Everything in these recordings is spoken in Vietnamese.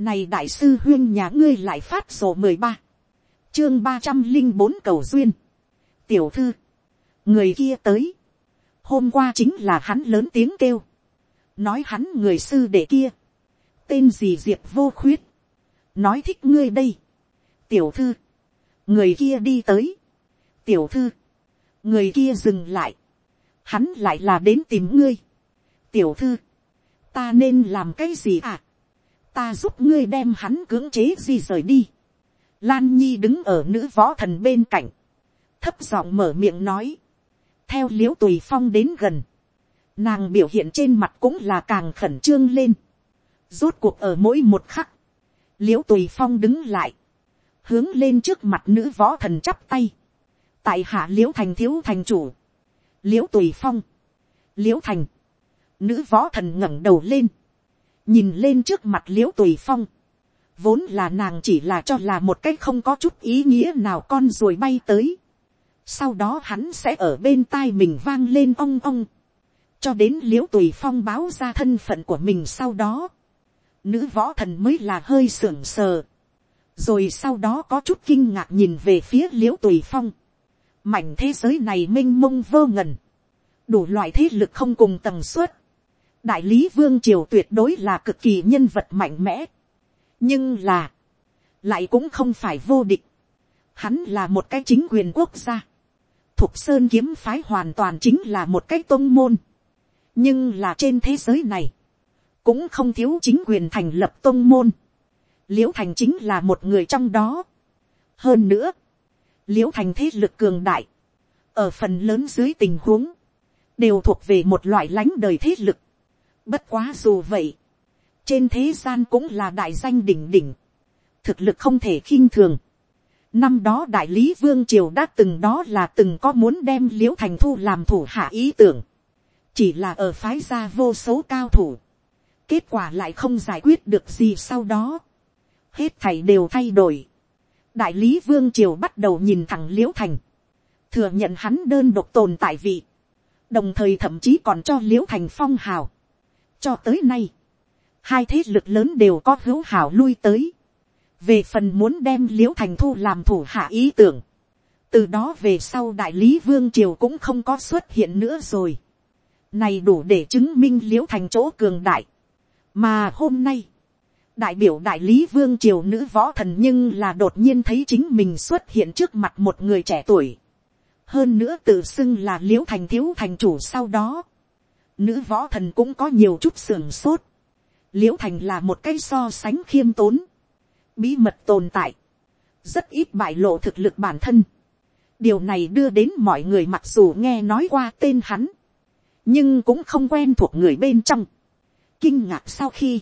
Này đại sư huyên nhà ngươi lại phát sổ mười ba Chương ba trăm linh bốn cầu duyên. Tiểu thư. Người kia tới. Hôm qua chính là hắn lớn tiếng kêu. Nói hắn người sư đệ kia. Tên gì diệp vô khuyết. Nói thích ngươi đây. Tiểu thư. Người kia đi tới. Tiểu thư. Người kia dừng lại. Hắn lại là đến tìm ngươi. Tiểu thư. Ta nên làm cái gì à? Ta giúp ngươi đem hắn cưỡng chế di rời đi. Lan Nhi đứng ở nữ võ thần bên cạnh. Thấp giọng mở miệng nói. Theo liễu tùy phong đến gần. Nàng biểu hiện trên mặt cũng là càng khẩn trương lên. Rốt cuộc ở mỗi một khắc. Liễu tùy phong đứng lại. Hướng lên trước mặt nữ võ thần chắp tay. Tại hạ liễu thành thiếu thành chủ. Liễu tùy phong. Liễu thành. Nữ võ thần ngẩng đầu lên. Nhìn lên trước mặt liễu tùy phong. Vốn là nàng chỉ là cho là một cái không có chút ý nghĩa nào con ruồi bay tới. sau đó hắn sẽ ở bên tai mình vang lên ong ong, cho đến l i ễ u tùy phong báo ra thân phận của mình sau đó, nữ võ thần mới là hơi sưởng sờ, rồi sau đó có chút kinh ngạc nhìn về phía l i ễ u tùy phong, mảnh thế giới này m i n h mông vơ ngần, đủ loại thế lực không cùng tầng suất, đại lý vương triều tuyệt đối là cực kỳ nhân vật mạnh mẽ, nhưng là, lại cũng không phải vô địch. Hắn là một cái chính quyền quốc gia. Thục sơn kiếm phái hoàn toàn chính là một cái tôn môn. nhưng là trên thế giới này, cũng không thiếu chính quyền thành lập tôn môn. l i ễ u thành chính là một người trong đó. hơn nữa, l i ễ u thành thế lực cường đại, ở phần lớn dưới tình huống, đều thuộc về một loại lãnh đời thế lực bất quá dù vậy, trên thế gian cũng là đại danh đỉnh đỉnh, thực lực không thể khinh thường. Năm đó đại lý vương triều đã từng đó là từng có muốn đem l i ễ u thành thu làm thủ hạ ý tưởng, chỉ là ở phái gia vô số cao thủ, kết quả lại không giải quyết được gì sau đó, hết thảy đều thay đổi. đại lý vương triều bắt đầu nhìn thẳng l i ễ u thành, thừa nhận hắn đơn độc tồn tại vị, đồng thời thậm chí còn cho l i ễ u thành phong hào cho tới nay, hai thế lực lớn đều có hữu hảo lui tới, về phần muốn đem l i ễ u thành thu làm thủ hạ ý tưởng, từ đó về sau đại lý vương triều cũng không có xuất hiện nữa rồi, này đủ để chứng minh l i ễ u thành chỗ cường đại, mà hôm nay, đại biểu đại lý vương triều nữ võ thần nhưng là đột nhiên thấy chính mình xuất hiện trước mặt một người trẻ tuổi, hơn nữa tự xưng là l i ễ u thành thiếu thành chủ sau đó, nữ võ thần cũng có nhiều chút sưởng sốt, l i ễ u thành là một cái so sánh khiêm tốn, bí mật tồn tại, rất ít bại lộ thực lực bản thân. điều này đưa đến mọi người mặc dù nghe nói qua tên hắn, nhưng cũng không quen thuộc người bên trong. kinh ngạc sau khi,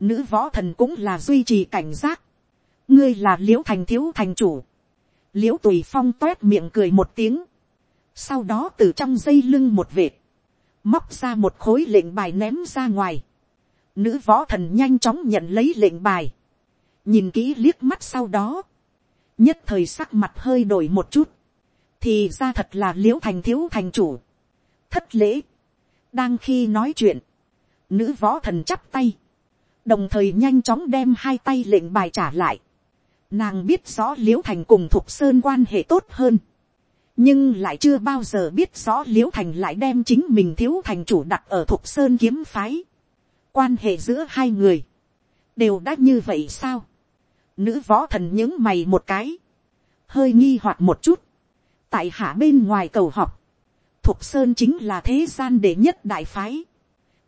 nữ võ thần cũng là duy trì cảnh giác, ngươi là l i ễ u thành thiếu thành chủ, l i ễ u tùy phong toét miệng cười một tiếng, sau đó từ trong dây lưng một vệt, móc ra một khối lệnh bài ném ra ngoài, Nữ võ thần nhanh chóng nhận lấy lệnh bài. Nhìn kỹ liếc mắt sau đó. Nhất thời sắc mặt hơi đổi một chút. Thì ra thật là liễu thành thiếu thành chủ. Thất lễ. Đang khi nói chuyện. Nữ võ thần chắp tay. Đồng thời nhanh chóng đem hai tay lệnh bài trả lại. Nàng biết rõ liễu thành cùng thục sơn quan hệ tốt hơn nhưng lại chưa bao giờ biết rõ l i ễ u thành lại đem chính mình thiếu thành chủ đặt ở thục sơn kiếm phái. quan hệ giữa hai người, đều đã như vậy sao. Nữ võ thần những mày một cái, hơi nghi hoặc một chút, tại hạ bên ngoài cầu học, thục sơn chính là thế gian đệ nhất đại phái,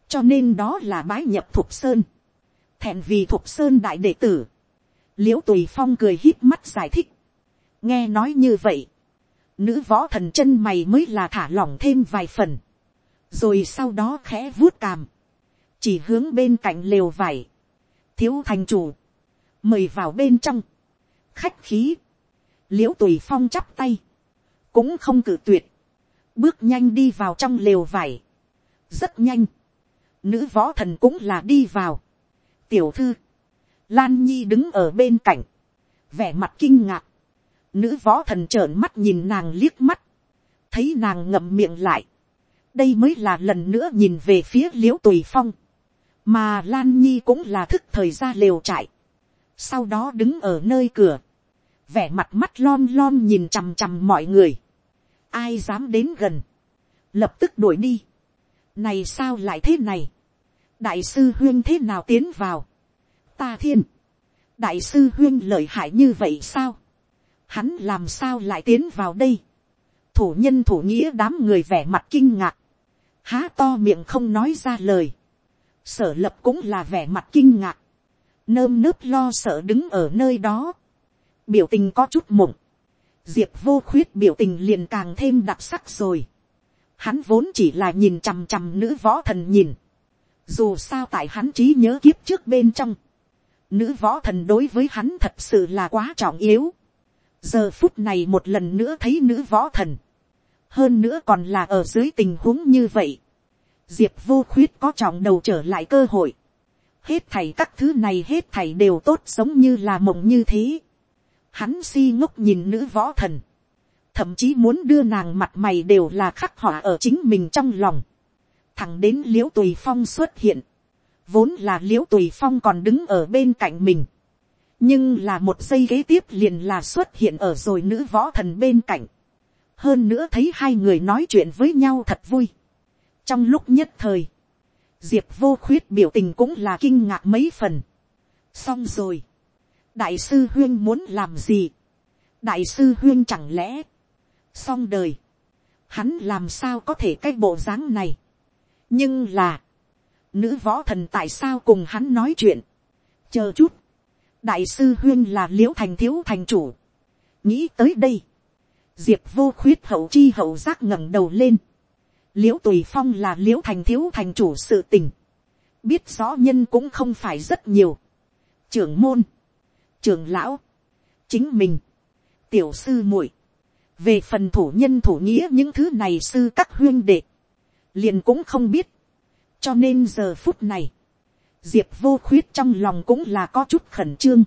cho nên đó là bái nhập thục sơn, thẹn vì thục sơn đại đệ tử, l i ễ u tùy phong cười hít mắt giải thích, nghe nói như vậy, nữ võ thần chân mày mới là thả lỏng thêm vài phần, rồi sau đó khẽ vuốt càm, chỉ hướng bên cạnh lều vải, thiếu thành chủ, mời vào bên trong, khách khí, l i ễ u tùy phong chắp tay, cũng không cử tuyệt, bước nhanh đi vào trong lều vải, rất nhanh, nữ võ thần cũng là đi vào, tiểu thư, lan nhi đứng ở bên cạnh, vẻ mặt kinh ngạc, nữ võ thần trợn mắt nhìn nàng liếc mắt, thấy nàng ngậm miệng lại, đây mới là lần nữa nhìn về phía liễu tùy phong, mà lan nhi cũng là thức thời ra lều trại, sau đó đứng ở nơi cửa, vẻ mặt mắt lom lom nhìn chằm chằm mọi người, ai dám đến gần, lập tức đuổi đi, này sao lại thế này, đại sư huyên thế nào tiến vào, ta thiên, đại sư huyên lợi hại như vậy sao, hắn làm sao lại tiến vào đây, thủ nhân thủ nghĩa đám người vẻ mặt kinh ngạc, há to miệng không nói ra lời, sở lập cũng là vẻ mặt kinh ngạc, nơm nớp lo sợ đứng ở nơi đó, biểu tình có chút mộng, diệp vô khuyết biểu tình liền càng thêm đặc sắc rồi, hắn vốn chỉ là nhìn chằm chằm nữ võ thần nhìn, dù sao tại hắn trí nhớ kiếp trước bên trong, nữ võ thần đối với hắn thật sự là quá trọng yếu, giờ phút này một lần nữa thấy nữ võ thần, hơn nữa còn là ở dưới tình huống như vậy, diệp vô khuyết có trọng đầu trở lại cơ hội, hết thảy các thứ này hết thảy đều tốt giống như là mộng như thế, hắn si ngốc nhìn nữ võ thần, thậm chí muốn đưa nàng mặt mày đều là khắc họa ở chính mình trong lòng, thẳng đến l i ễ u tùy phong xuất hiện, vốn là l i ễ u tùy phong còn đứng ở bên cạnh mình, nhưng là một giây kế tiếp liền là xuất hiện ở rồi nữ võ thần bên cạnh, hơn nữa thấy hai người nói chuyện với nhau thật vui, trong lúc nhất thời, diệp vô khuyết biểu tình cũng là kinh ngạc mấy phần, xong rồi, đại sư huyên muốn làm gì, đại sư huyên chẳng lẽ, xong đời, hắn làm sao có thể cái bộ dáng này, nhưng là, nữ võ thần tại sao cùng hắn nói chuyện, chờ chút, đại sư huyên là l i ễ u thành thiếu thành chủ, nghĩ tới đây, diệp vô khuyết hậu chi hậu giác ngẩng đầu lên, l i ễ u tùy phong là l i ễ u thành thiếu thành chủ sự tình, biết rõ nhân cũng không phải rất nhiều, trưởng môn, trưởng lão, chính mình, tiểu sư muội, về phần thủ nhân thủ nghĩa những thứ này sư các huyên đệ, liền cũng không biết. cho nên giờ phút này, diệp vô khuyết trong lòng cũng là có chút khẩn trương.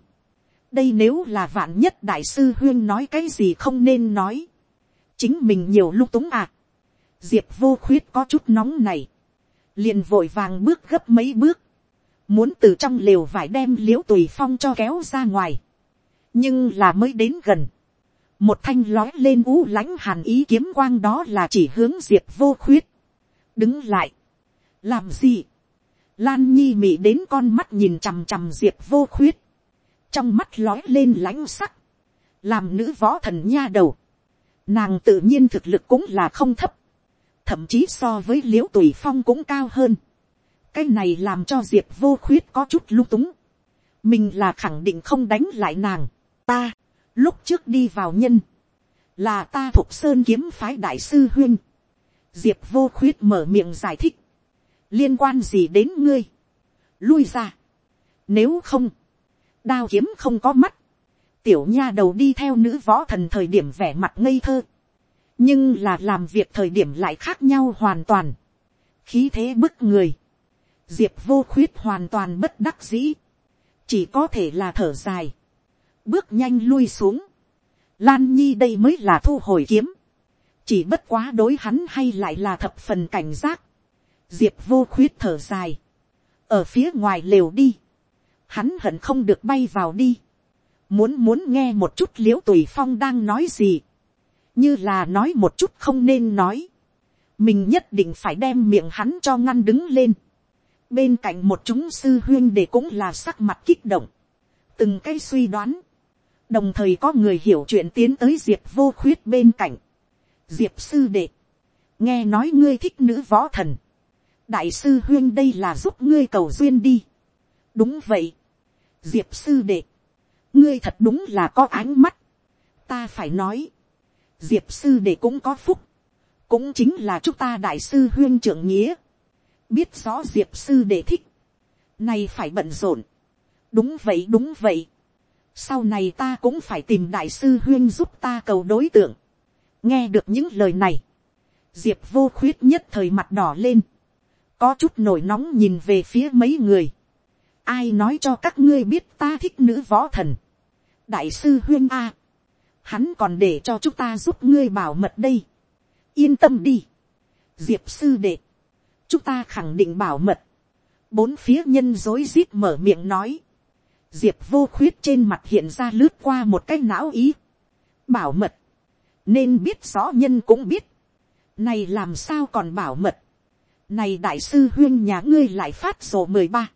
đây nếu là vạn nhất đại sư huyên nói cái gì không nên nói. chính mình nhiều lung túng à. diệp vô khuyết có chút nóng này. liền vội vàng bước gấp mấy bước. muốn từ trong lều vải đem l i ễ u tùy phong cho kéo ra ngoài. nhưng là mới đến gần. một thanh lói lên ú lãnh hàn ý kiếm quang đó là chỉ hướng diệp vô khuyết đứng lại. làm gì lan nhi mị đến con mắt nhìn chằm chằm diệp vô khuyết. trong mắt lói lên lãnh sắc. làm nữ võ thần nha đầu. nàng tự nhiên thực lực cũng là không thấp. thậm chí so với l i ễ u tùy phong cũng cao hơn. cái này làm cho diệp vô khuyết có chút lung túng. mình là khẳng định không đánh lại nàng. ta, lúc trước đi vào nhân, là ta thuộc sơn kiếm phái đại sư huyên diệp vô khuyết mở miệng giải thích, liên quan gì đến ngươi, lui ra, nếu không, đao kiếm không có mắt, tiểu nha đầu đi theo nữ võ thần thời điểm vẻ mặt ngây thơ, nhưng là làm việc thời điểm lại khác nhau hoàn toàn, khí thế bức người, diệp vô khuyết hoàn toàn bất đắc dĩ, chỉ có thể là thở dài, bước nhanh lui xuống, lan nhi đây mới là thu hồi kiếm, chỉ bất quá đối hắn hay lại là thập phần cảnh giác, diệp vô khuyết thở dài, ở phía ngoài lều đi, hắn hận không được bay vào đi, muốn muốn nghe một chút l i ễ u tùy phong đang nói gì, như là nói một chút không nên nói, mình nhất định phải đem miệng hắn cho ngăn đứng lên, bên cạnh một chúng sư huyên để cũng là sắc mặt kích động, từng cái suy đoán, đồng thời có người hiểu chuyện tiến tới diệp vô khuyết bên cạnh, diệp sư đệ, nghe nói ngươi thích nữ võ thần, đại sư huyên đây là giúp ngươi cầu duyên đi. đúng vậy, diệp sư đệ, ngươi thật đúng là có ánh mắt, ta phải nói, diệp sư đệ cũng có phúc, cũng chính là chúng ta đại sư huyên trưởng nghĩa, biết rõ diệp sư đệ thích, nay phải bận rộn, đúng vậy đúng vậy, sau này ta cũng phải tìm đại sư huyên giúp ta cầu đối tượng, nghe được những lời này, diệp vô khuyết nhất thời mặt đỏ lên, có chút nổi nóng nhìn về phía mấy người, ai nói cho các ngươi biết ta thích nữ võ thần, đại sư huyên a, hắn còn để cho chúng ta giúp ngươi bảo mật đây, yên tâm đi, diệp sư đệ, chúng ta khẳng định bảo mật, bốn phía nhân dối rít mở miệng nói, diệp vô khuyết trên mặt hiện ra lướt qua một cái não ý, bảo mật, nên biết rõ nhân cũng biết, này làm sao còn bảo mật, này đại sư huyên nhà ngươi lại phát sổ mười ba,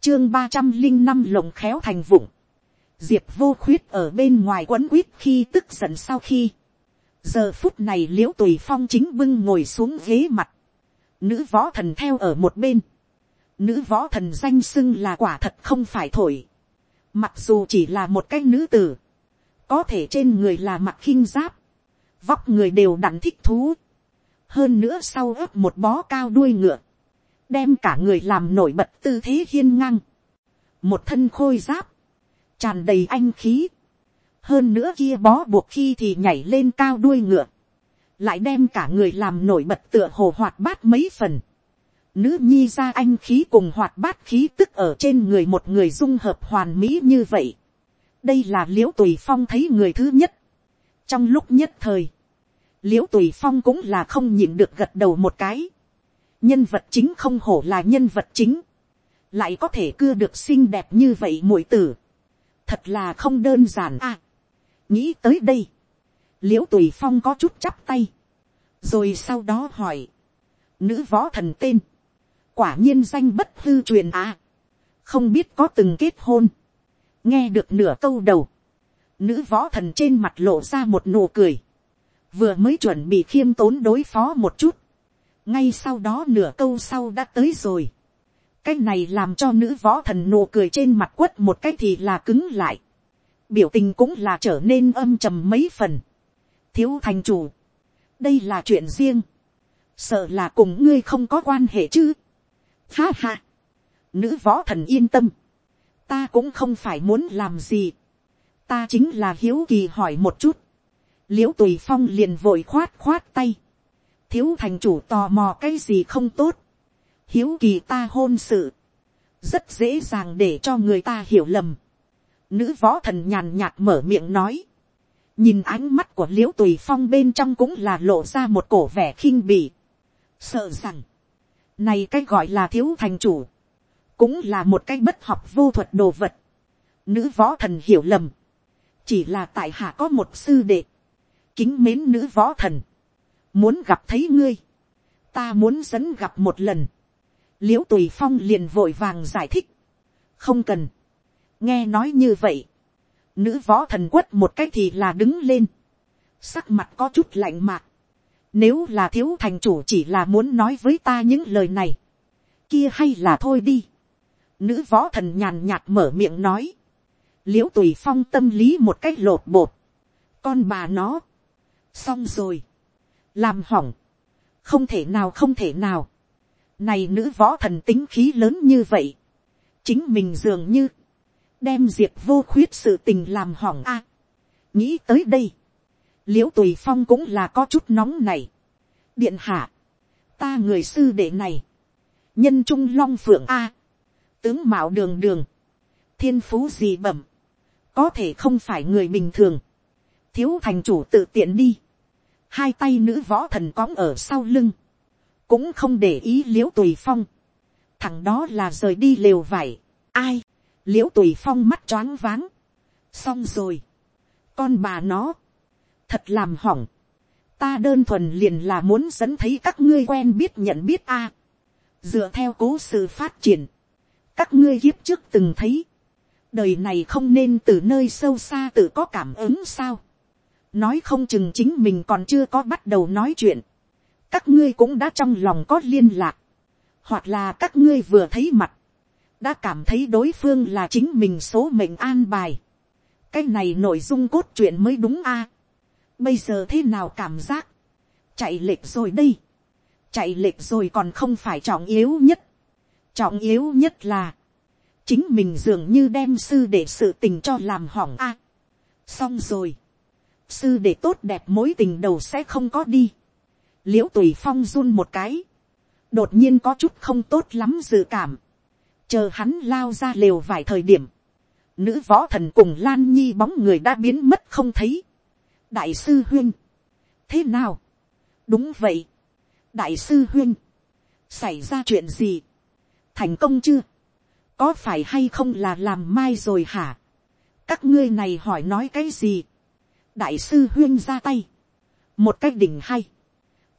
chương ba trăm linh năm lồng khéo thành vụng, diệp vô khuyết ở bên ngoài quấn quýt khi tức giận sau khi, giờ phút này liễu tùy phong chính bưng ngồi xuống ghế mặt, nữ võ thần theo ở một bên, nữ võ thần danh xưng là quả thật không phải thổi, mặc dù chỉ là một cái nữ tử, có thể trên người là mặc khinh giáp, vóc người đều đặn thích thú, hơn nữa sau ấp một bó cao đuôi ngựa, đem cả người làm nổi bật tư thế hiên ngang, một thân khôi giáp, tràn đầy anh khí, hơn nữa kia bó buộc khi thì nhảy lên cao đuôi ngựa, lại đem cả người làm nổi bật tựa hồ hoạt bát mấy phần. Nữ nhi ra anh khí cùng hoạt bát khí tức ở trên người một người dung hợp hoàn mỹ như vậy. đây là l i ễ u tùy phong thấy người thứ nhất. trong lúc nhất thời, l i ễ u tùy phong cũng là không nhịn được gật đầu một cái. nhân vật chính không hổ là nhân vật chính, lại có thể cưa được xinh đẹp như vậy muội tử. thật là không đơn giản à. Nghĩ tới đây, l i ễ u tùy phong có chút chắp tay, rồi sau đó hỏi, nữ võ thần tên, quả nhiên danh bất hư truyền à, không biết có từng kết hôn, nghe được nửa câu đầu, nữ võ thần trên mặt lộ ra một nụ cười, vừa mới chuẩn bị khiêm tốn đối phó một chút, ngay sau đó nửa câu sau đã tới rồi, cái này làm cho nữ võ thần nụ cười trên mặt quất một cái thì là cứng lại, biểu tình cũng là trở nên âm trầm mấy phần. thiếu thành chủ, đây là chuyện riêng, sợ là cùng ngươi không có quan hệ chứ. ha ha, nữ võ thần yên tâm, ta cũng không phải muốn làm gì, ta chính là hiếu kỳ hỏi một chút, l i ễ u tùy phong liền vội khoát khoát tay, thiếu thành chủ tò mò cái gì không tốt, hiếu kỳ ta hôn sự, rất dễ dàng để cho người ta hiểu lầm, Nữ võ thần nhàn nhạt mở miệng nói. Nhìn ánh mắt của liễu tùy phong bên trong cũng là lộ ra một cổ vẻ khinh bỉ. Sợ rằng. Này cái gọi là thiếu thành chủ. Cũng là một cái bất học vô thuật đồ vật. Nữ võ thần hiểu lầm. Chỉ là tại hạ có một sư đệ. Kính mến nữ võ thần. Muốn gặp thấy ngươi. Ta muốn dẫn gặp một lần. Liễu tùy phong liền vội vàng giải thích. Không cần nghe nói như vậy, nữ võ thần quất một cách thì là đứng lên, sắc mặt có chút lạnh mạc, nếu là thiếu thành chủ chỉ là muốn nói với ta những lời này, kia hay là thôi đi. Nữ võ thần nhàn nhạt mở miệng nói, l i ễ u tùy phong tâm lý một cách lột bột, con bà nó, xong rồi, làm hỏng, không thể nào không thể nào, này nữ võ thần tính khí lớn như vậy, chính mình dường như, đem diệp vô khuyết sự tình làm hỏng a. nghĩ tới đây, l i ễ u tùy phong cũng là có chút nóng này. điện hạ, ta người sư đệ này, nhân trung long phượng a, tướng mạo đường đường, thiên phú gì bẩm, có thể không phải người bình thường, thiếu thành chủ tự tiện đi, hai tay nữ võ thần cõng ở sau lưng, cũng không để ý l i ễ u tùy phong, thằng đó là rời đi lều vải, ai, l i ễ u tùy phong mắt choáng váng, xong rồi, con bà nó, thật làm hỏng, ta đơn thuần liền là muốn dẫn thấy các ngươi quen biết nhận biết a, dựa theo cố sự phát triển, các ngươi kiếp trước từng thấy, đời này không nên từ nơi sâu xa tự có cảm ứng sao, nói không chừng chính mình còn chưa có bắt đầu nói chuyện, các ngươi cũng đã trong lòng có liên lạc, hoặc là các ngươi vừa thấy mặt, đã cảm thấy đối phương là chính mình số mệnh an bài. cái này nội dung cốt truyện mới đúng a. bây giờ thế nào cảm giác, chạy lệch rồi đây, chạy lệch rồi còn không phải trọng yếu nhất. trọng yếu nhất là, chính mình dường như đem sư để sự tình cho làm hỏng a. xong rồi, sư để tốt đẹp mối tình đầu sẽ không có đi. l i ễ u tùy phong run một cái, đột nhiên có chút không tốt lắm dự cảm. Chờ hắn lao ra lều vài thời điểm, nữ võ thần cùng lan nhi bóng người đã biến mất không thấy. đại sư huyên, thế nào, đúng vậy, đại sư huyên, xảy ra chuyện gì, thành công chưa, có phải hay không là làm mai rồi hả, các ngươi này hỏi nói cái gì, đại sư huyên ra tay, một cách đỉnh hay,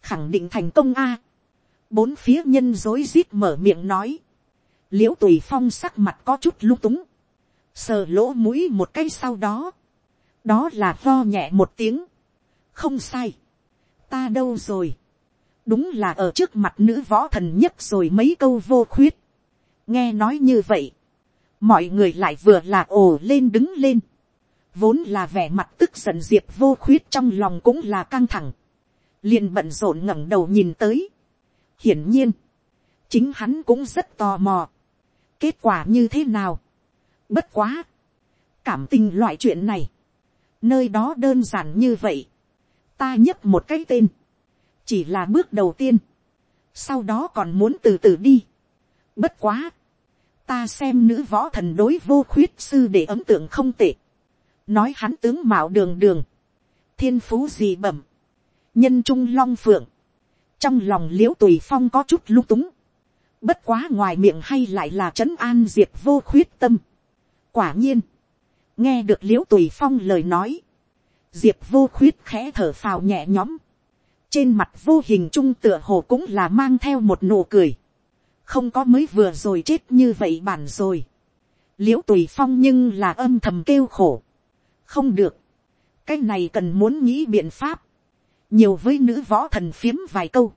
khẳng định thành công a, bốn phía nhân dối rít mở miệng nói, liễu tùy phong sắc mặt có chút lung túng, sờ lỗ mũi một cái sau đó, đó là lo nhẹ một tiếng, không sai, ta đâu rồi, đúng là ở trước mặt nữ võ thần nhất rồi mấy câu vô khuyết, nghe nói như vậy, mọi người lại vừa là ồ lên đứng lên, vốn là vẻ mặt tức giận diệp vô khuyết trong lòng cũng là căng thẳng, liền bận rộn ngẩng đầu nhìn tới. hiển nhiên, chính hắn cũng rất tò mò, kết quả như thế nào. bất quá, cảm tình loại chuyện này, nơi đó đơn giản như vậy, ta nhấp một cái tên, chỉ là bước đầu tiên, sau đó còn muốn từ từ đi. bất quá, ta xem nữ võ thần đối vô khuyết sư để ấn tượng không tệ nói hắn tướng mạo đường đường, thiên phú gì bẩm, nhân trung long phượng, trong lòng l i ễ u tùy phong có chút lung túng, bất quá ngoài miệng hay lại là trấn an diệp vô khuyết tâm. quả nhiên, nghe được l i ễ u tùy phong lời nói, diệp vô khuyết khẽ thở phào nhẹ nhõm, trên mặt vô hình trung tựa hồ cũng là mang theo một nụ cười, không có mới vừa rồi chết như vậy bản rồi, l i ễ u tùy phong nhưng là âm thầm kêu khổ, không được, cái này cần muốn nghĩ biện pháp, nhiều với nữ võ thần phiếm vài câu,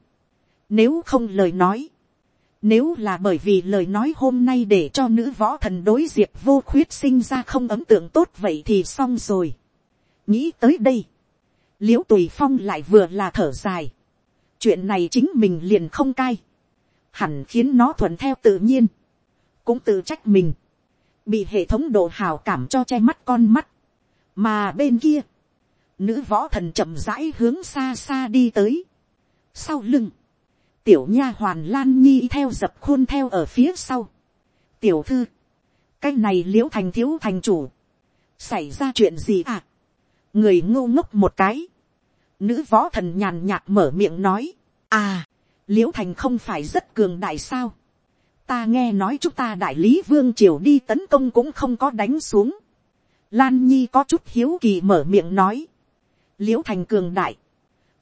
nếu không lời nói, nếu là bởi vì lời nói hôm nay để cho nữ võ thần đối diệt vô khuyết sinh ra không ấn tượng tốt vậy thì xong rồi. nghĩ tới đây, l i ễ u tùy phong lại vừa là thở dài. chuyện này chính mình liền không cai. hẳn khiến nó thuận theo tự nhiên. cũng tự trách mình. bị hệ thống độ hào cảm cho che mắt con mắt mà bên kia, nữ võ thần chậm rãi hướng xa xa đi tới. sau lưng, tiểu nha hoàn lan nhi theo dập khuôn theo ở phía sau. tiểu thư, cái này l i ễ u thành thiếu thành chủ, xảy ra chuyện gì à. người ngô ngốc một cái, nữ võ thần nhàn nhạt mở miệng nói, à, l i ễ u thành không phải rất cường đại sao. ta nghe nói chúng ta đại lý vương triều đi tấn công cũng không có đánh xuống Lan Nhi có chút hiếu kỳ mở miệng nói. Liễu thành cường đại.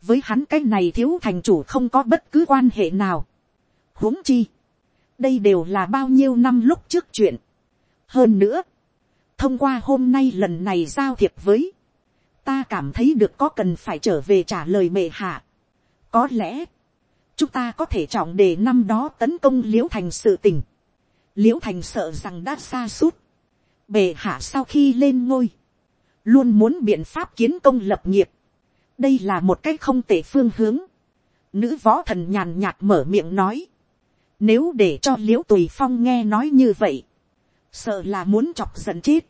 Với hắn cái này thiếu thành chủ không có bất cứ quan hệ nào. huống chi. Đây đều là bao nhiêu năm lúc trước chuyện. Hơn nữa. Thông qua hôm nay lần này giao thiệp với. Ta cảm thấy được có cần phải trở về trả lời mệ hạ. Có lẽ. Chúng ta có thể trọng đề năm đó tấn công liễu thành sự tình. Liễu thành sợ rằng đã xa suốt bề hạ sau khi lên ngôi, luôn muốn biện pháp kiến công lập nghiệp, đây là một cái không tệ phương hướng. Nữ võ thần nhàn nhạt mở miệng nói, nếu để cho l i ễ u tùy phong nghe nói như vậy, sợ là muốn chọc giận chết,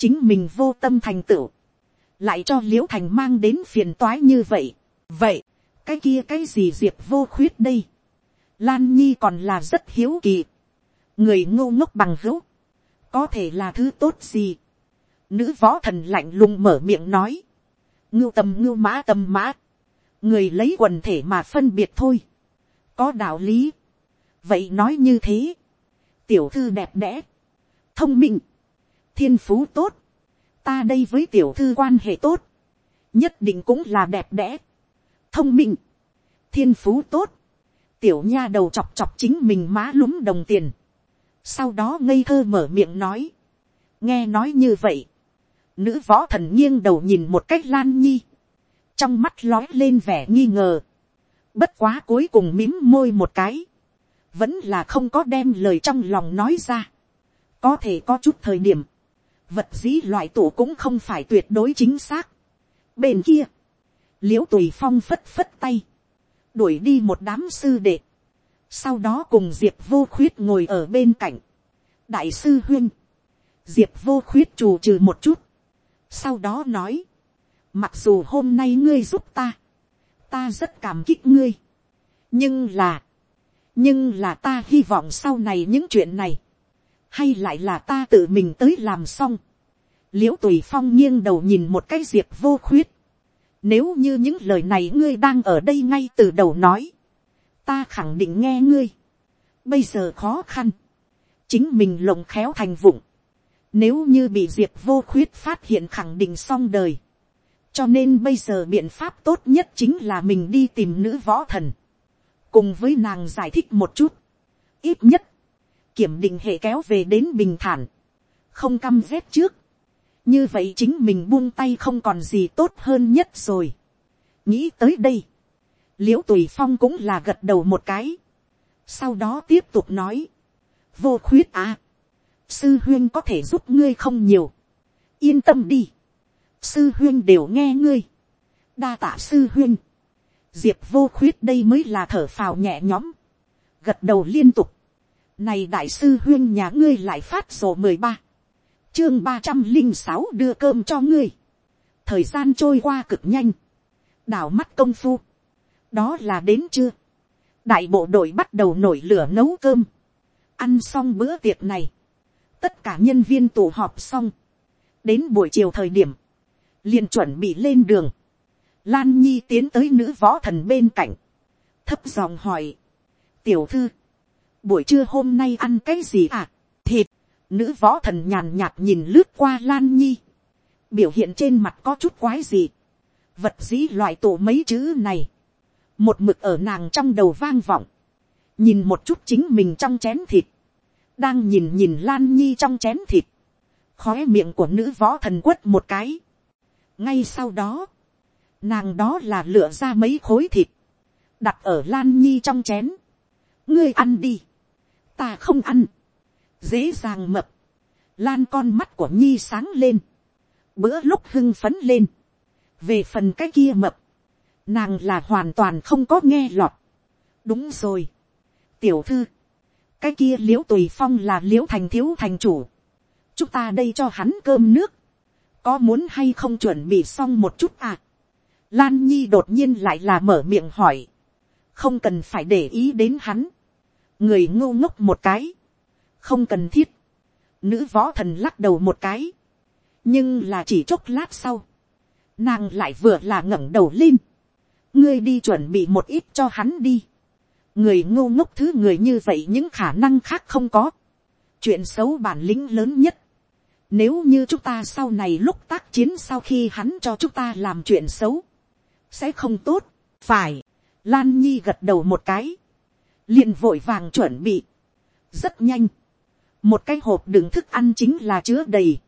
chính mình vô tâm thành tựu, lại cho l i ễ u thành mang đến phiền toái như vậy. vậy, cái kia cái gì diệp vô khuyết đây, lan nhi còn là rất hiếu kỳ, người ngô ngốc bằng hữu, có thể là thứ tốt gì. Nữ võ thần lạnh lùng mở miệng nói. Ngưu tầm ngưu mã tầm mã. Người lấy quần thể mà phân biệt thôi. Có đạo lý. Vậy nói như thế. Tiểu thư đẹp đẽ. Thông minh. Thiên phú tốt. Ta đây với tiểu thư quan hệ tốt. Nhất định cũng là đẹp đẽ. Thông minh. Thiên phú tốt. Tiểu nha đầu chọc chọc chính mình má lúng đồng tiền sau đó ngây thơ mở miệng nói, nghe nói như vậy, nữ võ thần nghiêng đầu nhìn một cách lan nhi, trong mắt lói lên vẻ nghi ngờ, bất quá cuối cùng mím môi một cái, vẫn là không có đem lời trong lòng nói ra, có thể có chút thời điểm, vật dĩ loại tủ cũng không phải tuyệt đối chính xác. bên kia, l i ễ u tùy phong phất phất tay, đuổi đi một đám sư đệ, sau đó cùng diệp vô khuyết ngồi ở bên cạnh, đại sư huyên, diệp vô khuyết trù trừ một chút, sau đó nói, mặc dù hôm nay ngươi giúp ta, ta rất cảm kích ngươi, nhưng là, nhưng là ta hy vọng sau này những chuyện này, hay lại là ta tự mình tới làm xong, l i ễ u tùy phong nghiêng đầu nhìn một cái diệp vô khuyết, nếu như những lời này ngươi đang ở đây ngay từ đầu nói, ta khẳng định nghe ngươi. bây giờ khó khăn, chính mình lồng khéo thành vụng, nếu như bị diệp vô khuyết phát hiện khẳng định xong đời, cho nên bây giờ biện pháp tốt nhất chính là mình đi tìm nữ võ thần, cùng với nàng giải thích một chút, ít nhất, kiểm định hệ kéo về đến bình thản, không căm rét trước, như vậy chính mình buông tay không còn gì tốt hơn nhất rồi. nghĩ tới đây, l i ễ u tùy phong cũng là gật đầu một cái, sau đó tiếp tục nói, vô khuyết à, sư huyên có thể giúp ngươi không nhiều, yên tâm đi, sư huyên đều nghe ngươi, đa tạ sư huyên, diệp vô khuyết đây mới là thở phào nhẹ nhõm, gật đầu liên tục, này đại sư huyên nhà ngươi lại phát sổ mười ba. Chương ba trăm linh sáu đưa cơm cho ngươi. thời gian trôi qua cực nhanh. đảo mắt công phu đó là đến chưa. đại bộ đội bắt đầu nổi lửa nấu cơm. ăn xong bữa tiệc này. tất cả nhân viên tụ họp xong. đến buổi chiều thời điểm. liền chuẩn bị lên đường. lan nhi tiến tới nữ võ thần bên cạnh. thấp giọng hỏi. tiểu thư. buổi trưa hôm nay ăn cái gì à. thịt Nữ võ thần nhàn nhạt nhìn lướt qua Lan Nhi. Biểu hiện trên mặt có chút quái gì. Vật dĩ loại tổ mấy chữ này. Một mực ở nàng trong đầu vang vọng. Nhìn một chút chính mình trong chén thịt. Đang nhìn nhìn Lan Nhi trong chén thịt. Khóe miệng của nữ võ thần quất một cái. Ngay sau đó. Nàng đó là lựa ra mấy khối thịt. Đặt ở Lan Nhi trong chén. Ngươi ăn đi. Ta không ăn dễ dàng mập, lan con mắt của nhi sáng lên, bữa lúc hưng phấn lên, về phần cái kia mập, nàng là hoàn toàn không có nghe lọt. đúng rồi, tiểu thư, cái kia l i ễ u tùy phong là l i ễ u thành thiếu thành chủ, chúng ta đây cho hắn cơm nước, có muốn hay không chuẩn bị xong một chút à. Lan nhi đột nhiên lại là mở miệng hỏi, không cần phải để ý đến hắn, người ngô ngốc một cái, không cần thiết, nữ võ thần lắc đầu một cái, nhưng là chỉ chốc lát sau, nàng lại vừa là ngẩng đầu lên, ngươi đi chuẩn bị một ít cho hắn đi, người ngô ngốc thứ người như vậy những khả năng khác không có, chuyện xấu bản lĩnh lớn nhất, nếu như chúng ta sau này lúc tác chiến sau khi hắn cho chúng ta làm chuyện xấu, sẽ không tốt, phải, lan nhi gật đầu một cái, liền vội vàng chuẩn bị, rất nhanh, một cái hộp đựng thức ăn chính là chứa đầy.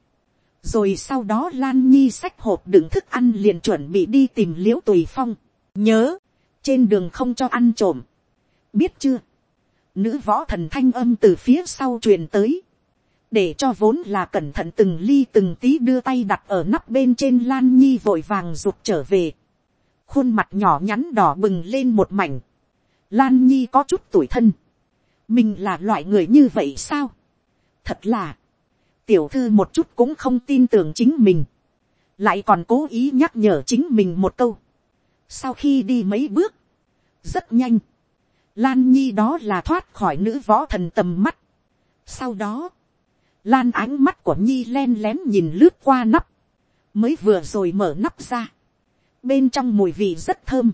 rồi sau đó lan nhi xách hộp đựng thức ăn liền chuẩn bị đi tìm l i ễ u tùy phong nhớ, trên đường không cho ăn trộm. biết chưa, nữ võ thần thanh âm từ phía sau truyền tới, để cho vốn là cẩn thận từng ly từng tí đưa tay đặt ở nắp bên trên lan nhi vội vàng rụt trở về. khuôn mặt nhỏ nhắn đỏ bừng lên một mảnh. lan nhi có chút tuổi thân. mình là loại người như vậy sao Thật là, tiểu thư một chút cũng không tin tưởng chính mình. Lại còn cố ý nhắc nhở chính mình một câu. Sau khi đi mấy bước, rất nhanh. Lan Nhi đó là thoát khỏi nữ võ thần tầm mắt. Sau đó, Lan ánh mắt của Nhi len lén nhìn lướt qua nắp. Mới vừa rồi mở nắp ra. Bên trong mùi vị rất thơm.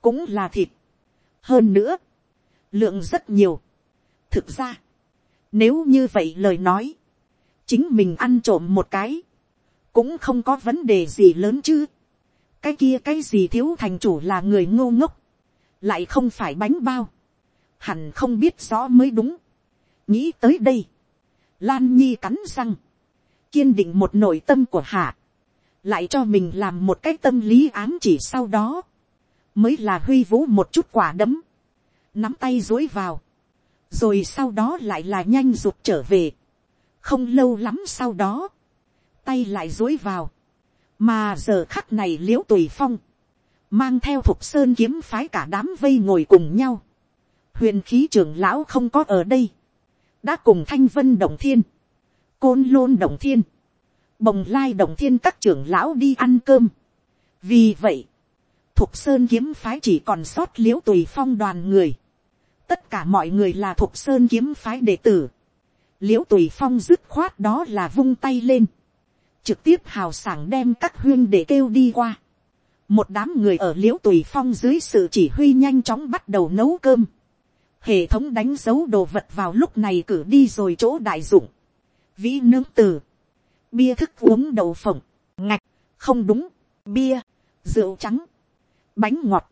Cũng là thịt. Hơn nữa, lượng rất nhiều. Thực ra, nếu như vậy lời nói, chính mình ăn trộm một cái, cũng không có vấn đề gì lớn chứ cái kia cái gì thiếu thành chủ là người ngô ngốc, lại không phải bánh bao, hẳn không biết rõ mới đúng. nghĩ tới đây, lan nhi cắn răng, kiên định một nội tâm của hạ, lại cho mình làm một cái tâm lý ám chỉ sau đó, mới là huy vũ một chút quả đấm, nắm tay dối vào, rồi sau đó lại là nhanh rụt trở về, không lâu lắm sau đó, tay lại dối vào, mà giờ khắc này l i ễ u tùy phong, mang theo thục sơn kiếm phái cả đám vây ngồi cùng nhau, huyền khí trưởng lão không có ở đây, đã cùng thanh vân đồng thiên, côn lôn đồng thiên, bồng lai đồng thiên các trưởng lão đi ăn cơm. vì vậy, thục sơn kiếm phái chỉ còn sót l i ễ u tùy phong đoàn người, tất cả mọi người là thục sơn kiếm phái đệ tử, l i ễ u tùy phong dứt khoát đó là vung tay lên, trực tiếp hào sảng đem các huyên để kêu đi qua. một đám người ở liễu tùy phong dưới sự chỉ huy nhanh chóng bắt đầu nấu cơm, hệ thống đánh dấu đồ vật vào lúc này cử đi rồi chỗ đại dụng, vĩ nướng từ, bia thức uống đậu phộng, ngạch, không đúng, bia, rượu trắng, bánh ngọt,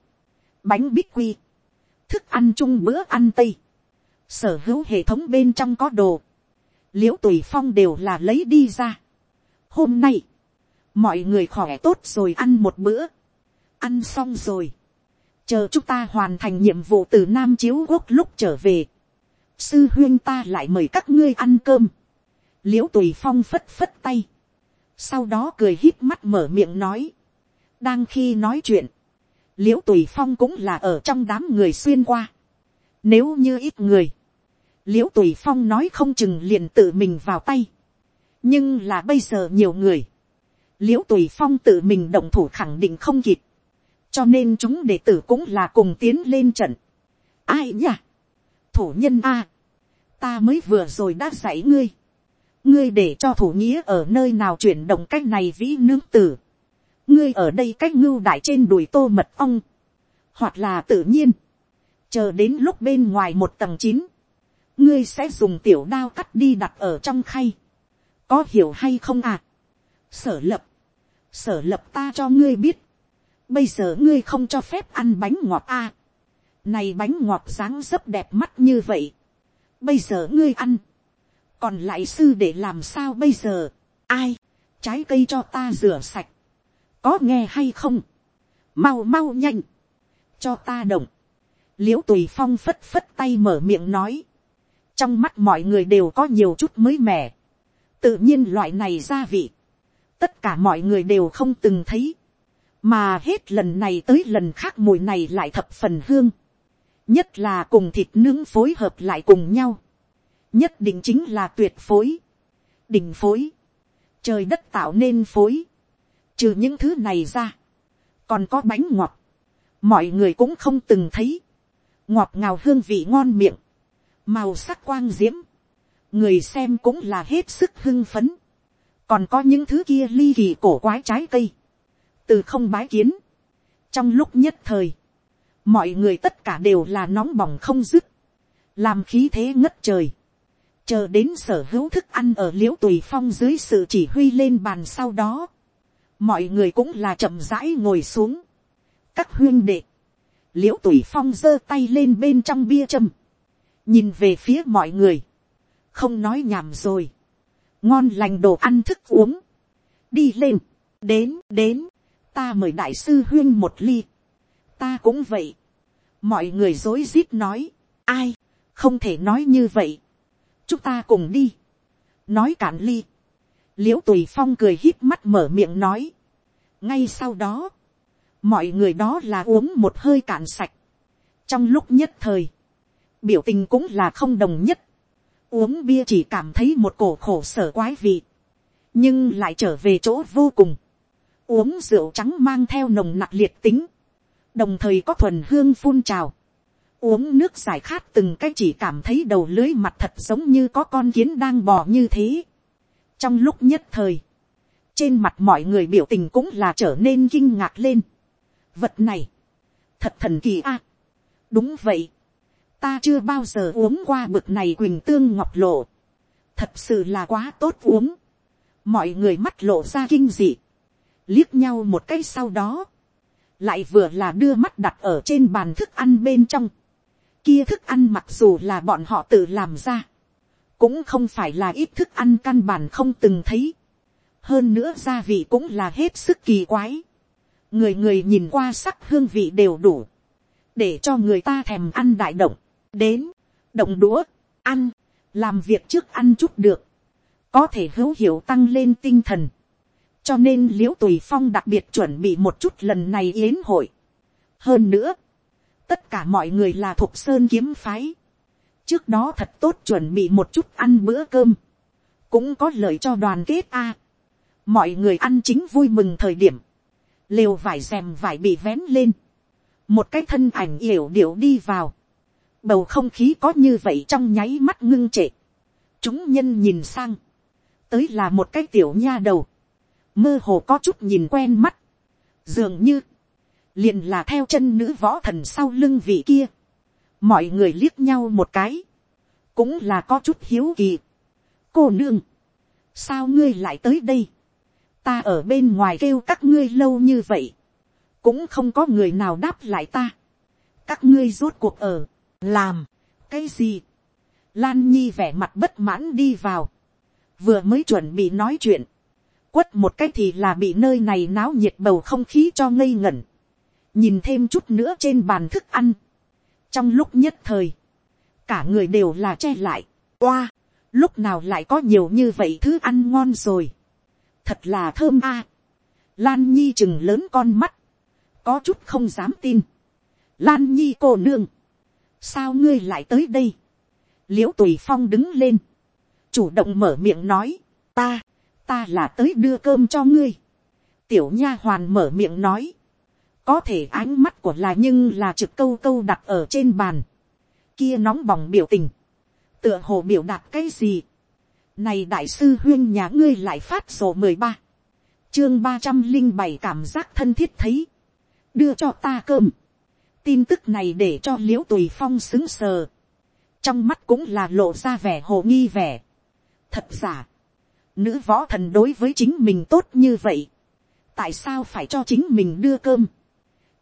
bánh bích quy, thức ăn chung bữa ăn tây, sở hữu hệ thống bên trong có đồ, liễu tùy phong đều là lấy đi ra hôm nay, mọi người khỏe tốt rồi ăn một bữa, ăn xong rồi, chờ chúng ta hoàn thành nhiệm vụ từ nam chiếu quốc lúc trở về, sư huyên ta lại mời các ngươi ăn cơm, l i ễ u tùy phong phất phất tay, sau đó cười hít mắt mở miệng nói, đang khi nói chuyện, l i ễ u tùy phong cũng là ở trong đám người xuyên qua, nếu như ít người, l i ễ u tùy phong nói không chừng liền tự mình vào tay, nhưng là bây giờ nhiều người, l i ễ u tùy phong tự mình động thủ khẳng định không kịp, cho nên chúng đệ tử cũng là cùng tiến lên trận. ai nhỉ? thủ nhân a, ta mới vừa rồi đã dạy ngươi, ngươi để cho thủ nghĩa ở nơi nào chuyển động cách này vĩ nương tử, ngươi ở đây cách ngưu đại trên đùi tô mật ong, hoặc là tự nhiên, chờ đến lúc bên ngoài một tầng chín, ngươi sẽ dùng tiểu đao cắt đi đặt ở trong khay, có hiểu hay không à. sở lập, sở lập ta cho ngươi biết, bây giờ ngươi không cho phép ăn bánh ngọt à. này bánh ngọt dáng dấp đẹp mắt như vậy, bây giờ ngươi ăn, còn lại sư để làm sao bây giờ, ai, trái cây cho ta rửa sạch, có nghe hay không, mau mau nhanh, cho ta động, l i ễ u tùy phong phất phất tay mở miệng nói, trong mắt mọi người đều có nhiều chút mới mẻ tự nhiên loại này gia vị, tất cả mọi người đều không từng thấy, mà hết lần này tới lần khác mùi này lại thập phần hương, nhất là cùng thịt nướng phối hợp lại cùng nhau, nhất định chính là tuyệt phối, đỉnh phối, trời đất tạo nên phối, trừ những thứ này ra, còn có bánh ngọt, mọi người cũng không từng thấy, ngọt ngào hương vị ngon miệng, màu sắc quang diễm, người xem cũng là hết sức hưng phấn, còn có những thứ kia ly kỳ cổ quái trái cây, từ không bái kiến, trong lúc nhất thời, mọi người tất cả đều là nóng bỏng không dứt, làm khí thế ngất trời, chờ đến sở hữu thức ăn ở l i ễ u tùy phong dưới sự chỉ huy lên bàn sau đó, mọi người cũng là chậm rãi ngồi xuống, các huyên đệ, l i ễ u tùy phong giơ tay lên bên trong bia châm, nhìn về phía mọi người, không nói nhảm rồi, ngon lành đồ ăn thức uống, đi lên, đến đến, ta mời đại sư huyên một ly, ta cũng vậy, mọi người dối rít nói, ai, không thể nói như vậy, chúng ta cùng đi, nói cạn ly, l i ễ u tùy phong cười hít mắt mở miệng nói, ngay sau đó, mọi người đó là uống một hơi cạn sạch, trong lúc nhất thời, biểu tình cũng là không đồng nhất. Uống bia chỉ cảm thấy một cổ khổ sở quái vị. Nhưng lại trở về chỗ vô cùng. Uống rượu trắng mang theo nồng nặc liệt tính. Đồng thời có thuần hương phun trào. Uống nước giải khát từng cái chỉ cảm thấy đầu lưới mặt thật giống như có con kiến đang bò như thế. Trong lúc nhất thời. Trên mặt mọi người biểu tình cũng là trở nên kinh ngạc lên. Vật này. Thật thần kỳ a Đúng vậy ta chưa bao giờ uống qua bực này quỳnh tương ngọc lộ, thật sự là quá tốt uống, mọi người mắt lộ ra kinh dị, liếc nhau một cái sau đó, lại vừa là đưa mắt đặt ở trên bàn thức ăn bên trong, kia thức ăn mặc dù là bọn họ tự làm ra, cũng không phải là ít thức ăn căn bản không từng thấy, hơn nữa gia vị cũng là hết sức kỳ quái, người người nhìn qua sắc hương vị đều đủ, để cho người ta thèm ăn đại động, đến, động đũa, ăn, làm việc trước ăn chút được, có thể hữu hiệu tăng lên tinh thần. cho nên l i ễ u tùy phong đặc biệt chuẩn bị một chút lần này yến hội. hơn nữa, tất cả mọi người là thuộc sơn kiếm phái. trước đó thật tốt chuẩn bị một chút ăn bữa cơm, cũng có lợi cho đoàn kết a. mọi người ăn chính vui mừng thời điểm, lều vải rèm vải bị vén lên, một cái thân ảnh yểu điệu đi vào, bầu không khí có như vậy trong nháy mắt ngưng trệ. chúng nhân nhìn sang, tới là một cái tiểu nha đầu, mơ hồ có chút nhìn quen mắt, dường như, liền là theo chân nữ võ thần sau lưng vị kia, mọi người liếc nhau một cái, cũng là có chút hiếu kỳ. cô nương, sao ngươi lại tới đây, ta ở bên ngoài kêu các ngươi lâu như vậy, cũng không có người nào đáp lại ta, các ngươi rốt cuộc ở, làm, cái gì, lan nhi vẻ mặt bất mãn đi vào, vừa mới chuẩn bị nói chuyện, quất một cái thì là bị nơi này náo nhiệt bầu không khí cho ngây ngẩn, nhìn thêm chút nữa trên bàn thức ăn, trong lúc nhất thời, cả người đều là che lại, oa, lúc nào lại có nhiều như vậy thứ ăn ngon rồi, thật là thơm a, lan nhi chừng lớn con mắt, có chút không dám tin, lan nhi cô nương, sao ngươi lại tới đây, l i ễ u tùy phong đứng lên, chủ động mở miệng nói, ta, ta là tới đưa cơm cho ngươi, tiểu nha hoàn mở miệng nói, có thể ánh mắt của là nhưng là trực câu câu đặt ở trên bàn, kia nóng bỏng biểu tình, tựa hồ biểu đạt cái gì. Này đại sư huyên nhà ngươi lại phát sổ mười ba, chương ba trăm linh bảy cảm giác thân thiết thấy, đưa cho ta cơm tin tức này để cho l i ễ u tùy phong xứng sờ, trong mắt cũng là lộ ra vẻ hồ nghi vẻ. thật giả, nữ võ thần đối với chính mình tốt như vậy, tại sao phải cho chính mình đưa cơm,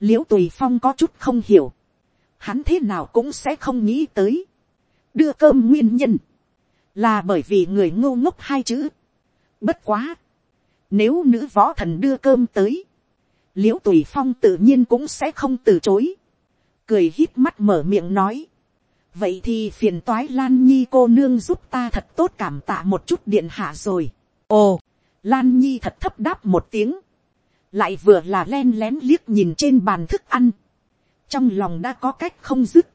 l i ễ u tùy phong có chút không hiểu, hắn thế nào cũng sẽ không nghĩ tới, đưa cơm nguyên nhân, là bởi vì người ngô ngốc hai chữ. Bất quá, nếu nữ võ thần đưa cơm tới, l i ễ u tùy phong tự nhiên cũng sẽ không từ chối, cười hít mắt mở miệng nói, vậy thì phiền toái lan nhi cô nương giúp ta thật tốt cảm tạ một chút điện hạ rồi. ồ, lan nhi thật thấp đáp một tiếng, lại vừa là len lén liếc nhìn trên bàn thức ăn, trong lòng đã có cách không dứt,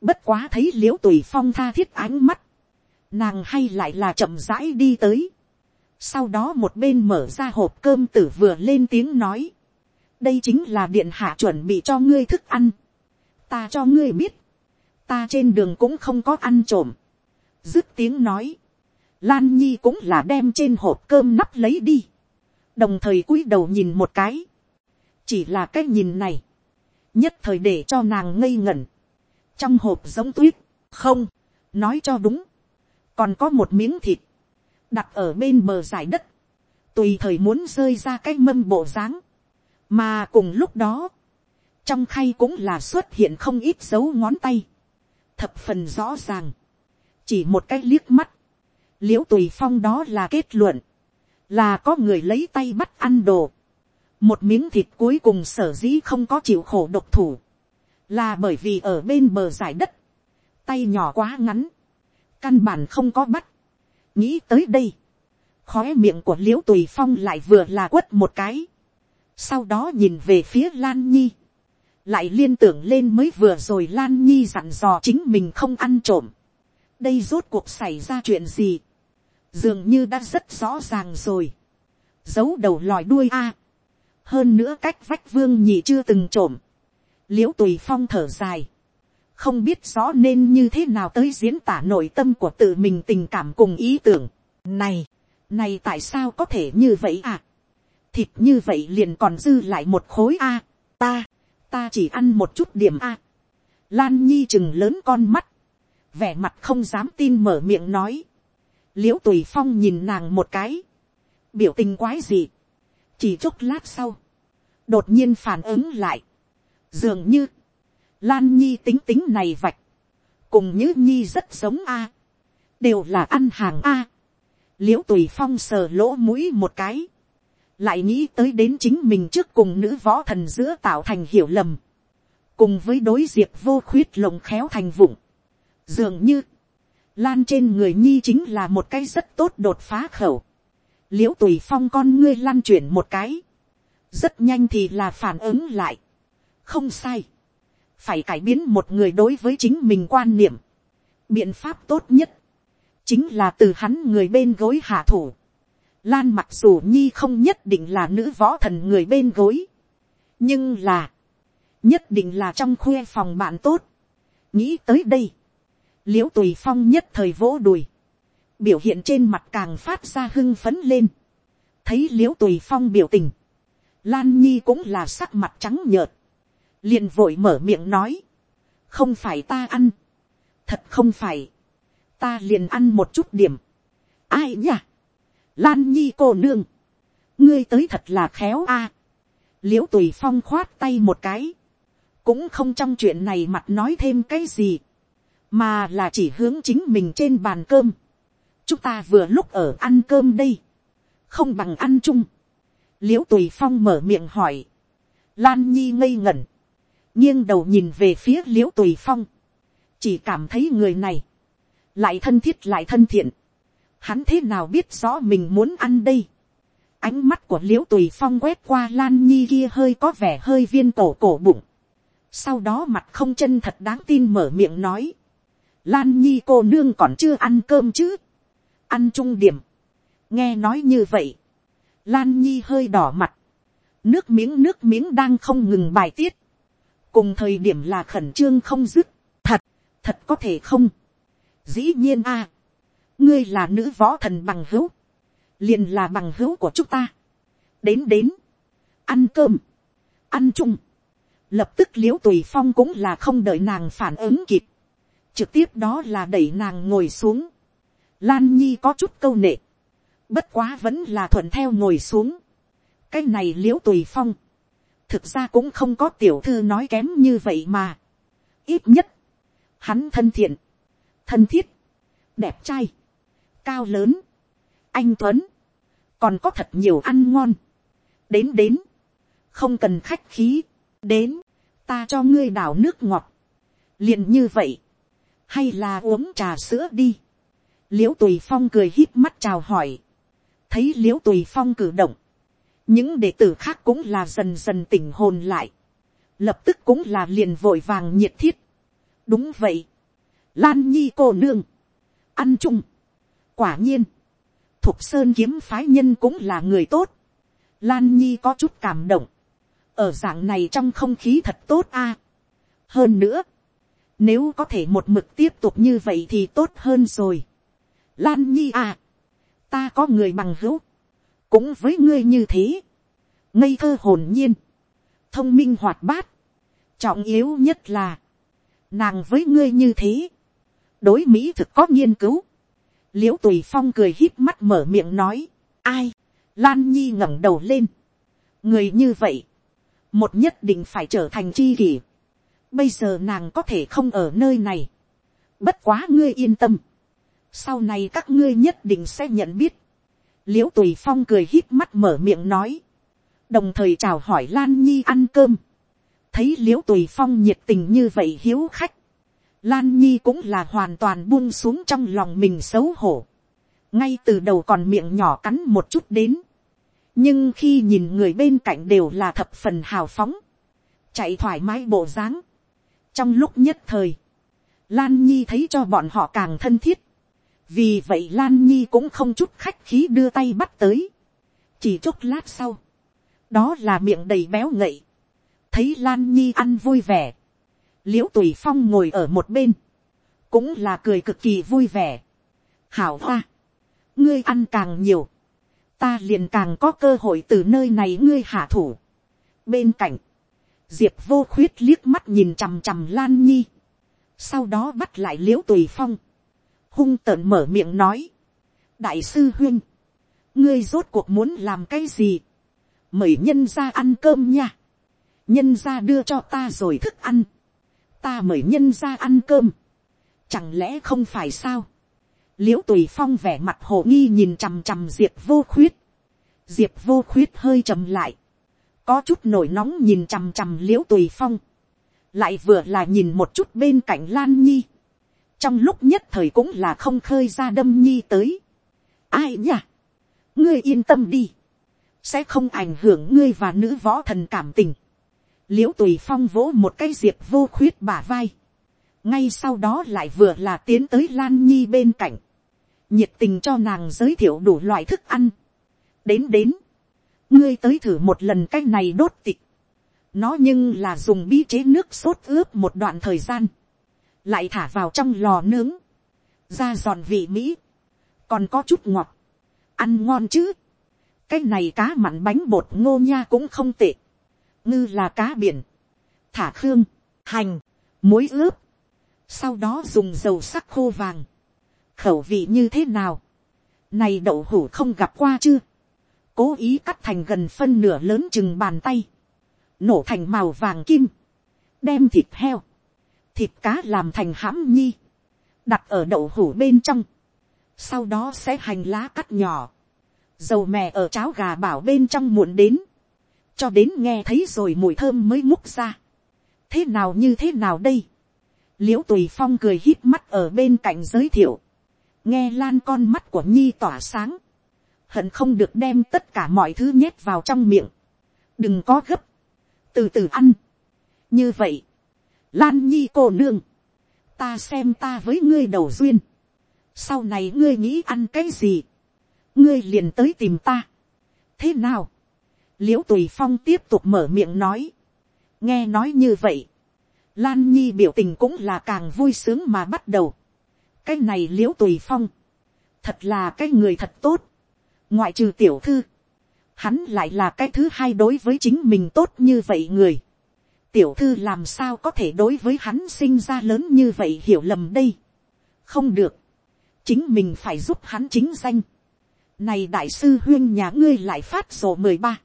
bất quá thấy l i ễ u tùy phong tha thiết ánh mắt, nàng hay lại là chậm rãi đi tới, sau đó một bên mở ra hộp cơm tử vừa lên tiếng nói, đây chính là điện hạ chuẩn bị cho ngươi thức ăn, ta cho ngươi biết, ta trên đường cũng không có ăn trộm, dứt tiếng nói, lan nhi cũng là đem trên hộp cơm nắp lấy đi, đồng thời cúi đầu nhìn một cái, chỉ là cái nhìn này, nhất thời để cho nàng ngây ngẩn, trong hộp giống tuyết, không, nói cho đúng, còn có một miếng thịt, đặt ở bên bờ giải đất, tùy thời muốn rơi ra cái mâm bộ dáng, mà cùng lúc đó, trong khay cũng là xuất hiện không ít dấu ngón tay, thập phần rõ ràng, chỉ một cái liếc mắt, l i ễ u tùy phong đó là kết luận, là có người lấy tay bắt ăn đồ. một miếng thịt cuối cùng sở dĩ không có chịu khổ độc thủ, là bởi vì ở bên bờ giải đất, tay nhỏ quá ngắn, căn bản không có bắt. nghĩ tới đây, khói miệng của l i ễ u tùy phong lại vừa là quất một cái, sau đó nhìn về phía lan nhi, lại liên tưởng lên mới vừa rồi lan nhi dặn dò chính mình không ăn trộm, đây rốt cuộc xảy ra chuyện gì, dường như đã rất rõ ràng rồi, giấu đầu lòi đuôi a, hơn nữa cách vách vương nhị chưa từng trộm, l i ễ u tùy phong thở dài, không biết rõ nên như thế nào tới diễn tả nội tâm của tự mình tình cảm cùng ý tưởng. Này, này tại sao có thể như vậy à? Thịt như vậy liền còn dư lại một khối a. Ta, ta chỉ ăn một chút điểm a. Lan nhi chừng lớn con mắt, vẻ mặt không dám tin mở miệng nói. L i ễ u tùy phong nhìn nàng một cái, biểu tình quái gì, chỉ chốc lát sau, đột nhiên phản ứng lại, dường như, lan nhi tính tính này vạch, cùng như nhi rất giống a, đều là ăn hàng a, l i ễ u tùy phong sờ lỗ mũi một cái, lại nghĩ tới đến chính mình trước cùng nữ võ thần giữa tạo thành hiểu lầm, cùng với đối diệp vô khuyết lồng khéo thành vụng, dường như, lan trên người nhi chính là một cái rất tốt đột phá khẩu. l i ễ u tùy phong con ngươi lan chuyển một cái, rất nhanh thì là phản ứng lại. không sai, phải cải biến một người đối với chính mình quan niệm. biện pháp tốt nhất, chính là từ hắn người bên gối hạ thủ. Lan mặc dù nhi không nhất định là nữ võ thần người bên gối, nhưng là, nhất định là trong khuê phòng bạn tốt. nghĩ tới đây, l i ễ u tùy phong nhất thời vỗ đùi, biểu hiện trên mặt càng phát ra hưng phấn lên, thấy l i ễ u tùy phong biểu tình, lan nhi cũng là sắc mặt trắng nhợt, liền vội mở miệng nói, không phải ta ăn, thật không phải, ta liền ăn một chút điểm, ai nhỉ, lan nhi cô nương, ngươi tới thật là khéo a, à. l i ễ u tùy phong khoát tay một cái, cũng không trong chuyện này mặt nói thêm cái gì, mà là chỉ hướng chính mình trên bàn cơm, chúng ta vừa lúc ở ăn cơm đây, không bằng ăn chung, l i ễ u tùy phong mở miệng hỏi, lan nhi ngây ngẩn, nghiêng đầu nhìn về phía l i ễ u tùy phong, chỉ cảm thấy người này, lại thân thiết lại thân thiện, hắn thế nào biết rõ mình muốn ăn đây, ánh mắt của l i ễ u tùy phong quét qua lan nhi kia hơi có vẻ hơi viên cổ cổ bụng, sau đó mặt không chân thật đáng tin mở miệng nói, lan nhi cô nương còn chưa ăn cơm chứ, ăn trung điểm, nghe nói như vậy, lan nhi hơi đỏ mặt, nước miếng nước miếng đang không ngừng bài tiết, cùng thời điểm là khẩn trương không dứt, thật, thật có thể không, dĩ nhiên a, ngươi là nữ võ thần bằng hữu, liền là bằng hữu của chúng ta, đến đến, ăn cơm, ăn chung, lập tức l i ễ u tùy phong cũng là không đợi nàng phản ứng kịp, trực tiếp đó là đẩy nàng ngồi xuống, lan nhi có chút câu nệ, bất quá vẫn là thuận theo ngồi xuống, cái này l i ễ u tùy phong, thực ra cũng không có tiểu thư nói kém như vậy mà. ít nhất, hắn thân thiện, thân thiết, đẹp trai, cao lớn, anh tuấn, còn có thật nhiều ăn ngon. đến đến, không cần khách khí, đến, ta cho ngươi đảo nước ngọt, liền như vậy, hay là uống trà sữa đi. l i ễ u tùy phong cười hít mắt chào hỏi, thấy l i ễ u tùy phong cử động, những đệ tử khác cũng là dần dần tỉnh hồn lại, lập tức cũng là liền vội vàng nhiệt thiết. đúng vậy, lan nhi cô nương, ăn chung, quả nhiên, thục sơn kiếm phái nhân cũng là người tốt, lan nhi có chút cảm động, ở dạng này trong không khí thật tốt a. hơn nữa, nếu có thể một mực tiếp tục như vậy thì tốt hơn rồi. Lan nhi à, ta có người bằng hữu, cũng với ngươi như thế, ngây thơ hồn nhiên, thông minh hoạt bát, trọng yếu nhất là, nàng với ngươi như thế, đối mỹ thực có nghiên cứu, l i ễ u tùy phong cười hít mắt mở miệng nói, ai, lan nhi ngẩng đầu lên, người như vậy, một nhất định phải trở thành chi kỷ, bây giờ nàng có thể không ở nơi này, bất quá ngươi yên tâm, sau này các ngươi nhất định sẽ nhận biết, l i ễ u tùy phong cười hít mắt mở miệng nói, đồng thời chào hỏi lan nhi ăn cơm, thấy l i ễ u tùy phong nhiệt tình như vậy hiếu khách, lan nhi cũng là hoàn toàn buông xuống trong lòng mình xấu hổ, ngay từ đầu còn miệng nhỏ cắn một chút đến, nhưng khi nhìn người bên cạnh đều là thập phần hào phóng, chạy thoải mái bộ dáng, trong lúc nhất thời, lan nhi thấy cho bọn họ càng thân thiết, vì vậy lan nhi cũng không chút khách khí đưa tay bắt tới, chỉ chút lát sau, đó là miệng đầy béo ngậy, thấy lan nhi ăn vui vẻ, l i ễ u tùy phong ngồi ở một bên, cũng là cười cực kỳ vui vẻ, hảo hoa, ngươi ăn càng nhiều, ta liền càng có cơ hội từ nơi này ngươi hạ thủ. bên cạnh, diệp vô khuyết liếc mắt nhìn chằm chằm lan nhi, sau đó bắt lại l i ễ u tùy phong, hung tợn mở miệng nói, đại sư huyên, ngươi rốt cuộc muốn làm cái gì, mời nhân ra ăn cơm nha, nhân ra đưa cho ta rồi thức ăn, ta mời nhân ra ăn cơm, chẳng lẽ không phải sao, l i ễ u tùy phong vẻ mặt hồ nghi nhìn chằm chằm diệp vô khuyết, diệp vô khuyết hơi chầm lại, có chút nổi nóng nhìn chằm chằm l i ễ u tùy phong, lại vừa là nhìn một chút bên cạnh lan nhi, trong lúc nhất thời cũng là không khơi ra đâm nhi tới. ai nhỉ? ngươi yên tâm đi, sẽ không ảnh hưởng ngươi và nữ võ thần cảm tình l i ễ u tùy phong vỗ một cái diệp vô khuyết bả vai, ngay sau đó lại vừa là tiến tới lan nhi bên cạnh, nhiệt tình cho nàng giới thiệu đủ loại thức ăn. đến đến, ngươi tới thử một lần cái này đốt tịch, nó nhưng là dùng bí chế nước sốt ướp một đoạn thời gian, lại thả vào trong lò nướng, ra giòn vị mỹ, còn có chút ngọt, ăn ngon chứ, cái này cá mặn bánh bột ngô nha cũng không tệ, ngư là cá biển, thả khương, hành, muối ướp, sau đó dùng dầu sắc khô vàng, khẩu vị như thế nào, này đậu hủ không gặp qua chưa, cố ý cắt thành gần phân nửa lớn chừng bàn tay, nổ thành màu vàng kim, đem thịt heo, thịt cá làm thành hãm nhi, đặt ở đậu hủ bên trong, sau đó sẽ hành lá cắt nhỏ, dầu mè ở cháo gà bảo bên trong muộn đến, cho đến nghe thấy rồi mùi thơm mới múc ra. thế nào như thế nào đây, l i ễ u tùy phong cười hít mắt ở bên cạnh giới thiệu, nghe lan con mắt của nhi tỏa sáng, hận không được đem tất cả mọi thứ nhét vào trong miệng, đừng có gấp, từ từ ăn. như vậy, lan nhi cô nương, ta xem ta với ngươi đầu duyên, sau này ngươi nghĩ ăn cái gì, ngươi liền tới tìm ta. thế nào, l i ễ u tùy phong tiếp tục mở miệng nói, nghe nói như vậy, lan nhi biểu tình cũng là càng vui sướng mà bắt đầu. cái này l i ễ u tùy phong, thật là cái người thật tốt, ngoại trừ tiểu thư, hắn lại là cái thứ hai đối với chính mình tốt như vậy người. tiểu thư làm sao có thể đối với hắn sinh ra lớn như vậy hiểu lầm đây. không được, chính mình phải giúp hắn chính danh này đại sư huyên nhà ngươi lại phát sổ mười ba.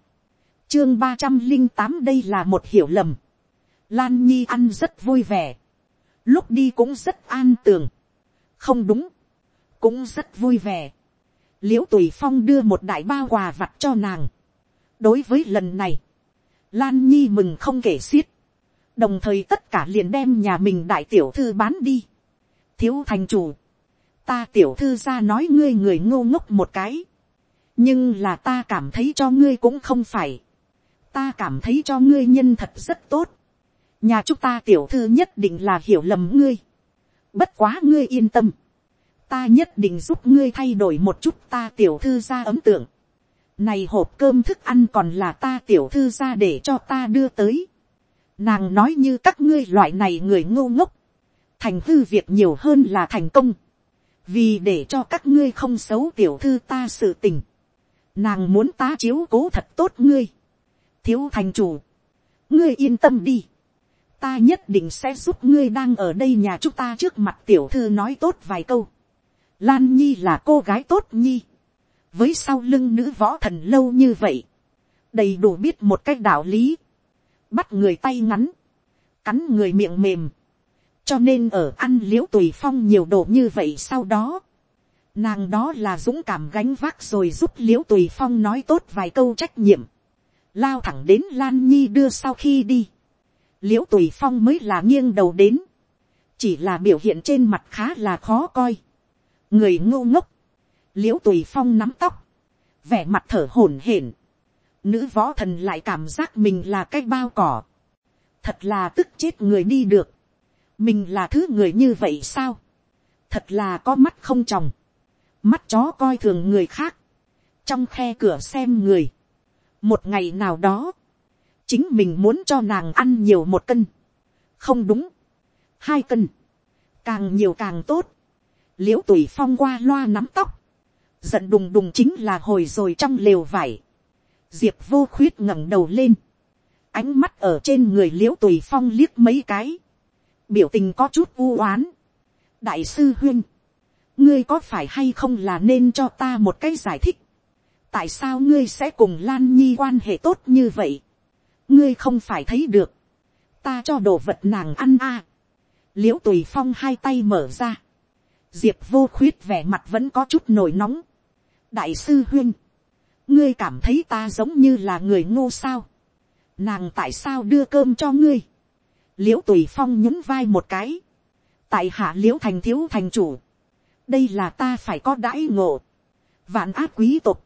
Chương ba trăm linh tám đây là một hiểu lầm. Lan Nhi ăn rất vui vẻ. Lúc đi cũng rất an tường. Không đúng. Cũng rất vui vẻ. Liễu Tùy Phong đưa một đại bao quà vặt cho nàng. Đối với lần này. Lan Nhi mừng không kể xiết. Đồng thời tất cả liền đem nhà mình đại tiểu thư bán đi. Thiếu thành chủ, ta tiểu thư ra nói ngươi người ngô ngốc một cái. nhưng là ta cảm thấy cho ngươi cũng không phải ta cảm thấy cho ngươi nhân thật rất tốt. nhà chúng ta tiểu thư nhất định là hiểu lầm ngươi. bất quá ngươi yên tâm. ta nhất định giúp ngươi thay đổi một chút ta tiểu thư ra ấm tượng. này hộp cơm thức ăn còn là ta tiểu thư ra để cho ta đưa tới. nàng nói như các ngươi loại này người ngô ngốc. thành hư việc nhiều hơn là thành công vì để cho các ngươi không xấu tiểu thư ta sự tình, nàng muốn ta chiếu cố thật tốt ngươi, thiếu thành chủ, ngươi yên tâm đi, ta nhất định sẽ giúp ngươi đang ở đây nhà chúng ta trước mặt tiểu thư nói tốt vài câu, lan nhi là cô gái tốt nhi, với sau lưng nữ võ thần lâu như vậy, đầy đủ biết một cách đạo lý, bắt người tay ngắn, cắn người miệng mềm, cho nên ở ăn l i ễ u tùy phong nhiều đồ như vậy sau đó, nàng đó là dũng cảm gánh vác rồi giúp l i ễ u tùy phong nói tốt vài câu trách nhiệm, lao thẳng đến lan nhi đưa sau khi đi, l i ễ u tùy phong mới là nghiêng đầu đến, chỉ là biểu hiện trên mặt khá là khó coi, người ngô ngốc, l i ễ u tùy phong nắm tóc, vẻ mặt thở hổn hển, nữ võ thần lại cảm giác mình là cái bao cỏ, thật là tức chết người đi được, mình là thứ người như vậy sao, thật là có mắt không tròng, mắt chó coi thường người khác, trong khe cửa xem người, một ngày nào đó, chính mình muốn cho nàng ăn nhiều một cân, không đúng, hai cân, càng nhiều càng tốt, l i ễ u tùy phong qua loa nắm tóc, giận đùng đùng chính là hồi rồi trong lều vải, diệp vô khuyết ngẩng đầu lên, ánh mắt ở trên người l i ễ u tùy phong liếc mấy cái, biểu tình có chút u oán. đại sư huyên, ngươi có phải hay không là nên cho ta một cái giải thích tại sao ngươi sẽ cùng lan nhi quan hệ tốt như vậy. ngươi không phải thấy được. ta cho đồ vật nàng ăn a. À. l i ễ u tùy phong hai tay mở ra. diệp vô khuyết vẻ mặt vẫn có chút nổi nóng. đại sư huyên, ngươi cảm thấy ta giống như là người ngô sao. nàng tại sao đưa cơm cho ngươi l i ễ u tùy phong nhún vai một cái, tại hạ l i ễ u thành thiếu thành chủ, đây là ta phải có đãi ngộ, vạn ác quý tục,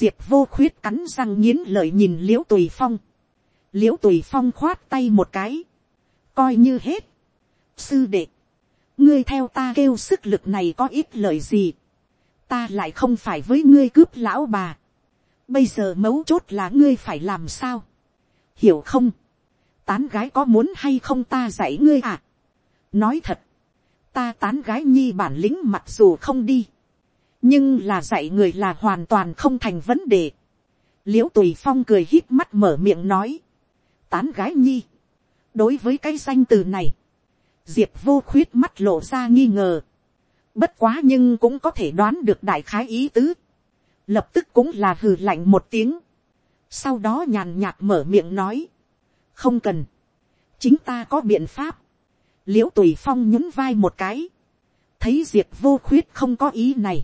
diệp vô khuyết cắn răng nghiến lợi nhìn l i ễ u tùy phong, l i ễ u tùy phong khoát tay một cái, coi như hết, sư đệ, ngươi theo ta kêu sức lực này có ít lời gì, ta lại không phải với ngươi cướp lão bà, bây giờ mấu chốt là ngươi phải làm sao, hiểu không, tán gái có muốn hay không ta dạy ngươi à. nói thật, ta tán gái nhi bản lĩnh mặc dù không đi, nhưng là dạy người là hoàn toàn không thành vấn đề. l i ễ u tùy phong cười hít mắt mở miệng nói, tán gái nhi, đối với cái danh từ này, diệp vô khuyết mắt lộ ra nghi ngờ, bất quá nhưng cũng có thể đoán được đại khái ý tứ, lập tức cũng là hừ lạnh một tiếng, sau đó nhàn nhạt mở miệng nói, không cần, chính ta có biện pháp, l i ễ u tùy phong nhún vai một cái, thấy diệp vô khuyết không có ý này,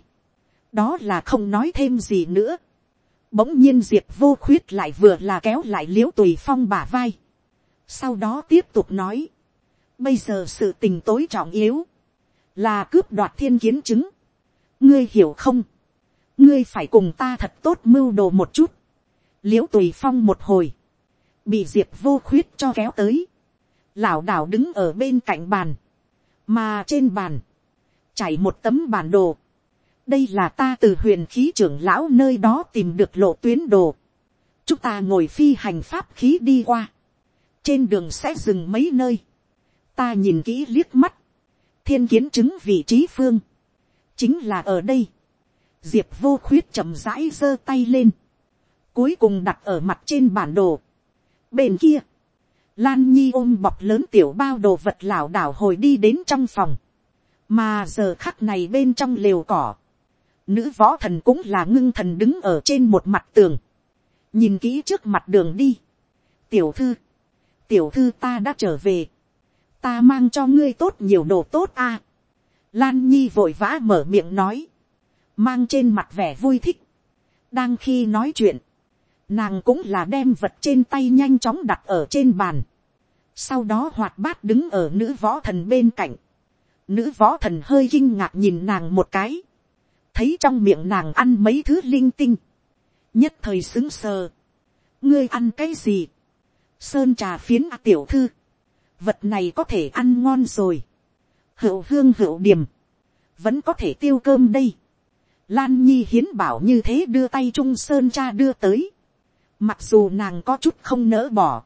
đó là không nói thêm gì nữa, bỗng nhiên diệp vô khuyết lại vừa là kéo lại l i ễ u tùy phong bả vai, sau đó tiếp tục nói, bây giờ sự tình tối trọng yếu, là cướp đoạt thiên kiến chứng, ngươi hiểu không, ngươi phải cùng ta thật tốt mưu đồ một chút, l i ễ u tùy phong một hồi, bị diệp vô khuyết cho kéo tới, lảo đảo đứng ở bên cạnh bàn, mà trên bàn, chảy một tấm bản đồ, đây là ta từ huyền khí trưởng lão nơi đó tìm được lộ tuyến đồ, chúng ta ngồi phi hành pháp khí đi qua, trên đường sẽ dừng mấy nơi, ta nhìn kỹ liếc mắt, thiên kiến chứng vị trí phương, chính là ở đây, diệp vô khuyết chậm rãi giơ tay lên, cuối cùng đặt ở mặt trên bản đồ. Bên kia, Lan Nhi ôm bọc lớn tiểu bao đồ vật lảo đảo hồi đi đến trong phòng. Mà giờ khắc này bên trong lều cỏ. Nữ võ thần cũng là ngưng thần đứng ở trên một mặt tường. Nhìn kỹ trước mặt đường đi. Tiểu thư. Tiểu thư ta đã trở về. Ta mang cho ngươi tốt nhiều đồ tốt a. Lan Nhi vội vã mở miệng nói. Mang trên mặt vẻ vui thích. Đang khi nói chuyện nàng cũng là đem vật trên tay nhanh chóng đặt ở trên bàn, sau đó hoạt bát đứng ở nữ võ thần bên cạnh, nữ võ thần hơi kinh ngạc nhìn nàng một cái, thấy trong miệng nàng ăn mấy thứ linh tinh, nhất thời xứng sờ, ngươi ăn cái gì, sơn trà phiến à tiểu thư, vật này có thể ăn ngon rồi, hữu hương hữu điểm, vẫn có thể tiêu cơm đây, Lan Nhi hiến bảo như thế đưa tay Trung Sơn cha đưa tới. Mặc dù nàng có chút không nỡ bỏ.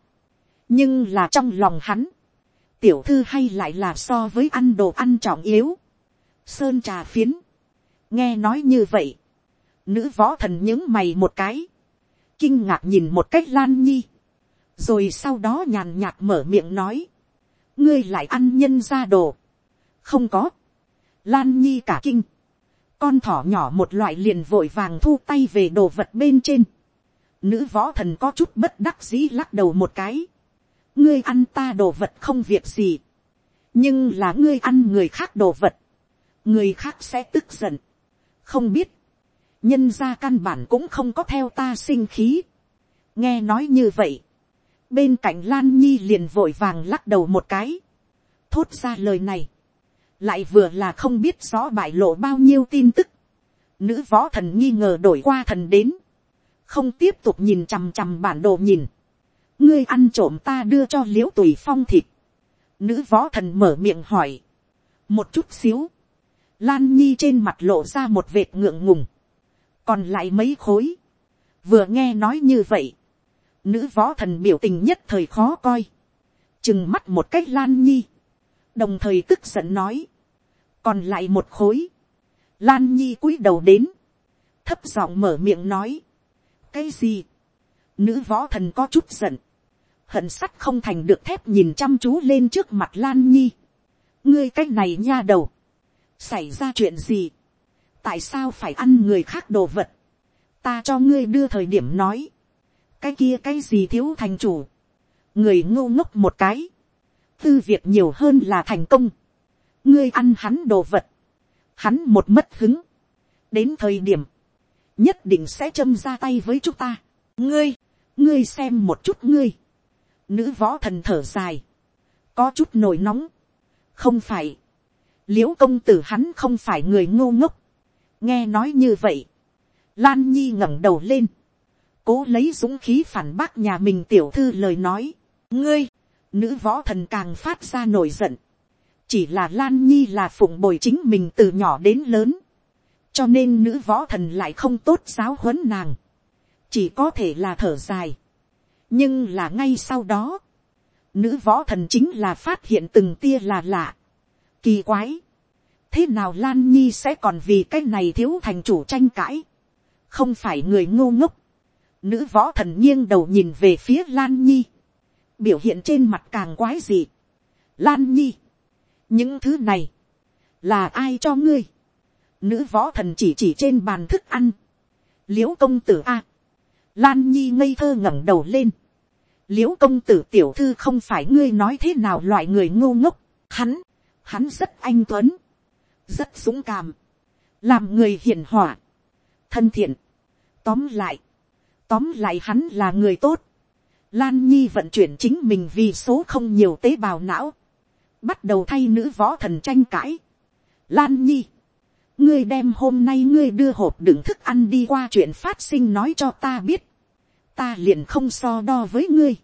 Nhưng là trong lòng hắn. Tiểu thư hay lại là so với ăn đồ ăn trọng yếu. Sơn trà phiến. Nghe nói như vậy. Nữ võ thần những mày một cái. Kinh ngạc nhìn một cách lan nhi. Rồi sau đó nhàn nhạt mở miệng nói. Ngươi lại ăn nhân ra đồ. Không có. Lan nhi cả kinh con thỏ nhỏ một loại liền vội vàng thu tay về đồ vật bên trên. Nữ võ thần có chút bất đắc dĩ lắc đầu một cái. Ngươi ăn ta đồ vật không việc gì. Nhưng là ngươi ăn người khác đồ vật. Người khác sẽ tức giận. Không biết. Nhân ra căn bản cũng không có theo ta sinh khí. Nghe nói như vậy. Bên cạnh Lan Nhi liền vội vàng lắc đầu một cái. Thốt ra lời này. Lại vừa là không biết rõ bại lộ bao nhiêu tin tức. Nữ võ thần nghi ngờ đổi qua thần đến không tiếp tục nhìn chằm chằm bản đồ nhìn, ngươi ăn trộm ta đưa cho l i ễ u tùy phong thịt, nữ võ thần mở miệng hỏi, một chút xíu, lan nhi trên mặt lộ ra một vệt ngượng ngùng, còn lại mấy khối, vừa nghe nói như vậy, nữ võ thần biểu tình nhất thời khó coi, chừng mắt một cách lan nhi, đồng thời tức giận nói, còn lại một khối, lan nhi cúi đầu đến, thấp giọng mở miệng nói, cái gì. Nữ võ thần có chút giận. Hận sắt không thành được thép nhìn chăm chú lên trước mặt Lan Nhi. Ngươi cái này nha đầu. Xảy ra chuyện gì? Tại sao phải ăn người khác đồ vật? Ta cho ngươi đưa thời điểm nói. Cái kia cái gì thiếu thành chủ? Người ngô ngốc một cái. Tư việc nhiều hơn là thành công. Ngươi ăn hắn đồ vật. Hắn một mất hứng. Đến thời điểm nhất định sẽ châm ra tay với chúng ta. ngươi, ngươi xem một chút ngươi. nữ võ thần thở dài, có chút nổi nóng. không phải, l i ễ u công tử hắn không phải người ngô ngốc. nghe nói như vậy, lan nhi ngẩng đầu lên, cố lấy dũng khí phản bác nhà mình tiểu thư lời nói. ngươi, nữ võ thần càng phát ra nổi giận. chỉ là lan nhi là phụng bồi chính mình từ nhỏ đến lớn cho nên nữ võ thần lại không tốt giáo huấn nàng, chỉ có thể là thở dài. nhưng là ngay sau đó, nữ võ thần chính là phát hiện từng tia là lạ, kỳ quái, thế nào lan nhi sẽ còn vì cái này thiếu thành chủ tranh cãi, không phải người ngô ngốc, nữ võ thần nghiêng đầu nhìn về phía lan nhi, biểu hiện trên mặt càng quái gì. Lan nhi, những thứ này, là ai cho ngươi, nữ võ thần chỉ chỉ trên bàn thức ăn, l i ễ u công tử a, lan nhi ngây thơ ngẩng đầu lên, l i ễ u công tử tiểu thư không phải ngươi nói thế nào loại người ngô ngốc, hắn, hắn rất anh tuấn, rất dũng cảm, làm người hiền hòa, thân thiện, tóm lại, tóm lại hắn là người tốt, Lan Nhi vận chuyển chính mình vì số không nhiều tế bào não. Bắt đầu thay nữ võ thần tranh cãi. Lan Nhi. Ngươi đem hôm nay ngươi đưa hộp đựng thức ăn đi qua chuyện phát sinh nói cho ta biết, ta liền không so đo với ngươi.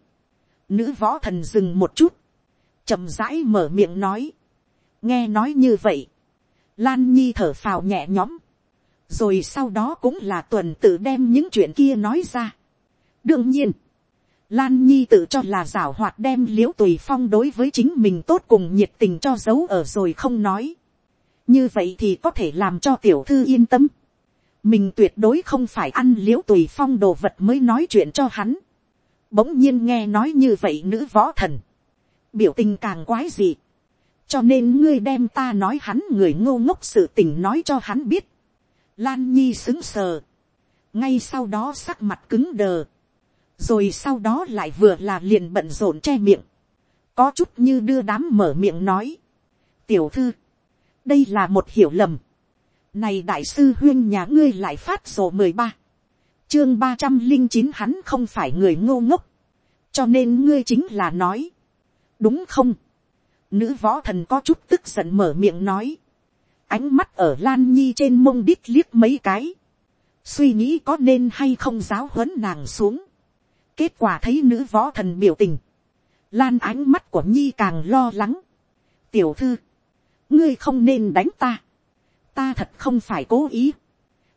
Nữ võ thần dừng một chút, chậm rãi mở miệng nói, nghe nói như vậy, lan nhi thở phào nhẹ nhõm, rồi sau đó cũng là tuần tự đem những chuyện kia nói ra. đương nhiên, Lan Nhi tự cho là giảo hoạt đem l i ễ u tùy phong đối với chính mình tốt cùng nhiệt tình cho giấu ở rồi không nói như vậy thì có thể làm cho tiểu thư yên tâm. mình tuyệt đối không phải ăn l i ễ u tùy phong đồ vật mới nói chuyện cho hắn. bỗng nhiên nghe nói như vậy nữ võ thần. biểu tình càng quái gì cho nên ngươi đem ta nói hắn người ngô ngốc sự tình nói cho hắn biết. lan nhi xứng sờ. ngay sau đó sắc mặt cứng đờ. rồi sau đó lại vừa là liền bận rộn che miệng. có chút như đưa đám mở miệng nói. tiểu thư đây là một hiểu lầm. này đại sư huyên nhà ngươi lại phát sổ mười ba, chương ba trăm linh chín hắn không phải người ngô ngốc, cho nên ngươi chính là nói, đúng không, nữ võ thần có chút tức giận mở miệng nói, ánh mắt ở lan nhi trên mông đít liếc mấy cái, suy nghĩ có nên hay không giáo huấn nàng xuống, kết quả thấy nữ võ thần biểu tình, lan ánh mắt của nhi càng lo lắng, tiểu thư, ngươi không nên đánh ta, ta thật không phải cố ý.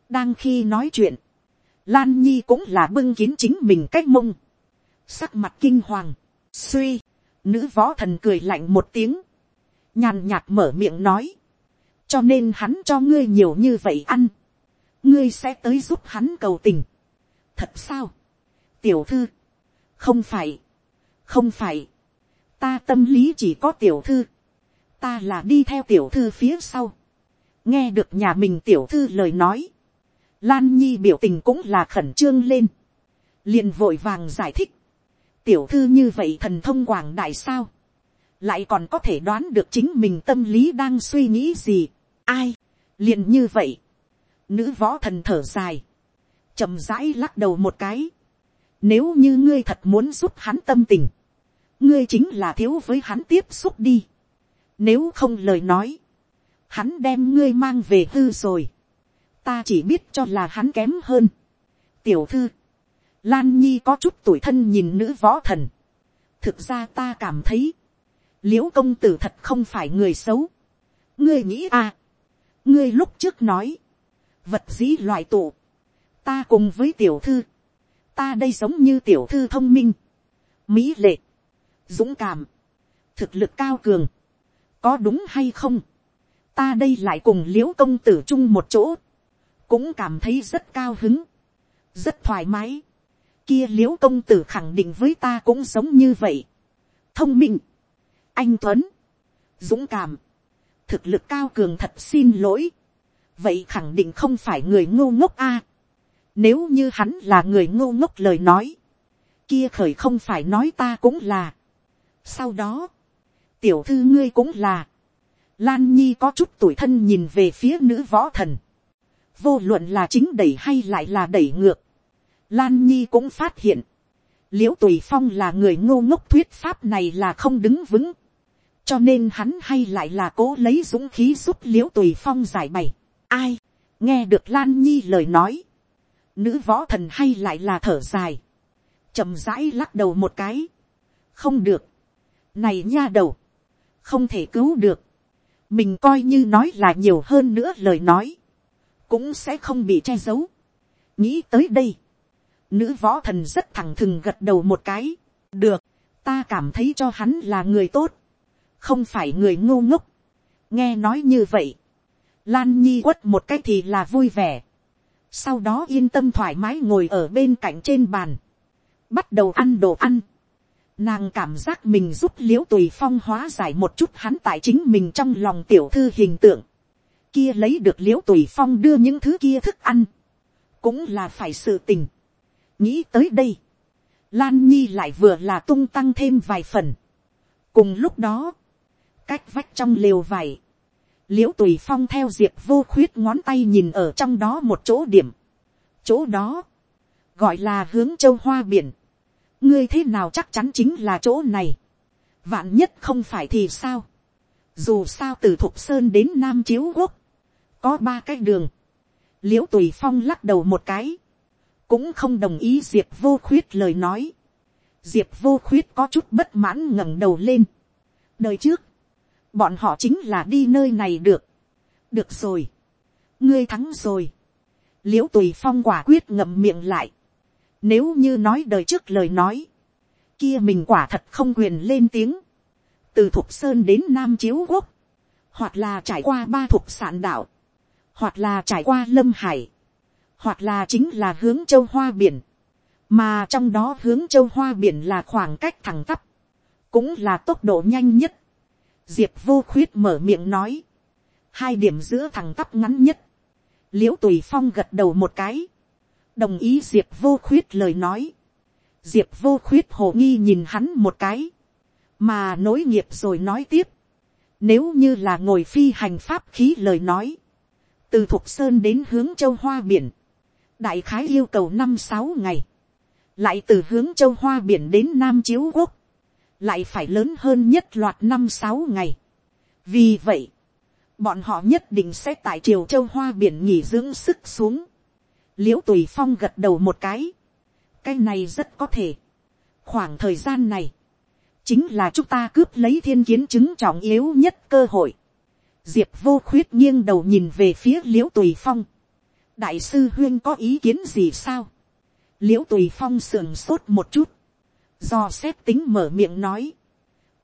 đang khi nói chuyện, lan nhi cũng là bưng kín chính mình cách mông, sắc mặt kinh hoàng, suy, nữ võ thần cười lạnh một tiếng, nhàn nhạt mở miệng nói, cho nên hắn cho ngươi nhiều như vậy ăn, ngươi sẽ tới giúp hắn cầu tình. thật sao, tiểu thư, không phải, không phải, ta tâm lý chỉ có tiểu thư, ta là đi theo tiểu thư phía sau, nghe được nhà mình tiểu thư lời nói, lan nhi biểu tình cũng là khẩn trương lên, liền vội vàng giải thích, tiểu thư như vậy thần thông quảng đại sao, lại còn có thể đoán được chính mình tâm lý đang suy nghĩ gì, ai, liền như vậy, nữ võ thần thở dài, chậm rãi lắc đầu một cái, nếu như ngươi thật muốn giúp hắn tâm tình, ngươi chính là thiếu với hắn tiếp xúc đi. Nếu không lời nói. Hắn đem ngươi mang về hư rồi. Ta chỉ biết cho là hắn kém hơn. Tiểu thư. Lan Nhi có chút tuổi thân nhìn nữ võ thần. Thực ra ta cảm thấy. Liễu công tử thật không phải người xấu. Ngươi nghĩ à. Ngươi lúc trước nói. Vật dĩ loại tụ. Ta cùng với tiểu thư. Ta đây giống như tiểu thư thông minh. Mỹ lệ. Dũng cảm. Thực lực cao cường có đúng hay không, ta đây lại cùng liễu công tử chung một chỗ, cũng cảm thấy rất cao hứng, rất thoải mái, kia l i ễ u công tử khẳng định với ta cũng giống như vậy, thông minh, anh tuấn, dũng cảm, thực lực cao cường thật xin lỗi, vậy khẳng định không phải người ngô ngốc a, nếu như hắn là người ngô ngốc lời nói, kia khởi không phải nói ta cũng là, sau đó, tiểu thư ngươi cũng là. Lan Nhi có chút tuổi thân nhìn về phía nữ võ thần. Vô luận là chính đẩy hay lại là đẩy ngược. Lan Nhi cũng phát hiện. Liễu Tùy Phong là người ngô ngốc thuyết pháp này là không đứng vững. Cho nên hắn hay lại là cố lấy dũng khí giúp Liễu Tùy Phong giải bày. Ai? Nghe được Lan Nhi lời nói. Nữ võ thần hay lại là thở dài. chậm rãi lắc đầu một cái. Không được. Này nha đầu không thể cứu được, mình coi như nói là nhiều hơn nữa lời nói, cũng sẽ không bị che giấu. nghĩ tới đây, nữ võ thần rất thẳng thừng gật đầu một cái, được, ta cảm thấy cho hắn là người tốt, không phải người ngô ngốc. nghe nói như vậy, lan nhi quất một cái thì là vui vẻ, sau đó yên tâm thoải mái ngồi ở bên cạnh trên bàn, bắt đầu ăn đồ ăn. Nàng cảm giác mình giúp l i ễ u tùy phong hóa giải một chút hắn tại chính mình trong lòng tiểu thư hình tượng. Kia lấy được l i ễ u tùy phong đưa những thứ kia thức ăn. Cũng là phải sự tình. Nghĩ tới đây. Lan Nhi lại vừa là tung tăng thêm vài phần. Cùng lúc đó. Cách vách trong lều vải. l i ễ u tùy phong theo diệp vô khuyết ngón tay nhìn ở trong đó một chỗ điểm. Chỗ đó. Gọi là hướng châu hoa biển ngươi thế nào chắc chắn chính là chỗ này. vạn nhất không phải thì sao. dù sao từ thục sơn đến nam chiếu quốc, có ba cái đường. l i ễ u tùy phong lắc đầu một cái, cũng không đồng ý diệp vô khuyết lời nói. diệp vô khuyết có chút bất mãn ngẩng đầu lên. đời trước, bọn họ chính là đi nơi này được. được rồi. ngươi thắng rồi. l i ễ u tùy phong quả quyết ngậm miệng lại. Nếu như nói đời trước lời nói. Kia mình quả thật không quyền lên tiếng. Từ Thục Sơn đến Nam Chiếu Quốc. Hoặc là trải qua ba thục sản đạo. Hoặc là trải qua Lâm Hải. Hoặc là chính là hướng châu Hoa Biển. Mà trong đó hướng châu Hoa Biển là khoảng cách thẳng tắp. Cũng là tốc độ nhanh nhất. Diệp vô khuyết mở miệng nói. Hai điểm giữa thẳng tắp ngắn nhất. Liễu tùy phong gật đầu một cái đồng ý diệp vô khuyết lời nói, diệp vô khuyết hồ nghi nhìn hắn một cái, mà nối nghiệp rồi nói tiếp, nếu như là ngồi phi hành pháp khí lời nói, từ thục sơn đến hướng châu hoa biển, đại khái yêu cầu năm sáu ngày, lại từ hướng châu hoa biển đến nam chiếu quốc, lại phải lớn hơn nhất loạt năm sáu ngày. vì vậy, bọn họ nhất định sẽ tại triều châu hoa biển nghỉ dưỡng sức xuống, l i ễ u tùy phong gật đầu một cái, cái này rất có thể. khoảng thời gian này, chính là chúng ta cướp lấy thiên kiến chứng trọng yếu nhất cơ hội. diệp vô khuyết nghiêng đầu nhìn về phía l i ễ u tùy phong đại sư huyên có ý kiến gì sao. l i ễ u tùy phong sườn sốt một chút, do xét tính mở miệng nói,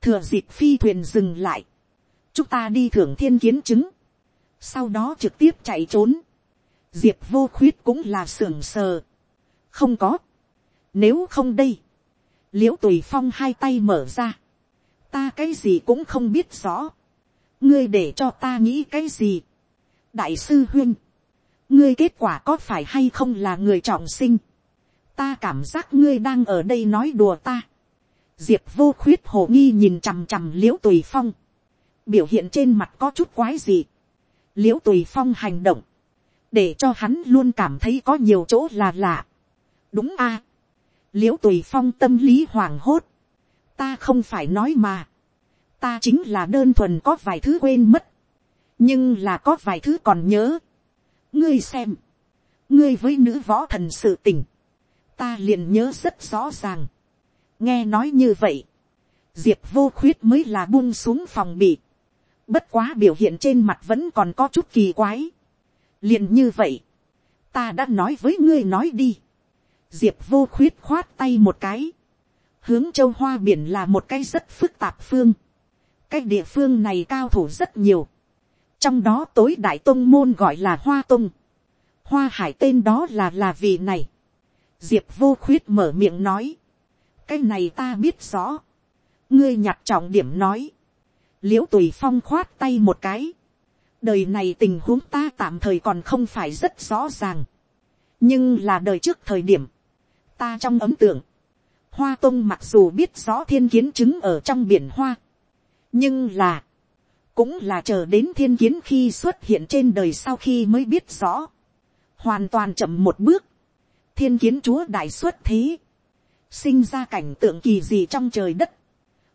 thừa dịp phi thuyền dừng lại, chúng ta đi thưởng thiên kiến chứng, sau đó trực tiếp chạy trốn, diệp vô khuyết cũng là sưởng sờ. không có. nếu không đây, l i ễ u tùy phong hai tay mở ra. ta cái gì cũng không biết rõ. ngươi để cho ta nghĩ cái gì. đại sư huyên, ngươi kết quả có phải hay không là người trọng sinh. ta cảm giác ngươi đang ở đây nói đùa ta. diệp vô khuyết hồ nghi nhìn chằm chằm l i ễ u tùy phong. biểu hiện trên mặt có chút quái gì. l i ễ u tùy phong hành động để cho hắn luôn cảm thấy có nhiều chỗ là lạ. đúng a, à. l i ễ u tùy phong tâm lý hoảng hốt, ta không phải nói mà, ta chính là đơn thuần có vài thứ quên mất, nhưng là có vài thứ còn nhớ ngươi xem, ngươi với nữ võ thần sự tình, ta liền nhớ rất rõ ràng. nghe nói như vậy, diệp vô khuyết mới là buông xuống phòng bị, bất quá biểu hiện trên mặt vẫn còn có chút kỳ quái liền như vậy, ta đã nói với ngươi nói đi. diệp vô khuyết khoát tay một cái. hướng châu hoa biển là một cái rất phức tạp phương. cái địa phương này cao thủ rất nhiều trong đó tối đại tôn môn gọi là hoa tôn. hoa hải tên đó là là vì này. diệp vô khuyết mở miệng nói. cái này ta biết rõ. ngươi nhặt trọng điểm nói. l i ễ u tùy phong khoát tay một cái đời này tình huống ta tạm thời còn không phải rất rõ ràng, nhưng là đời trước thời điểm, ta trong ấm tượng, hoa tông mặc dù biết rõ thiên kiến chứng ở trong biển hoa, nhưng là, cũng là chờ đến thiên kiến khi xuất hiện trên đời sau khi mới biết rõ, hoàn toàn chậm một bước, thiên kiến chúa đại xuất thế, sinh ra cảnh tượng kỳ gì trong trời đất,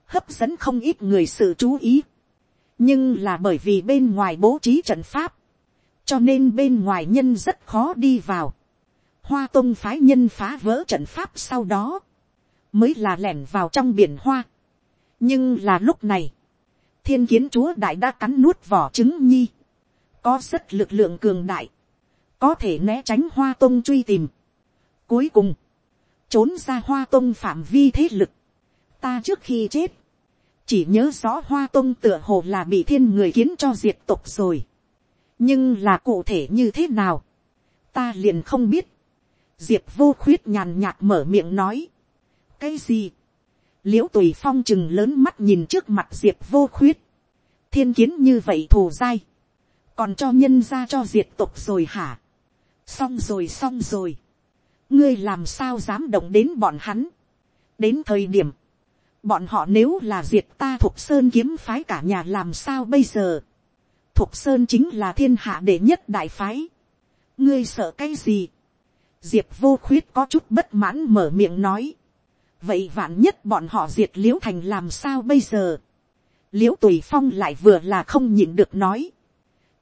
hấp dẫn không ít người sự chú ý. Nhưng là bởi vì bên ngoài bố trí trận pháp, cho nên bên ngoài nhân rất khó đi vào. Hoa tông phái nhân phá vỡ trận pháp sau đó, mới là lẻn vào trong biển hoa. nhưng là lúc này, thiên kiến chúa đại đã cắn nuốt vỏ trứng nhi, có rất lực lượng cường đại, có thể né tránh hoa tông truy tìm. cuối cùng, trốn ra hoa tông phạm vi thế lực, ta trước khi chết, chỉ nhớ rõ hoa tông tựa hồ là bị thiên người kiến cho diệt tục rồi. nhưng là cụ thể như thế nào, ta liền không biết. diệp vô khuyết nhàn nhạt mở miệng nói. cái gì, l i ễ u tùy phong chừng lớn mắt nhìn trước mặt diệp vô khuyết, thiên kiến như vậy thù dai, còn cho nhân ra cho diệt tục rồi hả, xong rồi xong rồi, ngươi làm sao dám động đến bọn hắn, đến thời điểm, bọn họ nếu là diệt ta thuộc sơn kiếm phái cả nhà làm sao bây giờ, thuộc sơn chính là thiên hạ đệ nhất đại phái, ngươi sợ cái gì, diệp vô khuyết có chút bất mãn mở miệng nói vậy vạn nhất bọn họ diệt l i ễ u thành làm sao bây giờ. l i ễ u tùy phong lại vừa là không nhịn được nói.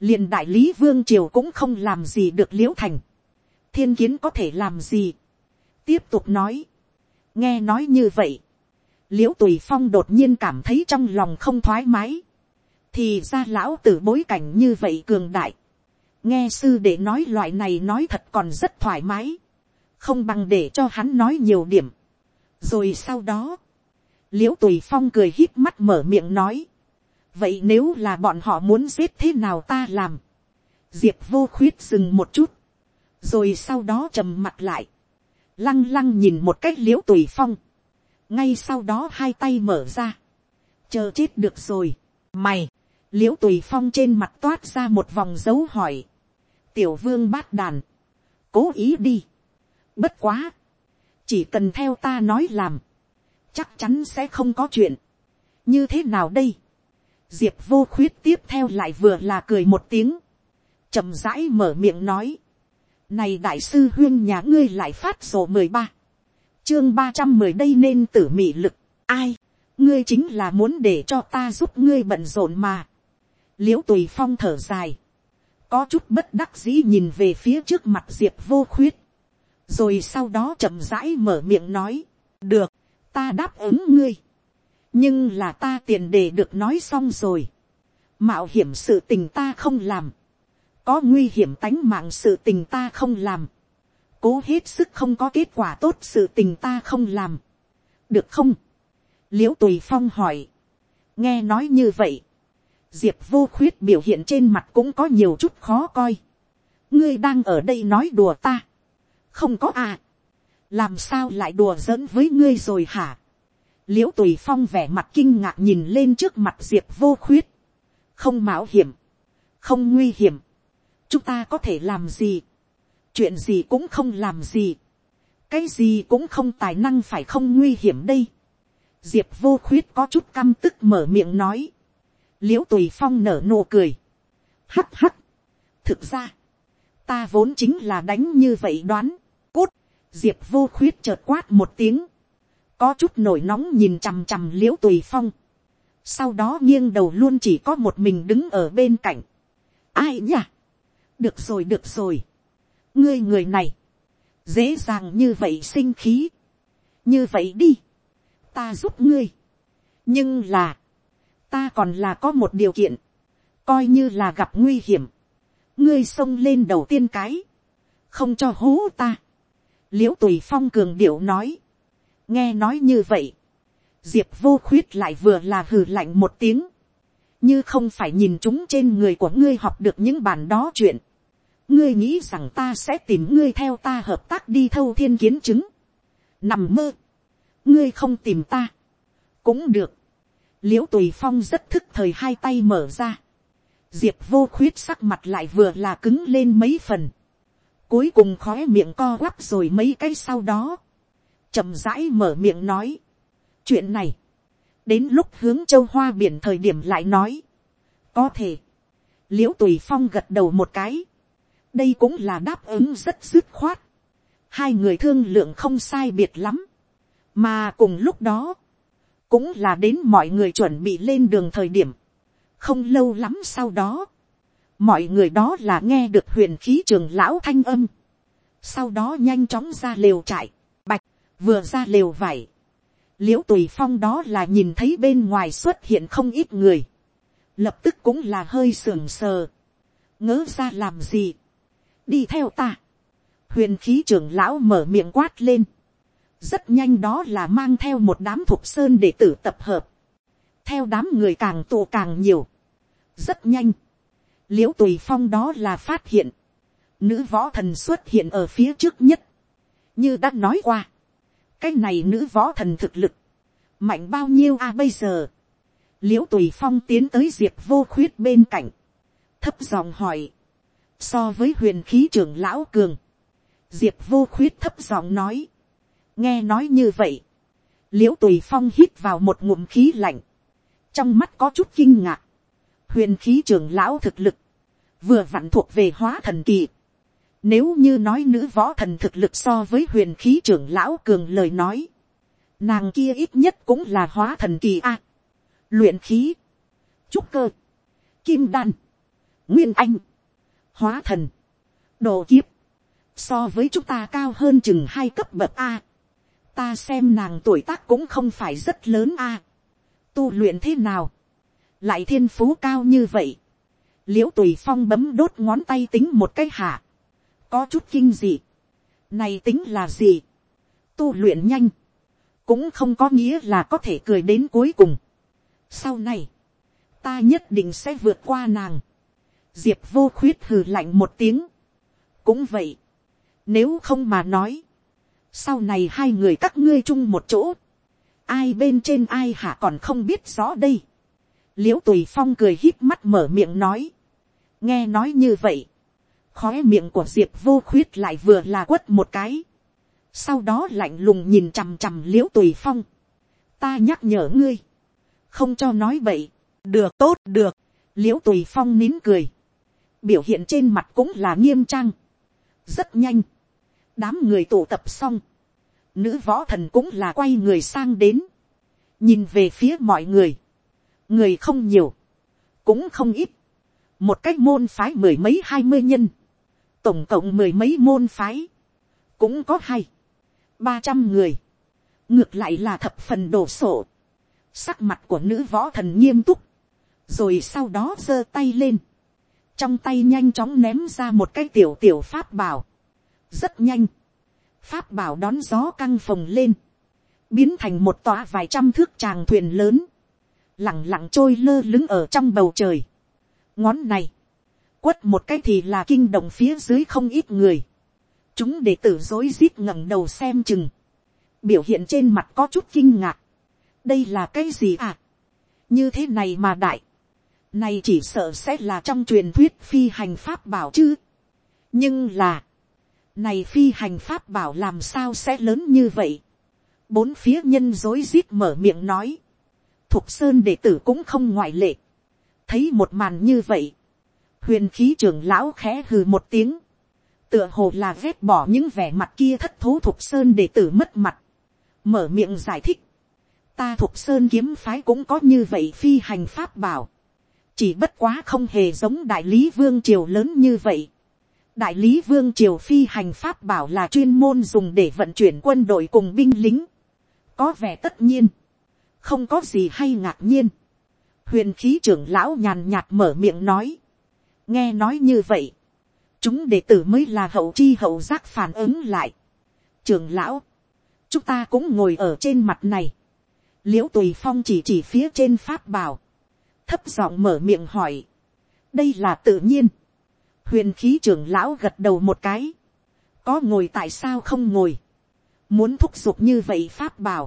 liền đại lý vương triều cũng không làm gì được l i ễ u thành. thiên kiến có thể làm gì. tiếp tục nói. nghe nói như vậy. l i ễ u tùy phong đột nhiên cảm thấy trong lòng không thoải mái. thì ra lão t bối cảnh như vậy cường đại nghe sư để nói loại này nói thật còn rất thoải mái, không bằng để cho hắn nói nhiều điểm rồi sau đó, l i ễ u tùy phong cười hít mắt mở miệng nói, vậy nếu là bọn họ muốn giết thế nào ta làm, diệp vô khuyết dừng một chút, rồi sau đó trầm mặt lại, lăng lăng nhìn một cách l i ễ u tùy phong, ngay sau đó hai tay mở ra, chờ chết được rồi, mày, l i ễ u tùy phong trên mặt toát ra một vòng dấu hỏi, tiểu vương bát đàn, cố ý đi. Bất quá, chỉ cần theo ta nói làm, chắc chắn sẽ không có chuyện. như thế nào đây. diệp vô khuyết tiếp theo lại vừa là cười một tiếng, chậm rãi mở miệng nói. này đại sư huyên nhà ngươi lại phát sổ mười ba, chương ba trăm mười đây nên tử mị lực, ai, ngươi chính là muốn để cho ta giúp ngươi bận rộn mà. l i ễ u tùy phong thở dài, có chút bất đắc dĩ nhìn về phía trước mặt diệp vô khuyết, rồi sau đó chậm rãi mở miệng nói, được, ta đáp ứng ngươi, nhưng là ta tiền đề được nói xong rồi, mạo hiểm sự tình ta không làm, có nguy hiểm tánh mạng sự tình ta không làm, cố hết sức không có kết quả tốt sự tình ta không làm, được không, l i ễ u tùy phong hỏi, nghe nói như vậy, diệp vô khuyết biểu hiện trên mặt cũng có nhiều chút khó coi. ngươi đang ở đây nói đùa ta không có à. làm sao lại đùa giỡn với ngươi rồi hả. l i ễ u tùy phong vẻ mặt kinh ngạc nhìn lên trước mặt diệp vô khuyết. không mạo hiểm. không nguy hiểm. chúng ta có thể làm gì. chuyện gì cũng không làm gì. cái gì cũng không tài năng phải không nguy hiểm đây. diệp vô khuyết có chút căm tức mở miệng nói l i ễ u tùy phong nở nụ cười. hắt hắt. thực ra, ta vốn chính là đánh như vậy đoán diệp vô khuyết chợt quát một tiếng. có chút nổi nóng nhìn chằm chằm l i ễ u tùy phong. sau đó nghiêng đầu luôn chỉ có một mình đứng ở bên cạnh. ai nhỉ? được rồi được rồi. ngươi người này, dễ dàng như vậy sinh khí. như vậy đi, ta giúp ngươi. nhưng là, ta còn là có một điều kiện, coi như là gặp nguy hiểm, ngươi xông lên đầu tiên cái, không cho hố ta l i ễ u tùy phong cường điệu nói, nghe nói như vậy, diệp vô khuyết lại vừa là hừ lạnh một tiếng, như không phải nhìn chúng trên người của ngươi học được những bản đó chuyện, ngươi nghĩ rằng ta sẽ tìm ngươi theo ta hợp tác đi thâu thiên kiến chứng, nằm mơ, ngươi không tìm ta, cũng được, l i ễ u tùy phong rất thức thời hai tay mở ra. diệp vô khuyết sắc mặt lại vừa là cứng lên mấy phần cuối cùng khói miệng co quắp rồi mấy cái sau đó. chậm rãi mở miệng nói. chuyện này, đến lúc hướng châu hoa biển thời điểm lại nói. có thể, l i ễ u tùy phong gật đầu một cái. đây cũng là đáp ứng rất dứt khoát. hai người thương lượng không sai biệt lắm. mà cùng lúc đó, cũng là đến mọi người chuẩn bị lên đường thời điểm, không lâu lắm sau đó, mọi người đó là nghe được huyền khí trường lão thanh âm, sau đó nhanh chóng ra lều trại, bạch, vừa ra lều vải, l i ễ u tùy phong đó là nhìn thấy bên ngoài xuất hiện không ít người, lập tức cũng là hơi sưởng sờ, ngớ ra làm gì, đi theo ta, huyền khí trưởng lão mở miệng quát lên, rất nhanh đó là mang theo một đám thục sơn để tử tập hợp, theo đám người càng tụ càng nhiều, rất nhanh, l i ễ u tùy phong đó là phát hiện, nữ võ thần xuất hiện ở phía trước nhất, như đã nói qua, cái này nữ võ thần thực lực, mạnh bao nhiêu a à bây giờ, l i ễ u tùy phong tiến tới diệp vô khuyết bên cạnh, thấp giọng hỏi, so với huyền khí trưởng lão cường, diệp vô khuyết thấp giọng nói, nghe nói như vậy, l i ễ u tùy phong hít vào một ngụm khí lạnh, trong mắt có chút kinh ngạc, huyền khí trưởng lão thực lực, vừa vặn thuộc về hóa thần kỳ, nếu như nói nữ võ thần thực lực so với huyền khí trưởng lão cường lời nói. Nàng kia ít nhất cũng là hóa thần kỳ A. luyện khí. Trúc cơ. Kim đan. Nguyên anh. Hóa thần. Đồ kiếp. So với chúng ta cao hơn chừng hai cấp bậc A. Ta xem nàng tuổi tác cũng không phải rất lớn A. Tu luyện thế nào? Lại thiên phú cao như vậy. Liễu tùy phong bấm đốt ngón tay tính một cái hạ có chút kinh gì Này tính là gì? Tu luyện nhanh. Cũng không có nghĩa là có thể cười đến cuối cùng. Sau này. Ta nhất định sẽ vượt qua nàng. Diệp vô khuyết hừ lạnh một tiếng. Cũng vậy. Nếu không mà nói. Sau này hai người các ngươi chung một chỗ. Ai bên trên ai hả còn không biết rõ đây. Liễu tùy phong cười hít mắt mở miệng nói. Nghe nói như vậy khói miệng của diệp vô khuyết lại vừa là quất một cái. sau đó lạnh lùng nhìn chằm chằm l i ễ u tùy phong. ta nhắc nhở ngươi, không cho nói vậy. được tốt được, l i ễ u tùy phong nín cười, biểu hiện trên mặt cũng là nghiêm trang, rất nhanh, đám người tụ tập xong, nữ võ thần cũng là quay người sang đến, nhìn về phía mọi người, người không nhiều, cũng không ít, một cách môn phái mười mấy hai mươi nhân, tổng cộng mười mấy môn phái, cũng có hai, ba trăm người, ngược lại là thập phần đổ sổ, sắc mặt của nữ võ thần nghiêm túc, rồi sau đó giơ tay lên, trong tay nhanh chóng ném ra một cái tiểu tiểu pháp bảo, rất nhanh, pháp bảo đón gió căng phồng lên, biến thành một tòa vài trăm thước tràng thuyền lớn, lẳng lặng trôi lơ lứng ở trong bầu trời. ngón này, quất một cái thì là kinh động phía dưới không ít người. chúng đệ tử dối rít ngẩng đầu xem chừng. biểu hiện trên mặt có chút kinh ngạc. đây là cái gì à. như thế này mà đại. này chỉ sợ sẽ là trong truyền thuyết phi hành pháp bảo chứ. nhưng là, này phi hành pháp bảo làm sao sẽ lớn như vậy. bốn phía nhân dối rít mở miệng nói thục sơn đệ tử cũng không ngoại lệ. thấy một màn như vậy huyền khí trưởng lão khẽ hừ một tiếng, tựa hồ là ghét bỏ những vẻ mặt kia thất thố thục sơn đệ tử mất mặt, mở miệng giải thích, ta thục sơn kiếm phái cũng có như vậy phi hành pháp bảo, chỉ bất quá không hề giống đại lý vương triều lớn như vậy. đại lý vương triều phi hành pháp bảo là chuyên môn dùng để vận chuyển quân đội cùng binh lính, có vẻ tất nhiên, không có gì hay ngạc nhiên. huyền khí trưởng lão nhàn nhạt mở miệng nói, nghe nói như vậy, chúng đệ tử mới là hậu chi hậu giác phản ứng lại. trường lão, chúng ta cũng ngồi ở trên mặt này, l i ễ u tùy phong chỉ chỉ phía trên pháp bảo, thấp giọng mở miệng hỏi, đây là tự nhiên, huyền khí trưởng lão gật đầu một cái, có ngồi tại sao không ngồi, muốn thúc giục như vậy pháp bảo,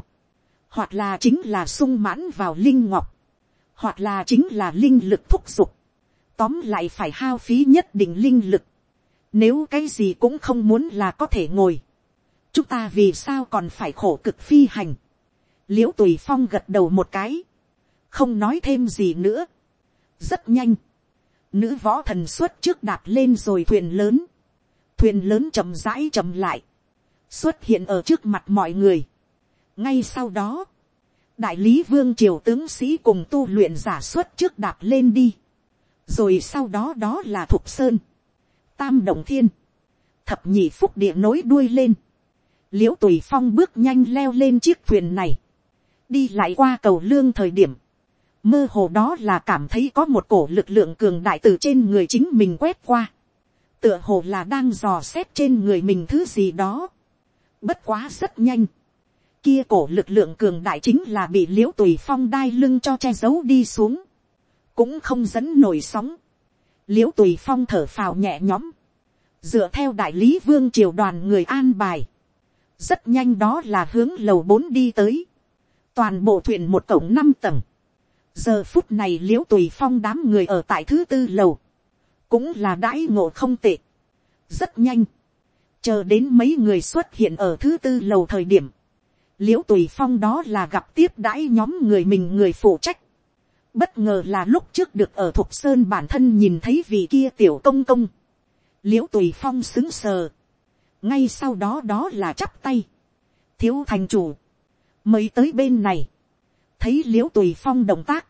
hoặc là chính là sung mãn vào linh ngọc, hoặc là chính là linh lực thúc giục, tóm lại phải hao phí nhất định linh lực. Nếu cái gì cũng không muốn là có thể ngồi. Chúng ta vì sao còn phải khổ cực phi hành. Liễu tùy phong gật đầu một cái. Không nói thêm gì nữa. Rất nhanh. Nữ võ thần xuất trước đạp lên rồi thuyền lớn. Thuyền lớn chậm rãi chậm lại. Xuất hiện ở trước mặt mọi người. Ngay sau đó. Đại lý vương triều tướng sĩ cùng tu luyện giả xuất trước đạp lên đi. Rồi sau đó đó là thục sơn, tam động thiên, thập nhị phúc địa nối đuôi lên, l i ễ u tùy phong bước nhanh leo lên chiếc thuyền này, đi lại qua cầu lương thời điểm, mơ hồ đó là cảm thấy có một cổ lực lượng cường đại từ trên người chính mình quét qua, tựa hồ là đang dò xét trên người mình thứ gì đó, bất quá rất nhanh, kia cổ lực lượng cường đại chính là bị l i ễ u tùy phong đai lưng cho che giấu đi xuống, cũng không dẫn nổi sóng, l i ễ u tùy phong thở phào nhẹ nhõm, dựa theo đại lý vương triều đoàn người an bài, rất nhanh đó là hướng lầu bốn đi tới, toàn bộ thuyền một cổng năm tầng, giờ phút này l i ễ u tùy phong đám người ở tại thứ tư lầu, cũng là đãi ngộ không tệ, rất nhanh, chờ đến mấy người xuất hiện ở thứ tư lầu thời điểm, l i ễ u tùy phong đó là gặp tiếp đãi nhóm người mình người phụ trách, bất ngờ là lúc trước được ở thục sơn bản thân nhìn thấy vị kia tiểu công công, l i ễ u tùy phong xứng sờ, ngay sau đó đó là chắp tay, thiếu thành chủ, mới tới bên này, thấy l i ễ u tùy phong động tác,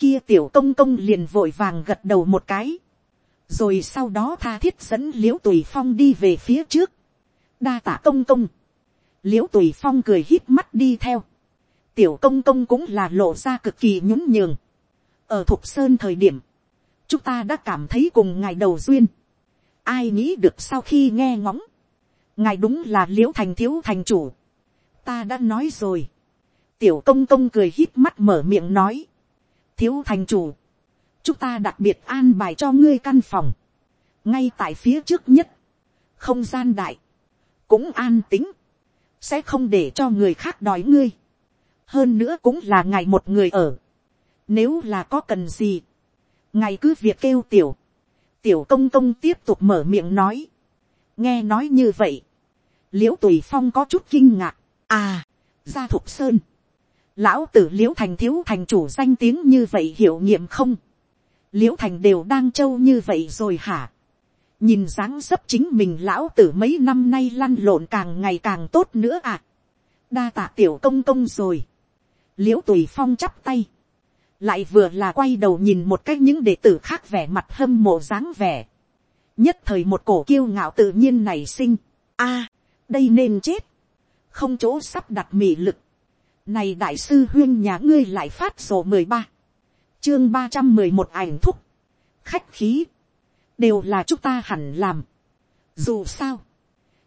kia tiểu công công liền vội vàng gật đầu một cái, rồi sau đó tha thiết dẫn l i ễ u tùy phong đi về phía trước, đa tả công công, l i ễ u tùy phong cười hít mắt đi theo, tiểu công công cũng là lộ ra cực kỳ nhún nhường, ở thục sơn thời điểm, chúng ta đã cảm thấy cùng ngài đầu duyên, ai nghĩ được sau khi nghe ngóng, ngài đúng là l i ễ u thành thiếu thành chủ, ta đã nói rồi, tiểu công công cười hít mắt mở miệng nói, thiếu thành chủ, chúng ta đặc biệt an bài cho ngươi căn phòng, ngay tại phía trước nhất, không gian đại, cũng an tính, sẽ không để cho người khác đòi ngươi, hơn nữa cũng là ngài một người ở, nếu là có cần gì, ngài cứ việc kêu tiểu, tiểu công công tiếp tục mở miệng nói, nghe nói như vậy, l i ễ u tùy phong có chút kinh ngạc, à, gia thục sơn, lão tử l i ễ u thành thiếu thành chủ danh tiếng như vậy hiểu nghiệm không, l i ễ u thành đều đang trâu như vậy rồi hả, nhìn dáng dấp chính mình lão tử mấy năm nay lăn lộn càng ngày càng tốt nữa à, đa tạ tiểu công công rồi, l i ễ u tùy phong chắp tay, lại vừa là quay đầu nhìn một cách những đệ tử khác vẻ mặt hâm mộ dáng vẻ, nhất thời một cổ kiêu ngạo tự nhiên nảy sinh, a, đây nên chết, không chỗ sắp đặt mị lực, này đại sư huyên nhà ngươi lại phát sổ mười ba. Chương ba trăm mười một ảnh thúc. Khách khí. Đều là chúng ta hẳn làm. Dù sao.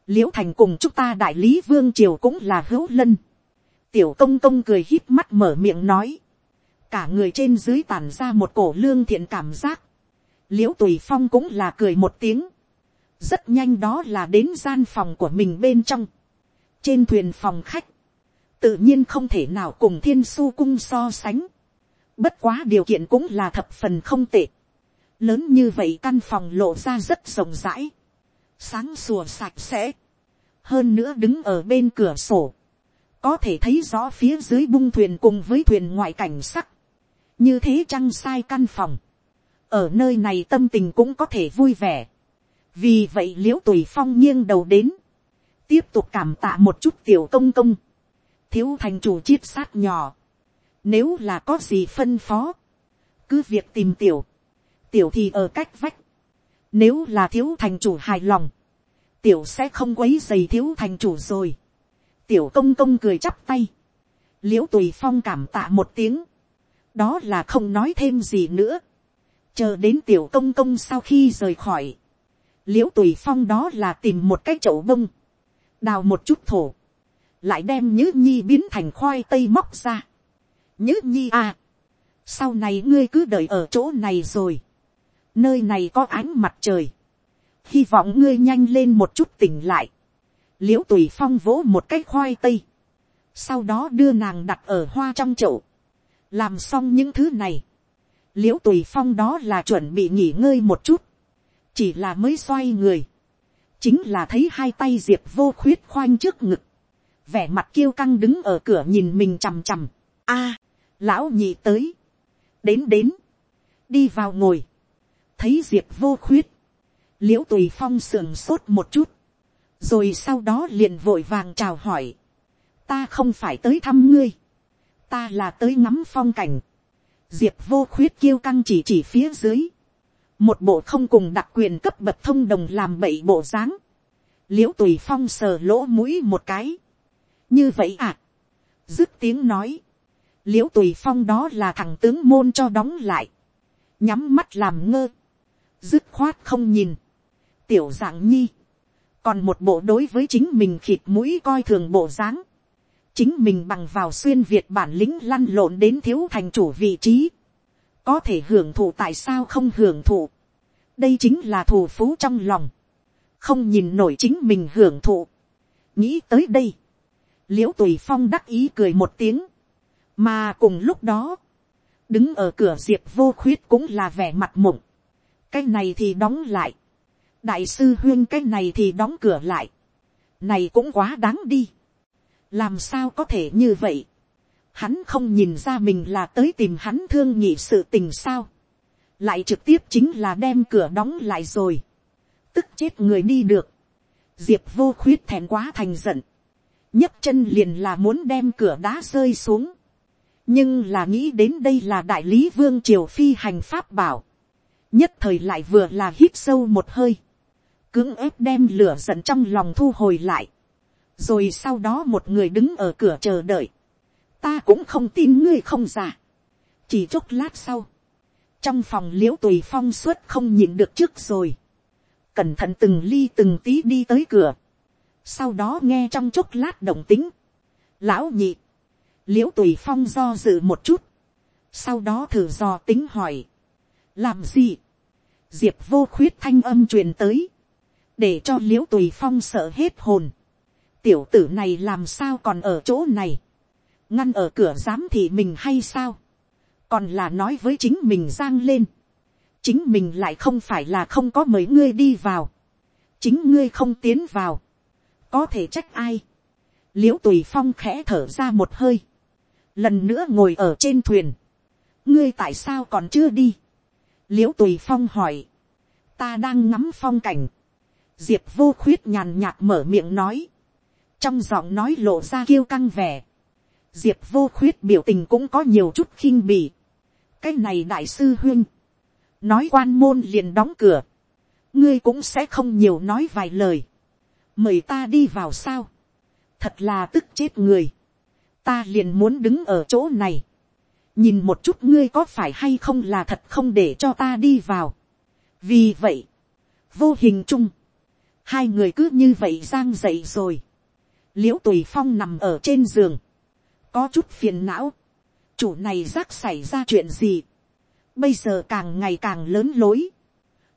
Liễu thành cùng chúng ta đại lý vương triều cũng là hữu lân. Tiểu công công cười hít mắt mở miệng nói. Cả người trên dưới tàn ra một cổ lương thiện cảm giác. Liễu tùy phong cũng là cười một tiếng. Rất nhanh đó là đến gian phòng của mình bên trong. Trên thuyền phòng khách, tự nhiên không thể nào cùng thiên su cung so sánh. Bất quá điều kiện cũng là thập phần không tệ. Lớn như vậy căn phòng lộ ra rất rộng rãi. Sáng sủa sạch sẽ. Hơn nữa đứng ở bên cửa sổ. Có thể thấy rõ phía dưới bung thuyền cùng với thuyền ngoại cảnh sắc. Như thế trăng sai căn phòng. Ở nơi này tâm tình cũng có thể vui vẻ. Vì vậy liễu tùy phong nghiêng đầu đến. Tiếp tục cảm tạ một chút tiểu công công thiếu thành chủ chiết sát nhỏ. Nếu là có gì phân phó, cứ việc tìm tiểu. Tiểu thì ở cách vách. Nếu là thiếu thành chủ hài lòng, tiểu sẽ không quấy dày thiếu thành chủ rồi. Tiểu công công cười chắp tay. Liễu tùy phong cảm tạ một tiếng. Đó là không nói thêm gì nữa. Chờ đến tiểu công công sau khi rời khỏi. Liễu tùy phong đó là tìm một cái chậu bông. Đào một chút thổ lại đem nhữ nhi biến thành khoai tây móc ra. nhữ nhi à, sau này ngươi cứ đợi ở chỗ này rồi, nơi này có ánh mặt trời, hy vọng ngươi nhanh lên một chút tỉnh lại, l i ễ u tùy phong vỗ một cái khoai tây, sau đó đưa nàng đặt ở hoa trong chậu, làm xong những thứ này, l i ễ u tùy phong đó là chuẩn bị nghỉ ngơi một chút, chỉ là mới xoay người, chính là thấy hai tay diệp vô khuyết khoanh trước ngực, vẻ mặt kiêu căng đứng ở cửa nhìn mình chằm chằm. a, lão nhị tới, đến đến, đi vào ngồi, thấy diệp vô khuyết, l i ễ u tùy phong sườn sốt một chút, rồi sau đó liền vội vàng chào hỏi, ta không phải tới thăm ngươi, ta là tới ngắm phong cảnh, diệp vô khuyết kiêu căng chỉ chỉ phía dưới, một bộ không cùng đặc quyền cấp bậc thông đồng làm bậy bộ dáng, l i ễ u tùy phong sờ lỗ mũi một cái, như vậy à. dứt tiếng nói, l i ễ u tùy phong đó là thằng tướng môn cho đóng lại, nhắm mắt làm ngơ, dứt khoát không nhìn, tiểu dạng nhi, còn một bộ đối với chính mình khịt mũi coi thường bộ dáng, chính mình bằng vào xuyên việt bản lĩnh lăn lộn đến thiếu thành chủ vị trí, có thể hưởng thụ tại sao không hưởng thụ, đây chính là thù phú trong lòng, không nhìn nổi chính mình hưởng thụ, nghĩ tới đây, liễu tùy phong đắc ý cười một tiếng, mà cùng lúc đó, đứng ở cửa diệp vô khuyết cũng là vẻ mặt mộng, cái này thì đóng lại, đại sư huyên cái này thì đóng cửa lại, này cũng quá đáng đi, làm sao có thể như vậy, hắn không nhìn ra mình là tới tìm hắn thương nhị sự tình sao, lại trực tiếp chính là đem cửa đóng lại rồi, tức chết người đi được, diệp vô khuyết thèm quá thành giận, nhấc chân liền là muốn đem cửa đá rơi xuống, nhưng là nghĩ đến đây là đại lý vương triều phi hành pháp bảo, nhất thời lại vừa là hít sâu một hơi, cưỡng ép đem lửa giận trong lòng thu hồi lại, rồi sau đó một người đứng ở cửa chờ đợi, ta cũng không tin ngươi không già, chỉ chốc lát sau, trong phòng l i ễ u tùy phong suốt không nhìn được trước rồi, cẩn thận từng ly từng tí đi tới cửa, sau đó nghe trong chốc lát động tính, lão nhị, l i ễ u tùy phong do dự một chút, sau đó thử dò tính hỏi, làm gì, diệp vô khuyết thanh âm truyền tới, để cho l i ễ u tùy phong sợ hết hồn, tiểu tử này làm sao còn ở chỗ này, ngăn ở cửa giám thị mình hay sao, còn là nói với chính mình giang lên, chính mình lại không phải là không có mấy ngươi đi vào, chính ngươi không tiến vào, có thể trách ai, l i ễ u tùy phong khẽ thở ra một hơi, lần nữa ngồi ở trên thuyền, ngươi tại sao còn chưa đi, l i ễ u tùy phong hỏi, ta đang ngắm phong cảnh, diệp vô khuyết nhàn nhạt mở miệng nói, trong giọng nói lộ ra kiêu căng vẻ, diệp vô khuyết biểu tình cũng có nhiều chút khinh bì, cái này đại sư huyên, nói quan môn liền đóng cửa, ngươi cũng sẽ không nhiều nói vài lời, mời ta đi vào sao, thật là tức chết người, ta liền muốn đứng ở chỗ này, nhìn một chút ngươi có phải hay không là thật không để cho ta đi vào. vì vậy, vô hình chung, hai người cứ như vậy giang dậy rồi, l i ễ u tùy phong nằm ở trên giường, có chút phiền não, chủ này rác xảy ra chuyện gì, bây giờ càng ngày càng lớn lối,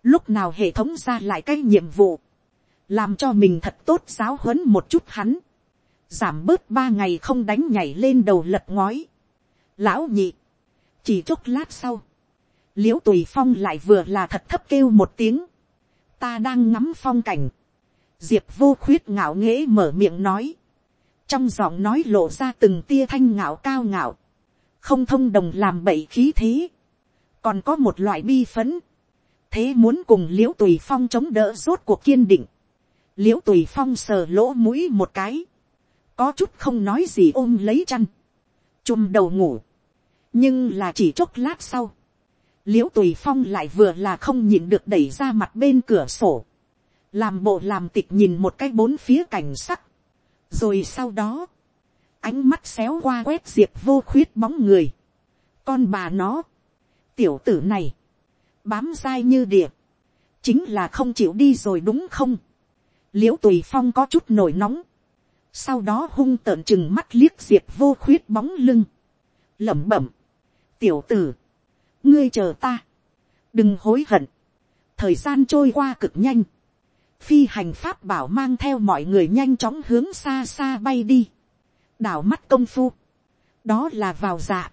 lúc nào hệ thống ra lại cái nhiệm vụ, làm cho mình thật tốt giáo huấn một chút hắn, giảm bớt ba ngày không đánh nhảy lên đầu lật ngói. Lão nhị, chỉ chốc lát sau, l i ễ u tùy phong lại vừa là thật thấp kêu một tiếng, ta đang ngắm phong cảnh, diệp vô khuyết ngạo nghễ mở miệng nói, trong giọng nói lộ ra từng tia thanh ngạo cao ngạo, không thông đồng làm bậy khí thế, còn có một loại bi phấn, thế muốn cùng l i ễ u tùy phong chống đỡ rốt cuộc kiên định, l i ễ u tùy phong sờ lỗ mũi một cái, có chút không nói gì ôm lấy chăn, chùm đầu ngủ, nhưng là chỉ chốc lát sau, l i ễ u tùy phong lại vừa là không nhìn được đẩy ra mặt bên cửa sổ, làm bộ làm tịch nhìn một cái bốn phía cảnh sắc, rồi sau đó, ánh mắt xéo qua quét diệp vô khuyết bóng người. con bà nó, tiểu tử này, bám dai như địa, chính là không chịu đi rồi đúng không. l i ễ u tùy phong có chút nổi nóng, sau đó hung tợn chừng mắt liếc diệp vô khuyết bóng lưng, lẩm bẩm, tiểu tử, ngươi chờ ta, đừng hối hận, thời gian trôi qua cực nhanh, phi hành pháp bảo mang theo mọi người nhanh chóng hướng xa xa bay đi. Đảo mắt công phu, đó là vào dạ,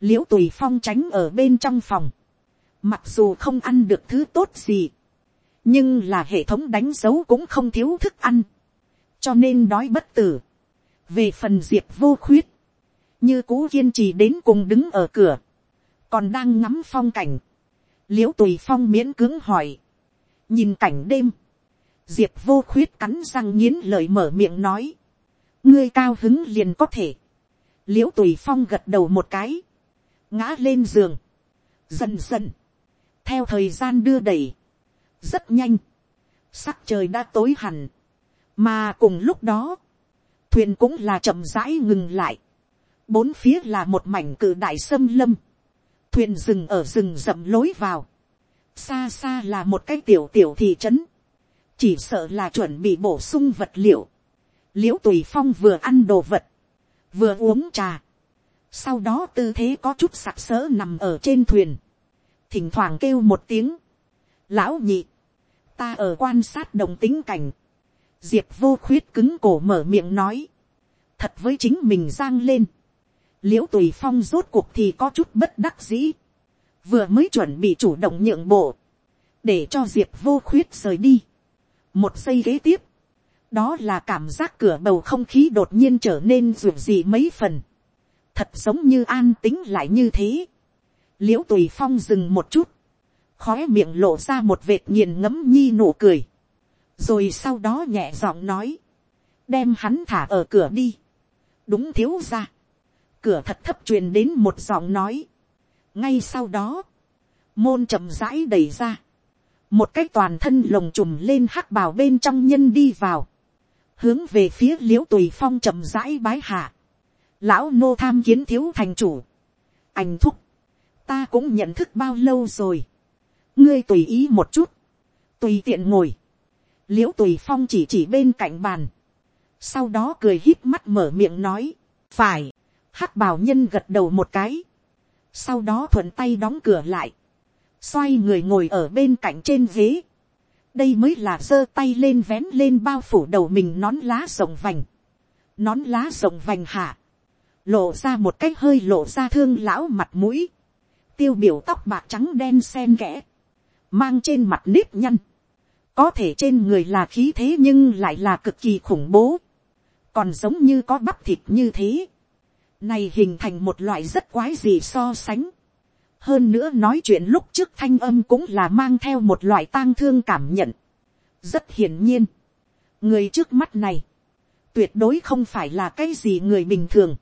l i ễ u tùy phong tránh ở bên trong phòng, mặc dù không ăn được thứ tốt gì, nhưng là hệ thống đánh dấu cũng không thiếu thức ăn, cho nên đói bất tử. về phần diệp vô khuyết, như cũ kiên trì đến cùng đứng ở cửa, còn đang ngắm phong cảnh, l i ễ u tùy phong miễn cưỡng hỏi, nhìn cảnh đêm, diệp vô khuyết cắn răng nghiến lời mở miệng nói, ngươi cao hứng liền có thể, l i ễ u tùy phong gật đầu một cái, ngã lên giường, dần dần, theo thời gian đưa đẩy, rất nhanh, sắc trời đã tối hẳn, mà cùng lúc đó, thuyền cũng là chậm rãi ngừng lại, bốn phía là một mảnh cự đại sâm lâm, thuyền dừng ở rừng rậm lối vào, xa xa là một cái tiểu tiểu thị trấn, chỉ sợ là chuẩn bị bổ sung vật liệu, l i ễ u tùy phong vừa ăn đồ vật, vừa uống trà, sau đó tư thế có chút sặc sỡ nằm ở trên thuyền, thỉnh thoảng kêu một tiếng, lão nhị, ta ở quan sát đồng tính cảnh, diệp vô khuyết cứng cổ mở miệng nói, thật với chính mình giang lên, l i ễ u tùy phong rốt cuộc thì có chút bất đắc dĩ, vừa mới chuẩn bị chủ động nhượng bộ, để cho diệp vô khuyết rời đi. một giây kế tiếp, đó là cảm giác cửa bầu không khí đột nhiên trở nên ruột gì mấy phần, thật giống như an tính lại như thế. l i ễ u tùy phong dừng một chút, khói miệng lộ ra một vệt nghiền ngấm nhi nụ cười, rồi sau đó nhẹ giọng nói, đem hắn thả ở cửa đi, đúng thiếu ra, cửa thật thấp truyền đến một giọng nói, ngay sau đó, môn chậm rãi đẩy ra, một cái toàn thân lồng trùm lên hắc bào bên trong nhân đi vào, hướng về phía l i ễ u tùy phong chậm rãi bái hạ, lão nô tham kiến thiếu thành chủ, anh thúc, ta cũng nhận thức bao lâu rồi, ngươi tùy ý một chút, tùy tiện ngồi, l i ễ u tùy phong chỉ chỉ bên cạnh bàn, sau đó cười hít mắt mở miệng nói, phải, hắc bào nhân gật đầu một cái, sau đó thuận tay đóng cửa lại, xoay người ngồi ở bên cạnh trên ghế, đây mới là giơ tay lên vén lên bao phủ đầu mình nón lá rộng vành, nón lá rộng vành hạ, lộ ra một cách hơi lộ ra thương lão mặt mũi, tiêu biểu tóc bạc trắng đen sen kẽ, mang trên mặt nếp nhăn, có thể trên người là khí thế nhưng lại là cực kỳ khủng bố, còn giống như có bắp thịt như thế, này hình thành một loại rất quái gì so sánh, hơn nữa nói chuyện lúc trước thanh âm cũng là mang theo một loại tang thương cảm nhận, rất hiển nhiên, người trước mắt này, tuyệt đối không phải là cái gì người bình thường,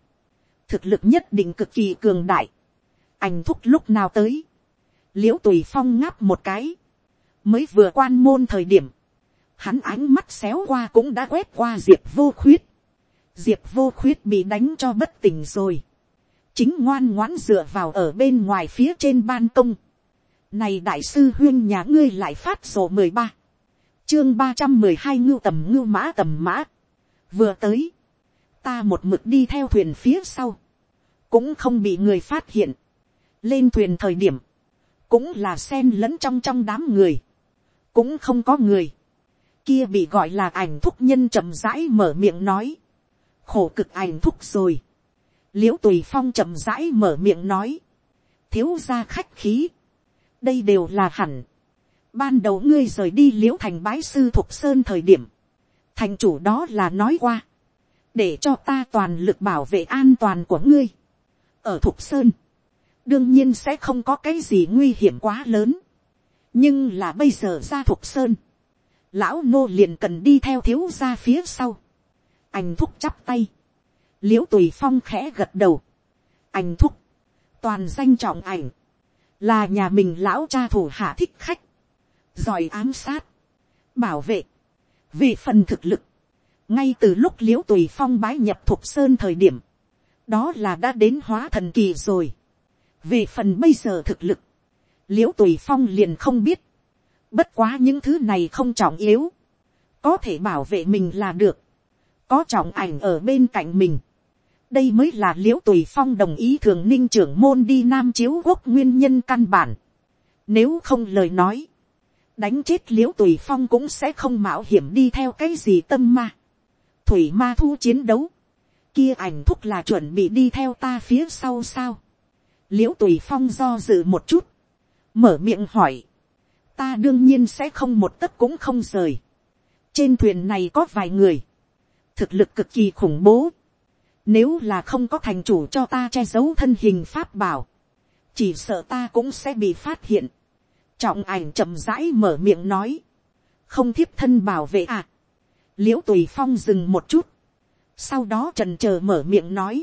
thực lực nhất định cực kỳ cường đại, ảnh thúc lúc nào tới, l i ễ u tùy phong ngáp một cái, mới vừa quan môn thời điểm, hắn ánh mắt xéo qua cũng đã quét qua diệp vô khuyết, diệp vô khuyết bị đánh cho bất tỉnh rồi, chính ngoan ngoãn dựa vào ở bên ngoài phía trên ban công, này đại sư huyên nhà ngươi lại phát sổ mười ba, chương ba trăm mười hai ngưu tầm ngưu mã tầm mã, vừa tới, ta một mực đi theo thuyền phía sau, cũng không bị người phát hiện, lên thuyền thời điểm, cũng là sen lẫn trong trong đám người, cũng không có người, kia bị gọi là ảnh thúc nhân chậm rãi mở miệng nói, khổ cực ảnh thúc rồi, l i ễ u tùy phong chậm rãi mở miệng nói, thiếu ra khách khí, đây đều là hẳn, ban đầu ngươi rời đi l i ễ u thành bái sư thục sơn thời điểm, thành chủ đó là nói qua, để cho ta toàn lực bảo vệ an toàn của ngươi, ở thục sơn, đương nhiên sẽ không có cái gì nguy hiểm quá lớn. nhưng là bây giờ ra thục sơn, lão nô liền cần đi theo thiếu ra phía sau anh thúc chắp tay, l i ễ u tùy phong khẽ gật đầu. anh thúc, toàn danh trọng ảnh, là nhà mình lão cha thủ hạ thích khách, giỏi ám sát, bảo vệ, vì phần thực lực, ngay từ lúc l i ễ u tùy phong bái nhập thục sơn thời điểm, đó là đã đến hóa thần kỳ rồi. Về phần bây giờ thực lực, l i ễ u tùy phong liền không biết, bất quá những thứ này không trọng yếu, có thể bảo vệ mình là được, có trọng ảnh ở bên cạnh mình, đây mới là l i ễ u tùy phong đồng ý thường ninh trưởng môn đi nam chiếu quốc nguyên nhân căn bản, nếu không lời nói, đánh chết l i ễ u tùy phong cũng sẽ không mạo hiểm đi theo cái gì tâm ma, thủy ma thu chiến đấu, kia ảnh thúc là chuẩn bị đi theo ta phía sau sao, l i ễ u tùy phong do dự một chút, mở miệng hỏi, ta đương nhiên sẽ không một tấc cũng không rời. trên thuyền này có vài người, thực lực cực kỳ khủng bố, nếu là không có thành chủ cho ta che giấu thân hình pháp bảo, chỉ sợ ta cũng sẽ bị phát hiện. trọng ảnh chậm rãi mở miệng nói, không thiếp thân bảo vệ à. l i ễ u tùy phong dừng một chút, sau đó trần c h ờ mở miệng nói,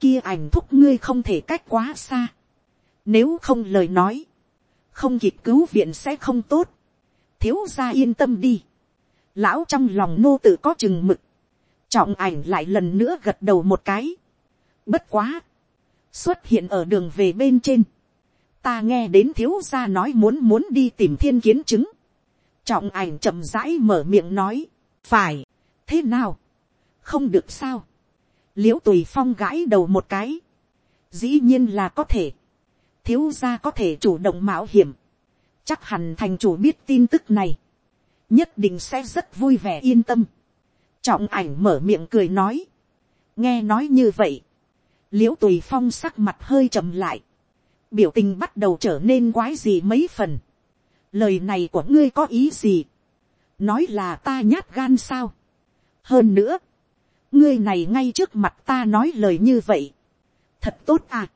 kia ảnh thúc ngươi không thể cách quá xa. Nếu không lời nói, không kịp cứu viện sẽ không tốt. Thiếu gia yên tâm đi. Lão trong lòng nô tự có chừng mực. Trọng ảnh lại lần nữa gật đầu một cái. Bất quá. Xuất hiện ở đường về bên trên. Ta nghe đến thiếu gia nói muốn muốn đi tìm thiên kiến chứng. Trọng ảnh chậm rãi mở miệng nói. Phải. Thế nào? Không được sao Liễu tùy phong gãi đầu một cái, dĩ nhiên là có thể, thiếu gia có thể chủ động mạo hiểm, chắc hẳn thành chủ biết tin tức này, nhất định sẽ rất vui vẻ yên tâm trọng ảnh mở miệng cười nói, nghe nói như vậy, l i ễ u tùy phong sắc mặt hơi chậm lại, biểu tình bắt đầu trở nên quái gì mấy phần, lời này của ngươi có ý gì, nói là ta nhát gan sao, hơn nữa, ngươi này ngay trước mặt ta nói lời như vậy, thật tốt à,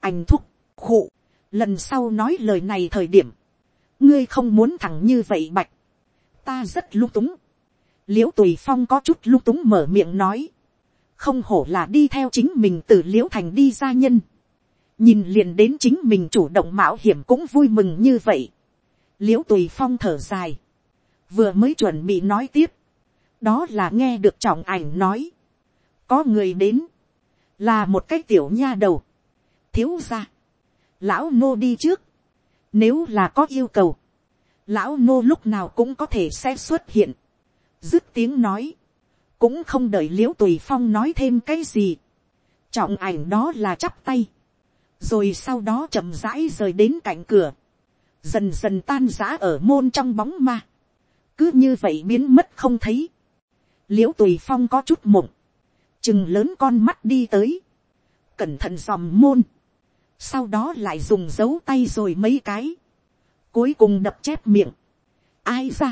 anh thúc, khụ, lần sau nói lời này thời điểm, ngươi không muốn thẳng như vậy bạch, ta rất lung túng, l i ễ u tùy phong có chút lung túng mở miệng nói, không hổ là đi theo chính mình từ l i ễ u thành đi ra nhân, nhìn liền đến chính mình chủ động mạo hiểm cũng vui mừng như vậy, l i ễ u tùy phong thở dài, vừa mới chuẩn bị nói tiếp, đó là nghe được trọng ảnh nói, có người đến, là một cái tiểu nha đầu, thiếu ra, lão nô đi trước, nếu là có yêu cầu, lão nô lúc nào cũng có thể sẽ xuất hiện, dứt tiếng nói, cũng không đợi l i ễ u tùy phong nói thêm cái gì, trọng ảnh đó là chắp tay, rồi sau đó chậm rãi rời đến cạnh cửa, dần dần tan giã ở môn trong bóng ma, cứ như vậy biến mất không thấy, l i ễ u tùy phong có chút mộng, chừng lớn con mắt đi tới, cẩn thận dòm môn, sau đó lại dùng dấu tay rồi mấy cái, cuối cùng đập chép miệng, ai ra,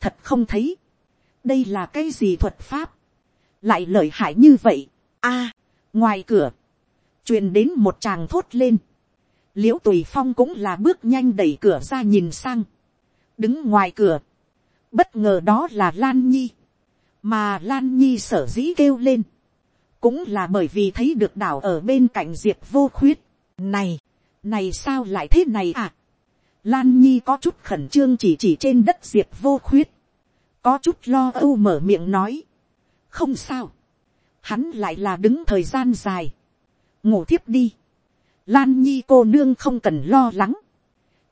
thật không thấy, đây là cái gì thuật pháp, lại lợi hại như vậy, a, ngoài cửa, truyền đến một chàng thốt lên, l i ễ u tùy phong cũng là bước nhanh đẩy cửa ra nhìn sang, đứng ngoài cửa, bất ngờ đó là lan nhi, mà lan nhi sở dĩ kêu lên, cũng là bởi vì thấy được đảo ở bên cạnh diệp vô khuyết, này, này sao lại thế này à, lan nhi có chút khẩn trương chỉ chỉ trên đất diệp vô khuyết, có chút lo âu mở miệng nói, không sao, hắn lại là đứng thời gian dài, ngủ thiếp đi, lan nhi cô nương không cần lo lắng,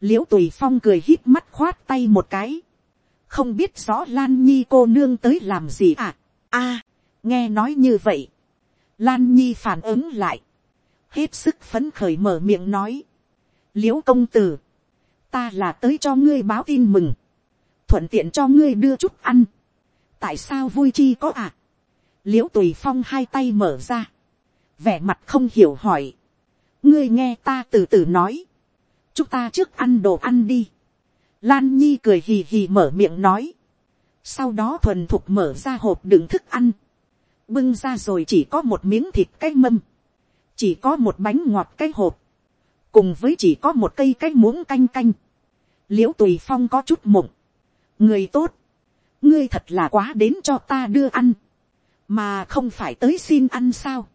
l i ễ u tùy phong cười hít mắt khoát tay một cái, không biết rõ lan nhi cô nương tới làm gì à, a, nghe nói như vậy, lan nhi phản ứng lại, hết sức phấn khởi mở miệng nói, l i ễ u công tử, ta là tới cho ngươi báo tin mừng, thuận tiện cho ngươi đưa chút ăn. tại sao vui chi có à. l i ễ u tùy phong hai tay mở ra, vẻ mặt không hiểu hỏi. ngươi nghe ta từ từ nói, chúng ta trước ăn đồ ăn đi. lan nhi cười hì hì mở miệng nói, sau đó thuần thục mở ra hộp đựng thức ăn, bưng ra rồi chỉ có một miếng thịt cái mâm, chỉ có một bánh ngọt cái hộp, cùng với chỉ có một cây cái muỗng canh canh, l i ễ u tùy phong có chút mộng, người tốt, ngươi thật là quá đến cho ta đưa ăn, mà không phải tới xin ăn sao.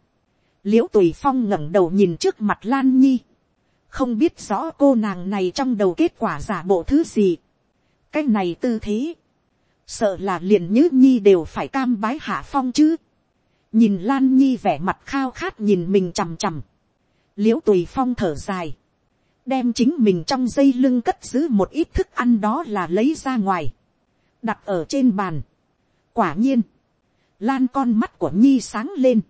l i ễ u tùy phong ngẩng đầu nhìn trước mặt lan nhi, không biết rõ cô nàng này trong đầu kết quả giả bộ thứ gì. cái này tư thế, sợ là liền nhứ nhi đều phải cam bái hạ phong chứ. nhìn lan nhi vẻ mặt khao khát nhìn mình chằm chằm, l i ễ u tùy phong thở dài, đem chính mình trong dây lưng cất giữ một ít thức ăn đó là lấy ra ngoài, đặt ở trên bàn. quả nhiên, lan con mắt của nhi sáng lên,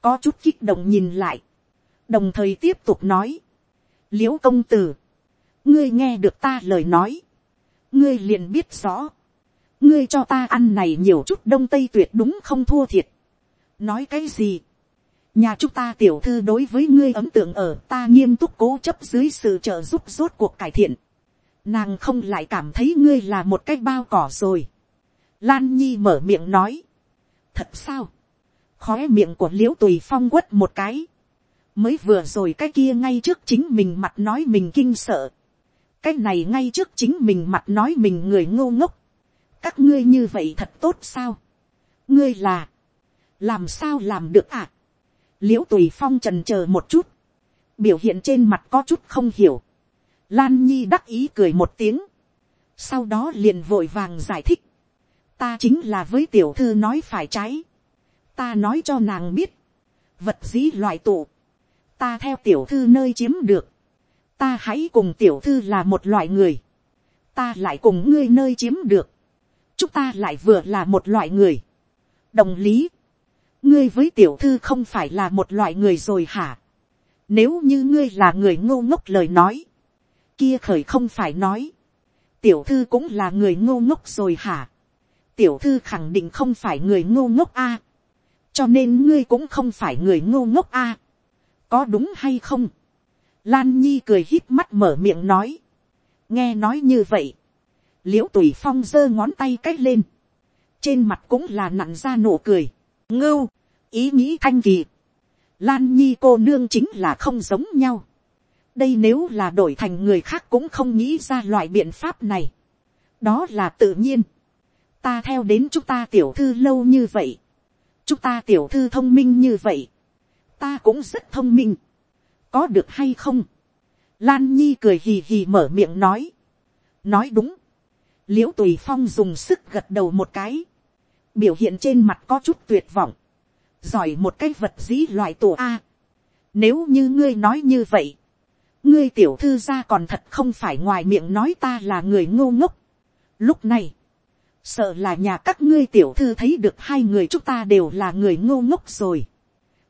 có chút kích động nhìn lại, đồng thời tiếp tục nói, l i ễ u công tử, ngươi nghe được ta lời nói, ngươi liền biết rõ, ngươi cho ta ăn này nhiều chút đông tây tuyệt đúng không thua thiệt, nói cái gì, nhà chúng ta tiểu thư đối với ngươi ấm tượng ở, ta nghiêm túc cố chấp dưới sự trợ giúp rốt cuộc cải thiện. Nàng không lại cảm thấy ngươi là một cái bao cỏ rồi. Lan Nhi mở miệng nói. Thật sao? Khóe miệng của liễu tùy phong quất một cái. Mới vừa rồi cái kia ngay trước chính mình mặt nói mình kinh sợ. Cái này ngay trước chính mình mặt nói mình người ngô ngốc. Các ngươi như vậy thật tốt sao? Ngươi là. Làm sao làm được à? L i ễ u tùy phong trần c h ờ một chút, biểu hiện trên mặt có chút không hiểu, lan nhi đắc ý cười một tiếng, sau đó liền vội vàng giải thích, ta chính là với tiểu thư nói phải trái, ta nói cho nàng biết, vật dĩ loại tụ, ta theo tiểu thư nơi chiếm được, ta hãy cùng tiểu thư là một loại người, ta lại cùng ngươi nơi chiếm được, chúng ta lại vừa là một loại người, đồng lý, ngươi với tiểu thư không phải là một loại người rồi hả. Nếu như ngươi là người ngô ngốc lời nói, kia khởi không phải nói, tiểu thư cũng là người ngô ngốc rồi hả. tiểu thư khẳng định không phải người ngô ngốc a. cho nên ngươi cũng không phải người ngô ngốc a. có đúng hay không. lan nhi cười hít mắt mở miệng nói. nghe nói như vậy. Liễu tùy phong giơ ngón tay cách lên. trên mặt cũng là nặn ra nụ cười ngưu, ý nghĩ thanh kỳ. lan nhi cô nương chính là không giống nhau. đây nếu là đổi thành người khác cũng không nghĩ ra loại biện pháp này. đó là tự nhiên. ta theo đến chúng ta tiểu thư lâu như vậy chúng ta tiểu thư thông minh như vậy, ta cũng rất thông minh, có được hay không, lan nhi cười hì hì mở miệng nói, nói đúng, l i ễ u tùy phong dùng sức gật đầu một cái, biểu hiện trên mặt có chút tuyệt vọng, giỏi một cái vật dĩ loại tổ a, nếu như ngươi nói như vậy, ngươi tiểu thư ra còn thật không phải ngoài miệng nói ta là người ngô ngốc. Lúc này, sợ là nhà các ngươi tiểu thư thấy được hai người chúng ta đều là người ngô ngốc rồi.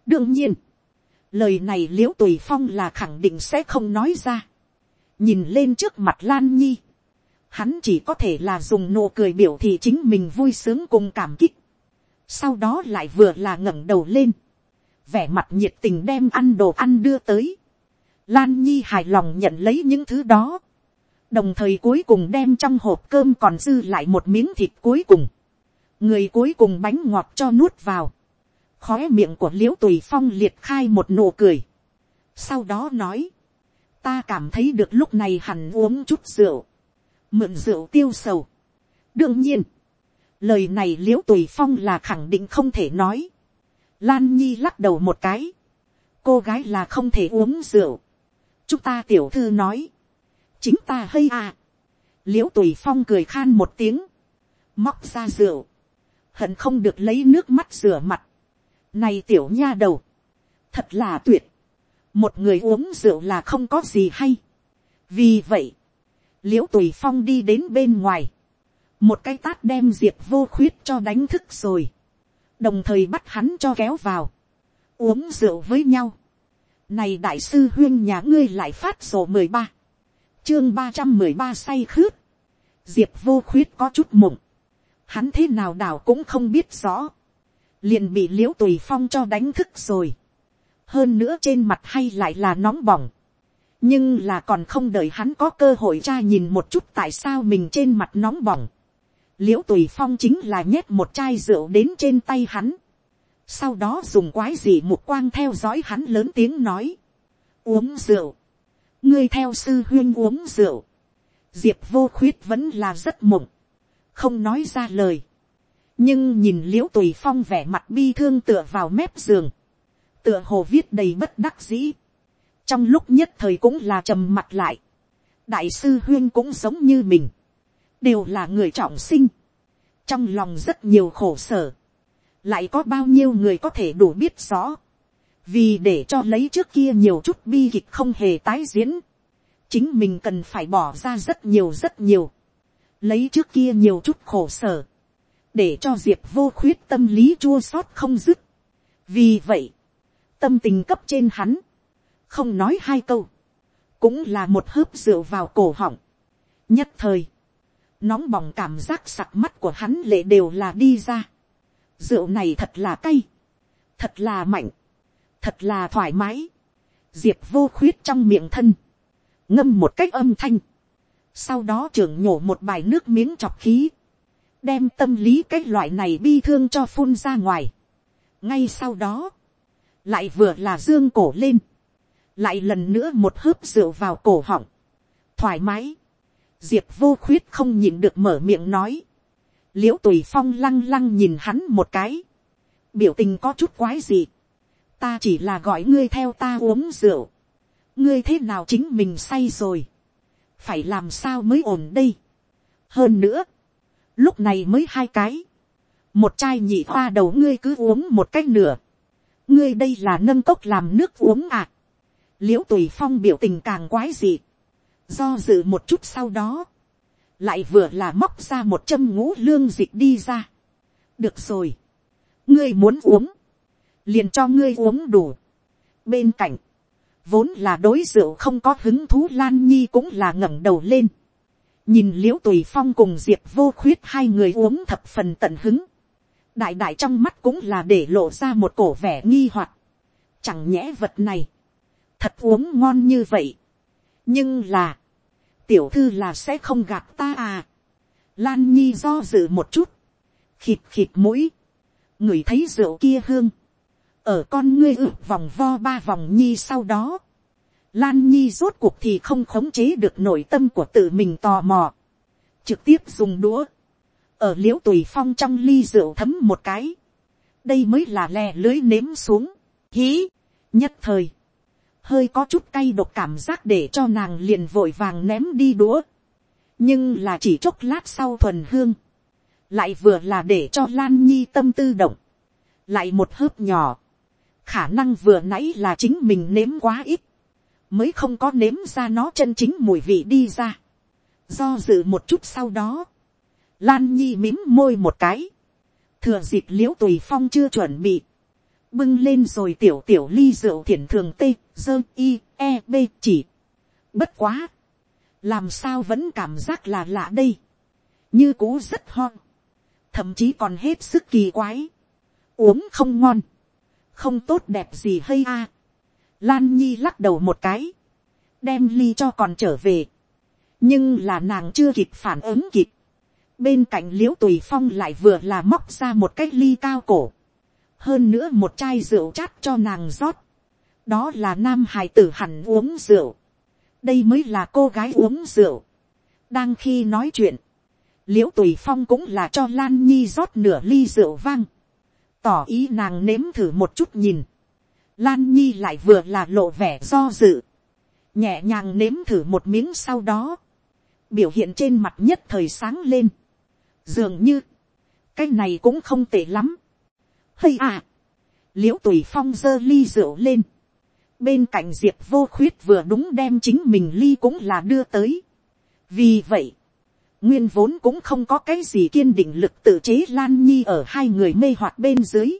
đương nhiên, lời này l i ễ u tùy phong là khẳng định sẽ không nói ra. nhìn lên trước mặt lan nhi, hắn chỉ có thể là dùng nụ cười biểu thị chính mình vui sướng cùng cảm kích. sau đó lại vừa là ngẩng đầu lên, vẻ mặt nhiệt tình đem ăn đồ ăn đưa tới. lan nhi hài lòng nhận lấy những thứ đó. Đồng thời cuối cùng đem trong hộp cơm còn dư lại một miếng thịt cuối cùng, người cuối cùng bánh ngọt cho nuốt vào, khóe miệng của liễu tùy phong liệt khai một nụ cười, sau đó nói, ta cảm thấy được lúc này hẳn uống chút rượu, mượn rượu tiêu sầu. đương nhiên, lời này l i ễ u tùy phong là khẳng định không thể nói, lan nhi lắc đầu một cái, cô gái là không thể uống rượu, chúng ta tiểu thư nói, chính ta hay à. l i ễ u tùy phong cười khan một tiếng, móc ra rượu, hận không được lấy nước mắt rửa mặt. này tiểu nha đầu, thật là tuyệt, một người uống rượu là không có gì hay. vì vậy, l i ễ u tùy phong đi đến bên ngoài, một cái tát đem diệp vô khuyết cho đánh thức rồi, đồng thời bắt hắn cho kéo vào, uống rượu với nhau. này đại sư huyên nhà ngươi lại phát sổ mười ba, chương ba trăm mười ba say khướt, diệp vô khuyết có chút mộng, hắn thế nào đảo cũng không biết rõ, liền bị l i ễ u tùy phong cho đánh thức rồi, hơn nữa trên mặt hay lại là nóng bỏng, nhưng là còn không đợi hắn có cơ hội tra nhìn một chút tại sao mình trên mặt nóng bỏng, l i ễ u tùy phong chính là nhét một chai rượu đến trên tay hắn, sau đó dùng quái gì một quang theo dõi hắn lớn tiếng nói, uống rượu, ngươi theo sư huyên uống rượu, diệp vô khuyết vẫn là rất mộng, không nói ra lời, nhưng nhìn l i ễ u tùy phong vẻ mặt bi thương tựa vào mép giường, tựa hồ viết đầy bất đắc dĩ, trong lúc nhất thời cũng là trầm mặt lại, đại sư huyên cũng giống như mình, đều là người trọng sinh, trong lòng rất nhiều khổ sở, lại có bao nhiêu người có thể đủ biết rõ, vì để cho lấy trước kia nhiều chút bi kịch không hề tái diễn, chính mình cần phải bỏ ra rất nhiều rất nhiều, lấy trước kia nhiều chút khổ sở, để cho diệp vô khuyết tâm lý chua xót không dứt. vì vậy, tâm tình cấp trên hắn, không nói hai câu, cũng là một hớp rượu vào cổ họng. nhất thời, nóng bỏng cảm giác sặc mắt của hắn lệ đều là đi ra. rượu này thật là cay, thật là mạnh, thật là thoải mái, diệp vô khuyết trong miệng thân, ngâm một cách âm thanh, sau đó trưởng nhổ một bài nước miếng chọc khí, đem tâm lý cái loại này bi thương cho phun ra ngoài. ngay sau đó, lại vừa là dương cổ lên, lại lần nữa một hớp rượu vào cổ họng, thoải mái, diệp vô khuyết không nhịn được mở miệng nói, l i ễ u tùy phong lăng lăng nhìn hắn một cái, biểu tình có chút quái gì, ta chỉ là gọi ngươi theo ta uống rượu, ngươi thế nào chính mình say rồi, phải làm sao mới ổn đây. hơn nữa, lúc này mới hai cái, một chai nhị hoa đầu ngươi cứ uống một cách nửa, ngươi đây là nâng cốc làm nước uống à l i ễ u tùy phong biểu tình càng quái dị, do dự một chút sau đó, lại vừa là móc ra một châm ngũ lương dịch đi ra. được rồi, ngươi muốn uống, liền cho ngươi uống đủ. bên cạnh, vốn là đối rượu không có hứng thú lan nhi cũng là ngẩng đầu lên. nhìn l i ễ u tùy phong cùng diệp vô khuyết hai người uống thập phần tận hứng. đại đại trong mắt cũng là để lộ ra một cổ vẻ nghi hoặc, chẳng nhẽ vật này, thật uống ngon như vậy, nhưng là, tiểu thư là sẽ không gạt ta à, lan nhi do dự một chút, khịt khịt mũi, người thấy rượu kia hương, ở con ngươi ự vòng vo ba vòng nhi sau đó, Lan Nhi rốt cuộc thì không khống chế được nội tâm của tự mình tò mò. Trực tiếp dùng đũa. Ở liễu tùy phong trong ly rượu thấm một cái. Đây mới là lè lưới nếm xuống. Hí. Nhất thời. Hơi có chút cay độc cảm giác để cho nàng liền vội vàng ném đi đũa. Nhưng là chỉ chốc lát sau thuần hương. Lại vừa là để cho Lan Nhi tâm tư động. Lại một hớp nhỏ. Khả năng vừa nãy là chính mình nếm quá ít mới không có nếm ra nó chân chính mùi vị đi ra. Do dự một chút sau đó, Lan Nhi mím môi một cái, thừa dịp l i ễ u tùy phong chưa chuẩn bị, bưng lên rồi tiểu tiểu ly rượu thiển thường t, dơ i, e, b chỉ. Bất quá, làm sao vẫn cảm giác là lạ đây, như cũ rất hon, thậm chí còn hết sức kỳ quái, uống không ngon, không tốt đẹp gì hay a. Lan Nhi lắc đầu một cái. Đem ly cho còn trở về. Nhưng là nàng chưa kịp phản ứng kịp. Bên cạnh liễu tùy phong lại vừa là móc ra một cái ly cao cổ. Hơn nữa một chai rượu chát cho nàng rót. Đó là nam hài tử hẳn uống rượu. Đây mới là cô gái uống rượu. Đang khi nói chuyện. Liễu tùy phong cũng là cho Lan Nhi rót nửa ly rượu vang. Tỏ ý nàng nếm thử một chút nhìn Lan Nhi lại vừa là lộ vẻ do dự. Nhẹ nhàng nếm thử một miếng sau đó. Biểu hiện trên mặt nhất thời sáng lên. Dường như. Cái này cũng không tệ lắm. Hay à. Liễu tùy phong giơ ly rượu lên. Bên cạnh diệp vô khuyết vừa đúng đem chính mình ly cũng là đưa tới. Vì vậy. Nguyên vốn cũng không có cái gì kiên định lực tự chế Lan Nhi ở hai người mê hoặc bên dưới.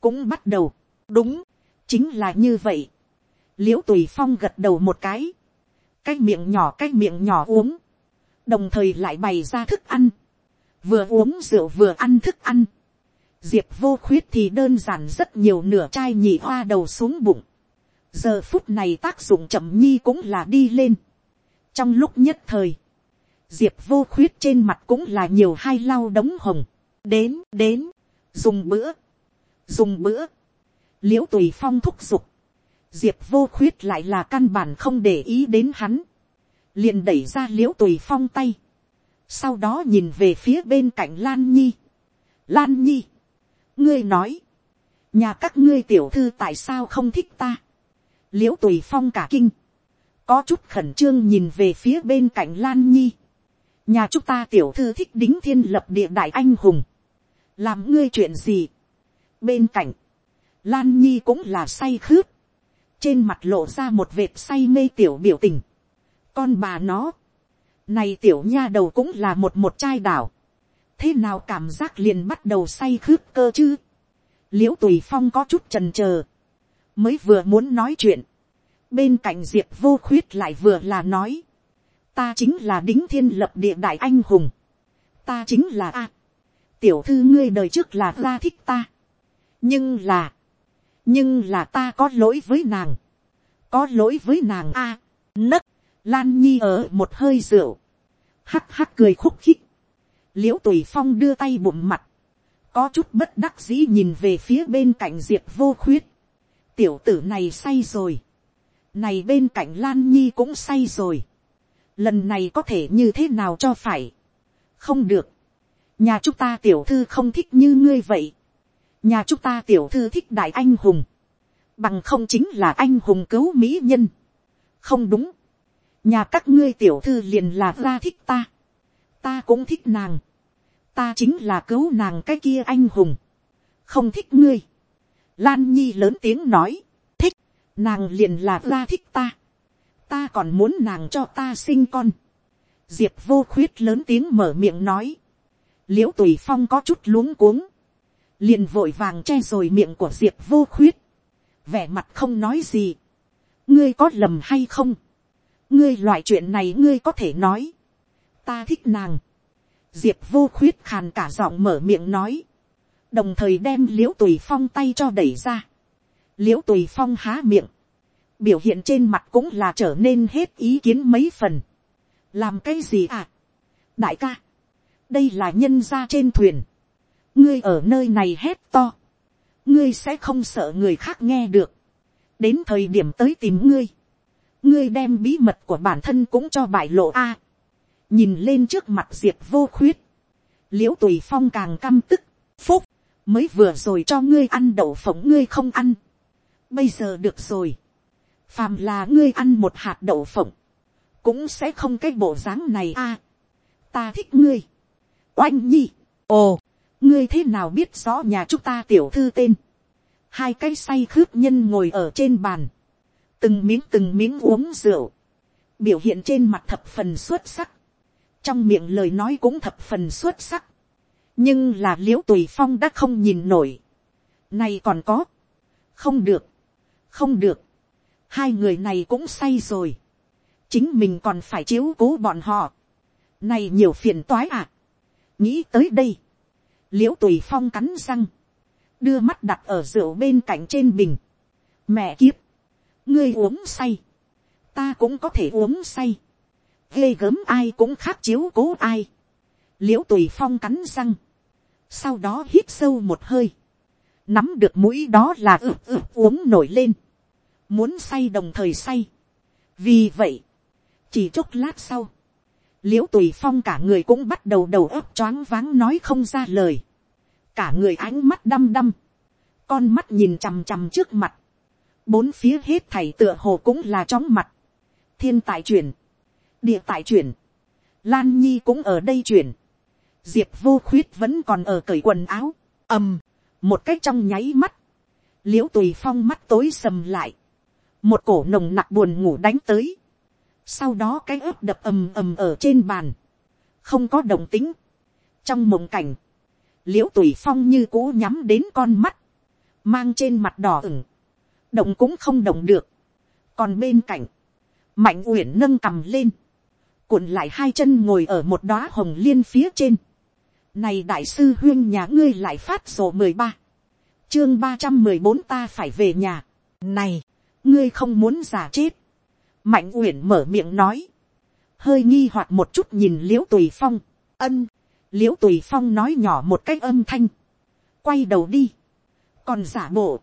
Cũng bắt đầu. Đúng chính là như vậy. l i ễ u tùy phong gật đầu một cái, cái miệng nhỏ cái miệng nhỏ uống, đồng thời lại bày ra thức ăn, vừa uống rượu vừa ăn thức ăn diệp vô khuyết thì đơn giản rất nhiều nửa chai nhị hoa đầu xuống bụng. giờ phút này tác dụng chậm nhi cũng là đi lên. trong lúc nhất thời, diệp vô khuyết trên mặt cũng là nhiều hai lau đống hồng. đến đến, dùng bữa, dùng bữa, l i ễ u tùy phong thúc giục, diệp vô khuyết lại là căn bản không để ý đến hắn, liền đẩy ra l i ễ u tùy phong tay, sau đó nhìn về phía bên cạnh lan nhi, lan nhi, ngươi nói, nhà các ngươi tiểu thư tại sao không thích ta, l i ễ u tùy phong cả kinh, có chút khẩn trương nhìn về phía bên cạnh lan nhi, nhà chúng ta tiểu thư thích đính thiên lập địa đại anh hùng, làm ngươi chuyện gì, bên cạnh, Lan Nhi cũng là say khướt. Trên mặt lộ ra một vệt say mê tiểu biểu tình. Con bà nó. Này tiểu nha đầu cũng là một một chai đảo. Thế nào cảm giác liền bắt đầu say khướt cơ chứ? Liễu tùy phong có chút trần chờ Mới vừa muốn nói chuyện. Bên cạnh diệp vô khuyết lại vừa là nói. Ta chính là đính thiên lập địa đại anh hùng. Ta chính là A. Tiểu thư ngươi đời trước là ra thích ta. Nhưng là nhưng là ta có lỗi với nàng, có lỗi với nàng a, nấc, lan nhi ở một hơi rượu, hắc hắc cười khúc khích, l i ễ u tùy phong đưa tay bụng mặt, có chút bất đắc dĩ nhìn về phía bên cạnh diệp vô khuyết, tiểu tử này say rồi, này bên cạnh lan nhi cũng say rồi, lần này có thể như thế nào cho phải, không được, nhà chúng ta tiểu thư không thích như ngươi vậy, nhà chúng ta tiểu thư thích đại anh hùng, bằng không chính là anh hùng cứu mỹ nhân. không đúng, nhà các ngươi tiểu thư liền là ra thích ta, ta cũng thích nàng, ta chính là cứu nàng cái kia anh hùng, không thích ngươi. Lan nhi lớn tiếng nói, thích, nàng liền là ra thích ta, ta còn muốn nàng cho ta sinh con. Diệp vô khuyết lớn tiếng mở miệng nói, l i ễ u tùy phong có chút luống cuống, liền vội vàng che rồi miệng của diệp vô khuyết, vẻ mặt không nói gì, ngươi có lầm hay không, ngươi loại chuyện này ngươi có thể nói, ta thích nàng, diệp vô khuyết khàn cả giọng mở miệng nói, đồng thời đem l i ễ u tùy phong tay cho đẩy ra, l i ễ u tùy phong há miệng, biểu hiện trên mặt cũng là trở nên hết ý kiến mấy phần, làm cái gì à, đại ca, đây là nhân ra trên thuyền, ngươi ở nơi này hét to, ngươi sẽ không sợ người khác nghe được, đến thời điểm tới tìm ngươi, ngươi đem bí mật của bản thân cũng cho bại lộ a, nhìn lên trước mặt diệp vô khuyết, l i ễ u tùy phong càng căm tức, phúc, mới vừa rồi cho ngươi ăn đậu phộng ngươi không ăn, bây giờ được rồi, phàm là ngươi ăn một hạt đậu phộng, cũng sẽ không cái bộ dáng này a, ta thích ngươi, oanh nhi, ồ, ngươi thế nào biết rõ nhà chúng ta tiểu thư tên, hai cái say khướp nhân ngồi ở trên bàn, từng miếng từng miếng uống rượu, biểu hiện trên mặt thập phần xuất sắc, trong miệng lời nói cũng thập phần xuất sắc, nhưng là l i ễ u tùy phong đã không nhìn nổi. nay còn có, không được, không được, hai người này cũng say rồi, chính mình còn phải chiếu cố bọn họ, nay nhiều phiền toái à, nghĩ tới đây, l i ễ u tùy phong cắn răng, đưa mắt đặt ở rượu bên cạnh trên bình, mẹ kiếp, ngươi uống say, ta cũng có thể uống say, ghê gớm ai cũng khác chiếu cố ai, l i ễ u tùy phong cắn răng, sau đó hít sâu một hơi, nắm được mũi đó là ực ực uống nổi lên, muốn say đồng thời say. vì vậy, chỉ chốc lát sau, l i ễ u tùy phong cả người cũng bắt đầu đầu ấp choáng váng nói không ra lời, cả người ánh mắt đăm đăm, con mắt nhìn chằm chằm trước mặt, bốn phía hết thảy tựa hồ cũng là chóng mặt, thiên Tài chuyển, địa tại chuyển, lan nhi cũng ở đây chuyển, diệp vô khuyết vẫn còn ở cởi quần áo, ầm, một cách trong nháy mắt, l i ễ u tùy phong mắt tối sầm lại, một cổ nồng nặc buồn ngủ đánh tới, sau đó cái ớt đập ầm ầm ở trên bàn, không có đồng tính, trong mộng cảnh, l i ễ u tùy phong như cũ nhắm đến con mắt, mang trên mặt đỏ ửng, động cũng không động được, còn bên cạnh, mạnh uyển nâng cầm lên, cuộn lại hai chân ngồi ở một đóa hồng liên phía trên, này đại sư huyên nhà ngươi lại phát sổ mười ba. Chương ba trăm mười bốn ta phải về nhà. Này, ngươi không muốn giả chết. Mạnh uyển mở miệng nói. Hơi nghi hoặc một chút nhìn liễu tùy phong. Ân, liễu tùy phong nói nhỏ một cách âm thanh. Quay đầu đi. Còn giả bộ.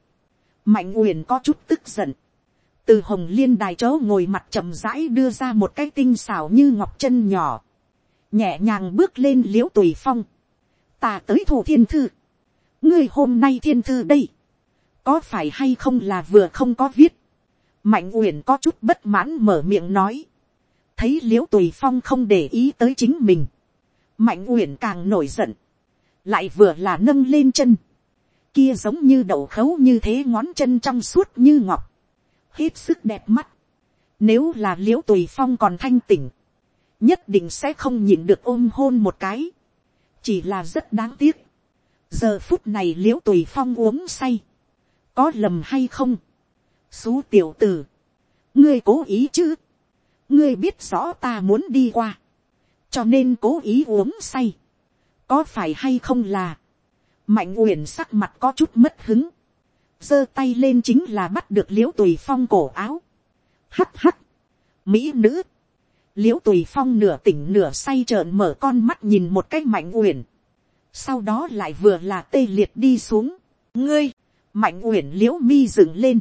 Mạnh uyển có chút tức giận. Từ hồng liên đài chỗ ngồi mặt chậm rãi đưa ra một cái tinh xảo như ngọc chân nhỏ. Nhẹ nhàng bước lên liễu tùy phong. Ta tới thủ thiên thư, ngươi hôm nay thiên thư đây, có phải hay không là vừa không có viết, mạnh uyển có chút bất mãn mở miệng nói, thấy l i ễ u tùy phong không để ý tới chính mình, mạnh uyển càng nổi giận, lại vừa là nâng lên chân, kia giống như đậu khấu như thế ngón chân trong suốt như ngọc, hết sức đẹp mắt, nếu là l i ễ u tùy phong còn thanh tỉnh, nhất định sẽ không nhìn được ôm hôn một cái, chỉ là rất đáng tiếc. giờ phút này l i ễ u tùy phong uống say, có lầm hay không, xú tiểu t ử ngươi cố ý chứ, ngươi biết rõ ta muốn đi qua, cho nên cố ý uống say, có phải hay không là, mạnh uyển sắc mặt có chút mất hứng, giơ tay lên chính là bắt được l i ễ u tùy phong cổ áo, hắt hắt, mỹ nữ, l i ễ u tùy phong nửa tỉnh nửa say trợn mở con mắt nhìn một cái mạnh uyển, sau đó lại vừa là tê liệt đi xuống, ngươi, mạnh uyển l i ễ u mi dựng lên,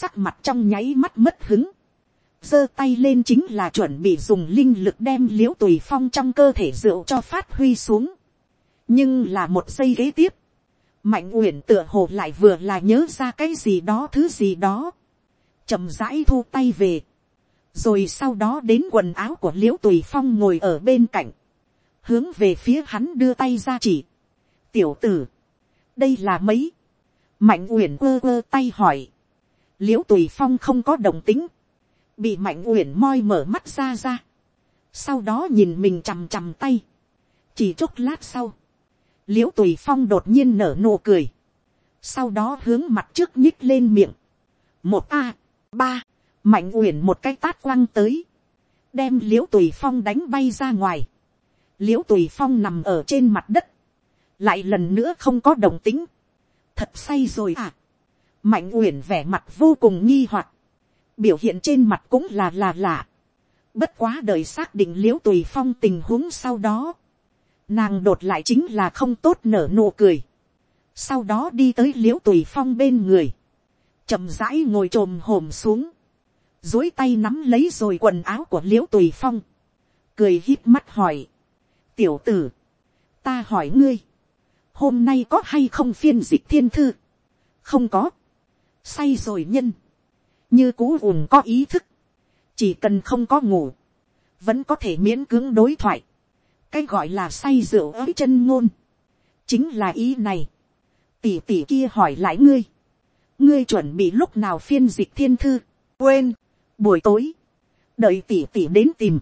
sắc mặt trong nháy mắt mất hứng, giơ tay lên chính là chuẩn bị dùng linh lực đem l i ễ u tùy phong trong cơ thể rượu cho phát huy xuống, nhưng là một giây kế tiếp, mạnh uyển tựa hồ lại vừa là nhớ ra cái gì đó thứ gì đó, chậm rãi thu tay về, rồi sau đó đến quần áo của l i ễ u tùy phong ngồi ở bên cạnh, hướng về phía hắn đưa tay ra chỉ. tiểu tử, đây là mấy, mạnh uyển quơ quơ tay hỏi, l i ễ u tùy phong không có đồng tính, bị mạnh uyển moi mở mắt ra ra, sau đó nhìn mình chằm chằm tay, chỉ chốc lát sau, l i ễ u tùy phong đột nhiên nở nụ cười, sau đó hướng mặt trước nhích lên miệng, một a, ba, mạnh uyển một cái tát quăng tới, đem l i ễ u tùy phong đánh bay ra ngoài, l i ễ u tùy phong nằm ở trên mặt đất, lại lần nữa không có đồng tính, thật say rồi à, mạnh uyển vẻ mặt vô cùng nghi hoặc, biểu hiện trên mặt cũng là là lạ, bất quá đời xác định l i ễ u tùy phong tình huống sau đó, nàng đột lại chính là không tốt nở nụ cười, sau đó đi tới l i ễ u tùy phong bên người, chậm rãi ngồi t r ồ m hồm xuống, dối tay nắm lấy rồi quần áo của l i ễ u tùy phong, cười hít mắt hỏi, tiểu tử, ta hỏi ngươi, hôm nay có hay không phiên dịch thiên thư, không có, say rồi nhân, như cú ùn có ý thức, chỉ cần không có ngủ, vẫn có thể miễn cưỡng đối thoại, cái gọi là say rượu ới chân ngôn, chính là ý này, tỷ tỷ kia hỏi lại ngươi, ngươi chuẩn bị lúc nào phiên dịch thiên thư, quên, buổi tối, đợi tỷ tỷ đến tìm,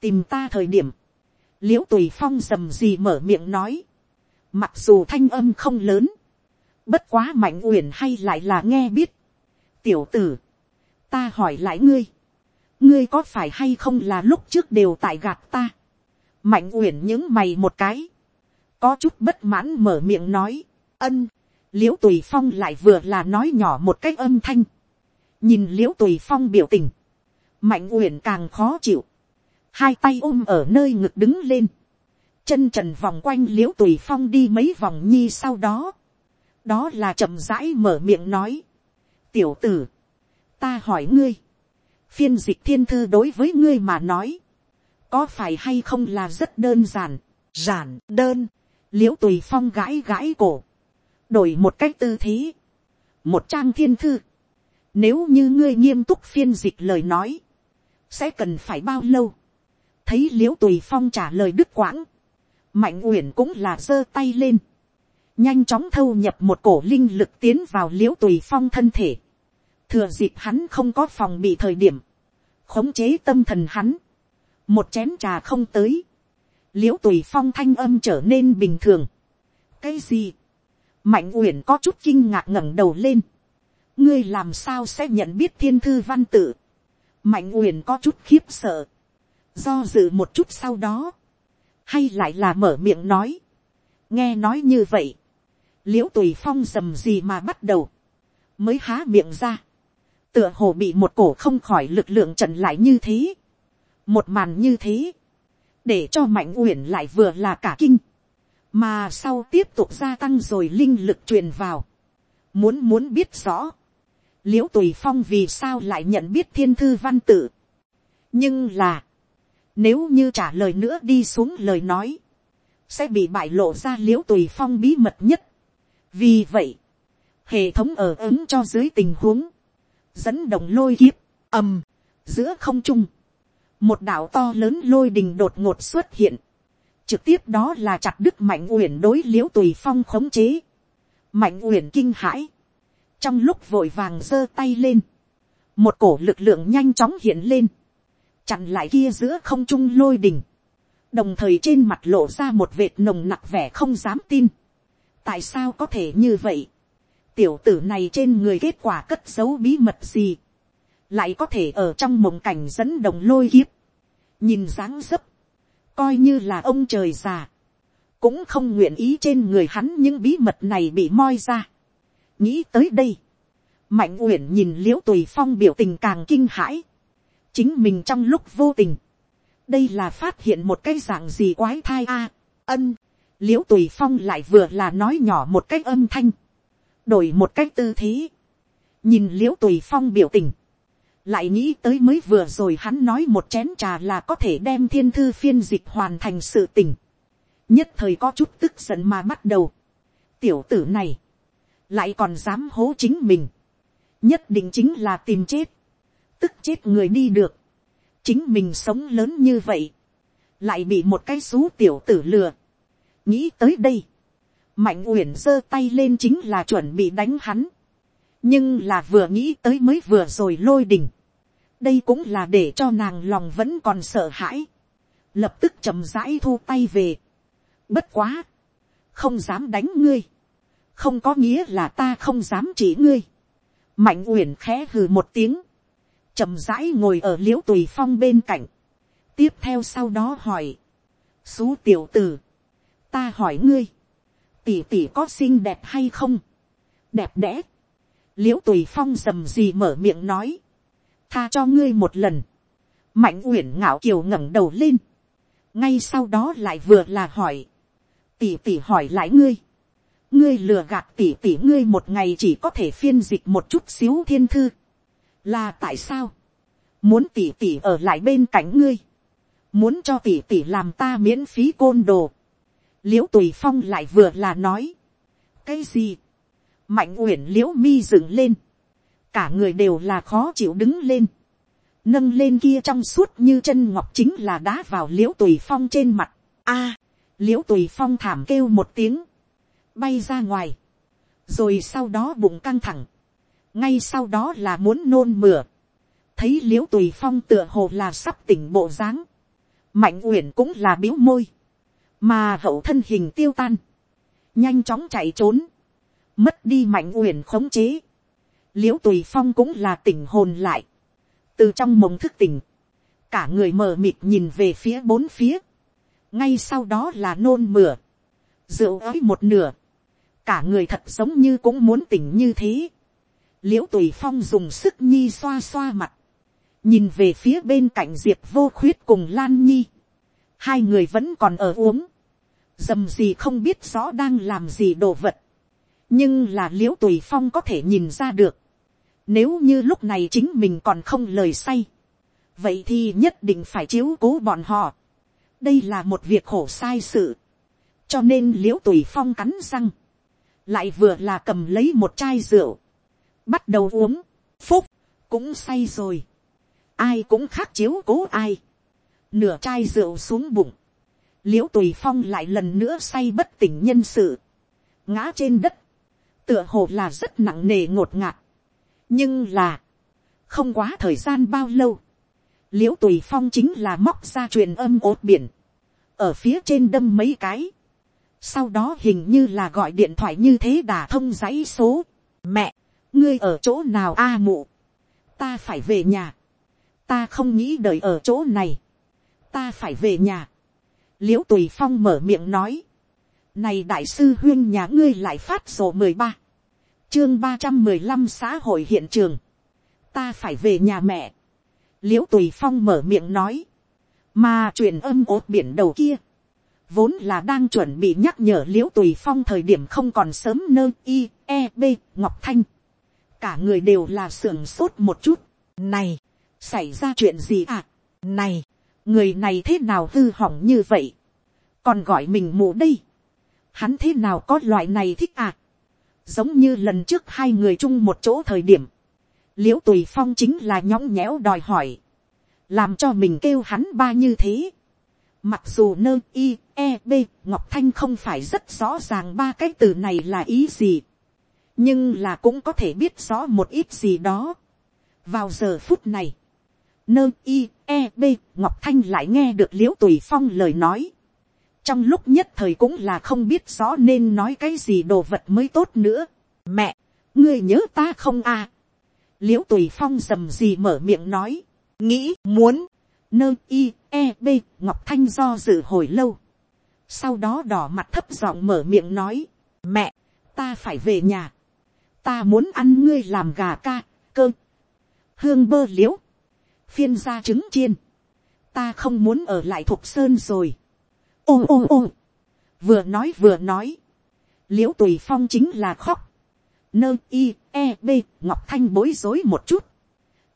tìm ta thời điểm, l i ễ u tùy phong rầm gì mở miệng nói, mặc dù thanh âm không lớn, bất quá mạnh uyển hay lại là nghe biết, tiểu tử, ta hỏi lại ngươi, ngươi có phải hay không là lúc trước đều tại gạt ta, mạnh uyển những mày một cái, có chút bất mãn mở miệng nói, ân, l i ễ u tùy phong lại vừa là nói nhỏ một cái âm thanh, nhìn l i ễ u tùy phong biểu tình, mạnh uyển càng khó chịu, hai tay ôm ở nơi ngực đứng lên, chân trần vòng quanh l i ễ u tùy phong đi mấy vòng nhi sau đó, đó là chậm rãi mở miệng nói, tiểu tử, ta hỏi ngươi, phiên dịch thiên thư đối với ngươi mà nói, có phải hay không là rất đơn giản, giản đơn, l i ễ u tùy phong gãi gãi cổ, đổi một cách tư thế, một trang thiên thư, nếu như ngươi nghiêm túc phiên dịch lời nói, sẽ cần phải bao lâu? Thấy l i ễ u tùy phong trả lời đứt quãng, mạnh uyển cũng là giơ tay lên, nhanh chóng thâu nhập một cổ linh lực tiến vào l i ễ u tùy phong thân thể, thừa dịp hắn không có phòng bị thời điểm, khống chế tâm thần hắn, một chén trà không tới, l i ễ u tùy phong thanh âm trở nên bình thường. cái gì, mạnh uyển có chút kinh ngạc ngẩng đầu lên, ngươi làm sao sẽ nhận biết thiên thư văn tự. mạnh uyển có chút khiếp sợ. do dự một chút sau đó. hay lại là mở miệng nói. nghe nói như vậy. l i ễ u tùy phong dầm gì mà bắt đầu. mới há miệng ra. tựa hồ bị một cổ không khỏi lực lượng trận lại như thế một màn như thế. để cho mạnh uyển lại vừa là cả kinh. mà sau tiếp tục gia tăng rồi linh lực truyền vào. muốn muốn biết rõ l i ễ u tùy phong vì sao lại nhận biết thiên thư văn tự. nhưng là, nếu như trả lời nữa đi xuống lời nói, sẽ bị bại lộ ra l i ễ u tùy phong bí mật nhất. vì vậy, hệ thống ở ứng cho dưới tình huống, dẫn động lôi kiếp, ầm, giữa không trung, một đạo to lớn lôi đình đột ngột xuất hiện, trực tiếp đó là chặt đức mạnh uyển đối l i ễ u tùy phong khống chế, mạnh uyển kinh hãi, trong lúc vội vàng giơ tay lên, một cổ lực lượng nhanh chóng hiện lên, chặn lại kia giữa không trung lôi đình, đồng thời trên mặt lộ ra một vệt nồng nặc vẻ không dám tin. tại sao có thể như vậy, tiểu tử này trên người kết quả cất giấu bí mật gì, lại có thể ở trong mộng cảnh dẫn đồng lôi kiếp, nhìn dáng dấp, coi như là ông trời già, cũng không nguyện ý trên người hắn những bí mật này bị moi ra. Nghĩ tới đây, mạnh uyển nhìn l i ễ u tùy phong biểu tình càng kinh hãi, chính mình trong lúc vô tình, đây là phát hiện một cái dạng gì quái thai a, ân, l i ễ u tùy phong lại vừa là nói nhỏ một cái âm thanh, đổi một cái tư thế, nhìn l i ễ u tùy phong biểu tình, lại nghĩ tới mới vừa rồi hắn nói một chén trà là có thể đem thiên thư phiên dịch hoàn thành sự tình, nhất thời có chút tức giận mà bắt đầu, tiểu tử này, lại còn dám hố chính mình, nhất định chính là tìm chết, tức chết người đi được, chính mình sống lớn như vậy, lại bị một cái xú tiểu tử lừa, nghĩ tới đây, mạnh uyển giơ tay lên chính là chuẩn bị đánh hắn, nhưng là vừa nghĩ tới mới vừa rồi lôi đình, đây cũng là để cho nàng lòng vẫn còn sợ hãi, lập tức chậm rãi thu tay về, bất quá, không dám đánh ngươi, không có nghĩa là ta không dám chỉ ngươi. mạnh uyển khẽ hừ một tiếng, chậm rãi ngồi ở l i ễ u tùy phong bên cạnh, tiếp theo sau đó hỏi, xú tiểu t ử ta hỏi ngươi, tỷ tỷ có xinh đẹp hay không, đẹp đẽ, l i ễ u tùy phong dầm gì mở miệng nói, tha cho ngươi một lần, mạnh uyển ngạo kiều ngẩng đầu lên, ngay sau đó lại vừa là hỏi, tỷ tỷ hỏi lại ngươi, ngươi lừa gạt tỷ tỷ ngươi một ngày chỉ có thể phiên dịch một chút xíu thiên thư, là tại sao, muốn tỷ tỷ ở lại bên cạnh ngươi, muốn cho tỷ tỷ làm ta miễn phí côn đồ, l i ễ u tùy phong lại vừa là nói, cái gì, mạnh uyển l i ễ u mi dựng lên, cả người đều là khó chịu đứng lên, nâng lên kia trong suốt như chân ngọc chính là đá vào l i ễ u tùy phong trên mặt, a, à, l i ễ u tùy phong thảm kêu một tiếng, bay ra ngoài, rồi sau đó bụng căng thẳng, ngay sau đó là muốn nôn mửa, thấy l i ễ u tùy phong tựa hồ là sắp tỉnh bộ dáng, mạnh uyển cũng là biếu môi, mà hậu thân hình tiêu tan, nhanh chóng chạy trốn, mất đi mạnh uyển khống chế, l i ễ u tùy phong cũng là tỉnh hồn lại, từ trong mộng thức tỉnh, cả người mờ mịt nhìn về phía bốn phía, ngay sau đó là nôn mửa, rượu ấy một nửa, cả người thật giống như cũng muốn tỉnh như thế, l i ễ u tùy phong dùng sức nhi xoa xoa mặt, nhìn về phía bên cạnh diệp vô khuyết cùng lan nhi, hai người vẫn còn ở uống, dầm gì không biết rõ đang làm gì đồ vật, nhưng là l i ễ u tùy phong có thể nhìn ra được, nếu như lúc này chính mình còn không lời say, vậy thì nhất định phải chiếu cố bọn họ, đây là một việc khổ sai sự, cho nên l i ễ u tùy phong cắn răng, lại vừa là cầm lấy một chai rượu, bắt đầu uống, phúc, cũng say rồi, ai cũng khác chiếu cố ai, nửa chai rượu xuống bụng, l i ễ u tùy phong lại lần nữa say bất tỉnh nhân sự, ngã trên đất, tựa hồ là rất nặng nề ngột ngạt, nhưng là, không quá thời gian bao lâu, l i ễ u tùy phong chính là móc ra truyền âm ốt biển, ở phía trên đâm mấy cái, sau đó hình như là gọi điện thoại như thế đà thông dãy số, mẹ, ngươi ở chỗ nào a mụ, ta phải về nhà, ta không nghĩ đợi ở chỗ này, ta phải về nhà, l i ễ u tùy phong mở miệng nói, này đại sư huyên nhà ngươi lại phát sổ mười ba, chương ba trăm mười lăm xã hội hiện trường, ta phải về nhà mẹ, liễu tùy phong mở miệng nói, mà truyền âm ốt biển đầu kia, vốn là đang chuẩn bị nhắc nhở liễu tùy phong thời điểm không còn sớm nơ i e b ngọc thanh, cả người đều là sưởng sốt một chút, này, xảy ra chuyện gì à, này, người này thế nào hư hỏng như vậy, còn gọi mình mù đây, hắn thế nào có loại này thích à, giống như lần trước hai người chung một chỗ thời điểm, l i ễ u tùy phong chính là nhõng nhẽo đòi hỏi, làm cho mình kêu hắn ba như thế, mặc dù nơ i e b ngọc thanh không phải rất rõ ràng ba cái từ này là ý gì, nhưng là cũng có thể biết rõ một ít gì đó. vào giờ phút này, nơ i e b ngọc thanh lại nghe được l i ễ u tùy phong lời nói trong lúc nhất thời cũng là không biết rõ nên nói cái gì đồ vật mới tốt nữa. mẹ, ngươi nhớ ta không à. l i ễ u tùy phong dầm gì mở miệng nói. nghĩ muốn, nơ i e b ngọc thanh do dự hồi lâu. sau đó đỏ mặt thấp giọng mở miệng nói. mẹ, ta phải về nhà. ta muốn ăn ngươi làm gà ca, cơ. hương bơ l i ễ u phiên ra trứng chiên, ta không muốn ở lại thục sơn rồi ôm ôm ôm. Vừa nói vừa nói, l i ễ u tùy phong chính là khóc, nơ i e b ngọc thanh bối rối một chút,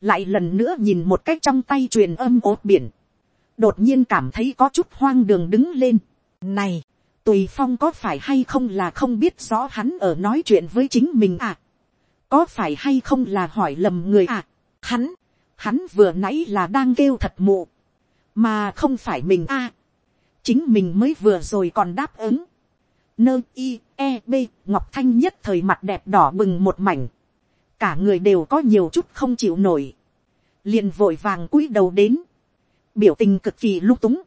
lại lần nữa nhìn một cách trong tay truyền âm ốt biển, đột nhiên cảm thấy có chút hoang đường đứng lên. này, tùy phong có phải hay không là không biết rõ hắn ở nói chuyện với chính mình à, có phải hay không là hỏi lầm người à, hắn, hắn vừa nãy là đang kêu thật mụ, mà không phải mình a, chính mình mới vừa rồi còn đáp ứng, nơ i e b ngọc thanh nhất thời mặt đẹp đỏ bừng một mảnh, cả người đều có nhiều chút không chịu nổi, liền vội vàng cúi đầu đến, biểu tình cực kỳ lung túng,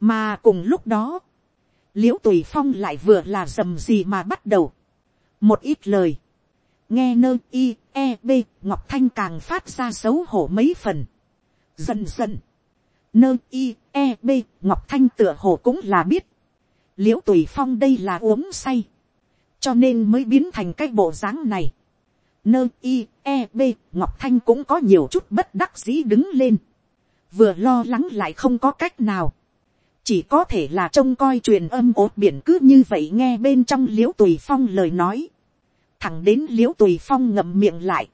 mà cùng lúc đó, l i ễ u tùy phong lại vừa là dầm gì mà bắt đầu, một ít lời, nghe nơ i e b ngọc thanh càng phát ra xấu hổ mấy phần. dần dần, nơ i e b ngọc thanh tựa hồ cũng là biết, l i ễ u tùy phong đây là uống say, cho nên mới biến thành cái bộ dáng này. Nơ i e b ngọc thanh cũng có nhiều chút bất đắc dĩ đứng lên, vừa lo lắng lại không có cách nào, chỉ có thể là trông coi truyền âm ốt biển cứ như vậy nghe bên trong l i ễ u tùy phong lời nói, thẳng đến l i ễ u tùy phong ngậm miệng lại,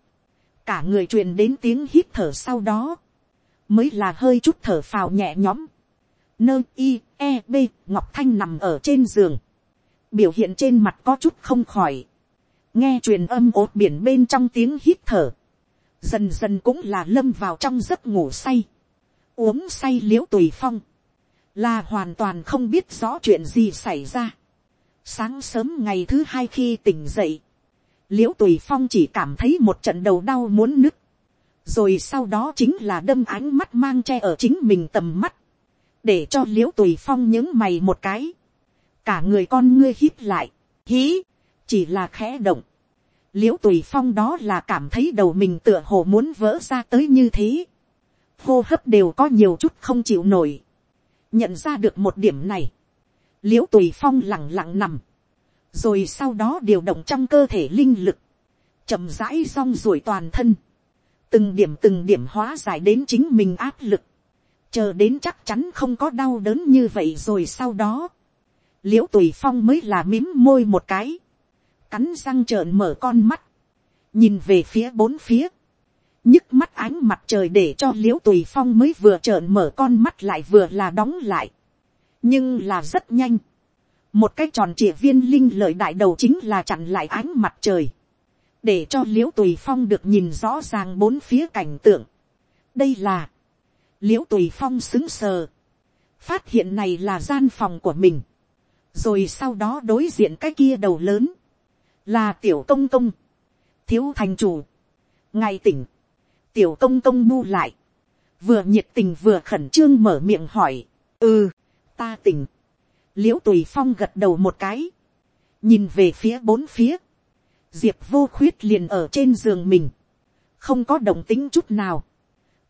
cả người truyền đến tiếng hít thở sau đó, mới là hơi chút thở phào nhẹ nhõm, nơ i e b ngọc thanh nằm ở trên giường, biểu hiện trên mặt có chút không khỏi, nghe truyền âm ốt biển bên trong tiếng hít thở, dần dần cũng là lâm vào trong giấc ngủ say, uống say l i ễ u tùy phong, là hoàn toàn không biết rõ chuyện gì xảy ra. Sáng sớm ngày thứ hai khi tỉnh dậy, l i ễ u tùy phong chỉ cảm thấy một trận đầu đau muốn nứt, rồi sau đó chính là đâm ánh mắt mang che ở chính mình tầm mắt, để cho l i ễ u tùy phong những mày một cái, cả người con ngươi hít lại, hí, chỉ là khẽ động. l i ễ u tùy phong đó là cảm thấy đầu mình tựa hồ muốn vỡ ra tới như thế. hô hấp đều có nhiều chút không chịu nổi. nhận ra được một điểm này. l i ễ u tùy phong lẳng lặng nằm. rồi sau đó điều động trong cơ thể linh lực. chậm rãi rong ruổi toàn thân từng điểm từng điểm hóa giải đến chính mình áp lực. chờ đến chắc chắn không có đau đớn như vậy rồi sau đó. L i ễ u tùy phong mới là mím môi một cái, cắn răng trợn mở con mắt, nhìn về phía bốn phía, nhức mắt ánh mặt trời để cho l i ễ u tùy phong mới vừa trợn mở con mắt lại vừa là đóng lại, nhưng là rất nhanh, một cái tròn trịa viên linh lợi đại đầu chính là chặn lại ánh mặt trời, để cho l i ễ u tùy phong được nhìn rõ ràng bốn phía cảnh tượng. đây là, l i ễ u tùy phong xứng sờ, phát hiện này là gian phòng của mình, rồi sau đó đối diện cái kia đầu lớn, là tiểu công công, thiếu thành chủ, ngay tỉnh, tiểu công công bu lại, vừa nhiệt tình vừa khẩn trương mở miệng hỏi, ừ, ta tỉnh, l i ễ u tùy phong gật đầu một cái, nhìn về phía bốn phía, diệp vô khuyết liền ở trên giường mình, không có động tính chút nào,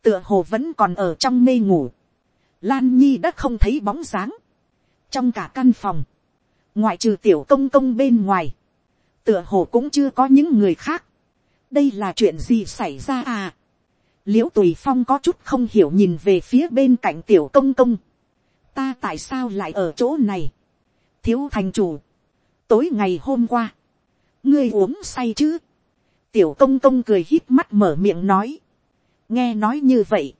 tựa hồ vẫn còn ở trong mê ngủ, lan nhi đã không thấy bóng dáng, trong cả căn phòng, ngoại trừ tiểu công công bên ngoài, tựa hồ cũng chưa có những người khác. đây là chuyện gì xảy ra à. l i ễ u tùy phong có chút không hiểu nhìn về phía bên cạnh tiểu công công. ta tại sao lại ở chỗ này. thiếu thành chủ. tối ngày hôm qua, ngươi uống say chứ. tiểu công công cười hít mắt mở miệng nói. nghe nói như vậy.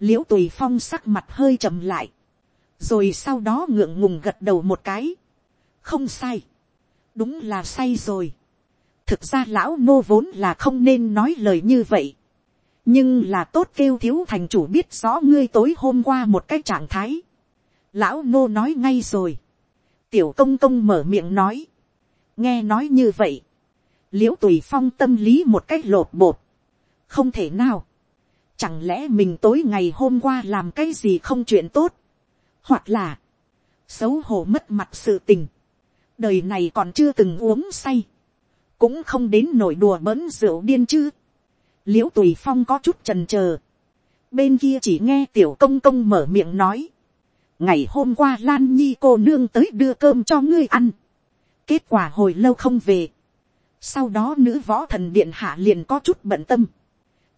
l i ễ u tùy phong sắc mặt hơi chậm lại rồi sau đó ngượng ngùng gật đầu một cái, không sai, đúng là say rồi. thực ra lão nô vốn là không nên nói lời như vậy, nhưng là tốt kêu thiếu thành chủ biết rõ ngươi tối hôm qua một cái trạng thái. lão nô nói ngay rồi, tiểu công công mở miệng nói, nghe nói như vậy, l i ễ u tùy phong tâm lý một cách lột bột, không thể nào, chẳng lẽ mình tối ngày hôm qua làm cái gì không chuyện tốt, hoặc là, xấu hổ mất mặt sự tình, đời này còn chưa từng uống say, cũng không đến nổi đùa bỡn rượu điên chứ, l i ễ u tùy phong có chút trần trờ, bên kia chỉ nghe tiểu công công mở miệng nói, ngày hôm qua lan nhi cô nương tới đưa cơm cho ngươi ăn, kết quả hồi lâu không về, sau đó nữ võ thần điện hạ liền có chút bận tâm,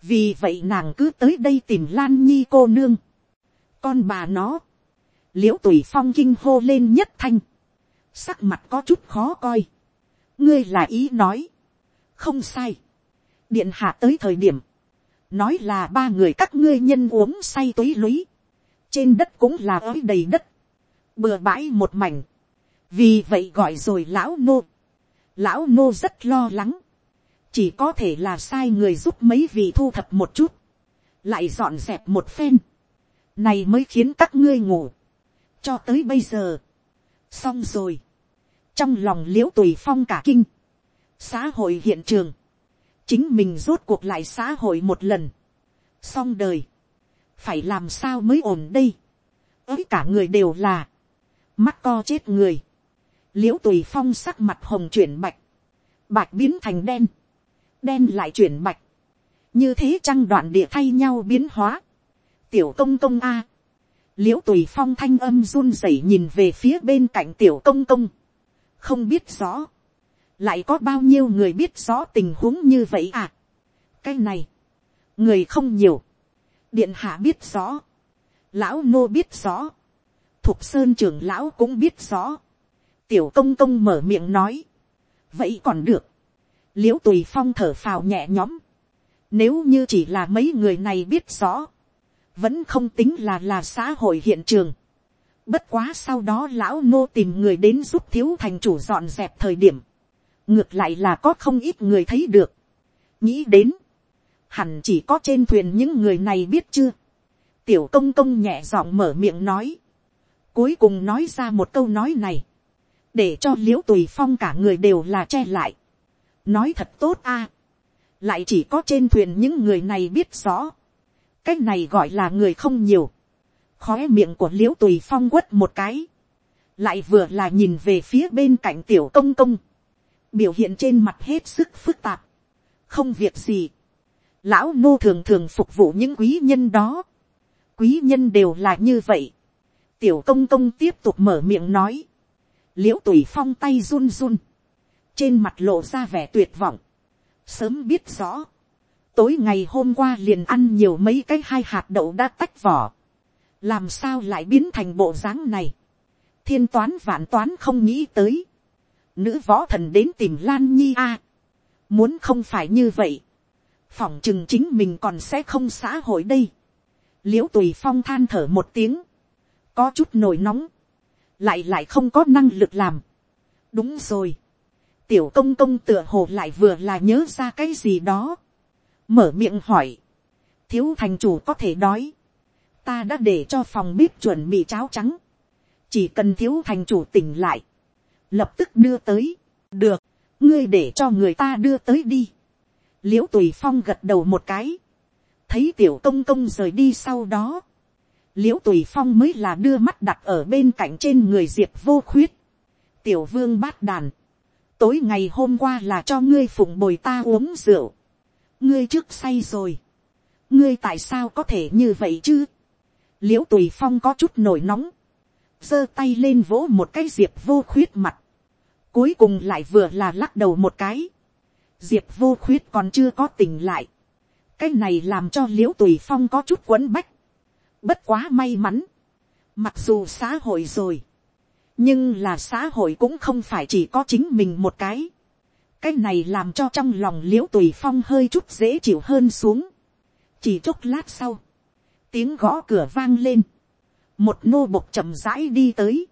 vì vậy nàng cứ tới đây tìm lan nhi cô nương, con bà nó, Liễu tùy phong kinh hô lên nhất thanh, sắc mặt có chút khó coi, ngươi là ý nói, không sai, điện hạ tới thời điểm, nói là ba người các ngươi nhân uống say túy lúy, trên đất cũng là ới đầy đất, bừa bãi một mảnh, vì vậy gọi rồi lão nô, lão nô rất lo lắng, chỉ có thể là sai người giúp mấy vị thu thập một chút, lại dọn dẹp một phen, này mới khiến các ngươi ngủ, cho tới bây giờ, xong rồi, trong lòng l i ễ u tùy phong cả kinh, xã hội hiện trường, chính mình rốt cuộc lại xã hội một lần, xong đời, phải làm sao mới ổn đây, ới cả người đều là, mắt co chết người, l i ễ u tùy phong sắc mặt hồng chuyển bạch, bạch biến thành đen, đen lại chuyển bạch, như thế trăng đoạn địa thay nhau biến hóa, tiểu công công a, l i ễ u tùy phong thanh âm run rẩy nhìn về phía bên cạnh tiểu công công, không biết rõ, lại có bao nhiêu người biết rõ tình huống như vậy à. cái này, người không nhiều, điện hạ biết rõ, lão nô biết rõ, thục sơn trưởng lão cũng biết rõ, tiểu công công mở miệng nói, vậy còn được, l i ễ u tùy phong thở phào nhẹ nhõm, nếu như chỉ là mấy người này biết rõ, vẫn không tính là là xã hội hiện trường, bất quá sau đó lão nô tìm người đến giúp thiếu thành chủ dọn dẹp thời điểm, ngược lại là có không ít người thấy được, nghĩ đến, hẳn chỉ có trên thuyền những người này biết chưa, tiểu công công nhẹ giọng mở miệng nói, cuối cùng nói ra một câu nói này, để cho l i ễ u tùy phong cả người đều là che lại. nói thật tốt a. lại chỉ có trên thuyền những người này biết rõ. cái này gọi là người không nhiều. khói miệng của l i ễ u tùy phong quất một cái. lại vừa là nhìn về phía bên cạnh tiểu công công. biểu hiện trên mặt hết sức phức tạp. không việc gì. lão Ngô thường thường phục vụ những quý nhân đó. quý nhân đều là như vậy. tiểu công công tiếp tục mở miệng nói l i ễ u tùy phong tay run run, trên mặt lộ ra vẻ tuyệt vọng, sớm biết rõ, tối ngày hôm qua liền ăn nhiều mấy cái hai hạt đậu đã tách vỏ, làm sao lại biến thành bộ dáng này, thiên toán vạn toán không nghĩ tới, nữ võ thần đến tìm lan nhi a, muốn không phải như vậy, phỏng chừng chính mình còn sẽ không xã hội đây, l i ễ u tùy phong than thở một tiếng, có chút nổi nóng, lại lại không có năng lực làm. đúng rồi, tiểu công công tựa hồ lại vừa là nhớ ra cái gì đó, mở miệng hỏi, thiếu thành chủ có thể đói, ta đã để cho phòng bếp chuẩn bị cháo trắng, chỉ cần thiếu thành chủ tỉnh lại, lập tức đưa tới, được, ngươi để cho người ta đưa tới đi, l i ễ u tùy phong gật đầu một cái, thấy tiểu công công rời đi sau đó, l i ễ u tùy phong mới là đưa mắt đặt ở bên cạnh trên người diệp vô khuyết. tiểu vương bát đàn, tối ngày hôm qua là cho ngươi phụng bồi ta uống rượu. ngươi trước say rồi. ngươi tại sao có thể như vậy chứ. l i ễ u tùy phong có chút nổi nóng, giơ tay lên vỗ một cái diệp vô khuyết mặt. cuối cùng lại vừa là lắc đầu một cái. diệp vô khuyết còn chưa có tỉnh lại. cái này làm cho l i ễ u tùy phong có chút quấn bách Bất quá may mắn. Mặc dù xã hội rồi. Nhưng là xã hội cũng không phải chỉ có chính mình một cái. Cái này làm cho trong lòng liễu tùy phong hơi chút dễ chịu hơn xuống. Chỉ chốc lát sau. Tiếng gõ cửa vang lên. Một nô bộc chậm rãi đi tới.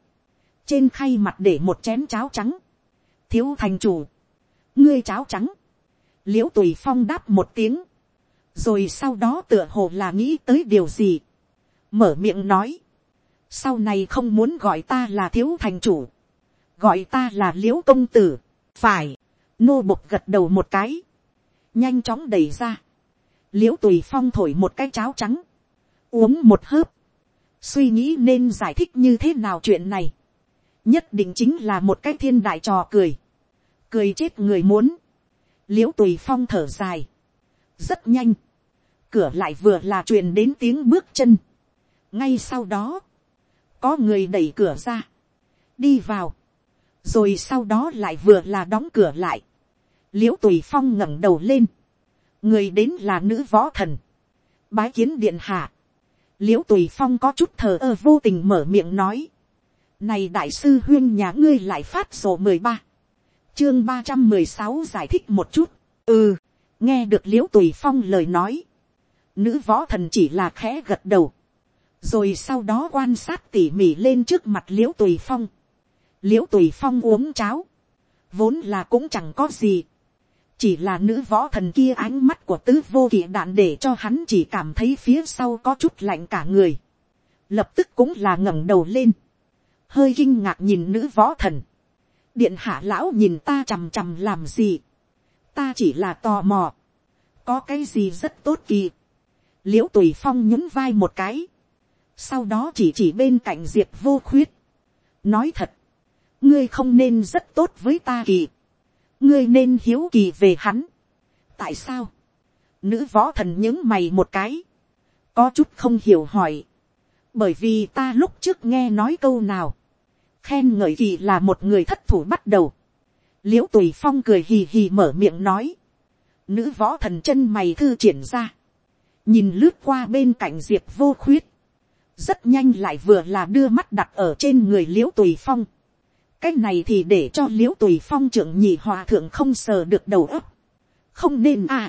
Trên khay mặt để một chén cháo trắng. Thiếu thành chủ. Ngươi cháo trắng. Liễu tùy phong đáp một tiếng rồi sau đó tựa hồ là nghĩ tới điều gì, mở miệng nói, sau này không muốn gọi ta là thiếu thành chủ, gọi ta là l i ễ u công tử, phải, nô bộc gật đầu một cái, nhanh chóng đẩy ra, l i ễ u tùy phong thổi một cái cháo trắng, uống một hớp, suy nghĩ nên giải thích như thế nào chuyện này, nhất định chính là một cái thiên đại trò cười, cười chết người muốn, l i ễ u tùy phong thở dài, rất nhanh, cửa lại vừa là truyền đến tiếng bước chân, ngay sau đó, có người đẩy cửa ra, đi vào, rồi sau đó lại vừa là đóng cửa lại, l i ễ u tùy phong ngẩng đầu lên, người đến là nữ võ thần, bái kiến điện hạ, l i ễ u tùy phong có chút thờ ơ vô tình mở miệng nói, này đại sư huyên nhà ngươi lại phát sổ mười ba, chương ba trăm mười sáu giải thích một chút, ừ, nghe được l i ễ u tùy phong lời nói, nữ võ thần chỉ là khẽ gật đầu, rồi sau đó quan sát tỉ mỉ lên trước mặt l i ễ u tùy phong, l i ễ u tùy phong uống cháo, vốn là cũng chẳng có gì, chỉ là nữ võ thần kia ánh mắt của tứ vô kỵ đạn để cho hắn chỉ cảm thấy phía sau có chút lạnh cả người, lập tức cũng là ngẩng đầu lên, hơi kinh ngạc nhìn nữ võ thần, điện hạ lão nhìn ta chằm chằm làm gì, ta chỉ là tò mò, có cái gì rất tốt kỳ, l i ễ u tùy phong nhún vai một cái, sau đó chỉ chỉ bên cạnh diệp vô khuyết, nói thật, ngươi không nên rất tốt với ta kỳ, ngươi nên hiếu kỳ về hắn. tại sao, nữ võ thần những mày một cái, có chút không hiểu hỏi, bởi vì ta lúc trước nghe nói câu nào, khen ngợi kỳ là một người thất thủ bắt đầu, l i ễ u tùy phong cười hì hì mở miệng nói, nữ võ thần chân mày thư triển ra, nhìn lướt qua bên cạnh diệp vô khuyết, rất nhanh lại vừa là đưa mắt đặt ở trên người l i ễ u tùy phong, cái này thì để cho l i ễ u tùy phong trưởng nhị hòa thượng không sờ được đầu óc, không nên à,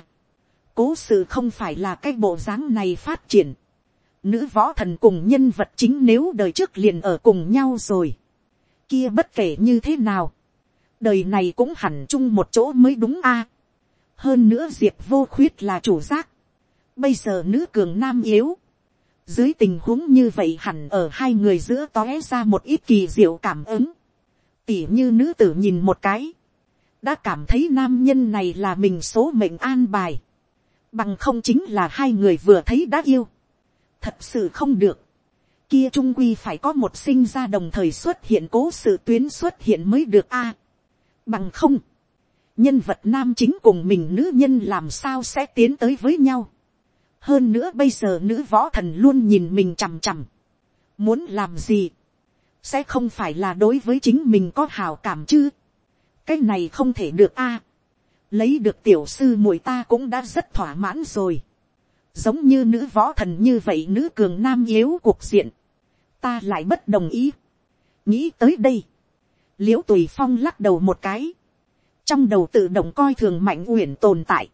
cố sự không phải là cái bộ dáng này phát triển, nữ võ thần cùng nhân vật chính nếu đời trước liền ở cùng nhau rồi, kia bất kể như thế nào, đời này cũng hẳn chung một chỗ mới đúng a. hơn nữa diệp vô khuyết là chủ giác, bây giờ nữ cường nam yếu, dưới tình huống như vậy hẳn ở hai người giữa tóe ra một ít kỳ diệu cảm ứng, tỉ như nữ tử nhìn một cái, đã cảm thấy nam nhân này là mình số mệnh an bài, bằng không chính là hai người vừa thấy đã yêu, thật sự không được, kia trung quy phải có một sinh ra đồng thời xuất hiện cố sự tuyến xuất hiện mới được a. bằng không, nhân vật nam chính cùng mình nữ nhân làm sao sẽ tiến tới với nhau hơn nữa bây giờ nữ võ thần luôn nhìn mình chằm chằm. muốn làm gì, sẽ không phải là đối với chính mình có hào cảm chứ. cái này không thể được a. lấy được tiểu sư muội ta cũng đã rất thỏa mãn rồi giống như nữ võ thần như vậy nữ cường nam yếu cuộc diện, ta lại bất đồng ý. nghĩ tới đây, l i ễ u tùy phong lắc đầu một cái, trong đầu tự động coi thường mạnh uyển tồn tại,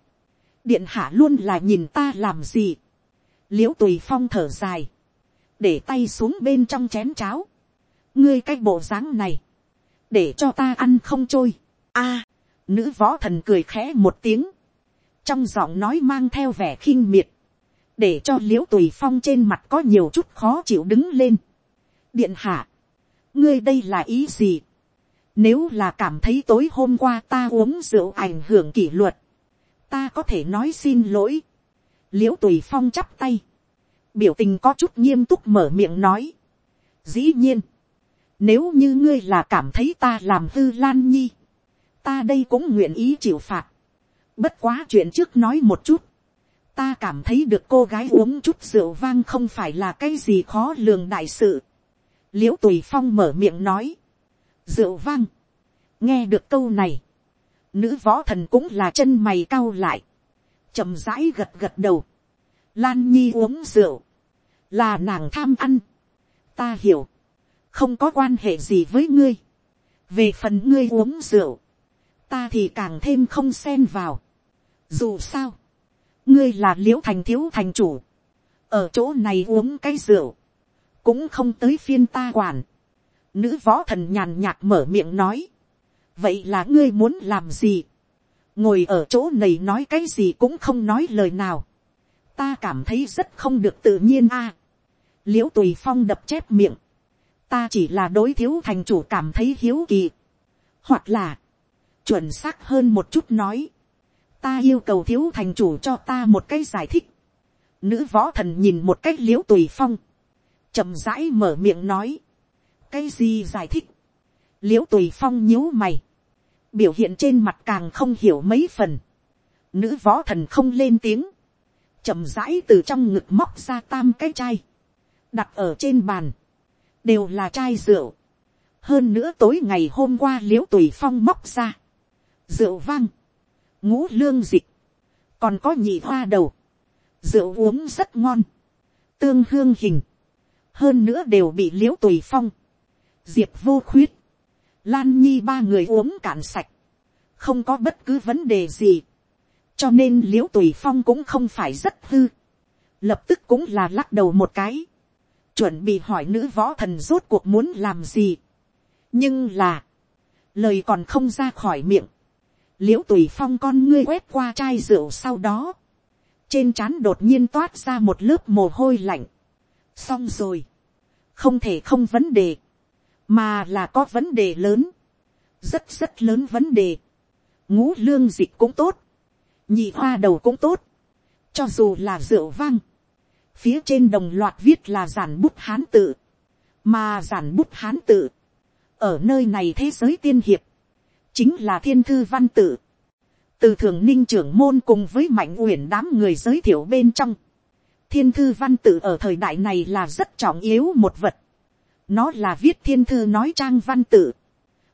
điện hạ luôn là nhìn ta làm gì, l i ễ u tùy phong thở dài, để tay xuống bên trong chén cháo, ngươi cái bộ dáng này, để cho ta ăn không trôi, a, à, nữ võ thần cười khẽ một tiếng, trong giọng nói mang theo vẻ khinh miệt, để cho l i ễ u tùy phong trên mặt có nhiều chút khó chịu đứng lên. điện hạ, ngươi đây là ý gì. nếu là cảm thấy tối hôm qua ta uống rượu ảnh hưởng kỷ luật, ta có thể nói xin lỗi. l i ễ u tùy phong chắp tay, biểu tình có chút nghiêm túc mở miệng nói. dĩ nhiên, nếu như ngươi là cảm thấy ta làm hư lan nhi, ta đây cũng nguyện ý chịu phạt. bất quá chuyện trước nói một chút, ta cảm thấy được cô gái uống chút rượu vang không phải là cái gì khó lường đại sự. l i ễ u tùy phong mở miệng nói, rượu vang, nghe được câu này, nữ võ thần cũng là chân mày cao lại, chậm rãi gật gật đầu, lan nhi uống rượu, là nàng tham ăn, ta hiểu, không có quan hệ gì với ngươi, về phần ngươi uống rượu, ta thì càng thêm không xen vào, dù sao, ngươi là l i ễ u thành thiếu thành chủ, ở chỗ này uống cái rượu, cũng không tới phiên ta quản. Nữ võ thần nhàn nhạt mở miệng nói, vậy là ngươi muốn làm gì, ngồi ở chỗ này nói cái gì cũng không nói lời nào, ta cảm thấy rất không được tự nhiên a. À, l i ễ u tùy phong đập chép miệng, ta chỉ là đối thiếu thành chủ cảm thấy hiếu kỳ, hoặc là, chuẩn xác hơn một chút nói, ta yêu cầu thiếu thành chủ cho ta một cái giải thích. Nữ võ thần nhìn một cách l i ễ u tùy phong, chậm rãi mở miệng nói, cái gì giải thích, l i ễ u tùy phong nhíu mày, biểu hiện trên mặt càng không hiểu mấy phần, nữ võ thần không lên tiếng, chậm rãi từ trong ngực móc ra tam cái chai, đặt ở trên bàn, đều là chai rượu, hơn nữa tối ngày hôm qua l i ễ u tùy phong móc ra, rượu vang, ngũ lương dịch, còn có nhị hoa đầu, rượu uống rất ngon, tương hương hình, hơn nữa đều bị l i ễ u tùy phong, diệp vô khuyết, lan nhi ba người uống cạn sạch, không có bất cứ vấn đề gì, cho nên l i ễ u tùy phong cũng không phải rất hư, lập tức cũng là lắc đầu một cái, chuẩn bị hỏi nữ võ thần rốt cuộc muốn làm gì, nhưng là, lời còn không ra khỏi miệng, l i ễ u tùy phong con ngươi quét qua chai rượu sau đó, trên trán đột nhiên toát ra một lớp mồ hôi lạnh. xong rồi, không thể không vấn đề, mà là có vấn đề lớn, rất rất lớn vấn đề, ngũ lương dịch cũng tốt, nhị hoa đầu cũng tốt, cho dù là rượu vang, phía trên đồng loạt viết là giản bút hán tự, mà giản bút hán tự, ở nơi này thế giới tiên hiệp, chính là thiên thư văn tự. từ thường ninh trưởng môn cùng với mạnh uyển đám người giới thiệu bên trong. thiên thư văn tự ở thời đại này là rất trọng yếu một vật nó là viết thiên thư nói trang văn tự.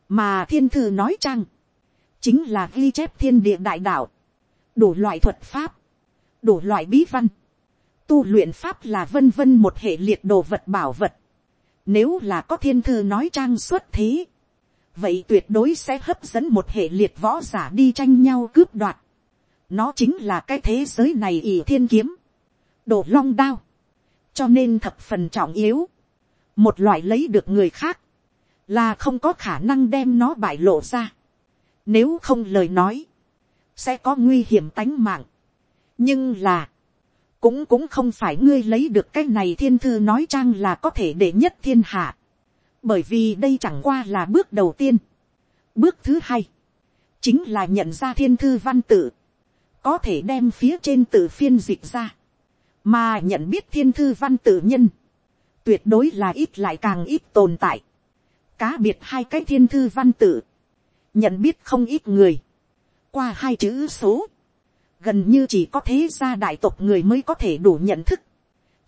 mà thiên thư nói trang, chính là ghi chép thiên địa đại đạo, đủ loại thuật pháp, đủ loại bí văn, tu luyện pháp là vân vân một hệ liệt đồ vật bảo vật. Nếu là có thiên thư nói trang xuất thế, vậy tuyệt đối sẽ hấp dẫn một hệ liệt võ giả đi tranh nhau cướp đoạt. Nó chính là cái thế giới này ỷ thiên kiếm, đồ long đao, cho nên thập phần trọng yếu. Một loại lấy được người khác, là không có khả năng đem nó bại lộ ra. Nếu không lời nói, sẽ có nguy hiểm tánh mạng. Nhưng là, cũng cũng không phải ngươi lấy được cái này thiên thư nói trang là có thể để nhất thiên hạ. bởi vì đây chẳng qua là bước đầu tiên. bước thứ hai, chính là nhận ra thiên thư văn tự, có thể đem phía trên tự phiên dịch ra, mà nhận biết thiên thư văn tự nhân, tuyệt đối là ít lại càng ít tồn tại. cá biệt hai cái thiên thư văn tự, nhận biết không ít người, qua hai chữ số, gần như chỉ có thế gia đại tộc người mới có thể đủ nhận thức.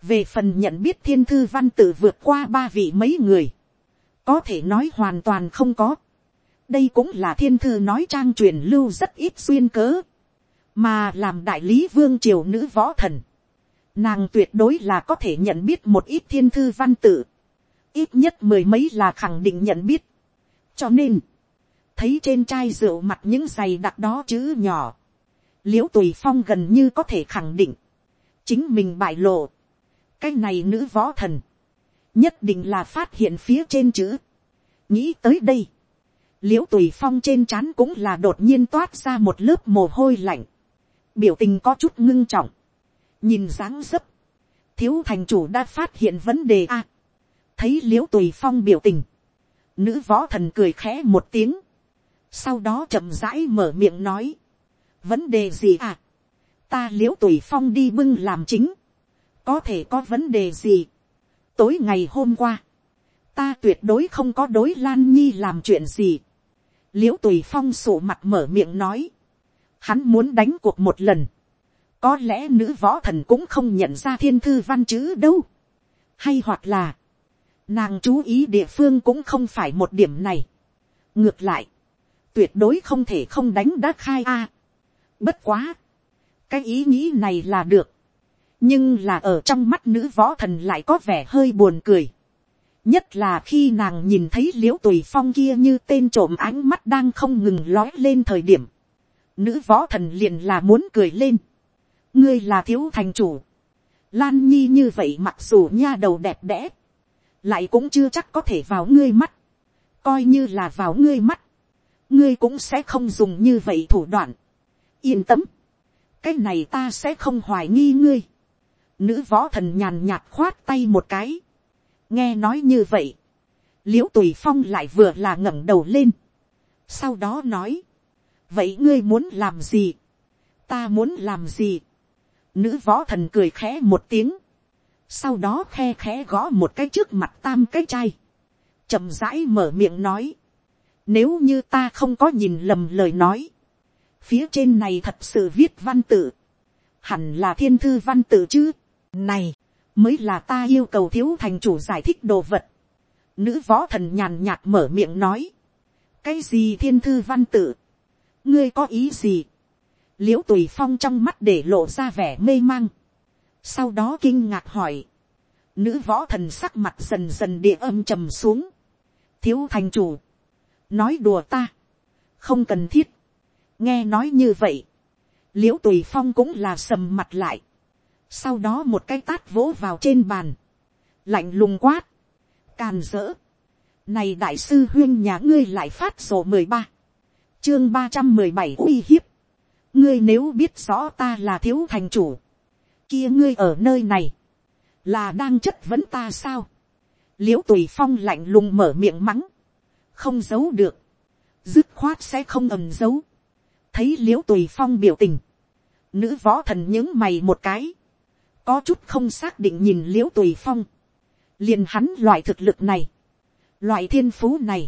về phần nhận biết thiên thư văn tự vượt qua ba vị mấy người, có thể nói hoàn toàn không có. đây cũng là thiên thư nói trang truyền lưu rất ít xuyên cớ, mà làm đại lý vương triều nữ võ thần, nàng tuyệt đối là có thể nhận biết một ít thiên thư văn tự, ít nhất mười mấy là khẳng định nhận biết. cho nên, thấy trên chai rượu mặt những giày đặc đó chữ nhỏ, l i ễ u tùy phong gần như có thể khẳng định, chính mình bại lộ, cái này nữ võ thần, nhất định là phát hiện phía trên chữ. nghĩ tới đây, l i ễ u tùy phong trên c h á n cũng là đột nhiên toát ra một lớp mồ hôi lạnh, biểu tình có chút ngưng trọng, nhìn dáng dấp, thiếu thành chủ đã phát hiện vấn đề a, thấy l i ễ u tùy phong biểu tình, nữ võ thần cười khẽ một tiếng, sau đó chậm rãi mở miệng nói, vấn đề gì à, ta l i ễ u tùy phong đi bưng làm chính, có thể có vấn đề gì. tối ngày hôm qua, ta tuyệt đối không có đối lan nhi làm chuyện gì. l i ễ u tùy phong sổ mặt mở miệng nói, hắn muốn đánh cuộc một lần, có lẽ nữ võ thần cũng không nhận ra thiên thư văn chữ đâu, hay hoặc là, nàng chú ý địa phương cũng không phải một điểm này. ngược lại, tuyệt đối không thể không đánh đã khai a. Bất quá. Cái ý nghĩ này là được. Nhưng là ở trong mắt nữ võ thần lại có vẻ hơi buồn cười. Nhất là khi nàng nhìn thấy liễu tùy phong kia như tên trộm ánh mắt đang không ngừng lói lên thời điểm. Nữ võ thần liền là muốn cười lên. Ngươi là thiếu thành chủ. Lan nhi như vậy mặc dù nha đầu đẹp đẽ. Lại cũng chưa chắc có thể vào ngươi mắt. Coi như là vào ngươi mắt. Ngươi cũng sẽ không dùng như vậy thủ đoạn yên tâm, cái này ta sẽ không hoài nghi ngươi. Nữ võ thần nhàn nhạt khoát tay một cái. nghe nói như vậy, l i ễ u tùy phong lại vừa là ngẩng đầu lên. sau đó nói, vậy ngươi muốn làm gì, ta muốn làm gì. Nữ võ thần cười khẽ một tiếng, sau đó khe khẽ gõ một cái trước mặt tam cái chai, chậm rãi mở miệng nói, nếu như ta không có nhìn lầm lời nói, phía trên này thật sự viết văn tự, hẳn là thiên thư văn tự chứ, này, mới là ta yêu cầu thiếu thành chủ giải thích đồ vật. Nữ võ thần nhàn nhạt mở miệng nói, cái gì thiên thư văn tự, ngươi có ý gì, l i ễ u tùy phong trong mắt để lộ ra vẻ mê mang, sau đó kinh ngạc hỏi, nữ võ thần sắc mặt dần dần địa âm trầm xuống, thiếu thành chủ, nói đùa ta, không cần thiết, nghe nói như vậy, l i ễ u tùy phong cũng là sầm mặt lại, sau đó một cái tát vỗ vào trên bàn, lạnh lùng quát, càn dỡ, này đại sư huyên nhà ngươi lại phát sổ mười ba, chương ba trăm mười bảy uy hiếp, ngươi nếu biết rõ ta là thiếu thành chủ, kia ngươi ở nơi này, là đang chất vấn ta sao, l i ễ u tùy phong lạnh lùng mở miệng mắng, không giấu được, dứt khoát sẽ không ầm giấu, thấy l i ễ u tùy phong biểu tình, nữ võ thần những mày một cái, có chút không xác định nhìn l i ễ u tùy phong, liền hắn loại thực lực này, loại thiên phú này,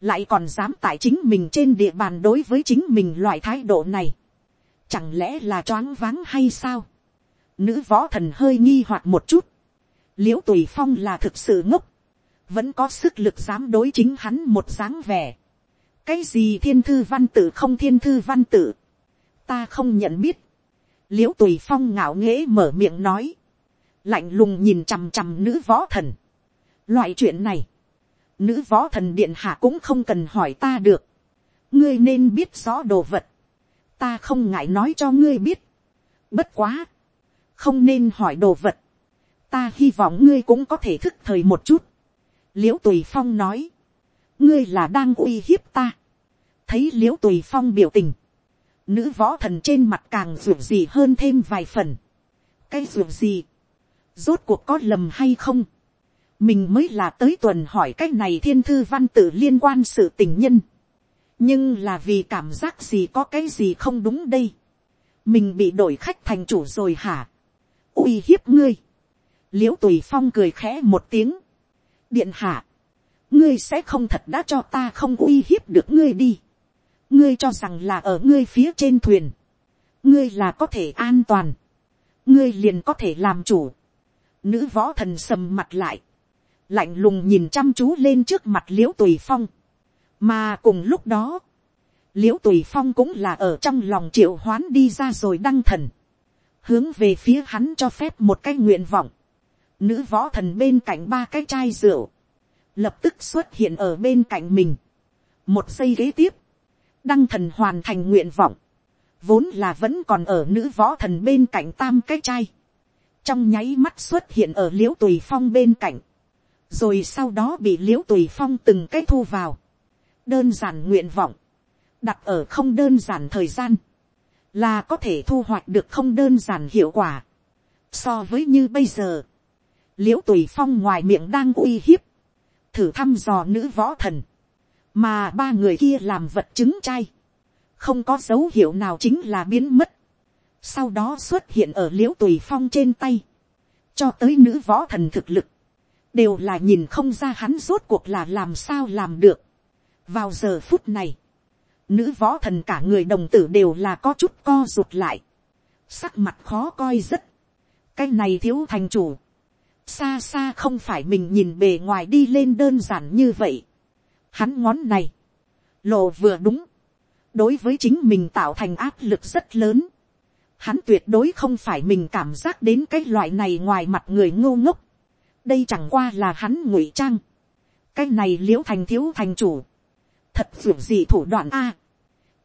lại còn dám tại chính mình trên địa bàn đối với chính mình loại thái độ này, chẳng lẽ là choáng váng hay sao, nữ võ thần hơi nghi hoặc một chút, l i ễ u tùy phong là thực sự ngốc, vẫn có sức lực dám đối chính hắn một dáng vẻ, cái gì thiên thư văn tử không thiên thư văn tử, ta không nhận biết, l i ễ u tùy phong ngạo nghễ mở miệng nói, lạnh lùng nhìn chằm chằm nữ võ thần, loại chuyện này, nữ võ thần điện hạ cũng không cần hỏi ta được, ngươi nên biết rõ đồ vật, ta không ngại nói cho ngươi biết, bất quá, không nên hỏi đồ vật, ta hy vọng ngươi cũng có thể thức thời một chút, l i ễ u tùy phong nói, ngươi là đang uy hiếp ta, thấy l i ễ u tùy phong biểu tình, nữ võ thần trên mặt càng ruột gì hơn thêm vài phần, cái ruột gì, rốt cuộc có lầm hay không, mình mới là tới tuần hỏi cái này thiên thư văn tự liên quan sự tình nhân, nhưng là vì cảm giác gì có cái gì không đúng đây, mình bị đổi khách thành chủ rồi hả, uy hiếp ngươi, l i ễ u tùy phong cười khẽ một tiếng, điện hạ, ngươi sẽ không thật đã cho ta không uy hiếp được ngươi đi, ngươi cho rằng là ở ngươi phía trên thuyền, ngươi là có thể an toàn, ngươi liền có thể làm chủ. Nữ võ thần sầm mặt lại, lạnh lùng nhìn chăm chú lên trước mặt l i ễ u tùy phong, mà cùng lúc đó, l i ễ u tùy phong cũng là ở trong lòng triệu hoán đi ra rồi đăng thần, hướng về phía hắn cho phép một cái nguyện vọng, nữ võ thần bên cạnh ba cái chai rượu, lập tức xuất hiện ở bên cạnh mình. một giây kế tiếp, đăng thần hoàn thành nguyện vọng, vốn là vẫn còn ở nữ võ thần bên cạnh tam cái chai. Trong nháy mắt xuất hiện ở l i ễ u tùy phong bên cạnh, rồi sau đó bị l i ễ u tùy phong từng cái thu vào, đơn giản nguyện vọng, đặt ở không đơn giản thời gian, là có thể thu hoạch được không đơn giản hiệu quả, so với như bây giờ, l i ễ u tùy phong ngoài miệng đang uy hiếp, thử thăm dò nữ võ thần, mà ba người kia làm vật chứng chay, không có dấu hiệu nào chính là biến mất, sau đó xuất hiện ở l i ễ u tùy phong trên tay, cho tới nữ võ thần thực lực, đều là nhìn không ra hắn rốt cuộc là làm sao làm được vào giờ phút này, nữ võ thần cả người đồng tử đều là có chút co rụt lại, sắc mặt khó coi rất, cái này thiếu thành chủ, xa xa không phải mình nhìn bề ngoài đi lên đơn giản như vậy, Hắn ngón này, lộ vừa đúng, đối với chính mình tạo thành áp lực rất lớn. Hắn tuyệt đối không phải mình cảm giác đến cái loại này ngoài mặt người ngô ngốc. đây chẳng qua là hắn ngụy trang. cái này l i ễ u thành thiếu thành chủ thật dù gì thủ đoạn a.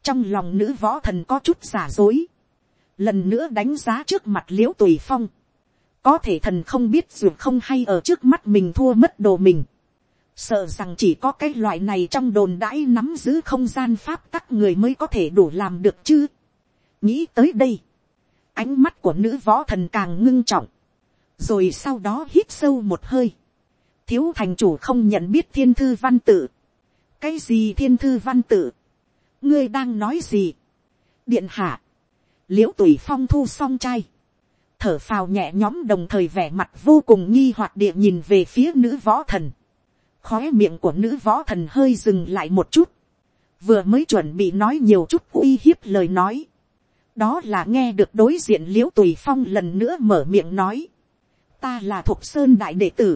trong lòng nữ võ thần có chút giả dối. lần nữa đánh giá trước mặt l i ễ u tùy phong. có thể thần không biết dù không hay ở trước mắt mình thua mất đồ mình sợ rằng chỉ có cái loại này trong đồn đãi nắm giữ không gian pháp tắc người mới có thể đủ làm được chứ. nghĩ tới đây, ánh mắt của nữ võ thần càng ngưng trọng, rồi sau đó hít sâu một hơi, thiếu thành chủ không nhận biết thiên thư văn tự, cái gì thiên thư văn tự, ngươi đang nói gì, điện hạ, l i ễ u tùy phong thu song trai, thở phào nhẹ nhõm đồng thời vẻ mặt vô cùng nghi hoặc địa nhìn về phía nữ võ thần, khói miệng của nữ võ thần hơi dừng lại một chút, vừa mới chuẩn bị nói nhiều chút uy hiếp lời nói, đó là nghe được đối diện l i ễ u tùy phong lần nữa mở miệng nói, ta là thục sơn đại đệ tử,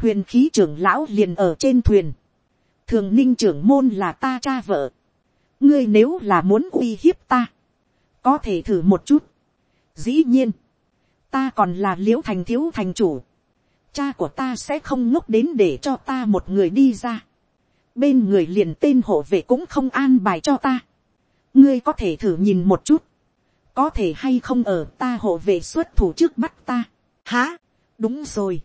huyền khí trưởng lão liền ở trên thuyền, thường ninh trưởng môn là ta cha vợ, ngươi nếu là muốn uy hiếp ta, có thể thử một chút, dĩ nhiên, ta còn là l i ễ u thành thiếu thành chủ, cha của ta sẽ không ngốc đến để cho ta một người đi ra. bên người liền tên hộ vệ cũng không an bài cho ta. ngươi có thể thử nhìn một chút. có thể hay không ở ta hộ vệ xuất thủ trước bắt ta. hả, đúng rồi.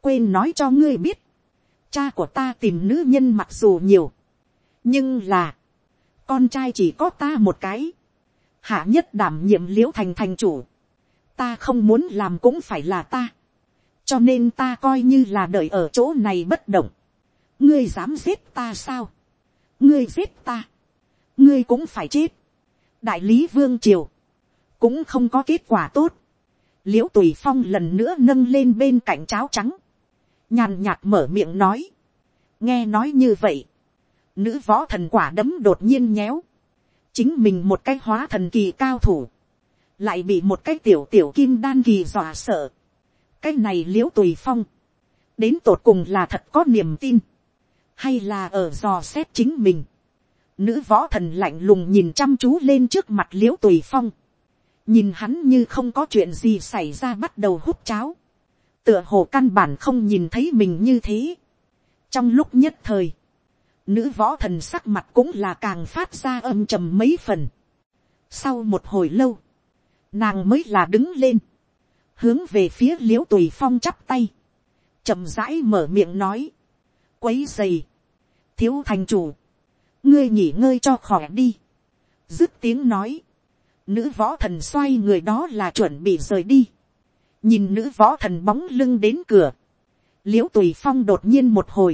quên nói cho ngươi biết cha của ta tìm nữ nhân mặc dù nhiều. nhưng là, con trai chỉ có ta một cái. hạ nhất đảm nhiệm l i ễ u thành thành chủ. ta không muốn làm cũng phải là ta cho nên ta coi như là đợi ở chỗ này bất động. ngươi dám giết ta sao. ngươi giết ta. ngươi cũng phải chết. đại lý vương triều cũng không có kết quả tốt. l i ễ u tùy phong lần nữa nâng lên bên cạnh cháo trắng, nhàn nhạt mở miệng nói. nghe nói như vậy, nữ võ thần quả đấm đột nhiên nhéo, chính mình một cái hóa thần kỳ cao thủ, lại bị một cái tiểu tiểu kim đan kỳ dọa sợ cái này l i ễ u tùy phong, đến tột cùng là thật có niềm tin, hay là ở dò xét chính mình. Nữ võ thần lạnh lùng nhìn chăm chú lên trước mặt l i ễ u tùy phong. nhìn hắn như không có chuyện gì xảy ra bắt đầu hút cháo tựa hồ căn bản không nhìn thấy mình như thế. trong lúc nhất thời, nữ võ thần sắc mặt cũng là càng phát ra âm trầm mấy phần. sau một hồi lâu, nàng mới là đứng lên, hướng về phía l i ễ u tùy phong chắp tay, chậm rãi mở miệng nói, quấy dày, thiếu thành chủ, ngươi nghỉ ngơi cho khỏe đi. dứt tiếng nói, nữ võ thần xoay người đó là chuẩn bị rời đi nhìn nữ võ thần bóng lưng đến cửa, l i ễ u tùy phong đột nhiên một hồi,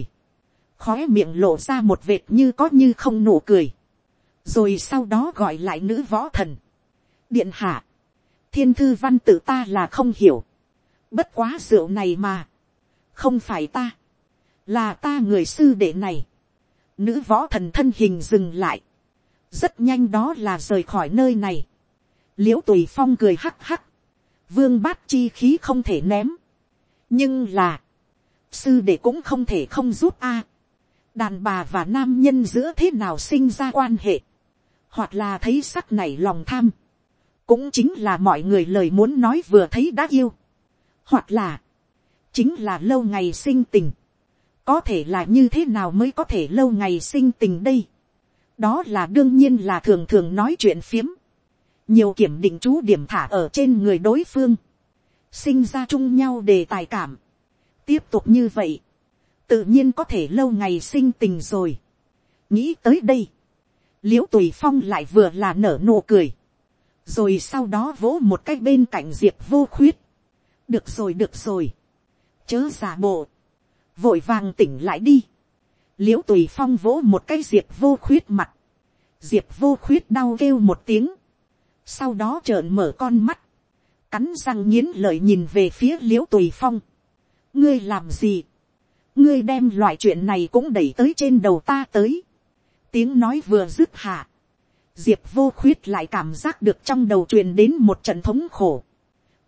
khói miệng lộ ra một vệt như có như không nụ cười, rồi sau đó gọi lại nữ võ thần. điện hạ, thiên thư văn tự ta là không hiểu, bất quá rượu này mà, không phải ta, là ta người sư đệ này, Nữ võ thần thân hình dừng lại. Rất nhanh đó là rời khỏi nơi này. Liễu tùy phong cười hắc hắc. Vương bát chi khí không thể ném. Nhưng là. Sư đệ cũng không thể không giúp a. Đàn bà và nam nhân giữa thế nào sinh ra quan hệ. Hoặc là thấy sắc này lòng tham. Cũng chính là mọi người lời muốn nói vừa thấy đã yêu. Hoặc là. Chính là lâu ngày sinh tình có thể là như thế nào mới có thể lâu ngày sinh tình đây. đó là đương nhiên là thường thường nói chuyện phiếm nhiều kiểm định chú điểm thả ở trên người đối phương. sinh ra chung nhau đề tài cảm. tiếp tục như vậy. tự nhiên có thể lâu ngày sinh tình rồi. nghĩ tới đây. l i ễ u tùy phong lại vừa là nở nụ cười. rồi sau đó vỗ một cái bên cạnh diệp vô khuyết. được rồi được rồi. chớ giả bộ vội vàng tỉnh lại đi, l i ễ u tùy phong vỗ một cái diệp vô khuyết mặt, diệp vô khuyết đau kêu một tiếng, sau đó trợn mở con mắt, cắn răng nghiến lợi nhìn về phía l i ễ u tùy phong, ngươi làm gì, ngươi đem loại chuyện này cũng đẩy tới trên đầu ta tới, tiếng nói vừa dứt hạ, diệp vô khuyết lại cảm giác được trong đầu truyền đến một trận thống khổ,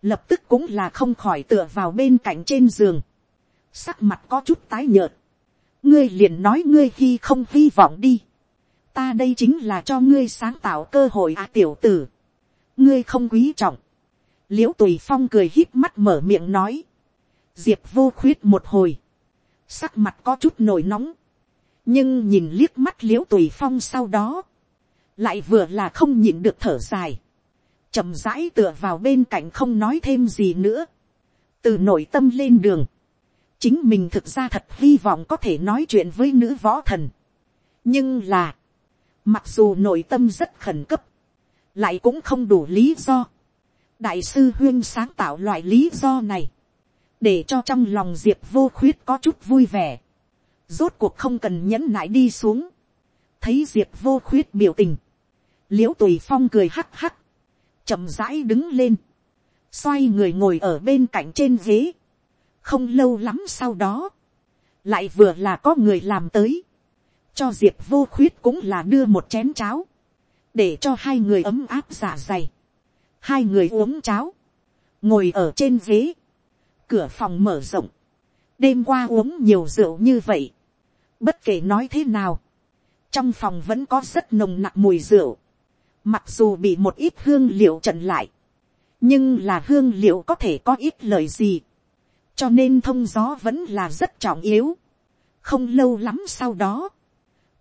lập tức cũng là không khỏi tựa vào bên cạnh trên giường, sắc mặt có chút tái nhợt, ngươi liền nói ngươi khi không hy vọng đi, ta đây chính là cho ngươi sáng tạo cơ hội à tiểu tử, ngươi không quý trọng, l i ễ u tùy phong cười hít mắt mở miệng nói, diệp vô khuyết một hồi, sắc mặt có chút nổi nóng, nhưng nhìn liếc mắt l i ễ u tùy phong sau đó, lại vừa là không nhịn được thở dài, chậm rãi tựa vào bên cạnh không nói thêm gì nữa, từ nội tâm lên đường, chính mình thực ra thật hy vọng có thể nói chuyện với nữ võ thần. nhưng là, mặc dù nội tâm rất khẩn cấp, lại cũng không đủ lý do. đại sư huyên sáng tạo loại lý do này, để cho trong lòng diệp vô khuyết có chút vui vẻ. rốt cuộc không cần nhẫn nại đi xuống. thấy diệp vô khuyết biểu tình, l i ễ u tùy phong cười hắc hắc, chậm rãi đứng lên, xoay người ngồi ở bên cạnh trên ghế, không lâu lắm sau đó, lại vừa là có người làm tới, cho diệp vô khuyết cũng là đưa một chén cháo, để cho hai người ấm áp giả dày, hai người uống cháo, ngồi ở trên ghế, cửa phòng mở rộng, đêm qua uống nhiều rượu như vậy, bất kể nói thế nào, trong phòng vẫn có rất nồng nặc mùi rượu, mặc dù bị một ít hương liệu trận lại, nhưng là hương liệu có thể có ít lời gì, cho nên thông gió vẫn là rất trọng yếu. không lâu lắm sau đó,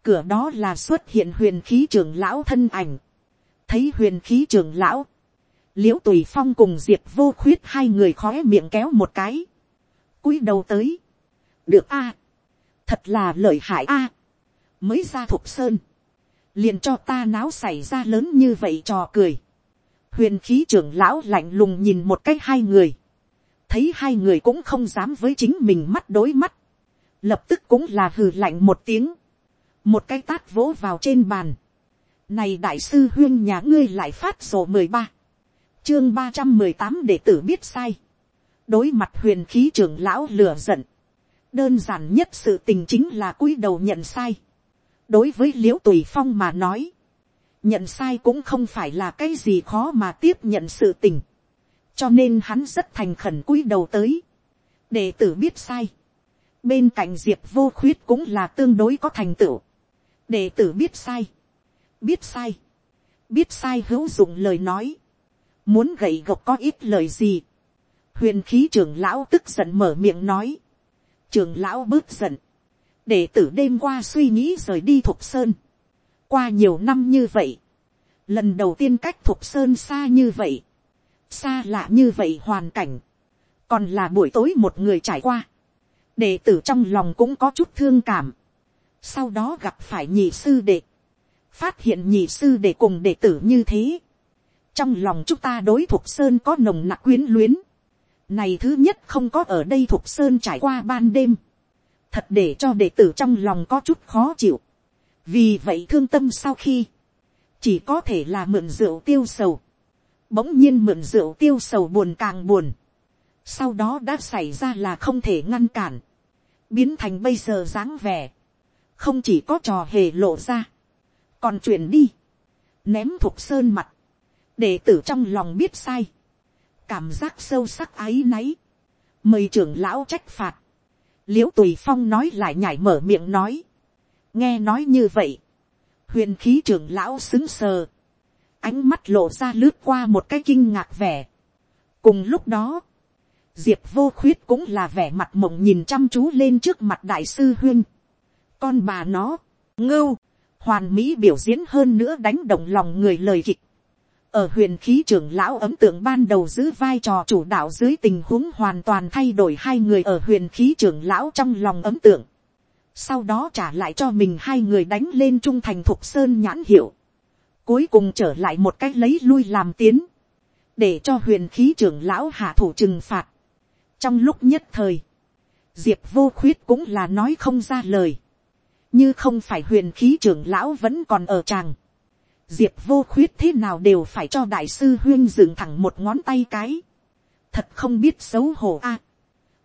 cửa đó là xuất hiện huyền khí trưởng lão thân ảnh. thấy huyền khí trưởng lão, l i ễ u tùy phong cùng diệp vô khuyết hai người khói miệng kéo một cái, cúi đầu tới, được a, thật là lợi hại a, mới ra thục sơn, liền cho ta náo xảy ra lớn như vậy trò cười, huyền khí trưởng lão lạnh lùng nhìn một cách hai người, thấy hai người cũng không dám với chính mình mắt đối mắt, lập tức cũng là hừ lạnh một tiếng, một cái tát vỗ vào trên bàn, này đại sư huyên nhà ngươi lại phát sổ mười ba, chương ba trăm mười tám đệ tử biết sai, đối mặt huyền khí trưởng lão lửa giận, đơn giản nhất sự tình chính là cúi đầu nhận sai, đối với l i ễ u tùy phong mà nói, nhận sai cũng không phải là cái gì khó mà tiếp nhận sự tình, cho nên hắn rất thành khẩn cúi đầu tới, đệ tử biết sai, bên cạnh diệp vô khuyết cũng là tương đối có thành tựu, đệ tử biết sai, biết sai, biết sai hữu dụng lời nói, muốn gậy gộc có ít lời gì, huyền khí trưởng lão tức giận mở miệng nói, trưởng lão bớt giận, để tử đêm qua suy nghĩ rời đi thục sơn, qua nhiều năm như vậy, lần đầu tiên cách thục sơn xa như vậy, xa lạ như vậy hoàn cảnh, còn là buổi tối một người trải qua, đệ tử trong lòng cũng có chút thương cảm, sau đó gặp phải nhị sư đệ, phát hiện nhị sư đệ cùng đệ tử như thế, trong lòng chúng ta đối thục sơn có nồng nặc quyến luyến, này thứ nhất không có ở đây thục sơn trải qua ban đêm, thật để cho đệ tử trong lòng có chút khó chịu, vì vậy thương tâm sau khi, chỉ có thể là mượn rượu tiêu sầu, bỗng nhiên mượn rượu tiêu sầu buồn càng buồn, sau đó đã xảy ra là không thể ngăn cản, biến thành bây giờ dáng vẻ, không chỉ có trò hề lộ ra, còn chuyển đi, ném thuộc sơn mặt, để tử trong lòng biết sai, cảm giác sâu sắc áy náy, mời trưởng lão trách phạt, l i ễ u tùy phong nói lại nhảy mở miệng nói, nghe nói như vậy, huyền khí trưởng lão xứng sờ, ánh mắt lộ ra lướt qua một cái kinh ngạc vẻ. cùng lúc đó, diệp vô khuyết cũng là vẻ mặt mộng nhìn chăm chú lên trước mặt đại sư huyên con bà nó, ngưu, hoàn mỹ biểu diễn hơn nữa đánh động lòng người lời kịch ở huyền khí trưởng lão ấm tượng ban đầu giữ vai trò chủ đạo dưới tình huống hoàn toàn thay đổi hai người ở huyền khí trưởng lão trong lòng ấm tượng. Sau đó trả lại cho mình hai người đánh lên trung thành thục sơn nhãn hiệu. Cuối cùng trở lại một cách lấy lui làm tiến. Để cho huyền khí trưởng lão hạ thủ trừng phạt. Trong lúc nhất thời. Diệp vô khuyết cũng là nói không ra lời. Như không phải huyền khí trưởng lão vẫn còn ở tràng diệp vô khuyết thế nào đều phải cho đại sư huyên dựng thẳng một ngón tay cái. thật không biết xấu hổ a.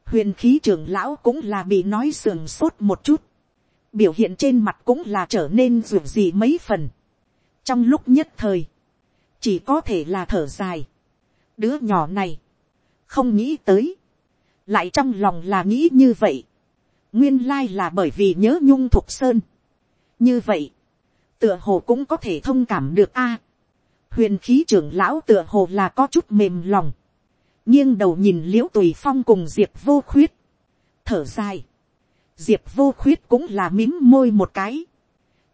huyền khí trưởng lão cũng là bị nói sườn sốt một chút. biểu hiện trên mặt cũng là trở nên ruột gì mấy phần. trong lúc nhất thời, chỉ có thể là thở dài. đứa nhỏ này, không nghĩ tới, lại trong lòng là nghĩ như vậy nguyên lai là bởi vì nhớ nhung thục sơn. như vậy, tựa hồ cũng có thể thông cảm được a. huyền khí trưởng lão tựa hồ là có chút mềm lòng, nghiêng đầu nhìn l i ễ u tùy phong cùng diệp vô khuyết, thở dài, diệp vô khuyết cũng là mím môi một cái,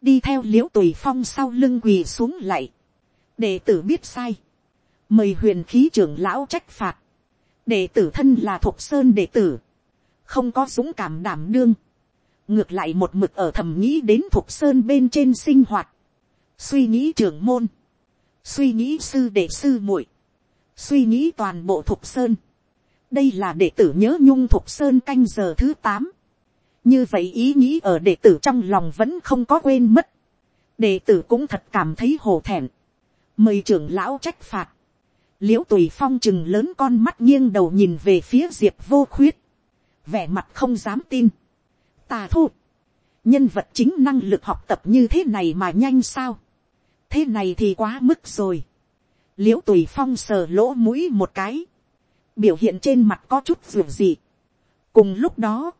đi theo l i ễ u tùy phong sau lưng quỳ xuống lại, đệ tử biết sai, mời huyền khí trưởng lão trách phạt, đệ tử thân là thục sơn đệ tử, không có dũng cảm đảm đương, ngược lại một mực ở thầm nghĩ đến thục sơn bên trên sinh hoạt, suy nghĩ trưởng môn, suy nghĩ sư đệ sư muội, suy nghĩ toàn bộ thục sơn, đây là đệ tử nhớ nhung thục sơn canh giờ thứ tám, như vậy ý nghĩ ở đệ tử trong lòng vẫn không có quên mất, đệ tử cũng thật cảm thấy hổ thẹn, mời trưởng lão trách phạt, l i ễ u tùy phong chừng lớn con mắt nghiêng đầu nhìn về phía diệp vô khuyết, vẻ mặt không dám tin, tà thu. Nhân vật chính năng lực học tập như thế này mà nhanh sao. Thế này thì quá mức rồi. Liễu tùy phong sờ lỗ mũi một cái. Biểu hiện trên mặt có chút dù gì. Cùng lúc đó.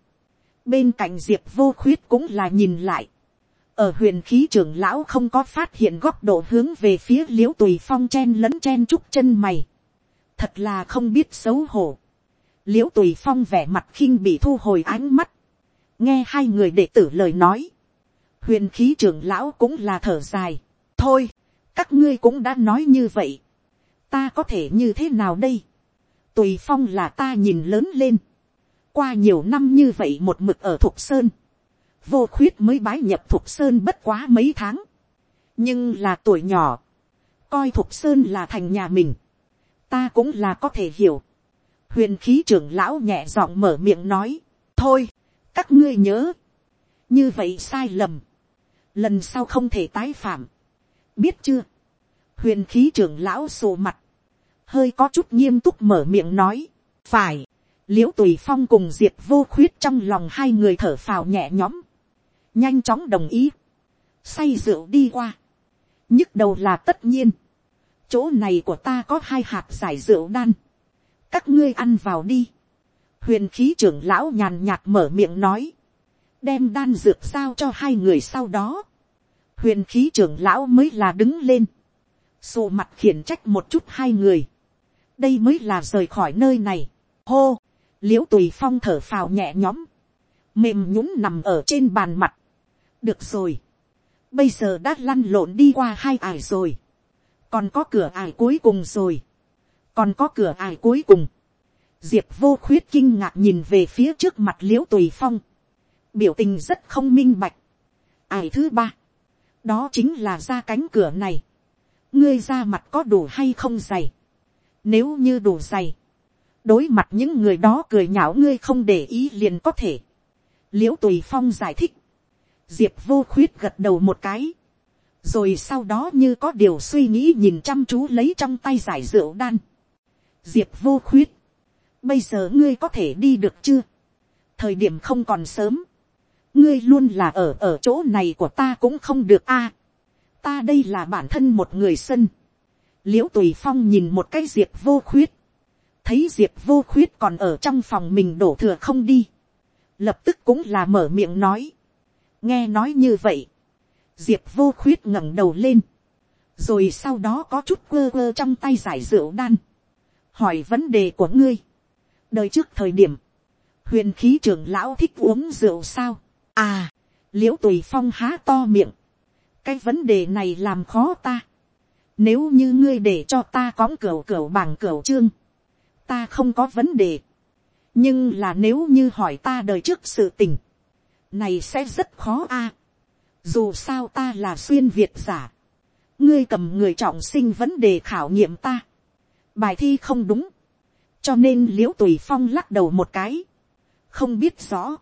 Bên cạnh diệp vô khuyết cũng là nhìn lại. Ở huyền khí trưởng lão không có phát hiện góc độ hướng về phía liễu tùy phong chen lẫn chen trúc chân mày. Thật là không biết xấu hổ. Liễu tùy phong vẻ mặt khinh bị thu hồi ánh mắt. Nghe hai người đệ tử lời nói, huyền khí trưởng lão cũng là thở dài, thôi, các ngươi cũng đã nói như vậy, ta có thể như thế nào đây, tùy phong là ta nhìn lớn lên, qua nhiều năm như vậy một mực ở thục sơn, vô khuyết mới bái nhập thục sơn bất quá mấy tháng, nhưng là tuổi nhỏ, coi thục sơn là thành nhà mình, ta cũng là có thể hiểu, huyền khí trưởng lão nhẹ giọng mở miệng nói, thôi, các ngươi nhớ, như vậy sai lầm, lần sau không thể tái phạm, biết chưa, huyền khí trưởng lão sổ mặt, hơi có chút nghiêm túc mở miệng nói, phải, l i ễ u tùy phong cùng diệt vô khuyết trong lòng hai người thở phào nhẹ nhõm, nhanh chóng đồng ý, say rượu đi qua, nhức đầu là tất nhiên, chỗ này của ta có hai hạt giải rượu đan, các ngươi ăn vào đi, huyền khí trưởng lão nhàn nhạt mở miệng nói, đem đan dược sao cho hai người sau đó, huyền khí trưởng lão mới là đứng lên, sụ mặt khiển trách một chút hai người, đây mới là rời khỏi nơi này, hô, l i ễ u tùy phong thở phào nhẹ nhõm, mềm nhũng nằm ở trên bàn mặt, được rồi, bây giờ đã lăn lộn đi qua hai ải rồi, còn có cửa ải cuối cùng rồi, còn có cửa ải cuối cùng, diệp vô khuyết kinh ngạc nhìn về phía trước mặt l i ễ u tùy phong, biểu tình rất không minh bạch. ải thứ ba, đó chính là ra cánh cửa này, ngươi ra mặt có đủ hay không dày, nếu như đủ dày, đối mặt những người đó cười nhạo ngươi không để ý liền có thể. l i ễ u tùy phong giải thích, diệp vô khuyết gật đầu một cái, rồi sau đó như có điều suy nghĩ nhìn chăm chú lấy trong tay giải rượu đan diệp vô khuyết, bây giờ ngươi có thể đi được chưa, thời điểm không còn sớm, ngươi luôn là ở ở chỗ này của ta cũng không được a. ta đây là bản thân một người sân, l i ễ u tùy phong nhìn một cái diệp vô khuyết, thấy diệp vô khuyết còn ở trong phòng mình đổ thừa không đi, lập tức cũng là mở miệng nói, nghe nói như vậy, diệp vô khuyết ngẩng đầu lên, rồi sau đó có chút quơ quơ trong tay giải rượu đan, hỏi vấn đề của ngươi, đời trước thời điểm, huyền khí trưởng lão thích uống rượu sao, à, l i ễ u tùy phong há to miệng, cái vấn đề này làm khó ta, nếu như ngươi để cho ta cõng cửa cửa bảng cửa chương. Ta không có vấn đề. Nhưng là nếu như hỏi ta đời trước sự tình. Này sẽ rất khó a. Dù sao ta là xuyên Việt giả. Ngươi cầm người trọng sinh vấn đề khảo nghiệm ta. Bài thi không đúng. Cho nên liễu tùy phong lắc đầu một cái. Không biết rõ.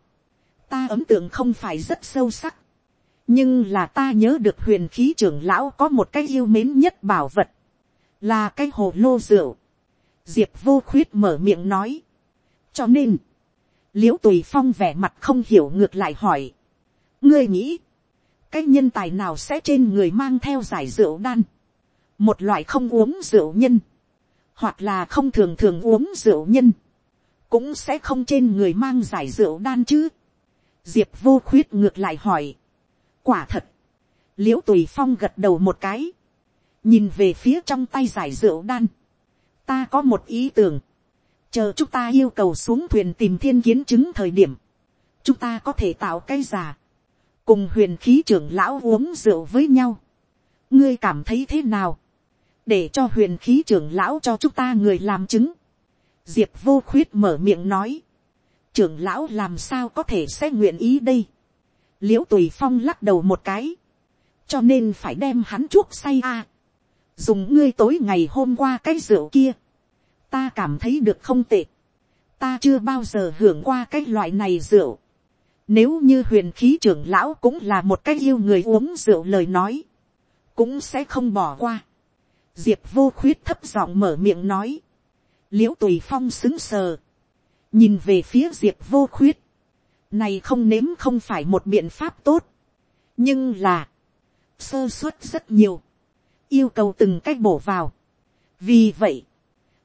Ta ấm tượng không phải rất sâu sắc nhưng là ta nhớ được huyền khí trưởng lão có một cái yêu mến nhất bảo vật, là cái hồ lô rượu. diệp vô khuyết mở miệng nói. cho nên, l i ễ u tùy phong vẻ mặt không hiểu ngược lại hỏi. ngươi nghĩ, cái nhân tài nào sẽ trên người mang theo giải rượu đan, một loại không uống rượu nhân, hoặc là không thường thường uống rượu nhân, cũng sẽ không trên người mang giải rượu đan chứ. diệp vô khuyết ngược lại hỏi quả thật, l i ễ u tùy phong gật đầu một cái, nhìn về phía trong tay giải rượu đan, ta có một ý tưởng, chờ chúng ta yêu cầu xuống thuyền tìm thiên kiến chứng thời điểm, chúng ta có thể tạo cái giả, cùng huyền khí trưởng lão uống rượu với nhau, ngươi cảm thấy thế nào, để cho huyền khí trưởng lão cho chúng ta người làm chứng, diệp vô khuyết mở miệng nói, trưởng lão làm sao có thể sẽ nguyện ý đây, l i ễ u tùy phong lắc đầu một cái, cho nên phải đem hắn chuốc say a. dùng ngươi tối ngày hôm qua cái rượu kia, ta cảm thấy được không tệ, ta chưa bao giờ hưởng qua cái loại này rượu. Nếu như huyền khí trưởng lão cũng là một cái yêu người uống rượu lời nói, cũng sẽ không bỏ qua. Diệp vô khuyết thấp giọng mở miệng nói, l i ễ u tùy phong xứng sờ, nhìn về phía diệp vô khuyết, này không nếm không phải một biện pháp tốt. Nhưng là. Sơ suất rất nhiều. Yêu cầu từng cách bổ vào. Vì vậy.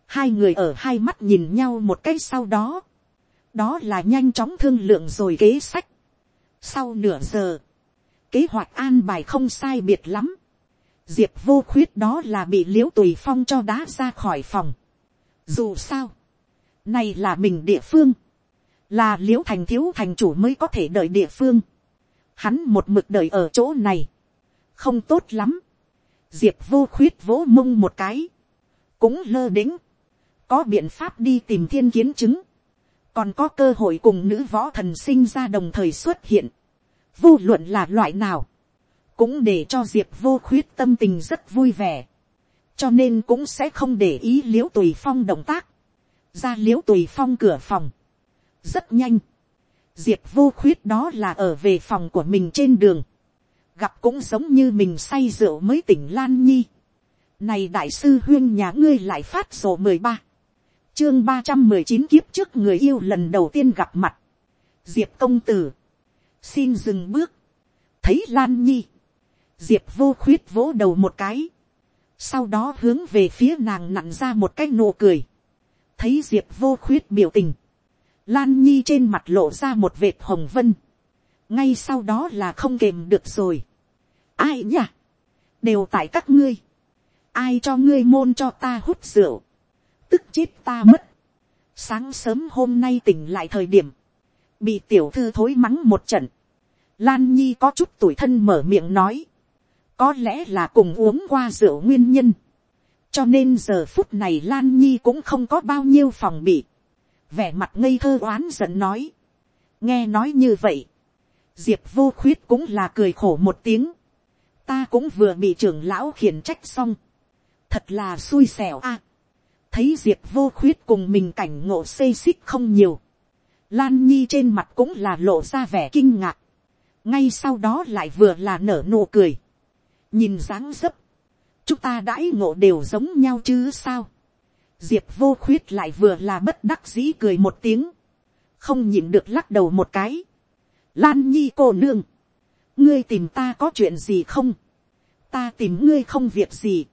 Hai người ở hai mắt nhìn nhau một cách sau đó. Đó là nhanh chóng thương lượng rồi kế sách. Sau nửa giờ. Kế hoạch an bài không sai biệt lắm. Diệp vô khuyết đó là bị liễu tùy phong cho đá ra khỏi phòng. Dù sao. Này là mình địa phương. Là l i ễ u thành thiếu thành chủ mới có thể đợi địa phương, hắn một mực đợi ở chỗ này, không tốt lắm, diệp vô khuyết vỗ mông một cái, cũng lơ đĩnh, có biện pháp đi tìm thiên kiến chứng, còn có cơ hội cùng nữ võ thần sinh ra đồng thời xuất hiện, vô luận là loại nào, cũng để cho diệp vô khuyết tâm tình rất vui vẻ, cho nên cũng sẽ không để ý l i ễ u tùy phong động tác, ra l i ễ u tùy phong cửa phòng, rất nhanh. Diệp vô khuyết đó là ở về phòng của mình trên đường. Gặp cũng giống như mình say rượu mới tỉnh Lan Nhi. Này đại sư huyên nhà ngươi lại phát sổ mười ba Chương ba trăm mười chín kiếp trước người yêu lần đầu tiên gặp mặt. Diệp công tử. Xin dừng bước. Thấy Lan Nhi. Diệp vô khuyết vỗ đầu một cái. Sau đó hướng về phía nàng nặn ra một cái nụ cười. Thấy Diệp vô khuyết biểu tình Lan Nhi trên mặt lộ ra một vệt hồng vân. Ngay sau đó là không kềm được rồi. ai nhỉ, đều tại các ngươi, ai cho ngươi môn cho ta hút rượu, tức chết ta mất, sáng sớm hôm nay tỉnh lại thời điểm, bị tiểu thư thối mắng một trận, lan nhi có chút tuổi thân mở miệng nói, có lẽ là cùng uống qua rượu nguyên nhân, cho nên giờ phút này lan nhi cũng không có bao nhiêu phòng bị, vẻ mặt ngây thơ oán giận nói, nghe nói như vậy, diệp vô khuyết cũng là cười khổ một tiếng, ta cũng vừa bị trưởng lão khiển trách xong, thật là xui xẻo a, thấy diệp vô khuyết cùng mình cảnh ngộ xây xích không nhiều, lan nhi trên mặt cũng là lộ ra vẻ kinh ngạc, ngay sau đó lại vừa là nở nụ cười, nhìn dáng dấp, chúng ta đãi ngộ đều giống nhau chứ sao, diệp vô khuyết lại vừa là bất đắc dĩ cười một tiếng, không nhìn được lắc đầu một cái, lan nhi cô nương, ngươi tìm ta có chuyện gì không, ta tìm ngươi không việc gì,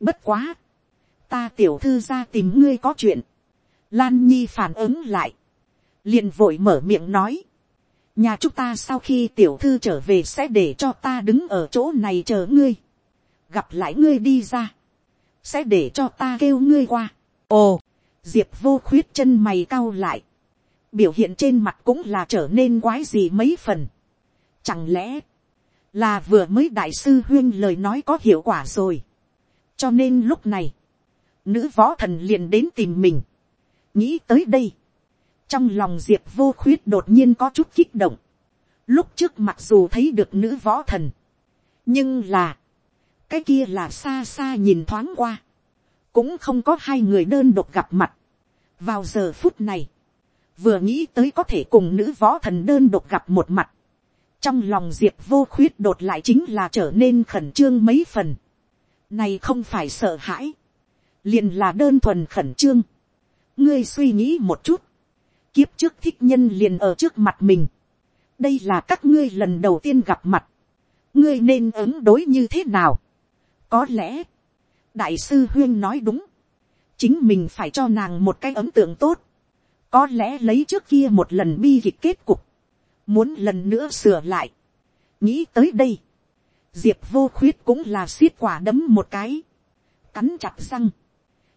bất quá, ta tiểu thư ra tìm ngươi có chuyện, lan nhi phản ứng lại, liền vội mở miệng nói, nhà chúng ta sau khi tiểu thư trở về sẽ để cho ta đứng ở chỗ này chờ ngươi, gặp lại ngươi đi ra, sẽ để cho ta kêu ngươi qua. ồ, diệp vô khuyết chân mày cau lại, biểu hiện trên mặt cũng là trở nên quái gì mấy phần. Chẳng lẽ, là vừa mới đại sư huyên lời nói có hiệu quả rồi. cho nên lúc này, nữ võ thần liền đến tìm mình. nghĩ tới đây, trong lòng diệp vô khuyết đột nhiên có chút kích động. lúc trước mặc dù thấy được nữ võ thần, nhưng là, cái kia là xa xa nhìn thoáng qua, cũng không có hai người đơn độc gặp mặt. vào giờ phút này, vừa nghĩ tới có thể cùng nữ võ thần đơn độc gặp một mặt, trong lòng diệp vô khuyết đột lại chính là trở nên khẩn trương mấy phần. này không phải sợ hãi, liền là đơn thuần khẩn trương. ngươi suy nghĩ một chút, kiếp trước thích nhân liền ở trước mặt mình. đây là các ngươi lần đầu tiên gặp mặt. ngươi nên ứng đối như thế nào. có lẽ, đại sư huyên nói đúng, chính mình phải cho nàng một cái ấn tượng tốt. có lẽ lấy trước kia một lần bi kịch kết cục, muốn lần nữa sửa lại. nghĩ tới đây, diệp vô khuyết cũng là xiết quả đấm một cái, cắn chặt răng,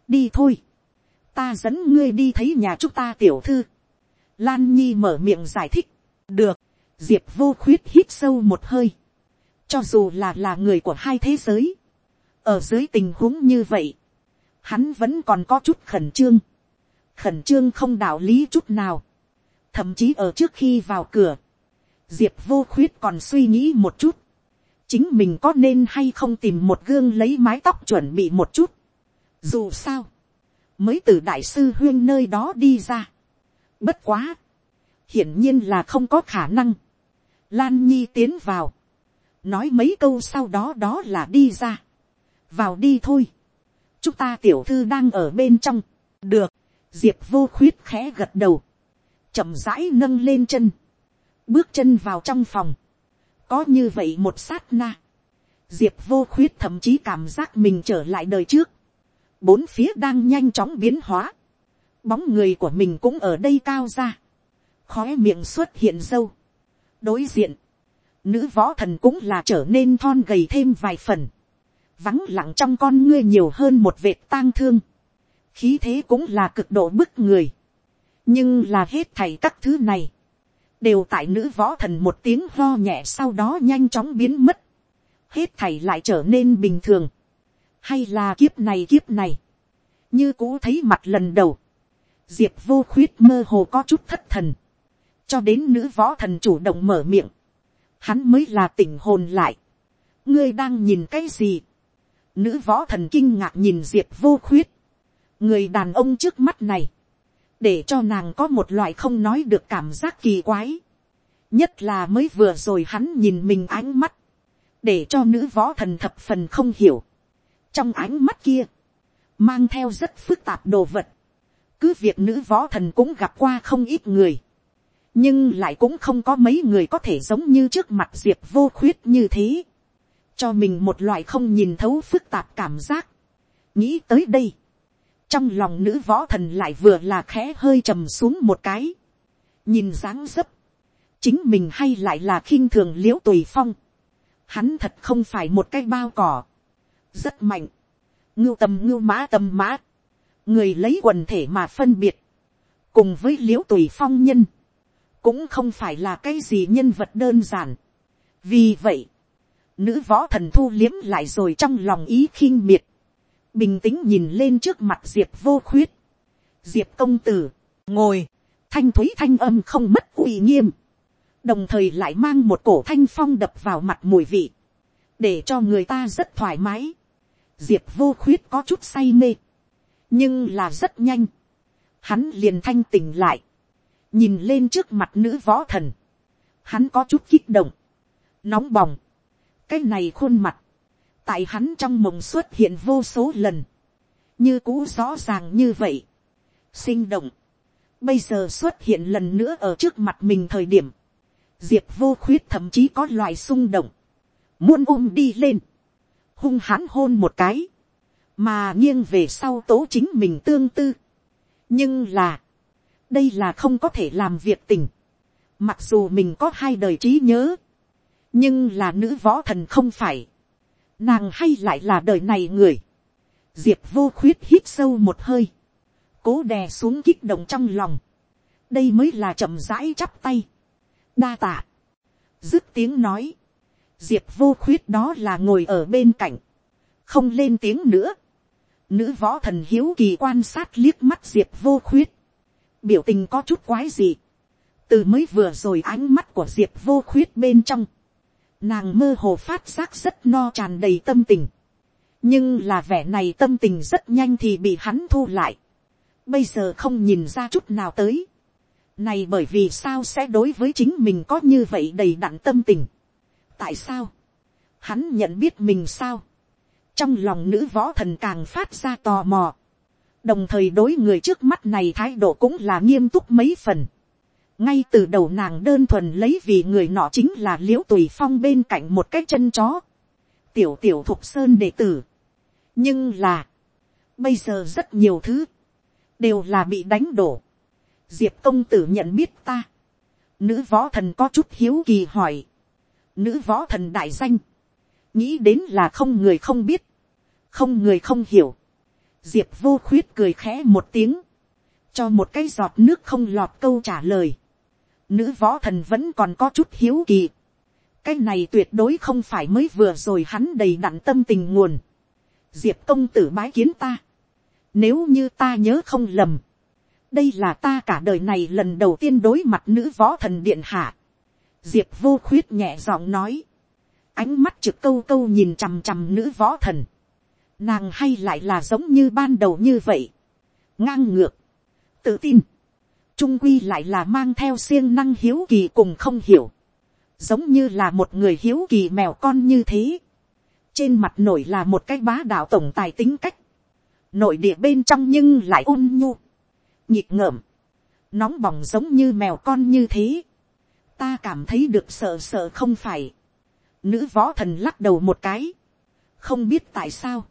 đi thôi, ta dẫn ngươi đi thấy nhà chúng ta tiểu thư, Lan Nhi mở miệng giải thích. Được. Diệp vô khuyết hít sâu một hơi. Cho dù là là người của hai thế giới. Ở dưới tình huống như vậy. Hắn vẫn còn có chút khẩn trương. Khẩn trương không đạo lý chút nào. Thậm chí ở trước khi vào cửa. Diệp vô khuyết còn suy nghĩ một chút. Chính mình có nên hay không tìm một gương lấy mái tóc chuẩn bị một chút. Dù sao. Mới từ đại sư huyên nơi đó đi ra Bất quá. Hiển nhiên là không có khả năng. Lan Nhi tiến vào. Nói mấy câu sau đó đó là đi ra. Vào đi thôi. Chúng ta tiểu thư đang ở bên trong. Được. Diệp vô khuyết khẽ gật đầu. chậm rãi nâng lên chân. Bước chân vào trong phòng. Có như vậy một sát na. Diệp vô khuyết thậm chí cảm giác mình trở lại đời trước. Bốn phía đang nhanh chóng biến hóa bóng người của mình cũng ở đây cao ra, khói miệng xuất hiện dâu, đối diện, nữ võ thần cũng là trở nên thon gầy thêm vài phần, vắng lặng trong con ngươi nhiều hơn một vệt tang thương, khí thế cũng là cực độ bức người, nhưng là hết thầy các thứ này, đều tại nữ võ thần một tiếng lo nhẹ sau đó nhanh chóng biến mất, hết thầy lại trở nên bình thường, hay là kiếp này kiếp này, như cũ thấy mặt lần đầu, diệp vô khuyết mơ hồ có chút thất thần, cho đến nữ võ thần chủ động mở miệng, hắn mới là tỉnh hồn lại, ngươi đang nhìn cái gì, nữ võ thần kinh ngạc nhìn diệp vô khuyết, người đàn ông trước mắt này, để cho nàng có một loại không nói được cảm giác kỳ quái, nhất là mới vừa rồi hắn nhìn mình ánh mắt, để cho nữ võ thần thập phần không hiểu, trong ánh mắt kia, mang theo rất phức tạp đồ vật, cứ việc nữ võ thần cũng gặp qua không ít người, nhưng lại cũng không có mấy người có thể giống như trước mặt diệp vô khuyết như thế, cho mình một loại không nhìn thấu phức tạp cảm giác. nghĩ tới đây, trong lòng nữ võ thần lại vừa là khẽ hơi trầm xuống một cái, nhìn dáng dấp, chính mình hay lại là khinh thường l i ễ u tùy phong, hắn thật không phải một cái bao cỏ, rất mạnh, ngưu tầm ngưu mã tầm mã, người lấy quần thể mà phân biệt, cùng với l i ễ u tùy phong nhân, cũng không phải là cái gì nhân vật đơn giản. vì vậy, nữ võ thần thu liếm lại rồi trong lòng ý khinh miệt, bình tĩnh nhìn lên trước mặt diệp vô khuyết, diệp công tử, ngồi, thanh thúy thanh âm không mất uy nghiêm, đồng thời lại mang một cổ thanh phong đập vào mặt mùi vị, để cho người ta rất thoải mái. Diệp vô khuyết có chút say mê, nhưng là rất nhanh, hắn liền thanh tỉnh lại, nhìn lên trước mặt nữ võ thần, hắn có chút kích động, nóng bỏng, cái này khuôn mặt, tại hắn trong mộng xuất hiện vô số lần, như cũ rõ ràng như vậy, sinh động, bây giờ xuất hiện lần nữa ở trước mặt mình thời điểm, diệp vô khuyết thậm chí có loài xung động, muốn ôm đi lên, hung hãn hôn một cái, mà nghiêng về sau tố chính mình tương tư, nhưng là, đây là không có thể làm việc tình. Mặc dù mình có hai đời trí nhớ, nhưng là nữ võ thần không phải. Nàng hay lại là đời này người. Diệp vô khuyết hít sâu một hơi, cố đè xuống kích động trong lòng. đây mới là chậm rãi chắp tay. đa tạ. dứt tiếng nói. diệp vô khuyết đó là ngồi ở bên cạnh, không lên tiếng nữa Nữ võ thần hiếu kỳ quan sát liếc mắt diệp vô khuyết. Biểu tình có chút quái gì. Từ mới vừa rồi ánh mắt của diệp vô khuyết bên trong. Nàng mơ hồ phát giác rất no tràn đầy tâm tình. Nhưng là vẻ này tâm tình rất nhanh thì bị hắn thu lại. Bây giờ không nhìn ra chút nào tới. Này bởi vì sao sẽ đối với chính mình có như vậy đầy đặn tâm tình. Tại sao? Hắn nhận biết mình sao? Trong lòng nữ võ thần càng phát ra tò mò, đồng thời đối người trước mắt này thái độ cũng là nghiêm túc mấy phần. ngay từ đầu nàng đơn thuần lấy vì người nọ chính là l i ễ u tùy phong bên cạnh một cái chân chó, tiểu tiểu thục sơn đệ tử. nhưng là, bây giờ rất nhiều thứ, đều là bị đánh đổ. diệp công tử nhận biết ta. nữ võ thần có chút hiếu kỳ hỏi. nữ võ thần đại danh nghĩ đến là không người không biết, không người không hiểu. diệp vô khuyết cười khẽ một tiếng, cho một cái giọt nước không lọt câu trả lời. nữ võ thần vẫn còn có chút hiếu kỳ. cái này tuyệt đối không phải mới vừa rồi hắn đầy đặn tâm tình nguồn. diệp công tử bái kiến ta. nếu như ta nhớ không lầm, đây là ta cả đời này lần đầu tiên đối mặt nữ võ thần điện hạ. diệp vô khuyết nhẹ giọng nói ánh mắt trực câu câu nhìn chằm chằm nữ võ thần, nàng hay lại là giống như ban đầu như vậy, ngang ngược, tự tin, trung quy lại là mang theo siêng năng hiếu kỳ cùng không hiểu, giống như là một người hiếu kỳ mèo con như thế, trên mặt nổi là một cái bá đạo tổng tài tính cách, nội địa bên trong nhưng lại ôn nhu, nhịp ngợm, nóng bỏng giống như mèo con như thế, ta cảm thấy được sợ sợ không phải, Nữ võ thần lắc đầu một cái. Không biết tại sao.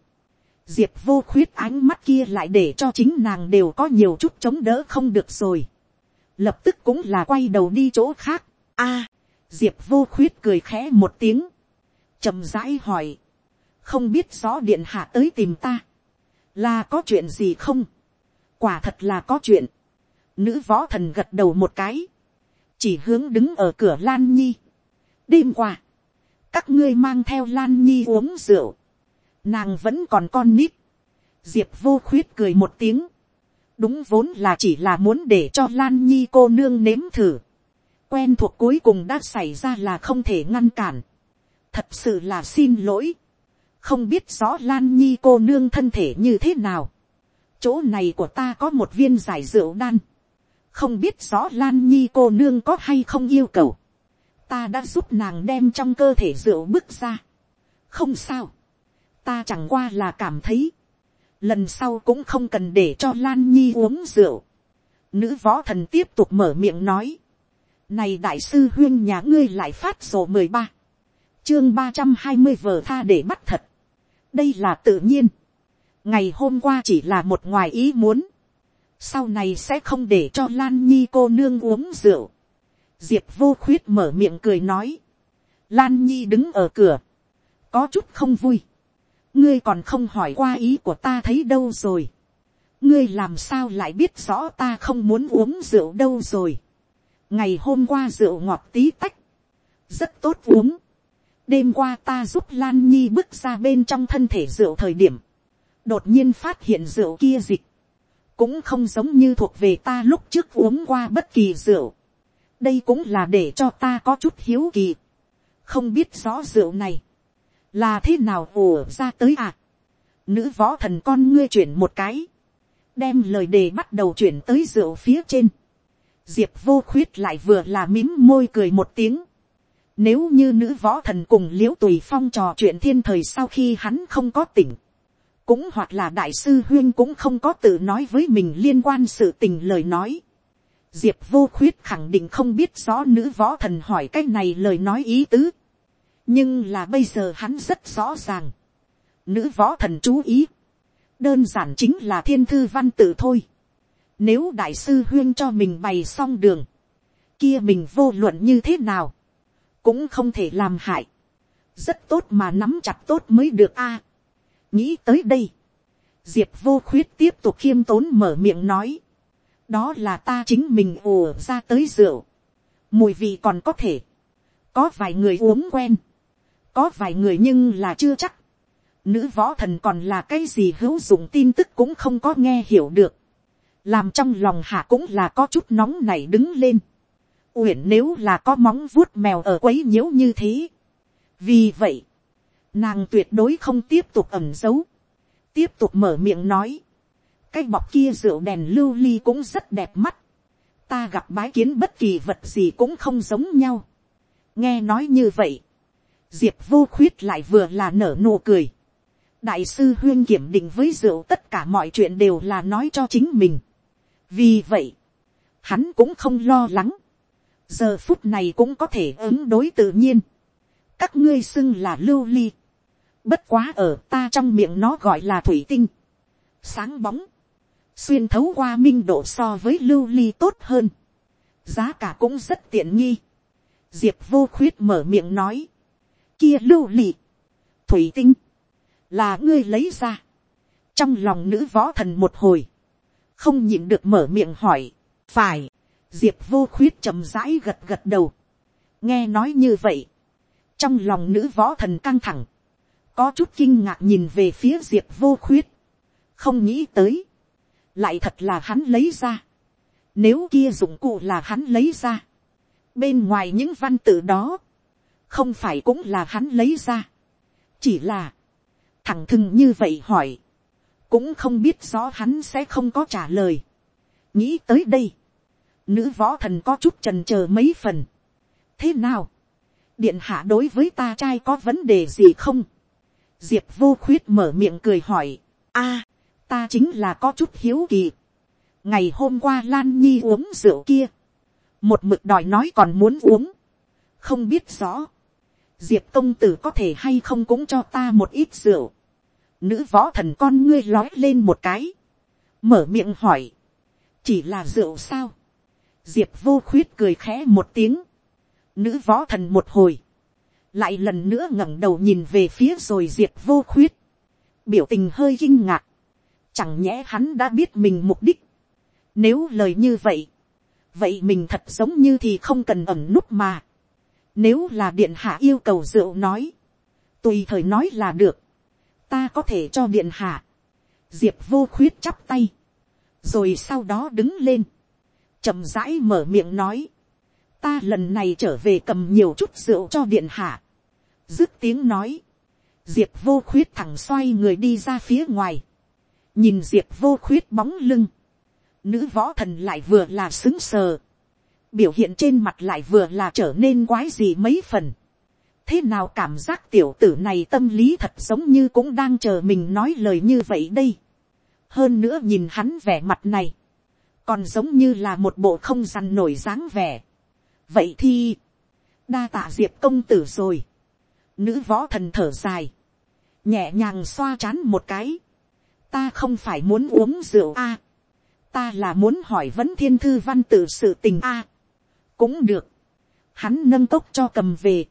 Diệp vô khuyết ánh mắt kia lại để cho chính nàng đều có nhiều chút chống đỡ không được rồi. Lập tức cũng là quay đầu đi chỗ khác. a, Diệp vô khuyết cười khẽ một tiếng. chậm rãi hỏi. Không biết rõ điện hạ tới tìm ta. Là có chuyện gì không? Quả thật là có chuyện. Nữ võ thần gật đầu một cái. Chỉ hướng đứng ở cửa Lan Nhi. Đêm qua các ngươi mang theo lan nhi uống rượu, nàng vẫn còn con nít, diệp vô khuyết cười một tiếng, đúng vốn là chỉ là muốn để cho lan nhi cô nương nếm thử, quen thuộc cuối cùng đã xảy ra là không thể ngăn cản, thật sự là xin lỗi, không biết rõ lan nhi cô nương thân thể như thế nào, chỗ này của ta có một viên giải rượu đan, không biết rõ lan nhi cô nương có hay không yêu cầu, ta đã giúp nàng đem trong cơ thể rượu bước ra. không sao, ta chẳng qua là cảm thấy, lần sau cũng không cần để cho lan nhi uống rượu. nữ võ thần tiếp tục mở miệng nói, này đại sư huyên nhà ngươi lại phát sổ mười ba, chương ba trăm hai mươi vờ tha để bắt thật. đây là tự nhiên. ngày hôm qua chỉ là một ngoài ý muốn. sau này sẽ không để cho lan nhi cô nương uống rượu diệp vô khuyết mở miệng cười nói, Lan Nhi đứng ở cửa. Có chút không vui. Ngươi còn không hỏi qua ý của ta thấy đâu rồi. Ngươi làm sao lại biết rõ ta không muốn uống rượu đâu rồi. Ngày hôm qua rượu ngọt tí tách. Rất tốt uống. Đêm qua ta giúp Lan Nhi bước ra bên trong thân thể rượu thời điểm. Đột nhiên phát hiện rượu kia dịch. Cũng không giống như thuộc về ta lúc trước uống qua bất kỳ rượu. Đây cũng là để cho ta có chút hiếu kỳ không biết rõ rượu này, là thế nào ùa ra tới à. Nữ võ thần con ngươi chuyển một cái, đem lời đề bắt đầu chuyển tới rượu phía trên. Diệp vô khuyết lại vừa là mím môi cười một tiếng. Nếu như nữ võ thần cùng l i ễ u tùy phong trò chuyện thiên thời sau khi hắn không có tỉnh, cũng hoặc là đại sư huyên cũng không có tự nói với mình liên quan sự tình lời nói. Diệp vô khuyết khẳng định không biết rõ nữ võ thần hỏi cái này lời nói ý tứ nhưng là bây giờ hắn rất rõ ràng. nữ võ thần chú ý, đơn giản chính là thiên thư văn tự thôi. nếu đại sư huyên cho mình bày xong đường, kia mình vô luận như thế nào, cũng không thể làm hại. rất tốt mà nắm chặt tốt mới được a. nghĩ tới đây, diệp vô khuyết tiếp tục khiêm tốn mở miệng nói, đó là ta chính mình ùa ra tới rượu, mùi vị còn có thể, có vài người uống quen, có vài người nhưng là chưa chắc. Nữ võ thần còn là cái gì hữu dụng tin tức cũng không có nghe hiểu được. Làm trong lòng hạ cũng là có chút nóng này đứng lên. Uyển nếu là có móng vuốt mèo ở quấy nhiễu như thế. Vì vậy, nàng tuyệt đối không tiếp tục ẩm giấu. Tiếp tục mở miệng nói. Cái bọc kia rượu đèn lưu ly cũng rất đẹp mắt. Ta gặp bái kiến bất kỳ vật gì cũng không giống nhau. Nghe nói như vậy diệp vô khuyết lại vừa là nở nụ cười. đại sư huyên kiểm định với rượu tất cả mọi chuyện đều là nói cho chính mình. vì vậy, hắn cũng không lo lắng. giờ phút này cũng có thể ứng đối tự nhiên. các ngươi xưng là lưu ly. bất quá ở ta trong miệng nó gọi là thủy tinh. sáng bóng xuyên thấu qua minh độ so với lưu ly tốt hơn. giá cả cũng rất tiện nghi. diệp vô khuyết mở miệng nói. Kia lưu ly. Thủy tinh, là ngươi lấy ra. trong lòng nữ võ thần một hồi, không nhịn được mở miệng hỏi, phải, diệp vô khuyết chậm rãi gật gật đầu. nghe nói như vậy, trong lòng nữ võ thần căng thẳng, có chút kinh ngạc nhìn về phía diệp vô khuyết, không nghĩ tới, lại thật là hắn lấy ra, nếu kia dụng cụ là hắn lấy ra, bên ngoài những văn tự đó, không phải cũng là hắn lấy ra. chỉ là, thẳng thừng như vậy hỏi, cũng không biết rõ hắn sẽ không có trả lời. nghĩ tới đây, nữ võ thần có chút trần c h ờ mấy phần. thế nào, điện hạ đối với ta trai có vấn đề gì không. diệp vô khuyết mở miệng cười hỏi, a, ta chính là có chút hiếu kỳ. ngày hôm qua lan nhi uống rượu kia, một mực đòi nói còn muốn uống, không biết rõ, diệp công tử có thể hay không cũng cho ta một ít rượu. nữ võ thần con ngươi lói lên một cái, mở miệng hỏi, chỉ là rượu sao. diệp vô khuyết cười khẽ một tiếng, nữ võ thần một hồi, lại lần nữa ngẩng đầu nhìn về phía rồi diệp vô khuyết, biểu tình hơi kinh ngạc, chẳng nhẽ hắn đã biết mình mục đích. Nếu lời như vậy, vậy mình thật giống như thì không cần ẩm nút mà. Nếu là điện hạ yêu cầu rượu nói. Tùy thời nói là được. Ta có thể cho điện hạ. Diệp vô khuyết chắp tay. Rồi sau đó đứng lên. chậm rãi mở miệng nói. Ta lần này trở về cầm nhiều chút rượu cho điện hạ. Dứt tiếng nói. Diệp vô khuyết thẳng xoay người đi ra phía ngoài. Nhìn diệp vô khuyết bóng lưng. Nữ võ thần lại vừa là xứng sờ biểu hiện trên mặt lại vừa là trở nên quái gì mấy phần. thế nào cảm giác tiểu tử này tâm lý thật giống như cũng đang chờ mình nói lời như vậy đây. hơn nữa nhìn hắn vẻ mặt này, còn giống như là một bộ không dằn nổi dáng vẻ. vậy thì, đa tạ diệp công tử rồi. nữ võ thần thở dài, nhẹ nhàng xoa chán một cái ta không phải muốn uống rượu a. ta là muốn hỏi vấn thiên thư văn tự sự tình a. Cũng được. Hắn nâng cốc cho cầm về.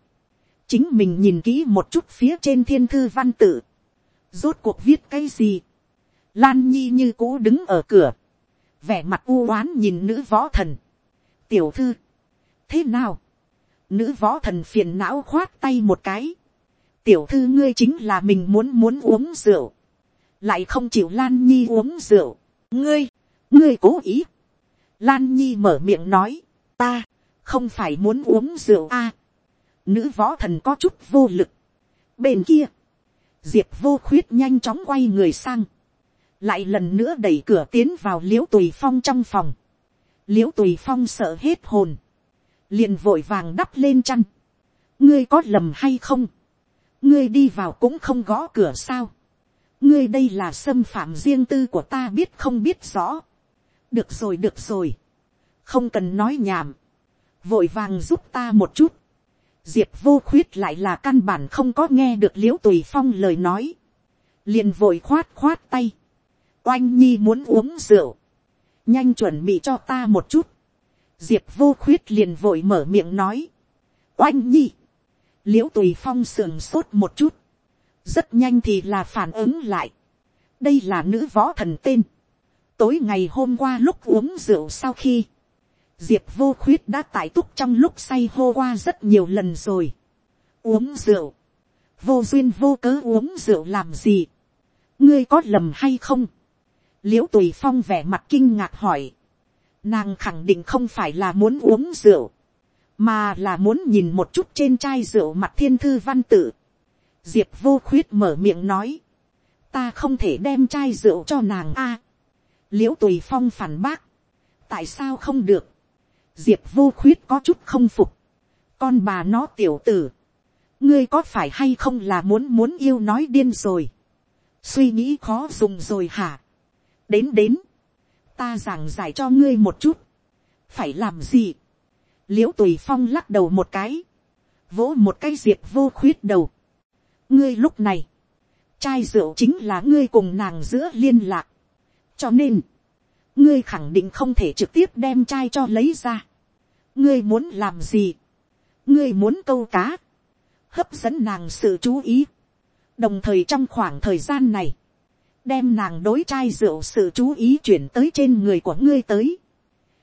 chính mình nhìn kỹ một chút phía trên thiên thư văn tự, rốt cuộc viết cái gì, lan nhi như cũ đứng ở cửa, vẻ mặt u oán nhìn nữ võ thần, tiểu thư, thế nào, nữ võ thần phiền não khoát tay một cái, tiểu thư ngươi chính là mình muốn muốn uống rượu, lại không chịu lan nhi uống rượu, ngươi, ngươi cố ý, lan nhi mở miệng nói, ta, không phải muốn uống rượu a, nữ võ thần có chút vô lực, bên kia, diệp vô khuyết nhanh chóng quay người sang, lại lần nữa đẩy cửa tiến vào l i ễ u tùy phong trong phòng, l i ễ u tùy phong sợ hết hồn, liền vội vàng đắp lên chăn, ngươi có lầm hay không, ngươi đi vào cũng không gõ cửa sao, ngươi đây là xâm phạm riêng tư của ta biết không biết rõ, được rồi được rồi, không cần nói nhảm, vội vàng giúp ta một chút, diệp vô khuyết lại là căn bản không có nghe được l i ễ u tùy phong lời nói, liền vội khoát khoát tay, oanh nhi muốn uống rượu, nhanh chuẩn bị cho ta một chút, diệp vô khuyết liền vội mở miệng nói, oanh nhi, l i ễ u tùy phong sườn sốt một chút, rất nhanh thì là phản ứng lại, đây là nữ võ thần tên, tối ngày hôm qua lúc uống rượu sau khi, diệp vô khuyết đã tại túc trong lúc say hô qua rất nhiều lần rồi, uống rượu, vô duyên vô cớ uống rượu làm gì, ngươi có lầm hay không, l i ễ u tùy phong vẻ mặt kinh ngạc hỏi, nàng khẳng định không phải là muốn uống rượu, mà là muốn nhìn một chút trên chai rượu mặt thiên thư văn tự diệp vô khuyết mở miệng nói, ta không thể đem chai rượu cho nàng a. l i ễ u tùy phong phản bác, tại sao không được, diệp vô khuyết có chút không phục, con bà nó tiểu tử, ngươi có phải hay không là muốn muốn yêu nói điên rồi, suy nghĩ khó dùng rồi hả, đến đến, ta giảng giải cho ngươi một chút, phải làm gì, l i ễ u tùy phong lắc đầu một cái, vỗ một cái diệp vô khuyết đầu ngươi lúc này, chai rượu chính là ngươi cùng nàng giữa liên lạc, cho nên, ngươi khẳng định không thể trực tiếp đem chai cho lấy ra. ngươi muốn làm gì, ngươi muốn câu cá, hấp dẫn nàng sự chú ý, đồng thời trong khoảng thời gian này, đem nàng đối chai rượu sự chú ý chuyển tới trên người của ngươi tới.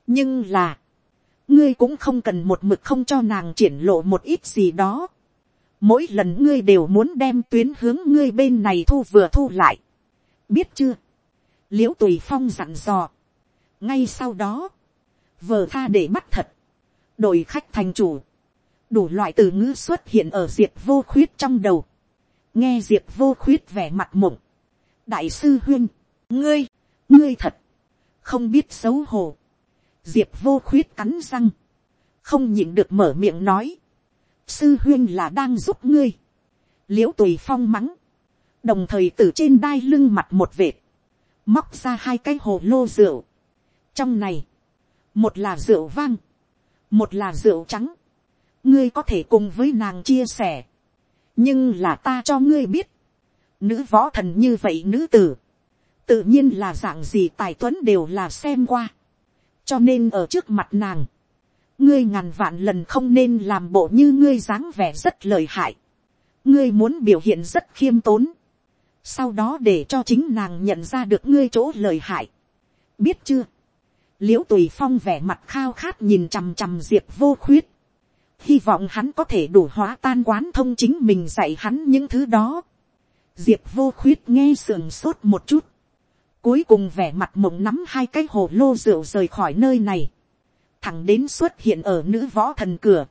nhưng là, ngươi cũng không cần một mực không cho nàng triển lộ một ít gì đó mỗi lần ngươi đều muốn đem tuyến hướng ngươi bên này thu vừa thu lại. biết chưa, l i ễ u tùy phong dặn dò. ngay sau đó, vờ tha để bắt thật, đổi khách thành chủ, đủ loại từ ngữ xuất hiện ở diệp vô khuyết trong đầu. nghe diệp vô khuyết vẻ mặt mộng, đại sư huyên, ngươi, ngươi thật, không biết xấu hổ. diệp vô khuyết cắn răng, không nhịn được mở miệng nói, sư huyên là đang giúp ngươi, l i ễ u tùy phong mắng, đồng thời từ trên đai lưng mặt một vệt, móc ra hai cái hồ lô rượu. trong này, một là rượu vang, một là rượu trắng, ngươi có thể cùng với nàng chia sẻ, nhưng là ta cho ngươi biết, Nữ võ thần như vậy nữ tử. Tự nhiên là dạng gì tài tuấn đều là xem qua. Cho nên ở trước mặt nàng. Ngươi ngàn vạn lần không nên làm bộ như ngươi dáng vẻ rất lời hại. Ngươi muốn biểu hiện rất khiêm tốn. Sau đó để cho chính nàng nhận ra được ngươi chỗ lời hại. Biết chưa? Liễu tùy phong vẻ mặt khao khát nhìn chằm chằm diệp vô khuyết hy vọng hắn có thể đủ hóa tan quán thông chính mình dạy hắn những thứ đó diệp vô khuyết nghe sườn sốt một chút, cuối cùng vẻ mặt mộng nắm hai cái hồ lô rượu rời khỏi nơi này, thẳng đến xuất hiện ở nữ võ thần cửa,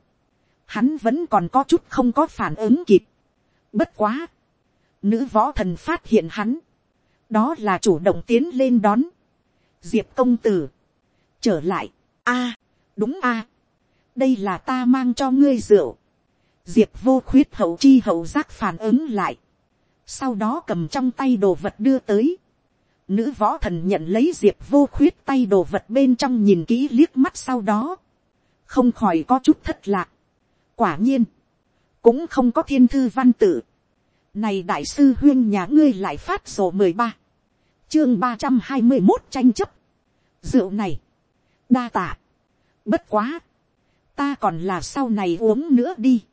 hắn vẫn còn có chút không có phản ứng kịp. Bất quá, nữ võ thần phát hiện hắn, đó là chủ động tiến lên đón, diệp công tử, trở lại, a, đúng a, đây là ta mang cho ngươi rượu, diệp vô khuyết hậu chi hậu giác phản ứng lại, sau đó cầm trong tay đồ vật đưa tới. Nữ võ thần nhận lấy diệp vô khuyết tay đồ vật bên trong nhìn kỹ liếc mắt sau đó. Không khỏi có chút thất lạc. Quả nhiên. Cũng không có thiên thư văn tự. Này đại sư huyên nhà ngươi lại phát sổ mười ba Chương ba trăm hai mươi một tranh chấp. Rượu này. Đa tạ. Bất quá. Ta còn là sau này uống nữa đi.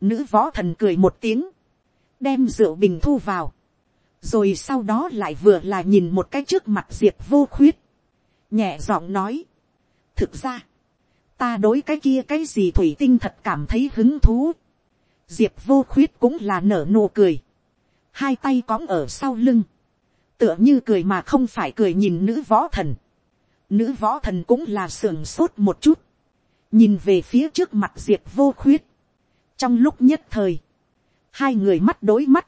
Nữ võ thần cười một tiếng. Đem rượu bình thu vào. Rồi sau đó lại vừa là nhìn một cái trước mặt diệp vô khuyết. Nhẹ giọng nói. Thực ra. Ta đối cái kia cái gì thủy tinh thật cảm thấy hứng thú. Diệp vô khuyết cũng là nở nụ cười. Hai tay cõng ở sau lưng. Tựa như cười mà không phải cười nhìn nữ võ thần. Nữ võ thần cũng là sườn sốt một chút. Nhìn về phía trước mặt diệp vô khuyết trong lúc nhất thời, hai người mắt đối mắt,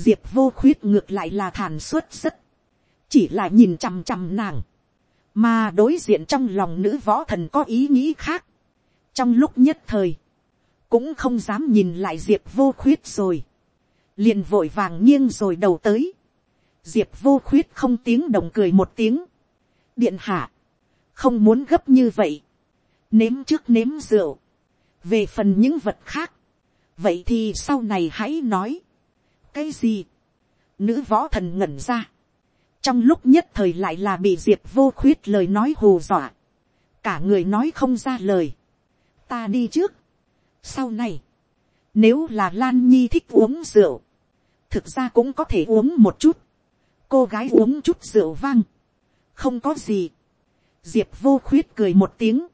diệp vô khuyết ngược lại là thản suất rất, chỉ là nhìn chằm chằm nàng, mà đối diện trong lòng nữ võ thần có ý nghĩ khác, trong lúc nhất thời, cũng không dám nhìn lại diệp vô khuyết rồi, liền vội vàng nghiêng rồi đầu tới, diệp vô khuyết không tiếng đồng cười một tiếng, điện hạ, không muốn gấp như vậy, nếm trước nếm rượu, về phần những vật khác, vậy thì sau này hãy nói, cái gì, nữ võ thần ngẩn ra, trong lúc nhất thời lại là bị diệp vô khuyết lời nói hù dọa, cả người nói không ra lời, ta đi trước, sau này, nếu là lan nhi thích uống rượu, thực ra cũng có thể uống một chút, cô gái uống chút rượu vang, không có gì, diệp vô khuyết cười một tiếng,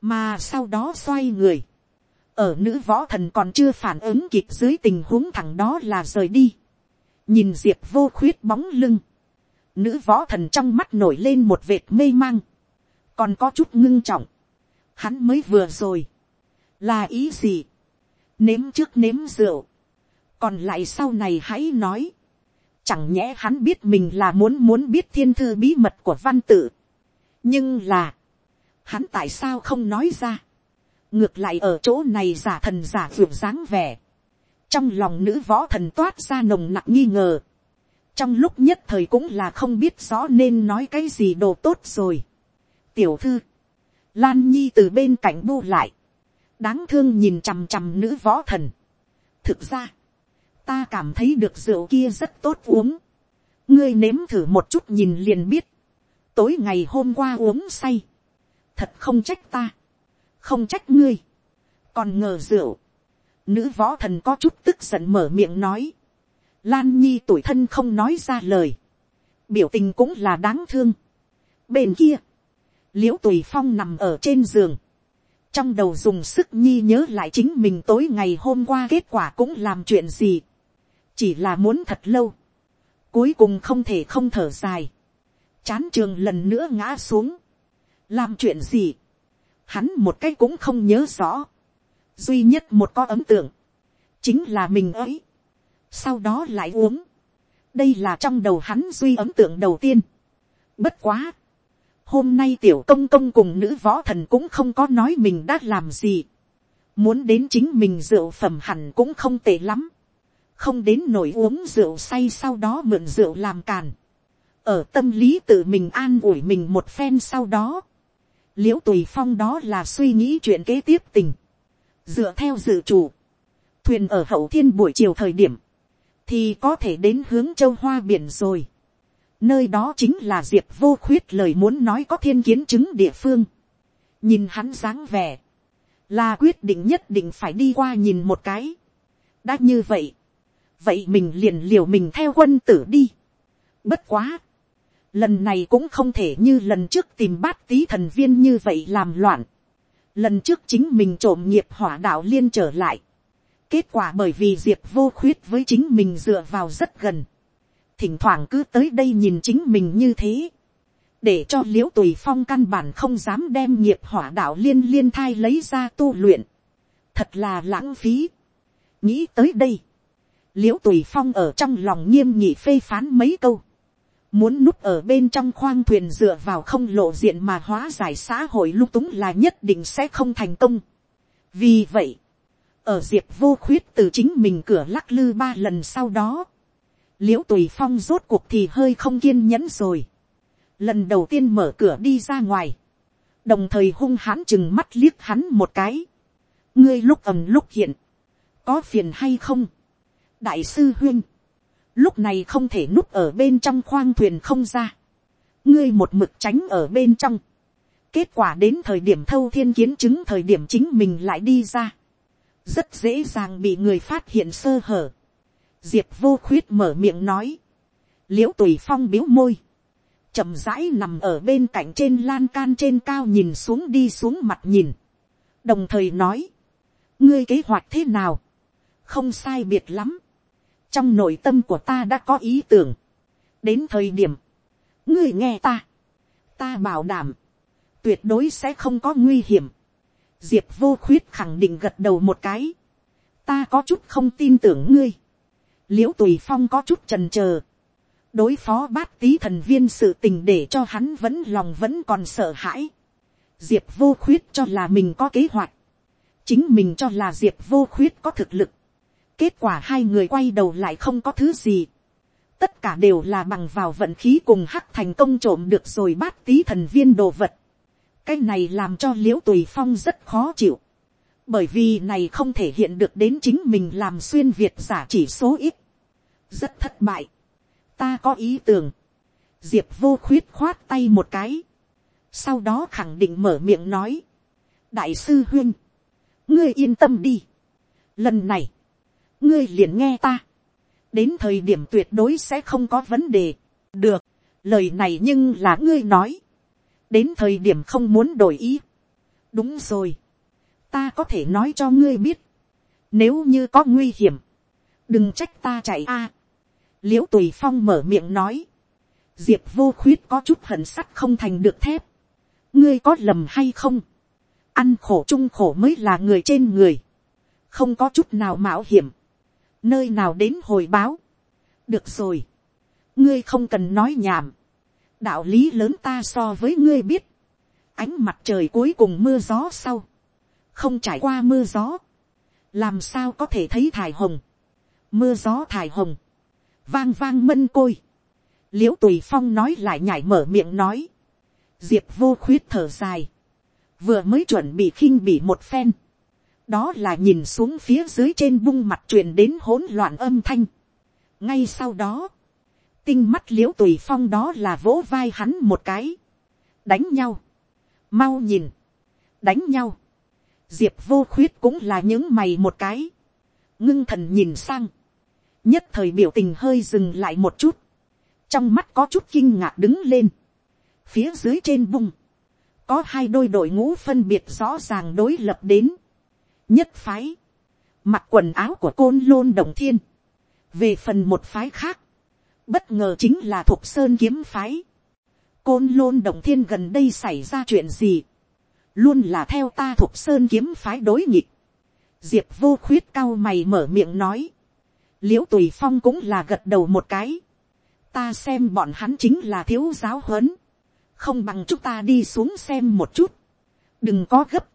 mà sau đó xoay người, ở nữ võ thần còn chưa phản ứng kịp dưới tình huống thẳng đó là rời đi. nhìn diệp vô khuyết bóng lưng, nữ võ thần trong mắt nổi lên một vệt mê mang, còn có chút ngưng trọng, hắn mới vừa rồi, là ý gì, nếm trước nếm rượu, còn lại sau này hãy nói, chẳng nhẽ hắn biết mình là muốn muốn biết thiên thư bí mật của văn tự, nhưng là, hắn tại sao không nói ra, ngược lại ở chỗ này giả thần giả vượt dáng vẻ, trong lòng nữ võ thần toát ra nồng nặng nghi ngờ, trong lúc nhất thời cũng là không biết rõ nên nói cái gì đồ tốt rồi. tiểu thư, lan nhi từ bên cạnh bu lại, đáng thương nhìn chằm chằm nữ võ thần. thực ra, ta cảm thấy được rượu kia rất tốt uống, ngươi nếm thử một chút nhìn liền biết, tối ngày hôm qua uống say, thật không trách ta, không trách ngươi, còn ngờ rượu, nữ võ thần có chút tức giận mở miệng nói, lan nhi tuổi thân không nói ra lời, biểu tình cũng là đáng thương. bên kia, l i ễ u tùy phong nằm ở trên giường, trong đầu dùng sức nhi nhớ lại chính mình tối ngày hôm qua kết quả cũng làm chuyện gì, chỉ là muốn thật lâu, cuối cùng không thể không thở dài, chán trường lần nữa ngã xuống, làm chuyện gì, hắn một cái cũng không nhớ rõ, duy nhất một có ấn tượng, chính là mình ấy, sau đó lại uống, đây là trong đầu hắn duy ấn tượng đầu tiên. Bất quá, hôm nay tiểu công công cùng nữ võ thần cũng không có nói mình đã làm gì, muốn đến chính mình rượu phẩm hẳn cũng không tệ lắm, không đến nổi uống rượu say sau đó mượn rượu làm càn, ở tâm lý tự mình an ủi mình một phen sau đó, l i ễ u tùy phong đó là suy nghĩ chuyện kế tiếp tình. dựa theo dự chủ, thuyền ở hậu thiên buổi chiều thời điểm, thì có thể đến hướng châu hoa biển rồi. nơi đó chính là diệp vô khuyết lời muốn nói có thiên kiến chứng địa phương. nhìn hắn dáng vẻ, là quyết định nhất định phải đi qua nhìn một cái. đã như vậy, vậy mình liền liều mình theo quân tử đi. bất quá, lần này cũng không thể như lần trước tìm bát tí thần viên như vậy làm loạn. lần trước chính mình trộm nghiệp hỏa đạo liên trở lại. kết quả bởi vì diệp vô khuyết với chính mình dựa vào rất gần. thỉnh thoảng cứ tới đây nhìn chính mình như thế. để cho l i ễ u tùy phong căn bản không dám đem nghiệp hỏa đạo liên liên thai lấy ra tu luyện. thật là lãng phí. nghĩ tới đây. l i ễ u tùy phong ở trong lòng nghiêm nhị phê phán mấy câu muốn núp ở bên trong khoang thuyền dựa vào không lộ diện mà hóa giải xã hội lung túng là nhất định sẽ không thành công. vì vậy, ở diệp vô khuyết từ chính mình cửa lắc lư ba lần sau đó, l i ễ u tùy phong rốt cuộc thì hơi không kiên nhẫn rồi. lần đầu tiên mở cửa đi ra ngoài, đồng thời hung hãn chừng mắt liếc hắn một cái. ngươi lúc ầm lúc hiện, có phiền hay không. đại sư huyên, lúc này không thể núp ở bên trong khoang thuyền không ra, ngươi một mực tránh ở bên trong, kết quả đến thời điểm thâu thiên kiến chứng thời điểm chính mình lại đi ra, rất dễ dàng bị người phát hiện sơ hở. diệp vô khuyết mở miệng nói, l i ễ u tùy phong biếu môi, chậm rãi nằm ở bên cạnh trên lan can trên cao nhìn xuống đi xuống mặt nhìn, đồng thời nói, ngươi kế hoạch thế nào, không sai biệt lắm, trong nội tâm của ta đã có ý tưởng, đến thời điểm, ngươi nghe ta, ta bảo đảm, tuyệt đối sẽ không có nguy hiểm, diệp vô khuyết khẳng định gật đầu một cái, ta có chút không tin tưởng ngươi, l i ễ u tùy phong có chút trần trờ, đối phó bát tý thần viên sự tình để cho hắn vẫn lòng vẫn còn sợ hãi, diệp vô khuyết cho là mình có kế hoạch, chính mình cho là diệp vô khuyết có thực lực, kết quả hai người quay đầu lại không có thứ gì, tất cả đều là bằng vào vận khí cùng hắc thành công trộm được rồi bát tý thần viên đồ vật, cái này làm cho l i ễ u tùy phong rất khó chịu, bởi vì này không thể hiện được đến chính mình làm xuyên việt giả chỉ số ít, rất thất bại, ta có ý tưởng, diệp vô khuyết khoát tay một cái, sau đó khẳng định mở miệng nói, đại sư huyên, ngươi yên tâm đi, lần này, ngươi liền nghe ta, đến thời điểm tuyệt đối sẽ không có vấn đề, được, lời này nhưng là ngươi nói, đến thời điểm không muốn đổi ý. đúng rồi, ta có thể nói cho ngươi biết, nếu như có nguy hiểm, đừng trách ta chạy a. l i ễ u tùy phong mở miệng nói, diệp vô khuyết có chút hận sắt không thành được thép, ngươi có lầm hay không, ăn khổ chung khổ mới là người trên người, không có chút nào mạo hiểm, nơi nào đến hồi báo, được rồi, ngươi không cần nói nhảm, đạo lý lớn ta so với ngươi biết, ánh mặt trời cuối cùng mưa gió sau, không trải qua mưa gió, làm sao có thể thấy thải hồng, mưa gió thải hồng, vang vang mân côi, l i ễ u tùy phong nói lại nhảy mở miệng nói, diệp vô khuyết thở dài, vừa mới chuẩn bị khinh bỉ một phen, đó là nhìn xuống phía dưới trên bung mặt truyền đến hỗn loạn âm thanh. ngay sau đó, tinh mắt l i ễ u tùy phong đó là vỗ vai hắn một cái, đánh nhau, mau nhìn, đánh nhau, diệp vô khuyết cũng là những mày một cái, ngưng thần nhìn sang, nhất thời biểu tình hơi dừng lại một chút, trong mắt có chút kinh ngạc đứng lên, phía dưới trên bung, có hai đôi đội ngũ phân biệt rõ ràng đối lập đến, nhất phái, mặc quần áo của côn lôn đồng thiên, về phần một phái khác, Bất ngờ chính là thuộc sơn kiếm phái. Côn lôn đồng thiên gần đây xảy ra chuyện gì. Luôn là theo ta thuộc sơn kiếm phái đối nghịch. Diệp vô khuyết cao mày mở miệng nói. Liễu tùy phong cũng là gật đầu một cái. Ta xem bọn hắn chính là thiếu giáo huấn. Không bằng chúng ta đi xuống xem một chút. Đừng có gấp.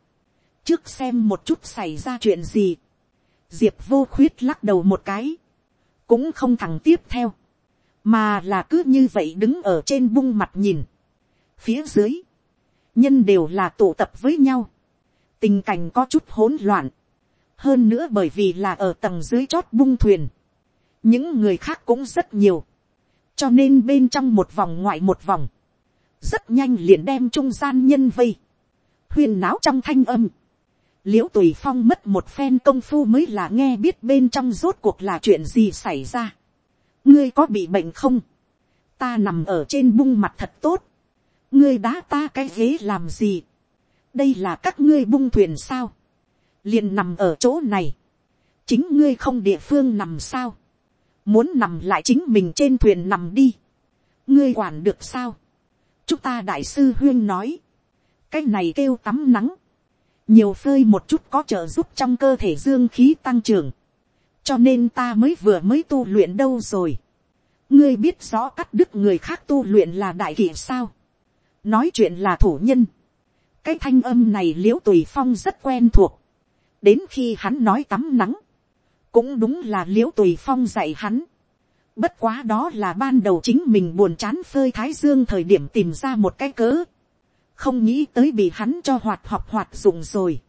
Trước xem một chút xảy ra chuyện gì. Diệp vô khuyết lắc đầu một cái. Cũng không thẳng tiếp theo. Mà là cứ như vậy đứng ở trên bung mặt nhìn, phía dưới, nhân đều là tụ tập với nhau, tình cảnh có chút hỗn loạn, hơn nữa bởi vì là ở tầng dưới chót bung thuyền, những người khác cũng rất nhiều, cho nên bên trong một vòng ngoại một vòng, rất nhanh liền đem trung gian nhân vây, huyền náo trong thanh âm, l i ễ u tùy phong mất một phen công phu mới là nghe biết bên trong rốt cuộc là chuyện gì xảy ra. Ngươi có bị bệnh không, ta nằm ở trên bung mặt thật tốt, ngươi đá ta cái ghế làm gì, đây là các ngươi bung thuyền sao, liền nằm ở chỗ này, chính ngươi không địa phương nằm sao, muốn nằm lại chính mình trên thuyền nằm đi, ngươi quản được sao, chúng ta đại sư huyên nói, cái này kêu tắm nắng, nhiều phơi một chút có trợ giúp trong cơ thể dương khí tăng trưởng, cho nên ta mới vừa mới tu luyện đâu rồi. ngươi biết rõ cắt đứt người khác tu luyện là đại kỷ sao. nói chuyện là thủ nhân. cái thanh âm này l i ễ u tùy phong rất quen thuộc. đến khi hắn nói tắm nắng, cũng đúng là l i ễ u tùy phong dạy hắn. bất quá đó là ban đầu chính mình buồn chán phơi thái dương thời điểm tìm ra một cái cớ không nghĩ tới bị hắn cho hoạt học hoạt dụng rồi.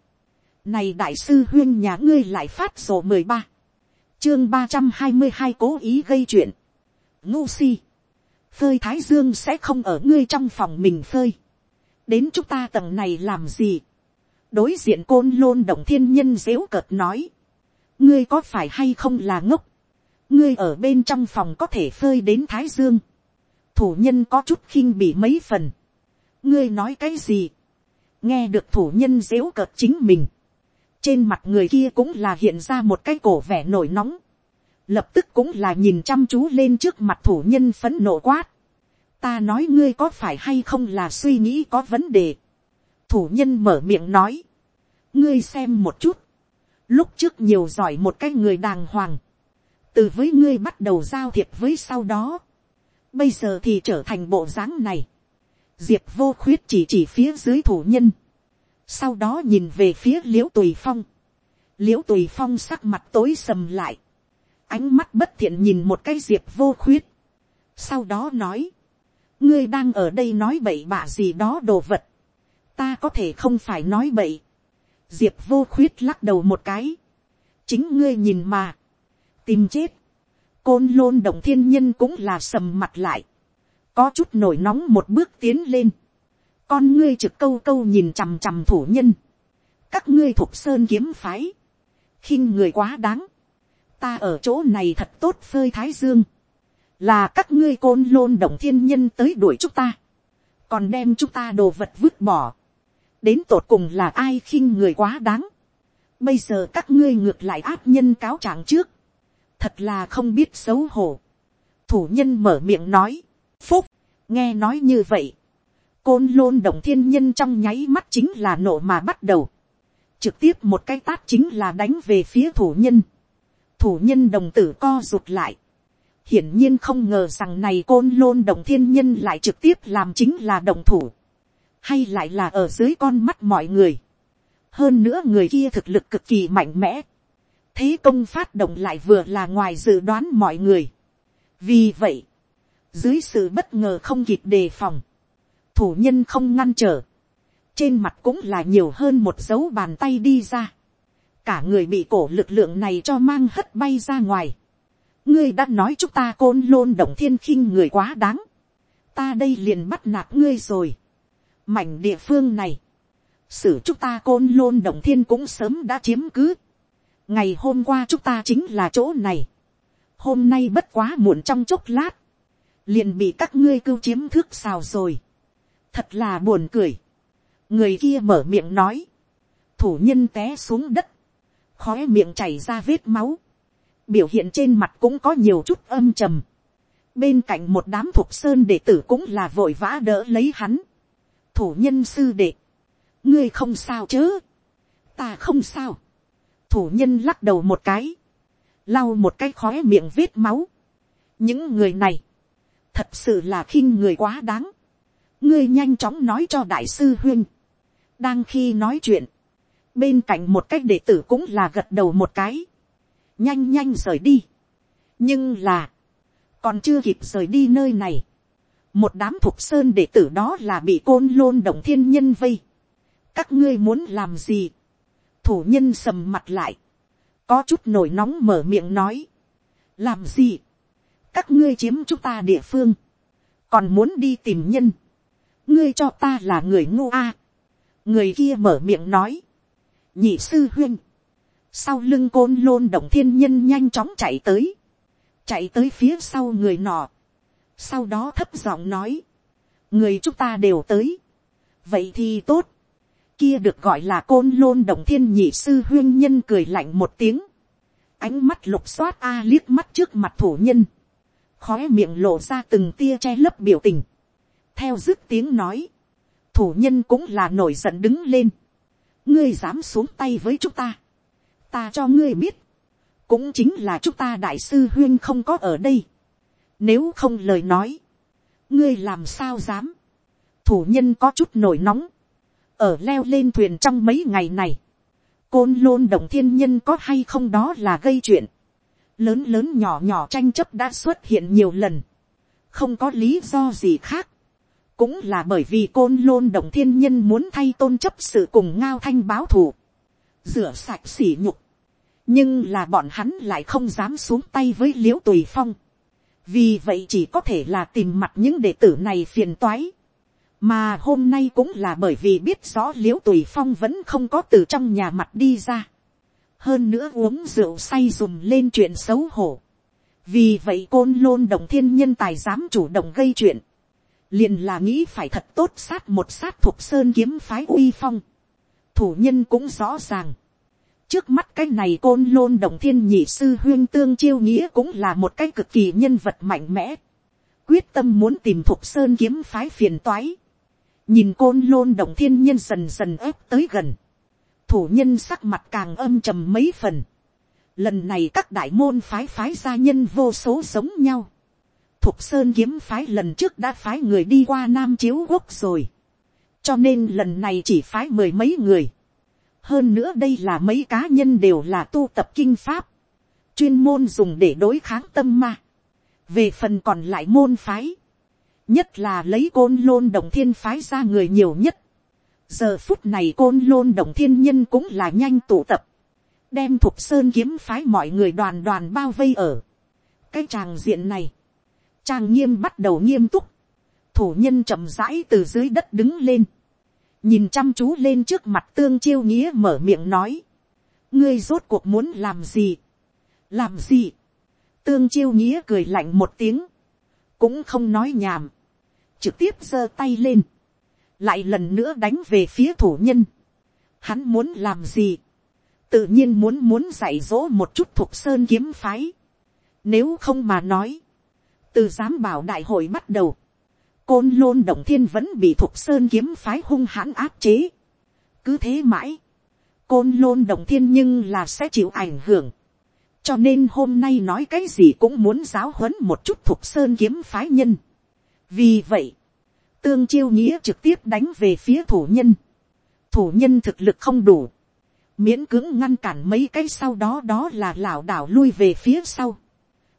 này đại sư huyên nhà ngươi lại phát sổ mười ba chương ba trăm hai mươi hai cố ý gây chuyện. ngu si. phơi thái dương sẽ không ở ngươi trong phòng mình phơi. đến chúng ta tầng này làm gì. đối diện côn lôn động thiên nhân dễu cợt nói, ngươi có phải hay không là ngốc, ngươi ở bên trong phòng có thể phơi đến thái dương, thủ nhân có chút khinh bị mấy phần, ngươi nói cái gì, nghe được thủ nhân dếu cợt chính mình, trên mặt người kia cũng là hiện ra một cái cổ vẻ nổi nóng, lập tức cũng là nhìn chăm chú lên trước mặt thủ nhân phấn nộ quát, ta nói ngươi có phải hay không là suy nghĩ có vấn đề, thủ nhân mở miệng nói, ngươi xem một chút, lúc trước nhiều giỏi một cái người đàng hoàng, từ với ngươi bắt đầu giao thiệp với sau đó, bây giờ thì trở thành bộ dáng này, diệp vô khuyết chỉ chỉ phía dưới thủ nhân, sau đó nhìn về phía l i ễ u tùy phong, l i ễ u tùy phong sắc mặt tối sầm lại, ánh mắt bất thiện nhìn một cái diệp vô khuyết, sau đó nói, ngươi đang ở đây nói bậy bạ gì đó đồ vật, ta có thể không phải nói bậy, diệp vô khuyết lắc đầu một cái, chính ngươi nhìn mà, tìm chết, côn lôn động thiên nhân cũng là sầm mặt lại, có chút nổi nóng một bước tiến lên, con ngươi trực câu câu nhìn chằm chằm thủ nhân, các ngươi thuộc sơn kiếm phái, khinh người quá đáng, ta ở chỗ này thật tốt phơi thái dương, là các ngươi côn lôn động thiên nhân tới đuổi chúng ta, còn đem chúng ta đồ vật vứt bỏ, đến tột cùng là ai khinh người quá đáng, bây giờ các ngươi ngược lại áp nhân cáo trạng trước, thật là không biết xấu hổ, thủ nhân mở miệng nói, phúc, nghe nói như vậy, côn lôn động thiên nhân trong nháy mắt chính là nộ mà bắt đầu. trực tiếp một cái tát chính là đánh về phía thủ nhân. thủ nhân đồng tử co rụt lại. hiển nhiên không ngờ rằng này côn lôn động thiên nhân lại trực tiếp làm chính là đồng thủ. hay lại là ở dưới con mắt mọi người. hơn nữa người kia thực lực cực kỳ mạnh mẽ. thế công phát động lại vừa là ngoài dự đoán mọi người. vì vậy, dưới sự bất ngờ không kịp đề phòng, thủ nhân không ngăn trở, trên mặt cũng là nhiều hơn một dấu bàn tay đi ra, cả người bị cổ lực lượng này cho mang hất bay ra ngoài, ngươi đã nói chúng ta côn lôn động thiên khinh người quá đáng, ta đây liền bắt nạt ngươi rồi, mảnh địa phương này, xử chúng ta côn lôn động thiên cũng sớm đã chiếm cứ, ngày hôm qua chúng ta chính là chỗ này, hôm nay bất quá muộn trong chốc lát, liền bị các ngươi cưu chiếm thước xào rồi, thật là buồn cười. người kia mở miệng nói, thủ nhân té xuống đất, khói miệng chảy ra vết máu, biểu hiện trên mặt cũng có nhiều chút âm trầm. bên cạnh một đám thuộc sơn đệ tử cũng là vội vã đỡ lấy hắn. thủ nhân sư đệ, ngươi không sao chứ? ta không sao. thủ nhân lắc đầu một cái, lau một cái khói miệng vết máu. những người này, thật sự là khinh người quá đáng. Ngươi nhanh chóng nói cho đại sư huyên. đang khi nói chuyện, bên cạnh một cách đệ tử cũng là gật đầu một cái, nhanh nhanh rời đi. nhưng là, còn chưa kịp rời đi nơi này, một đám thục sơn đệ tử đó là bị côn lôn động thiên nhân vây. các ngươi muốn làm gì, thủ nhân sầm mặt lại, có chút nổi nóng mở miệng nói, làm gì, các ngươi chiếm chúng ta địa phương, còn muốn đi tìm nhân, ngươi cho ta là người ngu a. người kia mở miệng nói. nhị sư huyên. sau lưng côn lôn động thiên nhân nhanh chóng chạy tới. chạy tới phía sau người nọ. sau đó thấp giọng nói. người chúng ta đều tới. vậy thì tốt. kia được gọi là côn lôn động thiên nhị sư huyên nhân cười lạnh một tiếng. ánh mắt lục xoát a liếc mắt trước mặt thủ nhân khói miệng lộ ra từng tia che lấp biểu tình. Theo dứt tiếng nói, thủ nhân cũng là nổi giận đứng lên, ngươi dám xuống tay với chúng ta, ta cho ngươi biết, cũng chính là chúng ta đại sư huyên không có ở đây, nếu không lời nói, ngươi làm sao dám, thủ nhân có chút nổi nóng, ở leo lên thuyền trong mấy ngày này, côn lôn động thiên nhân có hay không đó là gây chuyện, lớn lớn nhỏ nhỏ tranh chấp đã xuất hiện nhiều lần, không có lý do gì khác, cũng là bởi vì côn lôn động thiên nhân muốn thay tôn chấp sự cùng ngao thanh báo thù, rửa sạch sỉ nhục, nhưng là bọn hắn lại không dám xuống tay với l i ễ u tùy phong, vì vậy chỉ có thể là tìm mặt những đệ tử này phiền toái, mà hôm nay cũng là bởi vì biết rõ l i ễ u tùy phong vẫn không có từ trong nhà mặt đi ra, hơn nữa uống rượu say dùm lên chuyện xấu hổ, vì vậy côn lôn đồng thiên nhân tài dám chủ động gây chuyện, liền là nghĩ phải thật tốt sát một sát thuộc sơn kiếm phái uy phong, thủ nhân cũng rõ ràng, trước mắt cái này côn lôn đồng thiên nhị sư huyên tương chiêu nghĩa cũng là một cái cực kỳ nhân vật mạnh mẽ, quyết tâm muốn tìm thuộc sơn kiếm phái phiền toái, nhìn côn lôn động thiên nhân dần dần ép tới gần, thủ nhân sắc mặt càng âm trầm mấy phần. Lần này các đại môn phái phái gia nhân vô số giống nhau. Thục Sơn kiếm phái lần trước đã phái người đi qua Nam Chiếu Quốc rồi. Cho nên lần này chỉ phái mười mấy người. Hơn nữa đây là mấy cá nhân đều là tu tập kinh pháp. Chuyên môn dùng để đối kháng tâm ma. Về phần còn lại môn phái, nhất là lấy côn lôn đồng thiên phái ra người nhiều nhất giờ phút này côn lôn đồng thiên nhân cũng là nhanh tụ tập, đem thục sơn kiếm phái mọi người đoàn đoàn bao vây ở. cái tràng diện này, trang nghiêm bắt đầu nghiêm túc, thủ nhân chậm rãi từ dưới đất đứng lên, nhìn chăm chú lên trước mặt tương chiêu nghĩa mở miệng nói, ngươi rốt cuộc muốn làm gì, làm gì, tương chiêu nghĩa cười lạnh một tiếng, cũng không nói nhảm, trực tiếp giơ tay lên, lại lần nữa đánh về phía thủ nhân. Hắn muốn làm gì, tự nhiên muốn muốn dạy dỗ một chút thuộc sơn kiếm phái. Nếu không mà nói, từ giám bảo đại hội bắt đầu, côn lôn động thiên vẫn bị thuộc sơn kiếm phái hung hãn áp chế. cứ thế mãi, côn lôn động thiên nhưng là sẽ chịu ảnh hưởng. cho nên hôm nay nói cái gì cũng muốn giáo huấn một chút thuộc sơn kiếm phái nhân vì vậy, tương chiêu nghĩa trực tiếp đánh về phía thủ nhân. thủ nhân thực lực không đủ, miễn cưỡng ngăn cản mấy cái sau đó đó là lảo đảo lui về phía sau.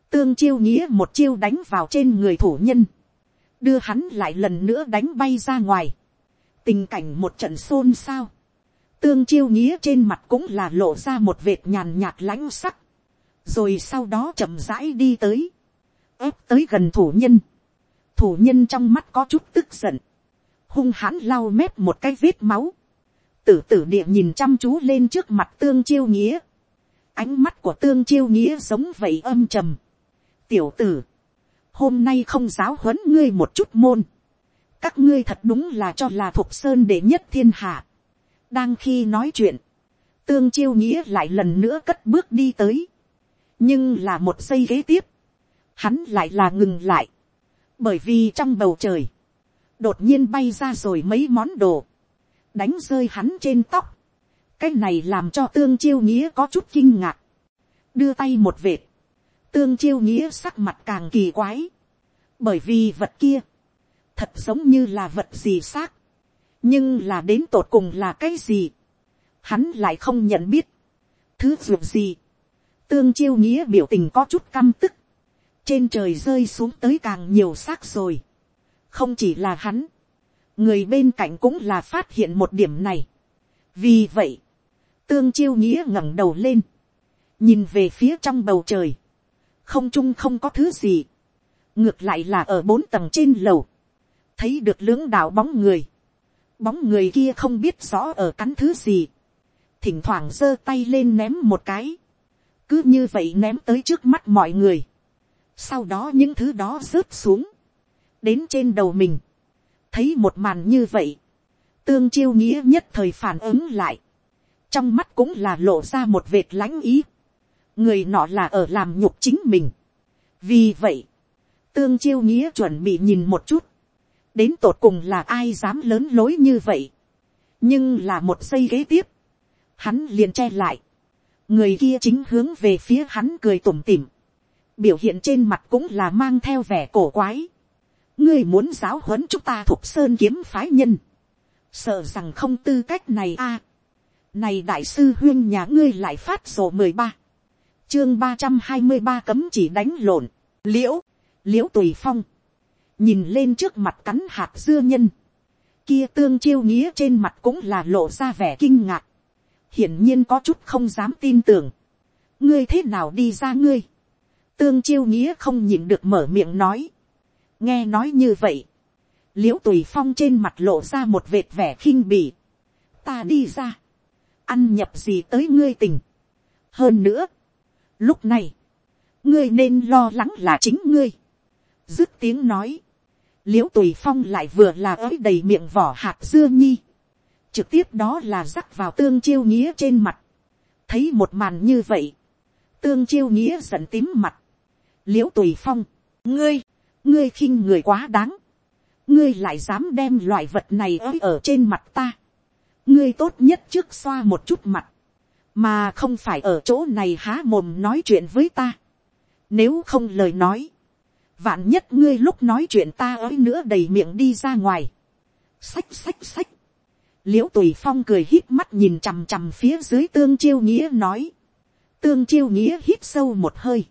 tương chiêu nghĩa một chiêu đánh vào trên người thủ nhân, đưa hắn lại lần nữa đánh bay ra ngoài. tình cảnh một trận xôn xao. tương chiêu nghĩa trên mặt cũng là lộ ra một vệt nhàn nhạt lãnh sắc. rồi sau đó chậm rãi đi tới, ép tới gần thủ nhân thủ nhân trong mắt có chút tức giận, hung hãn lau mép một cái vết máu, tử tử địa nhìn chăm chú lên trước mặt tương chiêu nghĩa, ánh mắt của tương chiêu nghĩa giống vậy âm trầm, tiểu tử, hôm nay không giáo huấn ngươi một chút môn, các ngươi thật đúng là cho là thuộc sơn đệ nhất thiên hạ, đang khi nói chuyện, tương chiêu nghĩa lại lần nữa cất bước đi tới, nhưng là một giây kế tiếp, hắn lại là ngừng lại, bởi vì trong bầu trời, đột nhiên bay ra rồi mấy món đồ, đánh rơi hắn trên tóc, cái này làm cho tương chiêu nghĩa có chút kinh ngạc, đưa tay một vệt, tương chiêu nghĩa sắc mặt càng kỳ quái, bởi vì vật kia, thật giống như là vật gì xác, nhưng là đến tột cùng là cái gì, hắn lại không nhận biết, thứ ruột gì, tương chiêu nghĩa biểu tình có chút căm tức, trên trời rơi xuống tới càng nhiều xác rồi. không chỉ là hắn, người bên cạnh cũng là phát hiện một điểm này. vì vậy, tương chiêu nghĩa ngẩng đầu lên, nhìn về phía trong bầu trời, không trung không có thứ gì, ngược lại là ở bốn tầng trên lầu, thấy được lưỡng đạo bóng người, bóng người kia không biết rõ ở cắn thứ gì, thỉnh thoảng giơ tay lên ném một cái, cứ như vậy ném tới trước mắt mọi người, sau đó những thứ đó rớt xuống, đến trên đầu mình, thấy một màn như vậy, tương chiêu nghĩa nhất thời phản ứng lại, trong mắt cũng là lộ ra một vệt lãnh ý, người nọ là ở làm nhục chính mình. vì vậy, tương chiêu nghĩa chuẩn bị nhìn một chút, đến tột cùng là ai dám lớn lối như vậy, nhưng là một giây kế tiếp, hắn liền che lại, người kia chính hướng về phía hắn cười tủm tỉm, biểu hiện trên mặt cũng là mang theo vẻ cổ quái. ngươi muốn giáo huấn chúng ta thuộc sơn kiếm phái nhân, sợ rằng không tư cách này a. này đại sư huyên nhà ngươi lại phát sổ mười ba, chương ba trăm hai mươi ba cấm chỉ đánh lộn, liễu, liễu tùy phong, nhìn lên trước mặt cắn hạt dưa nhân, kia tương chiêu nghĩa trên mặt cũng là lộ ra vẻ kinh ngạc, hiển nhiên có chút không dám tin tưởng, ngươi thế nào đi ra ngươi, tương chiêu nghĩa không nhịn được mở miệng nói. nghe nói như vậy, l i ễ u tùy phong trên mặt lộ ra một vệt vẻ khinh bỉ, ta đi ra, ăn nhập gì tới ngươi tình. hơn nữa, lúc này, ngươi nên lo lắng là chính ngươi. dứt tiếng nói, l i ễ u tùy phong lại vừa là ới đầy miệng vỏ hạt dưa nhi, trực tiếp đó là rắc vào tương chiêu nghĩa trên mặt, thấy một màn như vậy, tương chiêu nghĩa giận tím mặt, l i ễ u tùy phong, ngươi, ngươi khinh người quá đáng, ngươi lại dám đem loại vật này ới ở trên mặt ta, ngươi tốt nhất trước xoa một chút mặt, mà không phải ở chỗ này há mồm nói chuyện với ta, nếu không lời nói, vạn nhất ngươi lúc nói chuyện ta ới nữa đầy miệng đi ra ngoài, xách xách xách, l i ễ u tùy phong cười hít mắt nhìn chằm chằm phía dưới tương chiêu nghĩa nói, tương chiêu nghĩa hít sâu một hơi,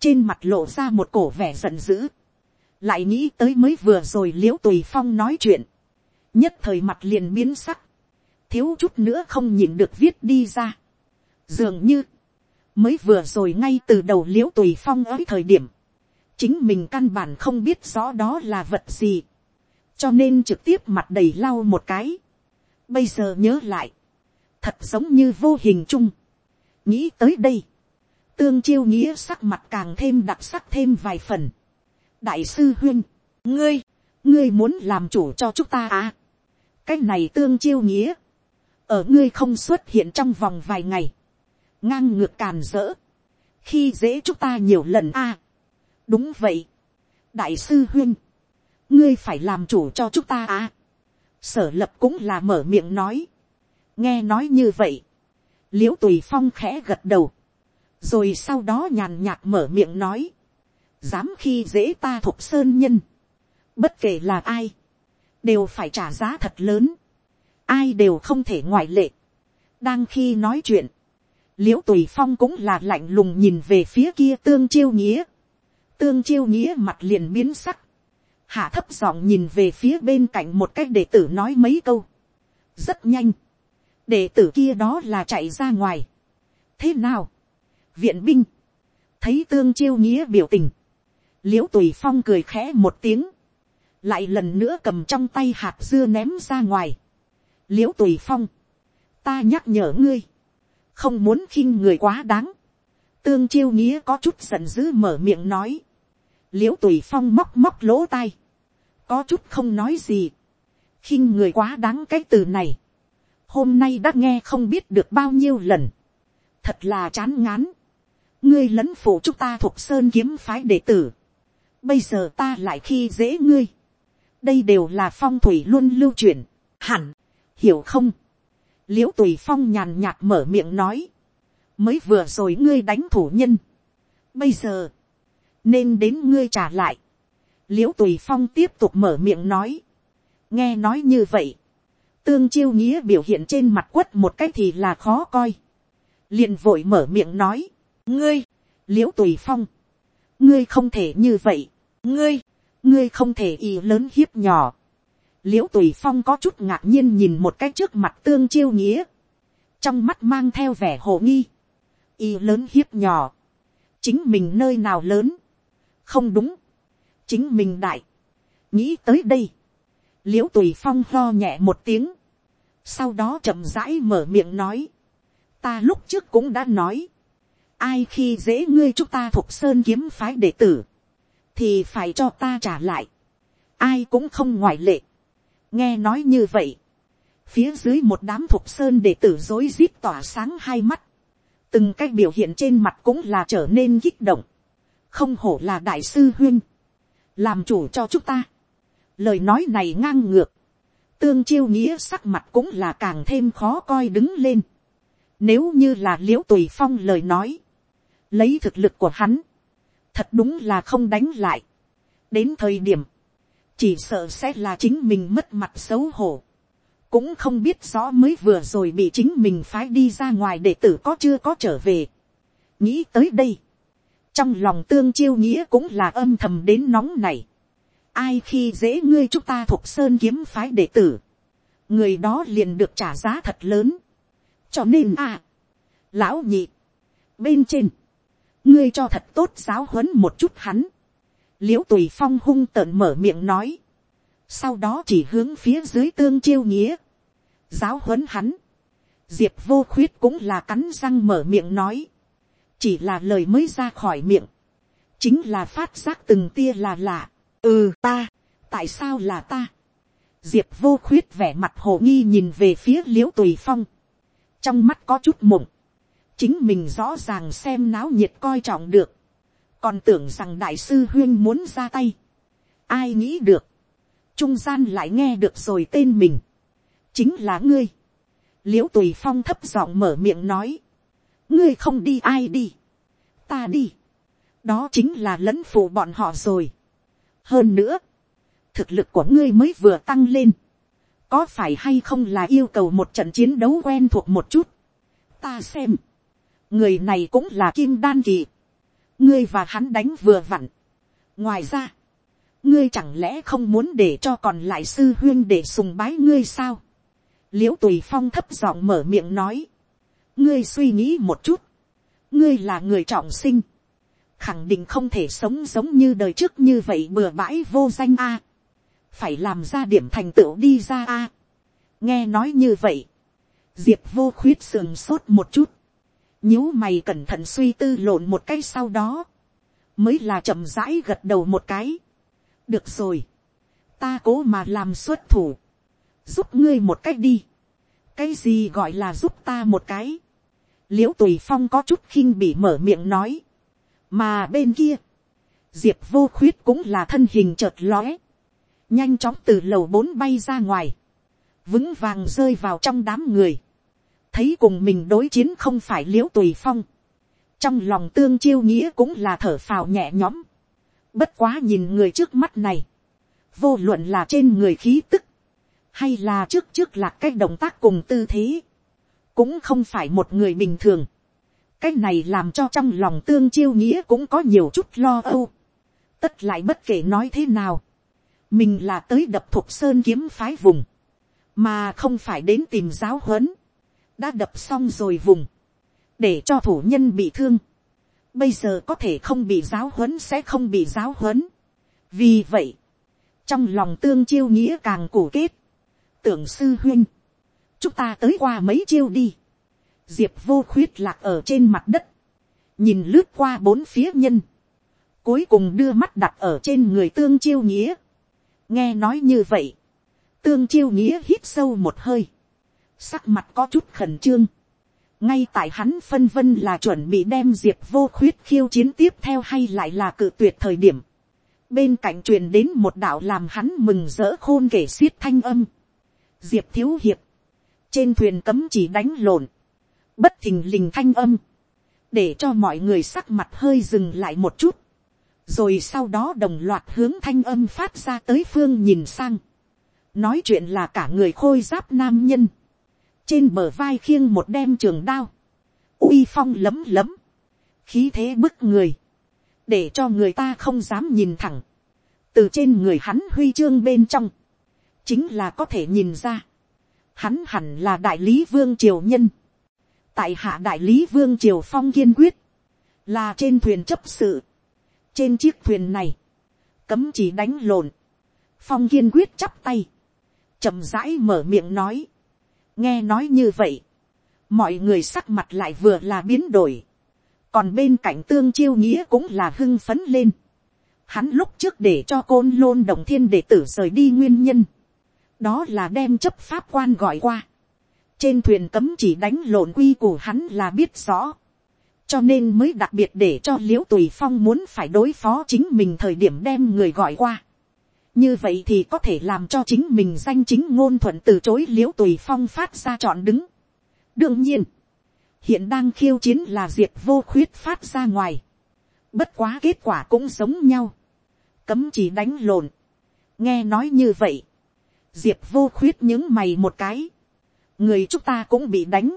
trên mặt lộ ra một cổ vẻ giận dữ, lại nghĩ tới mới vừa rồi l i ễ u tùy phong nói chuyện, nhất thời mặt liền biến sắc, thiếu chút nữa không nhìn được viết đi ra, dường như, mới vừa rồi ngay từ đầu l i ễ u tùy phong ấy thời điểm, chính mình căn bản không biết rõ đó là vật gì, cho nên trực tiếp mặt đầy lau một cái, bây giờ nhớ lại, thật giống như vô hình chung, nghĩ tới đây, tương chiêu nghĩa sắc mặt càng thêm đặc sắc thêm vài phần. đại sư huyên, ngươi, ngươi muốn làm chủ cho chúng ta à. cái này tương chiêu nghĩa, ở ngươi không xuất hiện trong vòng vài ngày, ngang ngược càn rỡ, khi dễ chúng ta nhiều lần à. đúng vậy, đại sư huyên, ngươi phải làm chủ cho chúng ta à. sở lập cũng là mở miệng nói, nghe nói như vậy, l i ễ u tùy phong khẽ gật đầu, rồi sau đó nhàn nhạt mở miệng nói, dám khi dễ ta thục sơn nhân, bất kể là ai, đều phải trả giá thật lớn, ai đều không thể ngoại lệ. đang khi nói chuyện, l i ễ u tùy phong cũng là lạnh lùng nhìn về phía kia tương chiêu nghĩa, tương chiêu nghĩa mặt liền biến sắc, hạ thấp giọng nhìn về phía bên cạnh một cách đệ tử nói mấy câu, rất nhanh, đệ tử kia đó là chạy ra ngoài. thế nào, viện binh, thấy tương chiêu nghĩa biểu tình, l i ễ u tùy phong cười khẽ một tiếng, lại lần nữa cầm trong tay hạt dưa ném ra ngoài. l i ễ u tùy phong, ta nhắc nhở ngươi, không muốn khinh người quá đáng, tương chiêu nghĩa có chút giận dữ mở miệng nói, l i ễ u tùy phong móc móc lỗ tai, có chút không nói gì, khinh người quá đáng cái từ này, hôm nay đã nghe không biết được bao nhiêu lần, thật là chán ngán, ngươi lẫn phụ chúng ta thuộc sơn kiếm phái đệ tử, bây giờ ta lại khi dễ ngươi, đây đều là phong thủy luôn lưu truyền, hẳn, hiểu không, l i ễ u tùy phong nhàn nhạt mở miệng nói, mới vừa rồi ngươi đánh thủ nhân, bây giờ, nên đến ngươi trả lại, l i ễ u tùy phong tiếp tục mở miệng nói, nghe nói như vậy, tương chiêu nghĩa biểu hiện trên mặt quất một cái thì là khó coi. liền vội mở miệng nói, ngươi, l i ễ u tùy phong, ngươi không thể như vậy, ngươi, ngươi không thể y lớn hiếp nhỏ. l i ễ u tùy phong có chút ngạc nhiên nhìn một cái trước mặt tương chiêu nghĩa, trong mắt mang theo vẻ hồ nghi, y lớn hiếp nhỏ, chính mình nơi nào lớn, không đúng, chính mình đại, nghĩ tới đây, l i ễ u tùy phong lo nhẹ một tiếng, sau đó chậm rãi mở miệng nói, ta lúc trước cũng đã nói, ai khi dễ ngươi chúng ta thuộc sơn kiếm phái đệ tử, thì phải cho ta trả lại, ai cũng không ngoại lệ, nghe nói như vậy, phía dưới một đám thuộc sơn đệ tử rối rít tỏa sáng hai mắt, từng cái biểu hiện trên mặt cũng là trở nên kích động, không hổ là đại sư huyên, làm chủ cho chúng ta, lời nói này ngang ngược, tương chiêu nghĩa sắc mặt cũng là càng thêm khó coi đứng lên. Nếu như là l i ễ u tùy phong lời nói, lấy thực lực của hắn, thật đúng là không đánh lại. đến thời điểm, chỉ sợ sẽ là chính mình mất mặt xấu hổ. cũng không biết rõ mới vừa rồi bị chính mình phái đi ra ngoài để tử có chưa có trở về. nghĩ tới đây, trong lòng tương chiêu nghĩa cũng là âm thầm đến nóng này ai khi dễ ngươi chúng ta thuộc sơn kiếm phái đệ tử, người đó liền được trả giá thật lớn. cho nên à, lão nhị, bên trên, ngươi cho thật tốt giáo huấn một chút hắn, l i ễ u tùy phong hung tợn mở miệng nói, sau đó chỉ hướng phía dưới tương chiêu nghĩa, giáo huấn hắn, diệp vô khuyết cũng là cắn răng mở miệng nói, chỉ là lời mới ra khỏi miệng, chính là phát giác từng tia là lạ, ừ ta, tại sao là ta, diệp vô khuyết vẻ mặt hồ nghi nhìn về phía l i ễ u tùy phong, trong mắt có chút mộng, chính mình rõ ràng xem náo nhiệt coi trọng được, còn tưởng rằng đại sư huyên muốn ra tay, ai nghĩ được, trung gian lại nghe được rồi tên mình, chính là ngươi, l i ễ u tùy phong thấp giọng mở miệng nói, ngươi không đi ai đi, ta đi, đó chính là lẫn phụ bọn họ rồi. hơn nữa, thực lực của ngươi mới vừa tăng lên, có phải hay không là yêu cầu một trận chiến đấu quen thuộc một chút. ta xem, người này cũng là kim đan kỳ, ngươi và hắn đánh vừa vặn. ngoài ra, ngươi chẳng lẽ không muốn để cho còn lại sư huyên để sùng bái ngươi sao. l i ễ u tùy phong thấp giọng mở miệng nói, ngươi suy nghĩ một chút, ngươi là người trọng sinh, khẳng định không thể sống giống như đời trước như vậy bừa bãi vô danh a. Phải làm ra điểm thành tựu đi ra a. nghe nói như vậy, diệp vô khuyết sườn sốt một chút, nhíu mày cẩn thận suy tư lộn một cái sau đó, mới là chậm rãi gật đầu một cái. được rồi, ta cố mà làm xuất thủ, giúp ngươi một cách đi, cái gì gọi là giúp ta một cái, l i ễ u tùy phong có chút khinh bị mở miệng nói, mà bên kia, diệp vô khuyết cũng là thân hình chợt lóe, nhanh chóng từ lầu bốn bay ra ngoài, vững vàng rơi vào trong đám người, thấy cùng mình đối chiến không phải l i ễ u tùy phong, trong lòng tương chiêu nghĩa cũng là thở phào nhẹ nhõm, bất quá nhìn người trước mắt này, vô luận là trên người khí tức, hay là trước trước là cái động tác cùng tư thế, cũng không phải một người bình thường, cái này làm cho trong lòng tương chiêu nghĩa cũng có nhiều chút lo âu, tất lại bất kể nói thế nào, mình là tới đập thục sơn kiếm phái vùng, mà không phải đến tìm giáo huấn, đã đập xong rồi vùng, để cho thủ nhân bị thương, bây giờ có thể không bị giáo huấn sẽ không bị giáo huấn. vì vậy, trong lòng tương chiêu nghĩa càng cổ kết, tưởng sư huynh, chúng ta tới qua mấy chiêu đi, diệp vô khuyết lạc ở trên mặt đất, nhìn lướt qua bốn phía nhân, cuối cùng đưa mắt đặt ở trên người tương chiêu nghĩa, nghe nói như vậy, tương chiêu nghĩa hít sâu một hơi, sắc mặt có chút khẩn trương, ngay tại hắn phân vân là chuẩn bị đem diệp vô khuyết khiêu chiến tiếp theo hay lại là cự tuyệt thời điểm, bên cạnh truyền đến một đạo làm hắn mừng rỡ khôn kể xiết thanh âm, diệp thiếu hiệp, trên thuyền cấm chỉ đánh lộn, bất thình lình thanh âm, để cho mọi người sắc mặt hơi dừng lại một chút, rồi sau đó đồng loạt hướng thanh âm phát ra tới phương nhìn sang, nói chuyện là cả người khôi giáp nam nhân, trên bờ vai khiêng một đem trường đao, uy phong lấm lấm, khí thế bức người, để cho người ta không dám nhìn thẳng, từ trên người hắn huy chương bên trong, chính là có thể nhìn ra, hắn hẳn là đại lý vương triều nhân, tại hạ đại lý vương triều phong kiên quyết, là trên thuyền chấp sự, trên chiếc thuyền này, cấm chỉ đánh lộn, phong kiên quyết chắp tay, chậm rãi mở miệng nói, nghe nói như vậy, mọi người sắc mặt lại vừa là biến đổi, còn bên cạnh tương chiêu nghĩa cũng là hưng phấn lên, hắn lúc trước để cho côn lôn đồng thiên đệ tử rời đi nguyên nhân, đó là đem chấp pháp quan gọi qua, trên thuyền cấm chỉ đánh lộn quy của hắn là biết rõ, cho nên mới đặc biệt để cho l i ễ u tùy phong muốn phải đối phó chính mình thời điểm đem người gọi qua như vậy thì có thể làm cho chính mình danh chính ngôn thuận từ chối l i ễ u tùy phong phát ra chọn đứng. đương nhiên, hiện đang khiêu chiến là diệt vô khuyết phát ra ngoài. bất quá kết quả cũng giống nhau. cấm chỉ đánh lộn. nghe nói như vậy. diệp vô khuyết những mày một cái. người chúng ta cũng bị đánh.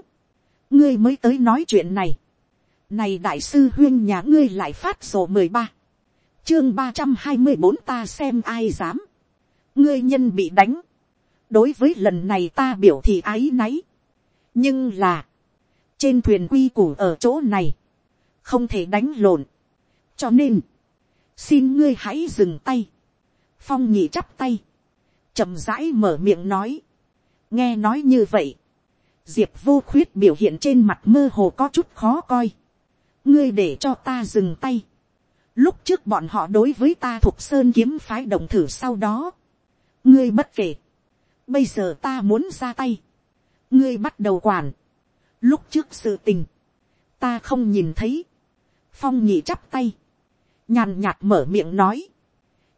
ngươi mới tới nói chuyện này này đại sư huyên nhà ngươi lại phát sổ mười ba. Chương ba trăm hai mươi bốn ta xem ai dám. Ngươi nhân bị đánh. Đối với lần này ta biểu thị ái náy. Nhưng là. Trên thuyền quy củ ở chỗ này. Không thể đánh lộn. Cho nên. Xin ngươi hãy dừng tay. Phong nhị chắp tay. chậm rãi mở miệng nói, nghe nói như vậy, diệp vô khuyết biểu hiện trên mặt mơ hồ có chút khó coi, ngươi để cho ta dừng tay, lúc trước bọn họ đối với ta thuộc sơn kiếm phái đồng thử sau đó, ngươi bất kể, bây giờ ta muốn ra tay, ngươi bắt đầu quản, lúc trước sự tình, ta không nhìn thấy, phong nhị chắp tay, nhàn nhạt mở miệng nói,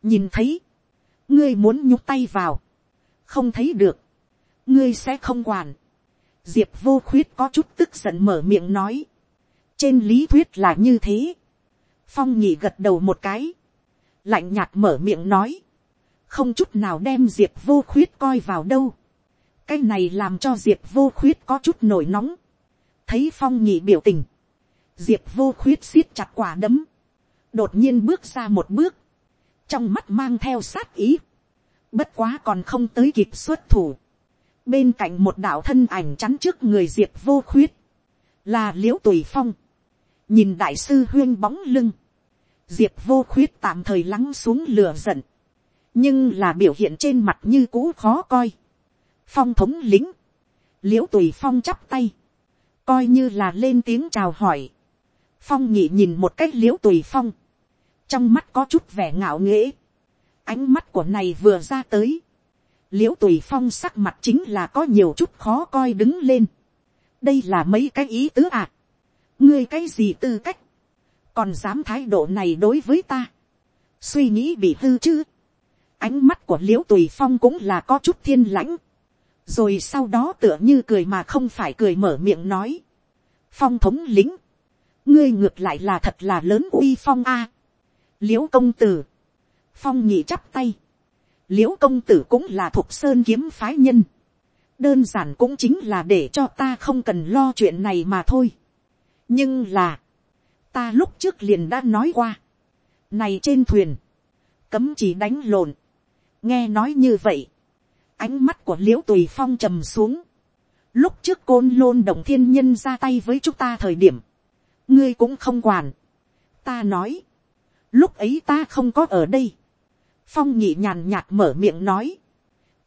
nhìn thấy, ngươi muốn nhúc tay vào, không thấy được, ngươi sẽ không quản, diệp vô khuyết có chút tức giận mở miệng nói, trên lý thuyết là như thế, phong nhị gật đầu một cái, lạnh nhạt mở miệng nói, không chút nào đem diệp vô khuyết coi vào đâu, cái này làm cho diệp vô khuyết có chút nổi nóng, thấy phong nhị biểu tình, diệp vô khuyết siết chặt quả đấm, đột nhiên bước ra một bước, trong mắt mang theo sát ý, bất quá còn không tới kịp xuất thủ, bên cạnh một đạo thân ảnh chắn trước người diệp vô khuyết, là l i ễ u tùy phong, nhìn đại sư huyên bóng lưng, diệp vô khuyết tạm thời lắng xuống lửa giận, nhưng là biểu hiện trên mặt như cũ khó coi, phong thống lính, l i ễ u tùy phong chắp tay, coi như là lên tiếng chào hỏi, phong nhị nhìn một cách l i ễ u tùy phong, trong mắt có chút vẻ ngạo nghễ, ánh mắt của này vừa ra tới, l i ễ u tùy phong sắc mặt chính là có nhiều chút khó coi đứng lên, đây là mấy cái ý tứ ạ, à ngươi cái gì tư cách, còn dám thái độ này đối với ta, suy nghĩ bị hư chứ, ánh mắt của l i ễ u tùy phong cũng là có chút thiên lãnh, rồi sau đó tựa như cười mà không phải cười mở miệng nói. phong thống lính, ngươi ngược lại là thật là lớn uy phong a. l i ễ u công tử, phong nhị chắp tay, l i ễ u công tử cũng là thuộc sơn kiếm phái nhân, đơn giản cũng chính là để cho ta không cần lo chuyện này mà thôi nhưng là, ta lúc trước liền đã nói qua, này trên thuyền, cấm chỉ đánh lộn, nghe nói như vậy, ánh mắt của l i ễ u tùy phong trầm xuống. lúc trước côn lôn đồng thiên nhân ra tay với chúng ta thời điểm, ngươi cũng không quản. ta nói, lúc ấy ta không có ở đây. phong nhị nhàn nhạt mở miệng nói,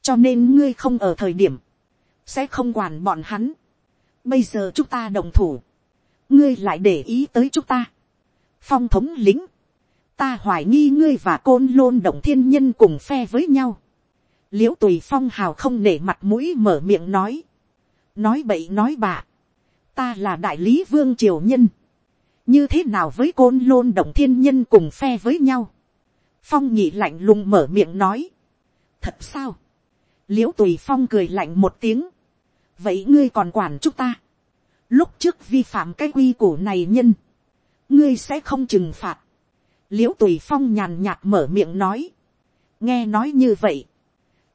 cho nên ngươi không ở thời điểm, sẽ không quản bọn hắn. bây giờ chúng ta đồng thủ, ngươi lại để ý tới chúng ta. phong thống lính, ta hoài nghi ngươi và côn lôn động thiên nhân cùng phe với nhau. L i ễ u tùy phong hào không để mặt mũi mở miệng nói, nói bậy nói bạ, ta là đại lý vương triều nhân, như thế nào với côn lôn động thiên nhân cùng phe với nhau, phong nhị lạnh lùng mở miệng nói, thật sao, l i ễ u tùy phong cười lạnh một tiếng, vậy ngươi còn quản chúng ta, lúc trước vi phạm cái quy củ này nhân, ngươi sẽ không trừng phạt, l i ễ u tùy phong nhàn nhạt mở miệng nói, nghe nói như vậy,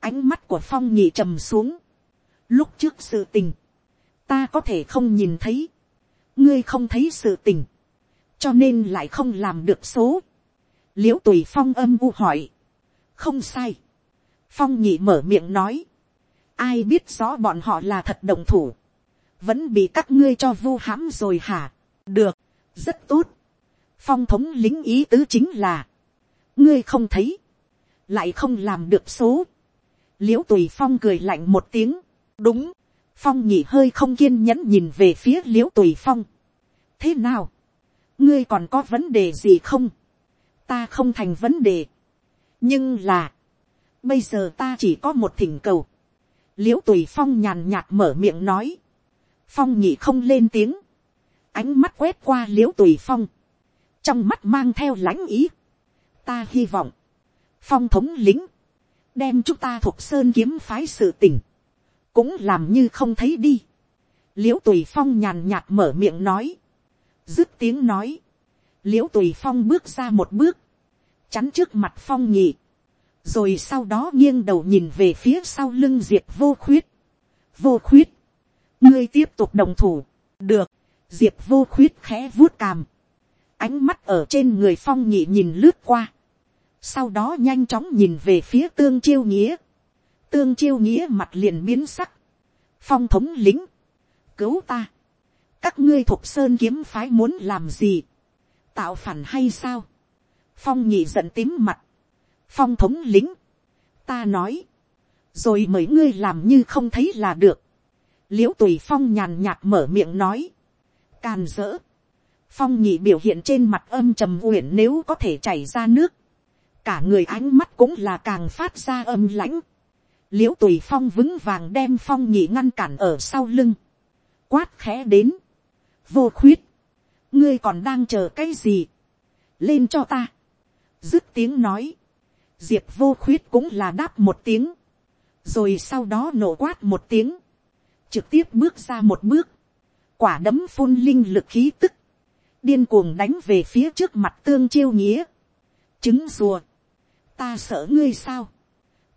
ánh mắt của phong nhị trầm xuống. lúc trước sự tình, ta có thể không nhìn thấy, ngươi không thấy sự tình, cho nên lại không làm được số. l i ễ u tùy phong âm u hỏi, không sai. phong nhị mở miệng nói, ai biết rõ bọn họ là thật đồng thủ, vẫn bị các ngươi cho vu hãm rồi hả, được, rất tốt. phong thống lính ý tứ chính là, ngươi không thấy, lại không làm được số, l i ễ u tùy phong cười lạnh một tiếng, đúng, phong nhị hơi không kiên nhẫn nhìn về phía l i ễ u tùy phong. thế nào, ngươi còn có vấn đề gì không, ta không thành vấn đề, nhưng là, bây giờ ta chỉ có một thỉnh cầu, l i ễ u tùy phong nhàn nhạt mở miệng nói, phong nhị không lên tiếng, ánh mắt quét qua l i ễ u tùy phong, trong mắt mang theo lãnh ý, ta hy vọng, phong thống lính, đem chúng ta thuộc sơn kiếm phái sự tình, cũng làm như không thấy đi. l i ễ u tùy phong nhàn nhạt mở miệng nói, dứt tiếng nói, l i ễ u tùy phong bước ra một bước, chắn trước mặt phong nhị, rồi sau đó nghiêng đầu nhìn về phía sau lưng diệp vô khuyết. vô khuyết, ngươi tiếp tục đồng thủ, được, diệp vô khuyết khẽ vuốt càm, ánh mắt ở trên người phong nhị nhìn lướt qua, sau đó nhanh chóng nhìn về phía tương chiêu nghĩa, tương chiêu nghĩa mặt liền biến sắc, phong thống lính, cứu ta, các ngươi thuộc sơn kiếm phái muốn làm gì, tạo phản hay sao, phong nhị giận tím mặt, phong thống lính, ta nói, rồi mời ngươi làm như không thấy là được l i ễ u tùy phong nhàn nhạt mở miệng nói, càn dỡ, phong nhị biểu hiện trên mặt âm trầm uyển nếu có thể chảy ra nước, cả người ánh mắt cũng là càng phát ra âm lãnh, l i ễ u tùy phong vững vàng đem phong nhị ngăn cản ở sau lưng, quát khẽ đến, vô khuyết, ngươi còn đang chờ cái gì, lên cho ta, dứt tiếng nói, diệp vô khuyết cũng là đáp một tiếng, rồi sau đó nổ quát một tiếng, trực tiếp bước ra một bước, quả đấm phun linh lực khí tức, điên cuồng đánh về phía trước mặt tương chiêu nghĩa, trứng rùa, ta sợ ngươi sao,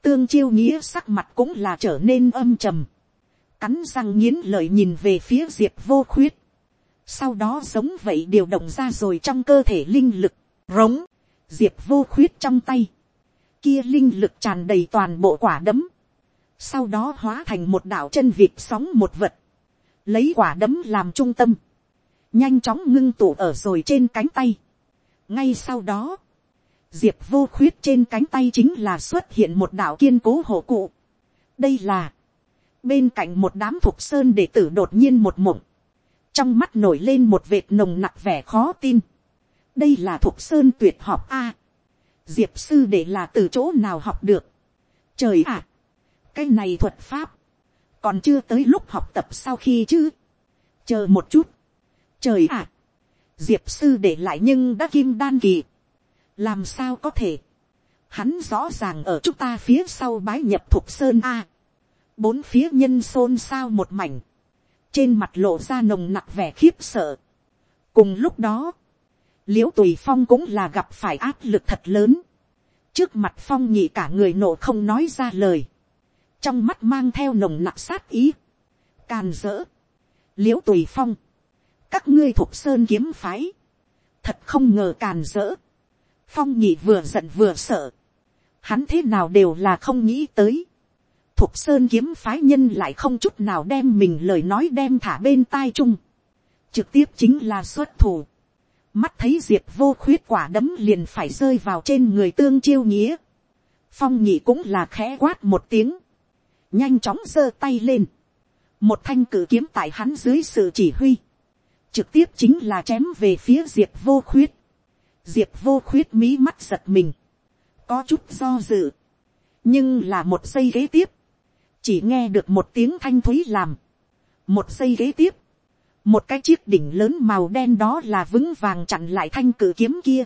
tương chiêu nghĩa sắc mặt cũng là trở nên âm trầm, cắn răng nghiến lợi nhìn về phía diệp vô khuyết, sau đó giống vậy điều động ra rồi trong cơ thể linh lực, rống, diệp vô khuyết trong tay, kia linh lực tràn đầy toàn bộ quả đấm, sau đó hóa thành một đạo chân vịt sóng một vật, lấy quả đấm làm trung tâm, nhanh chóng ngưng tụ ở rồi trên cánh tay. ngay sau đó, diệp vô khuyết trên cánh tay chính là xuất hiện một đạo kiên cố hộ cụ. đây là, bên cạnh một đám thục sơn đệ tử đột nhiên một mộng, trong mắt nổi lên một vệt nồng nặc vẻ khó tin. đây là thục sơn tuyệt học a. diệp sư đệ là từ chỗ nào học được. trời ạ, cái này thuật pháp, còn chưa tới lúc học tập sau khi chứ, chờ một chút, trời ạ, diệp sư để lại nhưng đã kim đan kỳ, làm sao có thể, hắn rõ ràng ở chúng ta phía sau bái nhập thục sơn a, bốn phía nhân xôn xao một mảnh, trên mặt lộ ra nồng nặc vẻ khiếp sợ. cùng lúc đó, l i ễ u tùy phong cũng là gặp phải áp lực thật lớn, trước mặt phong nhị cả người nộ không nói ra lời, trong mắt mang theo nồng nặc sát ý, càn dỡ, l i ễ u tùy phong, các ngươi thuộc sơn kiếm phái, thật không ngờ càn dỡ, phong nhị vừa giận vừa sợ, hắn thế nào đều là không nghĩ tới, thuộc sơn kiếm phái nhân lại không chút nào đem mình lời nói đem thả bên tai chung, trực tiếp chính là xuất thủ, mắt thấy diệp vô khuyết quả đấm liền phải rơi vào trên người tương chiêu nghĩa, phong nhị cũng là khẽ quát một tiếng, nhanh chóng giơ tay lên, một thanh cử kiếm tại hắn dưới sự chỉ huy, trực tiếp chính là chém về phía diệp vô khuyết, diệp vô khuyết mí mắt giật mình, có chút do dự, nhưng là một giây ghế tiếp, chỉ nghe được một tiếng thanh thúy làm, một giây ghế tiếp, một cái chiếc đỉnh lớn màu đen đó là vững vàng chặn lại thanh cử kiếm kia,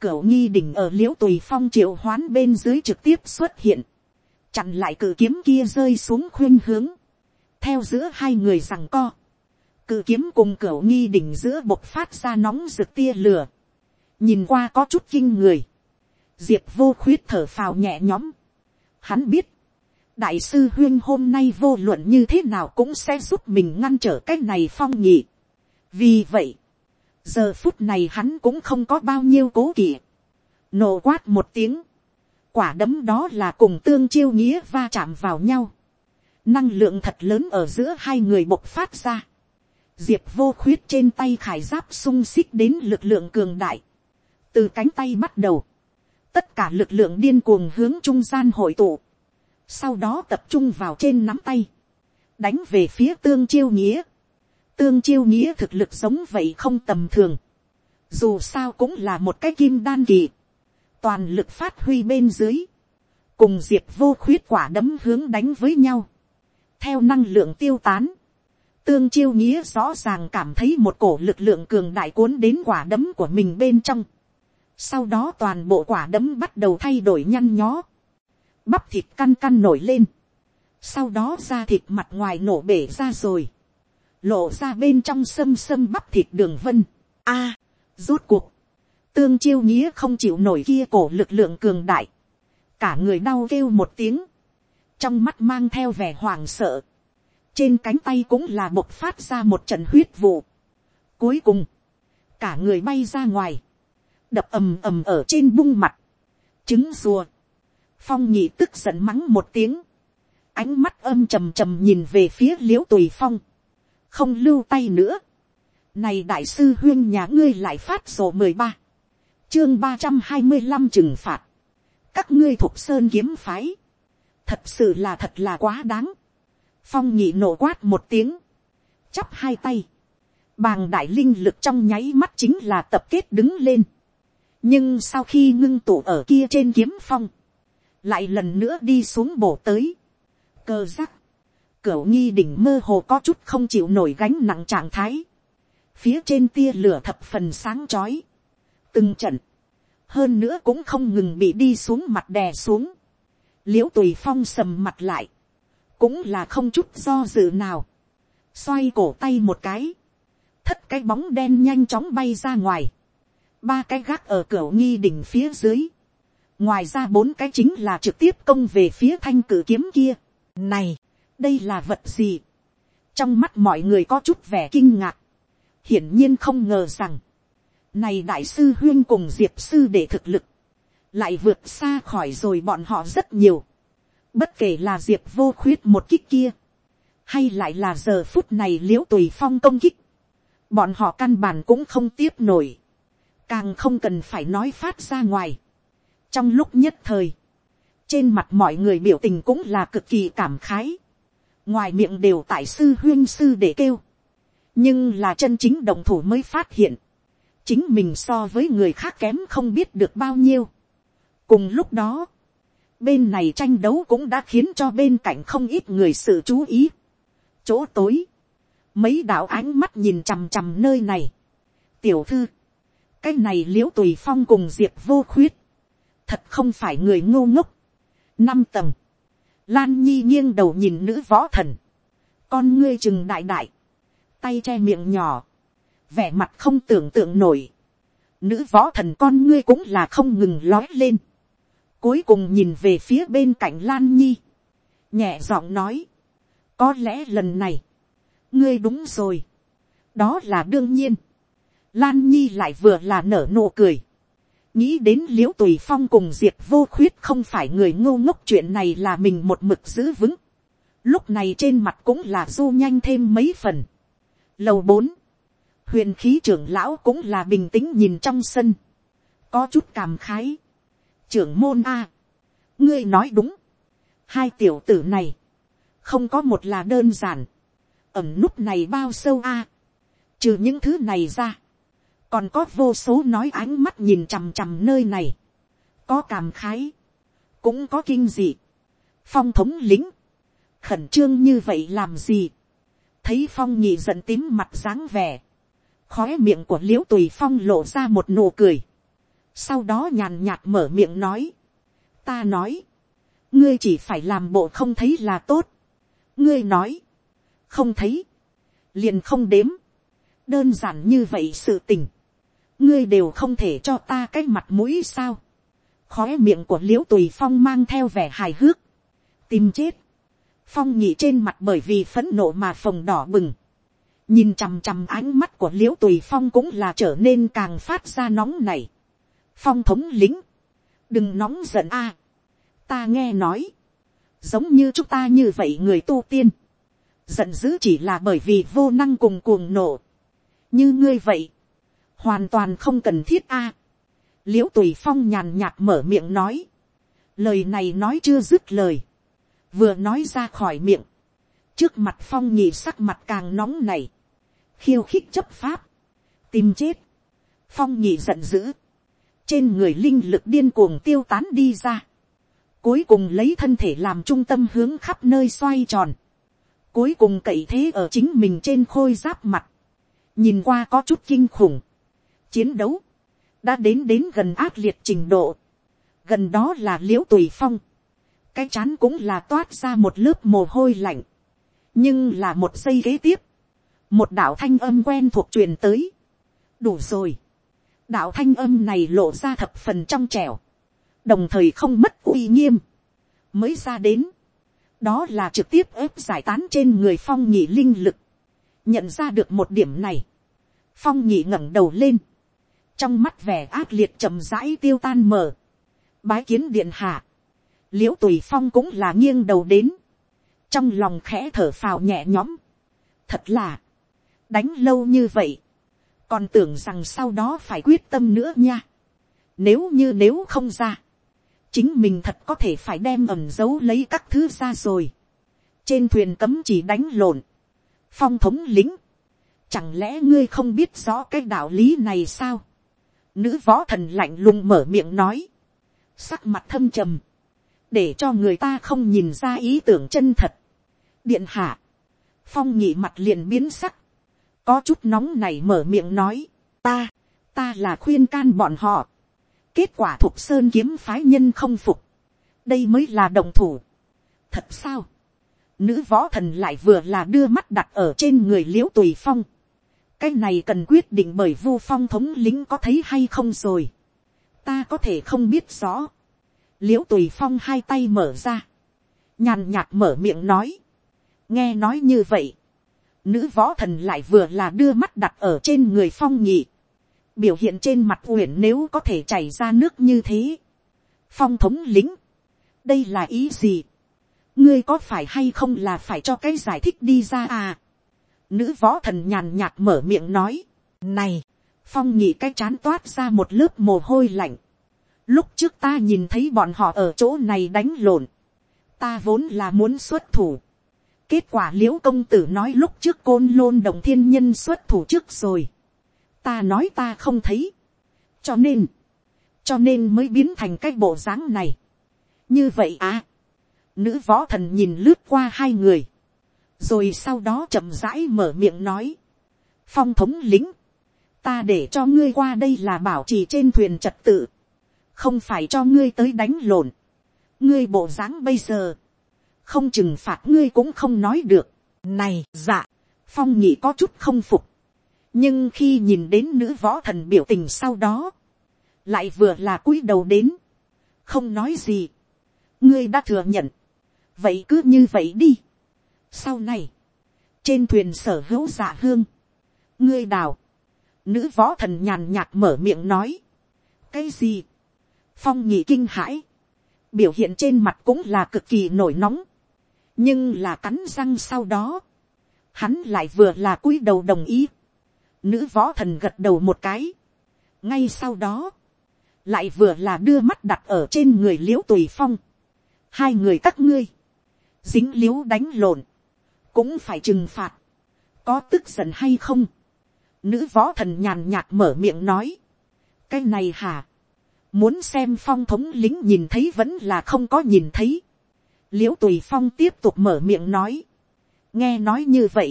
cửu nghi đỉnh ở l i ễ u tùy phong triệu hoán bên dưới trực tiếp xuất hiện, chặn lại cự kiếm kia rơi xuống khuyên hướng, theo giữa hai người rằng co, cự kiếm cùng cửa nghi đỉnh giữa bộc phát ra nóng rực tia lửa, nhìn qua có chút kinh người, diệp vô khuyết thở phào nhẹ nhõm, hắn biết, đại sư huyên hôm nay vô luận như thế nào cũng sẽ giúp mình ngăn trở cái này phong nhị. vì vậy, giờ phút này hắn cũng không có bao nhiêu cố kỵ, nổ quát một tiếng, quả đấm đó là cùng tương chiêu nghĩa va chạm vào nhau. Năng lượng thật lớn ở giữa hai người bộc phát ra. Diệp vô khuyết trên tay khải giáp sung xích đến lực lượng cường đại. Từ cánh tay bắt đầu. Tất cả lực lượng điên cuồng hướng trung gian hội tụ. Sau đó tập trung vào trên nắm tay. Đánh về phía tương chiêu nghĩa. Tương chiêu nghĩa thực lực giống vậy không tầm thường. Dù sao cũng là một cái kim đan kỳ toàn lực phát huy bên dưới, cùng diệp vô khuyết quả đấm hướng đánh với nhau, theo năng lượng tiêu tán, tương chiêu nghĩa rõ ràng cảm thấy một cổ lực lượng cường đại cuốn đến quả đấm của mình bên trong, sau đó toàn bộ quả đấm bắt đầu thay đổi nhăn nhó, bắp thịt căn căn nổi lên, sau đó da thịt mặt ngoài nổ bể ra rồi, lộ ra bên trong sâm sâm bắp thịt đường vân, a, rốt cuộc, tương chiêu nghĩa không chịu nổi kia cổ lực lượng cường đại, cả người đau kêu một tiếng, trong mắt mang theo vẻ hoảng sợ, trên cánh tay cũng là bộc phát ra một trận huyết vụ. Cuối cùng, cả người bay ra ngoài, đập ầm ầm ở trên bung mặt, trứng rùa, phong nhị tức giận mắng một tiếng, ánh mắt âm trầm trầm nhìn về phía liễu tùy phong, không lưu tay nữa, này đại sư huyên nhà ngươi lại phát sổ mười ba, chương ba trăm hai mươi năm trừng phạt, các ngươi thuộc sơn kiếm phái, thật sự là thật là quá đáng, phong nhị nổ quát một tiếng, chắp hai tay, bàng đại linh lực trong nháy mắt chính là tập kết đứng lên, nhưng sau khi ngưng tụ ở kia trên kiếm phong, lại lần nữa đi xuống bổ tới, cơ giác, cửu nghi đỉnh mơ hồ có chút không chịu nổi gánh nặng trạng thái, phía trên tia lửa thập phần sáng chói, từng trận, hơn nữa cũng không ngừng bị đi xuống mặt đè xuống, l i ễ u tùy phong sầm mặt lại, cũng là không chút do dự nào, xoay cổ tay một cái, thất cái bóng đen nhanh chóng bay ra ngoài, ba cái gác ở cửa nghi đỉnh phía dưới, ngoài ra bốn cái chính là trực tiếp công về phía thanh cử kiếm kia. này, đây là vật gì, trong mắt mọi người có chút vẻ kinh ngạc, hiển nhiên không ngờ rằng, này đại sư huyên cùng diệp sư để thực lực. Lại vượt xa khỏi rồi bọn họ rất nhiều. Bất kể là diệp vô khuyết một kích kia. Hay lại là giờ phút này liễu tùy phong công kích. Bọn họ căn bản cũng không tiếp nổi. Càng không cần phải nói phát ra ngoài. Trong lúc nhất thời. Trên mặt mọi người biểu tình cũng là cực kỳ cảm khái. Ngoài miệng đều tại sư huyên sư để kêu nhưng là chân chính đồng thủ mới phát hiện, chính mình so với người khác kém không biết được bao nhiêu. cùng lúc đó, bên này tranh đấu cũng đã khiến cho bên cạnh không ít người sự chú ý. chỗ tối, mấy đạo ánh mắt nhìn chằm chằm nơi này. tiểu thư, cái này l i ễ u tùy phong cùng diệp vô khuyết, thật không phải người ngô ngốc. năm tầng, lan nhi nghiêng đầu nhìn nữ võ thần, con ngươi chừng đại đại, tay che miệng nhỏ, vẻ mặt không tưởng tượng nổi. Nữ võ thần con ngươi cũng là không ngừng lói lên. Cuối cùng nhìn về phía bên cạnh Lan Nhi. Nhẹ giọng nói. Có lẽ lần này. Ngươi đúng rồi. Đó là đương nhiên. Lan Nhi lại vừa là nở nụ cười. Nghĩ đến liễu tùy phong cùng diệt vô khuyết không phải người ngô ngốc chuyện này là mình một mực giữ vững. Lúc này trên mặt cũng là du nhanh thêm mấy phần. Lầu bốn huyền khí trưởng lão cũng là bình tĩnh nhìn trong sân, có chút cảm khái. trưởng môn a, ngươi nói đúng, hai tiểu tử này, không có một là đơn giản, ẩm nút này bao sâu a, trừ những thứ này ra, còn có vô số nói ánh mắt nhìn chằm chằm nơi này, có cảm khái, cũng có kinh dị, phong thống lính, khẩn trương như vậy làm gì, thấy phong nhị giận tím mặt dáng vẻ, khói miệng của l i ễ u tùy phong lộ ra một nụ cười, sau đó nhàn nhạt mở miệng nói, ta nói, ngươi chỉ phải làm bộ không thấy là tốt, ngươi nói, không thấy, liền không đếm, đơn giản như vậy sự tình, ngươi đều không thể cho ta cái mặt mũi sao, khói miệng của l i ễ u tùy phong mang theo vẻ hài hước, tìm chết, phong nhị trên mặt bởi vì phấn nộ mà phồng đỏ bừng, nhìn chằm chằm ánh mắt của l i ễ u tùy phong cũng là trở nên càng phát ra nóng này. phong thống lính, đừng nóng giận a. ta nghe nói, giống như chúng ta như vậy người tu tiên, giận dữ chỉ là bởi vì vô năng cùng cuồng nổ. như ngươi vậy, hoàn toàn không cần thiết a. l i ễ u tùy phong nhàn nhạt mở miệng nói, lời này nói chưa dứt lời, vừa nói ra khỏi miệng, trước mặt phong nhị sắc mặt càng nóng này, khiêu khích chấp pháp, tìm chết, phong nhị giận dữ, trên người linh lực điên cuồng tiêu tán đi ra, cuối cùng lấy thân thể làm trung tâm hướng khắp nơi xoay tròn, cuối cùng cậy thế ở chính mình trên khôi giáp mặt, nhìn qua có chút kinh khủng, chiến đấu, đã đến đến gần ác liệt trình độ, gần đó là l i ễ u tùy phong, cái chán cũng là toát ra một lớp mồ hôi lạnh, nhưng là một giây kế tiếp, một đạo thanh âm quen thuộc truyền tới. đủ rồi. đạo thanh âm này lộ ra thập phần trong trẻo, đồng thời không mất uy nghiêm, mới ra đến. đó là trực tiếp ép giải tán trên người phong nhị linh lực. nhận ra được một điểm này, phong nhị ngẩng đầu lên, trong mắt vẻ ác liệt chậm rãi tiêu tan mờ, bái kiến điện hạ, l i ễ u tùy phong cũng là nghiêng đầu đến, trong lòng khẽ thở phào nhẹ nhõm, thật là, đánh lâu như vậy, còn tưởng rằng sau đó phải quyết tâm nữa nha. Nếu như nếu không ra, chính mình thật có thể phải đem ẩm giấu lấy các thứ ra rồi. trên thuyền cấm chỉ đánh lộn, phong thống lính, chẳng lẽ ngươi không biết rõ cái đạo lý này sao. nữ võ thần lạnh lùng mở miệng nói, sắc mặt thâm trầm, để cho người ta không nhìn ra ý tưởng chân thật. điện hạ, phong nhị mặt liền biến sắc, có chút nóng này mở miệng nói, ta, ta là khuyên can bọn họ, kết quả thuộc sơn kiếm phái nhân không phục, đây mới là đồng thủ. thật sao, nữ võ thần lại vừa là đưa mắt đặt ở trên người l i ễ u tùy phong, cái này cần quyết định bởi vu phong thống lính có thấy hay không rồi, ta có thể không biết rõ, l i ễ u tùy phong hai tay mở ra, nhàn nhạt mở miệng nói, nghe nói như vậy, nữ võ thần lại vừa là đưa mắt đặt ở trên người phong nhị, biểu hiện trên mặt uyển nếu có thể chảy ra nước như thế. phong thống lính, đây là ý gì, ngươi có phải hay không là phải cho cái giải thích đi ra à. nữ võ thần nhàn nhạt mở miệng nói, này, phong nhị cái chán toát ra một lớp mồ hôi lạnh. lúc trước ta nhìn thấy bọn họ ở chỗ này đánh lộn, ta vốn là muốn xuất thủ kết quả l i ễ u công tử nói lúc trước côn lôn đồng thiên nhân xuất thủ trước rồi. Ta nói ta không thấy, cho nên, cho nên mới biến thành cái bộ dáng này. như vậy à, nữ võ thần nhìn lướt qua hai người, rồi sau đó chậm rãi mở miệng nói, phong thống lính, ta để cho ngươi qua đây là bảo trì trên thuyền trật tự, không phải cho ngươi tới đánh lộn, ngươi bộ dáng bây giờ, không trừng phạt ngươi cũng không nói được, này dạ, phong nhị có chút không phục, nhưng khi nhìn đến nữ võ thần biểu tình sau đó, lại vừa là cúi đầu đến, không nói gì, ngươi đã thừa nhận, vậy cứ như vậy đi. sau này, trên thuyền sở hữu dạ hương, ngươi đào, nữ võ thần nhàn nhạt mở miệng nói, cái gì, phong nhị kinh hãi, biểu hiện trên mặt cũng là cực kỳ nổi nóng, nhưng là cắn răng sau đó, hắn lại vừa là cúi đầu đồng ý, Nữ võ thần gật đầu một cái. Ngay sau đó. Lại vừa là đưa mắt đặt ở trên người liễu tùy phong. Hai người các ngươi. Dính liễu đánh lộn. Cũng phải trừng phạt. Có tức giận hay không? Nữ võ thần nhàn nhạt mở miệng nói. Cái này hả? Muốn xem phong thống lính nhìn thấy vẫn là không có nhìn thấy. Liễu tùy phong tiếp tục mở miệng nói. Nghe nói như vậy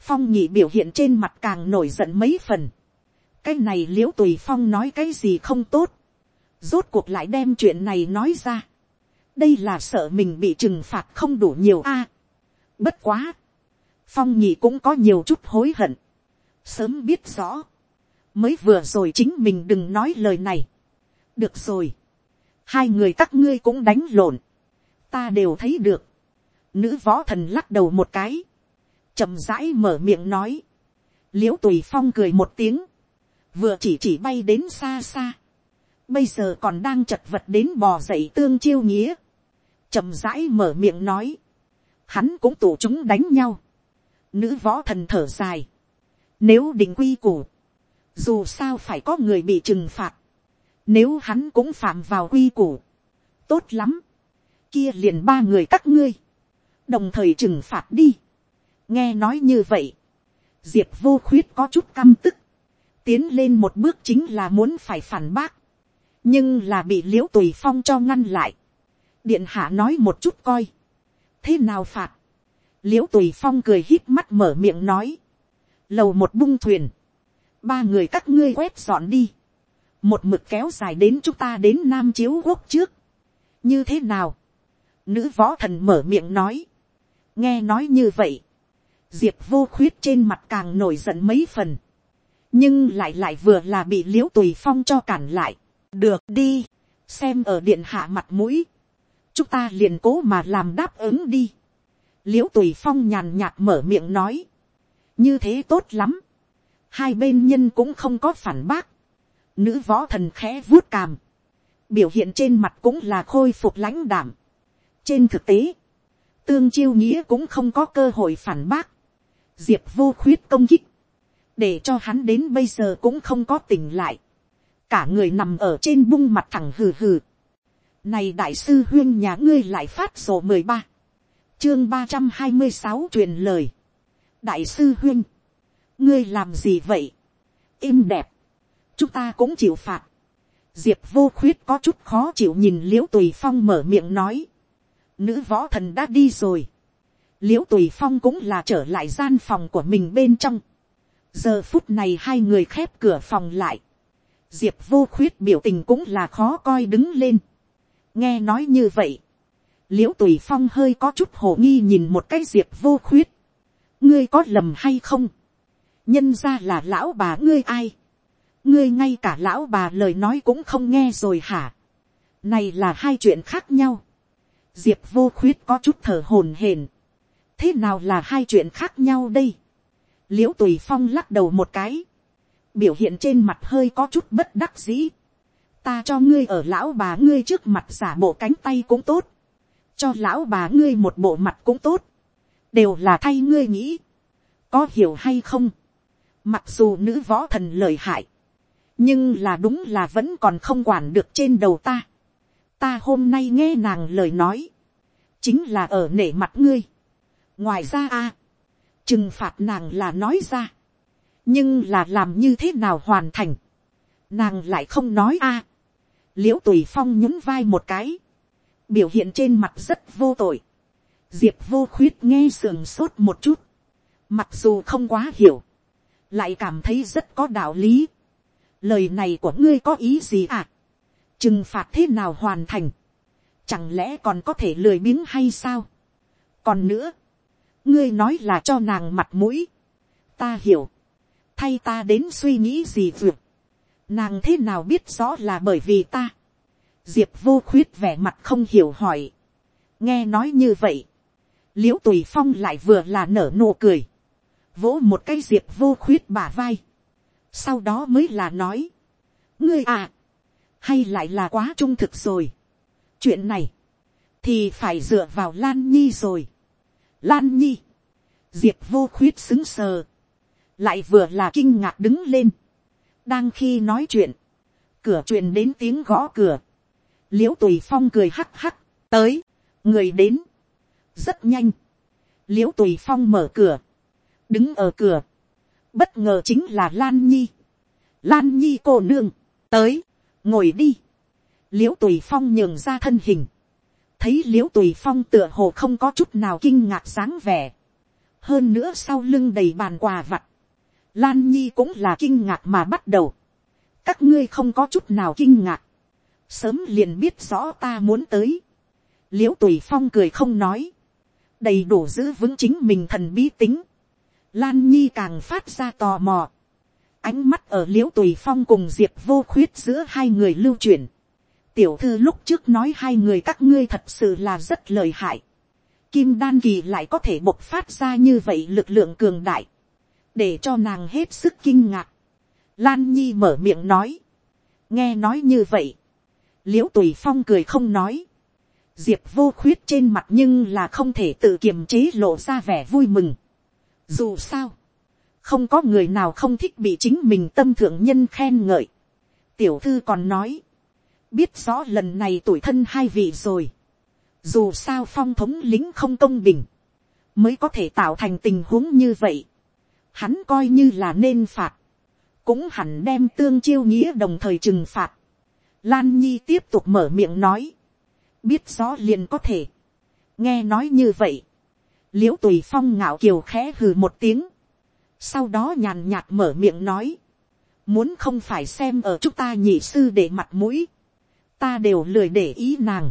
phong nhị biểu hiện trên mặt càng nổi giận mấy phần. cái này l i ễ u tùy phong nói cái gì không tốt, rốt cuộc lại đem chuyện này nói ra. đây là sợ mình bị trừng phạt không đủ nhiều a. À, bất quá, phong nhị cũng có nhiều chút hối hận, sớm biết rõ, mới vừa rồi chính mình đừng nói lời này. được rồi, hai người các ngươi cũng đánh lộn, ta đều thấy được, nữ võ thần lắc đầu một cái, chậm rãi mở miệng nói, l i ễ u tùy phong cười một tiếng, vừa chỉ chỉ bay đến xa xa, bây giờ còn đang chật vật đến bò dậy tương chiêu nghĩa, chậm rãi mở miệng nói, hắn cũng tụ chúng đánh nhau, nữ võ thần thở dài, nếu định quy củ, dù sao phải có người bị trừng phạt, nếu hắn cũng phạm vào quy củ, tốt lắm, kia liền ba người các ngươi, đồng thời trừng phạt đi, nghe nói như vậy, diệp vô khuyết có chút căm tức, tiến lên một bước chính là muốn phải phản bác, nhưng là bị l i ễ u tùy phong cho ngăn lại, điện hạ nói một chút coi, thế nào phạt, l i ễ u tùy phong cười hít mắt mở miệng nói, lầu một bung thuyền, ba người các ngươi quét dọn đi, một mực kéo dài đến chúng ta đến nam chiếu quốc trước, như thế nào, nữ võ thần mở miệng nói, nghe nói như vậy, diệp vô khuyết trên mặt càng nổi giận mấy phần, nhưng lại lại vừa là bị l i ễ u tùy phong cho cản lại, được đi, xem ở điện hạ mặt mũi, chúng ta liền cố mà làm đáp ứng đi, l i ễ u tùy phong nhàn nhạt mở miệng nói, như thế tốt lắm, hai bên nhân cũng không có phản bác, nữ võ thần khẽ vuốt càm, biểu hiện trên mặt cũng là khôi phục lãnh đảm trên thực tế, tương chiêu nghĩa cũng không có cơ hội phản bác, diệp vô khuyết công kích, để cho hắn đến bây giờ cũng không có tỉnh lại, cả người nằm ở trên bung mặt thẳng hừ hừ. này đại sư huyên nhà ngươi lại phát sổ mười ba, chương ba trăm hai mươi sáu truyền lời, đại sư huyên, ngươi làm gì vậy, im đẹp, chúng ta cũng chịu phạt, diệp vô khuyết có chút khó chịu nhìn l i ễ u tùy phong mở miệng nói, nữ võ thần đã đi rồi, l i ễ u tùy phong cũng là trở lại gian phòng của mình bên trong, giờ phút này hai người khép cửa phòng lại, diệp vô khuyết biểu tình cũng là khó coi đứng lên, nghe nói như vậy, l i ễ u tùy phong hơi có chút hồ nghi nhìn một cái diệp vô khuyết, ngươi có lầm hay không, nhân ra là lão bà ngươi ai, ngươi ngay cả lão bà lời nói cũng không nghe rồi hả. này là hai chuyện khác nhau diệp vô khuyết có chút thở hồn hển. thế nào là hai chuyện khác nhau đây. l i ễ u tùy phong lắc đầu một cái. biểu hiện trên mặt hơi có chút bất đắc dĩ. ta cho ngươi ở lão bà ngươi trước mặt giả bộ cánh tay cũng tốt. cho lão bà ngươi một bộ mặt cũng tốt. đều là thay ngươi nghĩ. có hiểu hay không. mặc dù nữ võ thần lời hại nhưng là đúng là vẫn còn không quản được trên đầu ta ta hôm nay nghe nàng lời nói, chính là ở nể mặt ngươi. ngoài ra a, trừng phạt nàng là nói ra, nhưng là làm như thế nào hoàn thành, nàng lại không nói a. l i ễ u tùy phong nhún vai một cái, biểu hiện trên mặt rất vô tội, diệp vô khuyết nghe sườn sốt một chút, mặc dù không quá hiểu, lại cảm thấy rất có đạo lý. Lời này của ngươi có ý gì à, trừng phạt thế nào hoàn thành, chẳng lẽ còn có thể lười biếng hay sao, còn nữa, ngươi nói là cho nàng mặt mũi, ta hiểu, thay ta đến suy nghĩ gì vượt, nàng thế nào biết rõ là bởi vì ta, diệp vô khuyết vẻ mặt không hiểu hỏi, nghe nói như vậy, l i ễ u tùy phong lại vừa là nở nụ cười, vỗ một cái diệp vô khuyết bả vai, sau đó mới là nói, ngươi à, hay lại là quá trung thực rồi. chuyện này, thì phải dựa vào lan nhi rồi. lan nhi, diệp vô khuyết xứng sờ, lại vừa là kinh ngạc đứng lên. đang khi nói chuyện, cửa chuyện đến tiếng gõ cửa, l i ễ u tùy phong cười hắc hắc, tới, người đến, rất nhanh, l i ễ u tùy phong mở cửa, đứng ở cửa, bất ngờ chính là lan nhi. lan nhi cô nương, tới, ngồi đi. l i ễ u tùy phong nhường ra thân hình, thấy l i ễ u tùy phong tựa hồ không có chút nào kinh ngạc sáng vẻ. hơn nữa sau lưng đầy bàn quà vặt, lan nhi cũng là kinh ngạc mà bắt đầu. các ngươi không có chút nào kinh ngạc, sớm liền biết rõ ta muốn tới. l i ễ u tùy phong cười không nói, đầy đủ giữ vững chính mình thần bí tính Lan Nhi càng phát ra tò mò. Ánh mắt ở liễu tùy phong cùng diệp vô khuyết giữa hai người lưu truyền. Tiểu thư lúc trước nói hai người các ngươi thật sự là rất lời hại. Kim đan kỳ lại có thể bộc phát ra như vậy lực lượng cường đại. Để cho nàng hết sức kinh ngạc. Lan Nhi mở miệng nói. Nghe nói như vậy. Liễu tùy phong cười không nói. Diệp vô khuyết trên mặt nhưng là không thể tự kiềm chế lộ ra vẻ vui mừng. Dù sao, không có người nào không thích bị chính mình tâm thượng nhân khen ngợi. Tiểu thư còn nói, biết rõ lần này tuổi thân hai vị rồi. Dù sao phong thống lính không công bình, mới có thể tạo thành tình huống như vậy. Hắn coi như là nên phạt, cũng hẳn đem tương chiêu nghĩa đồng thời trừng phạt. Lan Nhi tiếp tục mở miệng nói, biết rõ liền có thể. nghe nói như vậy, l i ễ u tùy phong ngạo kiều khẽ hừ một tiếng, sau đó nhàn nhạt mở miệng nói, muốn không phải xem ở chúng ta nhị sư để mặt mũi, ta đều lười để ý nàng.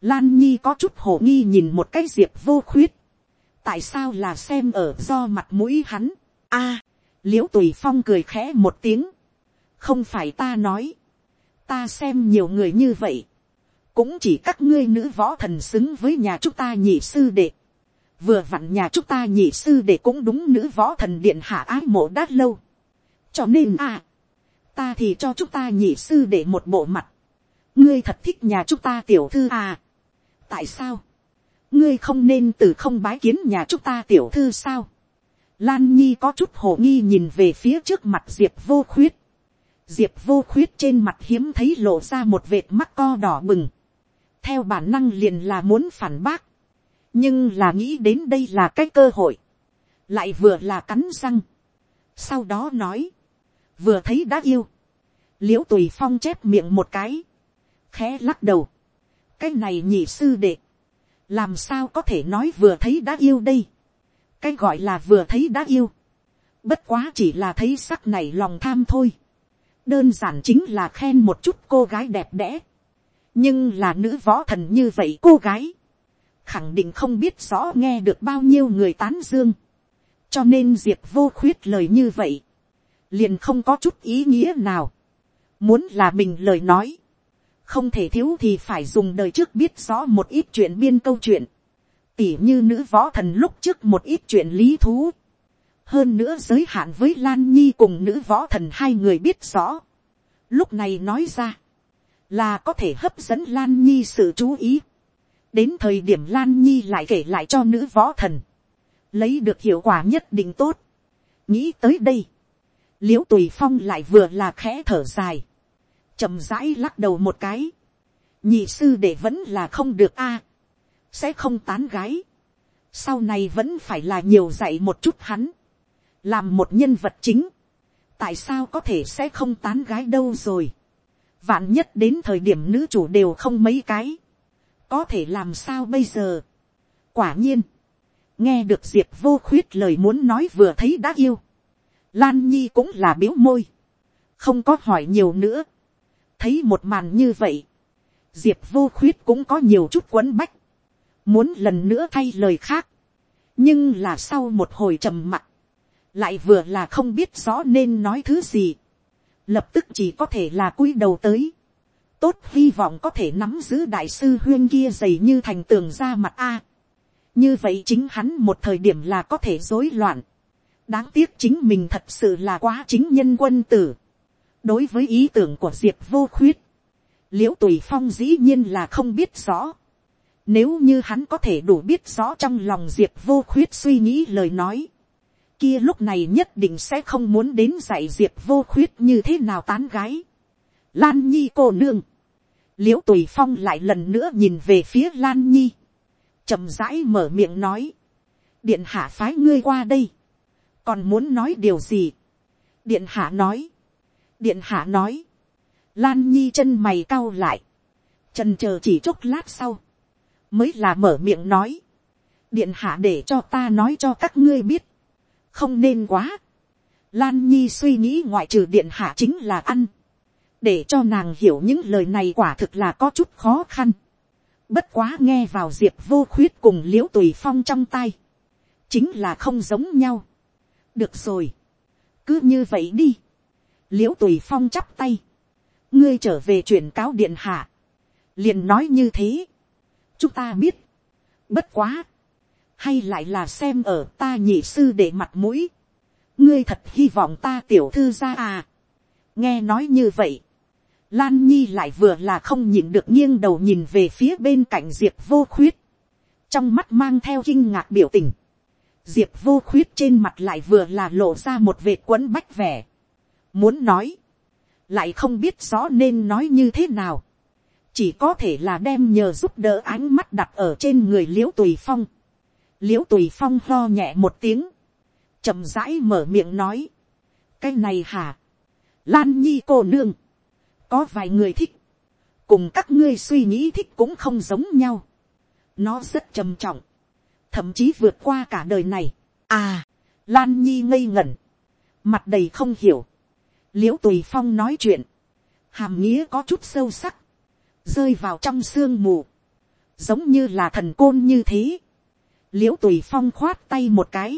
Lan nhi có chút hổ nghi nhìn một cái diệp vô khuyết, tại sao là xem ở do mặt mũi hắn, a, à, l i ễ u tùy phong cười khẽ một tiếng, không phải ta nói, ta xem nhiều người như vậy, cũng chỉ các ngươi nữ võ thần xứng với nhà chúng ta nhị sư đệ, vừa vặn nhà chúng ta nhị sư để cũng đúng nữ võ thần điện hạ ái mộ đã lâu. cho nên à, ta thì cho chúng ta nhị sư để một bộ mặt. ngươi thật thích nhà chúng ta tiểu thư à. tại sao, ngươi không nên từ không bái kiến nhà chúng ta tiểu thư sao. Lan Nhi có chút hồ nghi nhìn về phía trước mặt Diệp vô khuyết. Diệp vô khuyết trên mặt hiếm thấy lộ ra một vệt mắt co đỏ bừng. theo bản năng liền là muốn phản bác, nhưng là nghĩ đến đây là cái cơ hội, lại vừa là cắn răng, sau đó nói, vừa thấy đã yêu, l i ễ u tùy phong chép miệng một cái, khẽ lắc đầu, cái này nhị sư đệ, làm sao có thể nói vừa thấy đã yêu đây, cái gọi là vừa thấy đã yêu, bất quá chỉ là thấy sắc này lòng tham thôi, đơn giản chính là khen một chút cô gái đẹp đẽ, nhưng là nữ võ thần như vậy cô gái, khẳng định không biết rõ nghe được bao nhiêu người tán dương, cho nên diệp vô khuyết lời như vậy, liền không có chút ý nghĩa nào. Muốn là mình lời nói, không thể thiếu thì phải dùng đời trước biết rõ một ít chuyện biên câu chuyện, tỉ như nữ võ thần lúc trước một ít chuyện lý thú. hơn nữa giới hạn với lan nhi cùng nữ võ thần hai người biết rõ. lúc này nói ra, là có thể hấp dẫn lan nhi sự chú ý đến thời điểm lan nhi lại kể lại cho nữ võ thần, lấy được hiệu quả nhất định tốt. nghĩ tới đây, l i ễ u tùy phong lại vừa là khẽ thở dài, chậm rãi lắc đầu một cái, nhị sư để vẫn là không được a, sẽ không tán gái, sau này vẫn phải là nhiều dạy một chút hắn, làm một nhân vật chính, tại sao có thể sẽ không tán gái đâu rồi, vạn nhất đến thời điểm nữ chủ đều không mấy cái, có thể làm sao bây giờ. quả nhiên, nghe được diệp vô khuyết lời muốn nói vừa thấy đã yêu, Lan Nhi cũng là biếu môi. Không có hỏi nhiều nữa. Thấy một màn như vậy. Diệp vô khuyết cũng có nhiều chút quấn bách. Muốn lần nữa thay lời khác. Nhưng là sau một hồi trầm mặc. Lại vừa là không biết rõ nên nói thứ gì. Lập tức chỉ có thể là cúi đầu tới. Tốt hy vọng có thể nắm giữ đại sư huyên kia dày như thành tường ra mặt A. Như vậy chính hắn một thời điểm là có thể rối loạn đáng tiếc chính mình thật sự là quá chính nhân quân tử. đối với ý tưởng của diệp vô khuyết, l i ễ u tùy phong dĩ nhiên là không biết rõ. nếu như hắn có thể đủ biết rõ trong lòng diệp vô khuyết suy nghĩ lời nói, kia lúc này nhất định sẽ không muốn đến dạy diệp vô khuyết như thế nào tán gái. Lan nhi cô nương, l i ễ u tùy phong lại lần nữa nhìn về phía lan nhi, chậm rãi mở miệng nói, điện hạ phái ngươi qua đây, còn muốn nói điều gì. điện hạ nói, điện hạ nói, lan nhi chân mày cau lại, trần chờ chỉ chốc lát sau, mới là mở miệng nói, điện hạ để cho ta nói cho các ngươi biết, không nên quá. Lan nhi suy nghĩ ngoại trừ điện hạ chính là ăn, để cho nàng hiểu những lời này quả thực là có chút khó khăn. Bất quá nghe vào diệp vô khuyết cùng l i ễ u tùy phong trong tay, chính là không giống nhau. Được rồi, cứ như vậy đi, l i ễ u tùy phong chắp tay, ngươi trở về chuyển cáo điện hạ, liền nói như thế, chúng ta biết, bất quá, hay lại là xem ở ta nhị sư để mặt mũi, ngươi thật hy vọng ta tiểu thư ra à, nghe nói như vậy, Lan Nhi lại vừa là không nhìn được nghiêng đầu nhìn về phía bên cạnh Diệp vô khuyết. Trong mắt mang theo kinh ngạc biểu tình diệp vô khuyết trên mặt lại vừa là lộ ra một vệt quấn bách vẻ. muốn nói, lại không biết rõ nên nói như thế nào. chỉ có thể là đem nhờ giúp đỡ ánh mắt đặt ở trên người Liễu tùy phong. Liễu tùy phong lo nhẹ một tiếng, chậm rãi mở miệng nói. cái này hả, lan nhi cô nương, có vài người thích, cùng các ngươi suy nghĩ thích cũng không giống nhau. nó rất trầm trọng thậm chí vượt qua cả đời này. À, Lan Nhi ngây ngẩn, mặt đầy không hiểu. l i ễ u tùy phong nói chuyện, hàm nghĩa có chút sâu sắc, rơi vào trong sương mù, giống như là thần côn như thế. l i ễ u tùy phong khoát tay một cái,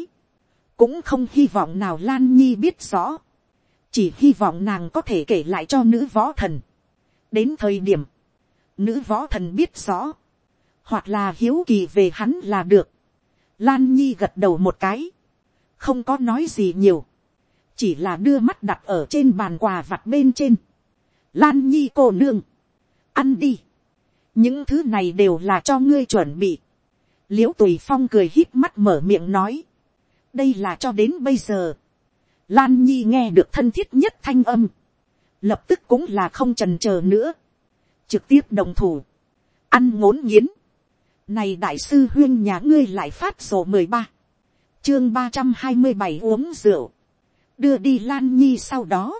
cũng không hy vọng nào Lan Nhi biết rõ, chỉ hy vọng nàng có thể kể lại cho nữ võ thần. đến thời điểm, nữ võ thần biết rõ, hoặc là hiếu kỳ về hắn là được, Lan Nhi gật đầu một cái. Không có nói gì nhiều. Chỉ là đưa mắt đặt ở trên bàn quà vặt bên trên. Lan Nhi cô nương. Ăn đi. Những thứ này đều là cho ngươi chuẩn bị. Liễu Tùy Phong cười hít mắt mở miệng nói. Đây là cho đến bây giờ. Lan Nhi nghe được thân thiết nhất thanh âm. Lập tức cũng là không trần chờ nữa. Trực tiếp đồng thủ. ăn ngốn nghiến, này đại sư huyên nhà ngươi lại phát sổ mười ba, chương ba trăm hai mươi bảy uống rượu, đưa đi lan nhi sau đó,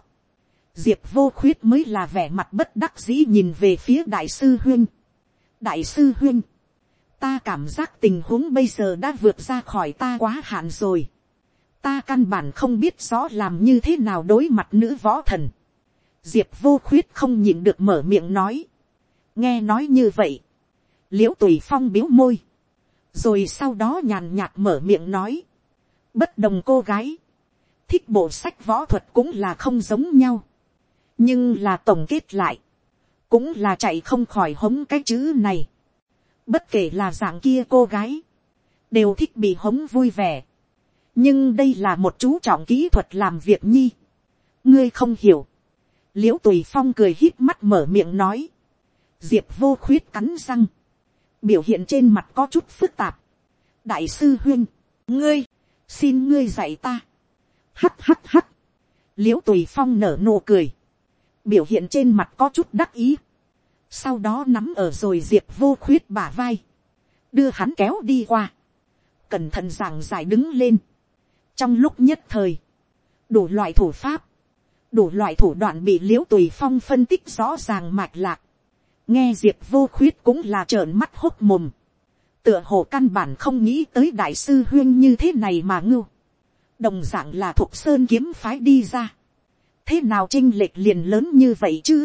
diệp vô khuyết mới là vẻ mặt bất đắc dĩ nhìn về phía đại sư huyên. đại sư huyên, ta cảm giác tình huống bây giờ đã vượt ra khỏi ta quá hạn rồi ta căn bản không biết rõ làm như thế nào đối mặt nữ võ thần. diệp vô khuyết không nhịn được mở miệng nói. nghe nói như vậy, l i ễ u tùy phong biếu môi, rồi sau đó nhàn nhạt mở miệng nói. bất đồng cô gái, thích bộ sách võ thuật cũng là không giống nhau, nhưng là tổng kết lại, cũng là chạy không khỏi hống cái chữ này bất kể là dạng kia cô gái, đều thích bị hống vui vẻ nhưng đây là một chú trọng kỹ thuật làm việc nhi. ngươi không hiểu. l i ễ u tùy phong cười hít mắt mở miệng nói. diệp vô khuyết cắn răng. biểu hiện trên mặt có chút phức tạp. đại sư huyên, ngươi, xin ngươi dạy ta. hắt hắt hắt. l i ễ u tùy phong nở nụ cười. biểu hiện trên mặt có chút đắc ý sau đó nắm ở rồi diệp vô khuyết bả vai, đưa hắn kéo đi qua, cẩn thận giảng giải đứng lên, trong lúc nhất thời, đủ loại thủ pháp, đủ loại thủ đoạn bị l i ễ u tùy phong phân tích rõ ràng mạch lạc, nghe diệp vô khuyết cũng là trợn mắt hốc mồm, tựa hồ căn bản không nghĩ tới đại sư huyên như thế này mà ngưu, đồng d ạ n g là thuộc sơn kiếm phái đi ra, thế nào chinh lệch liền lớn như vậy chứ,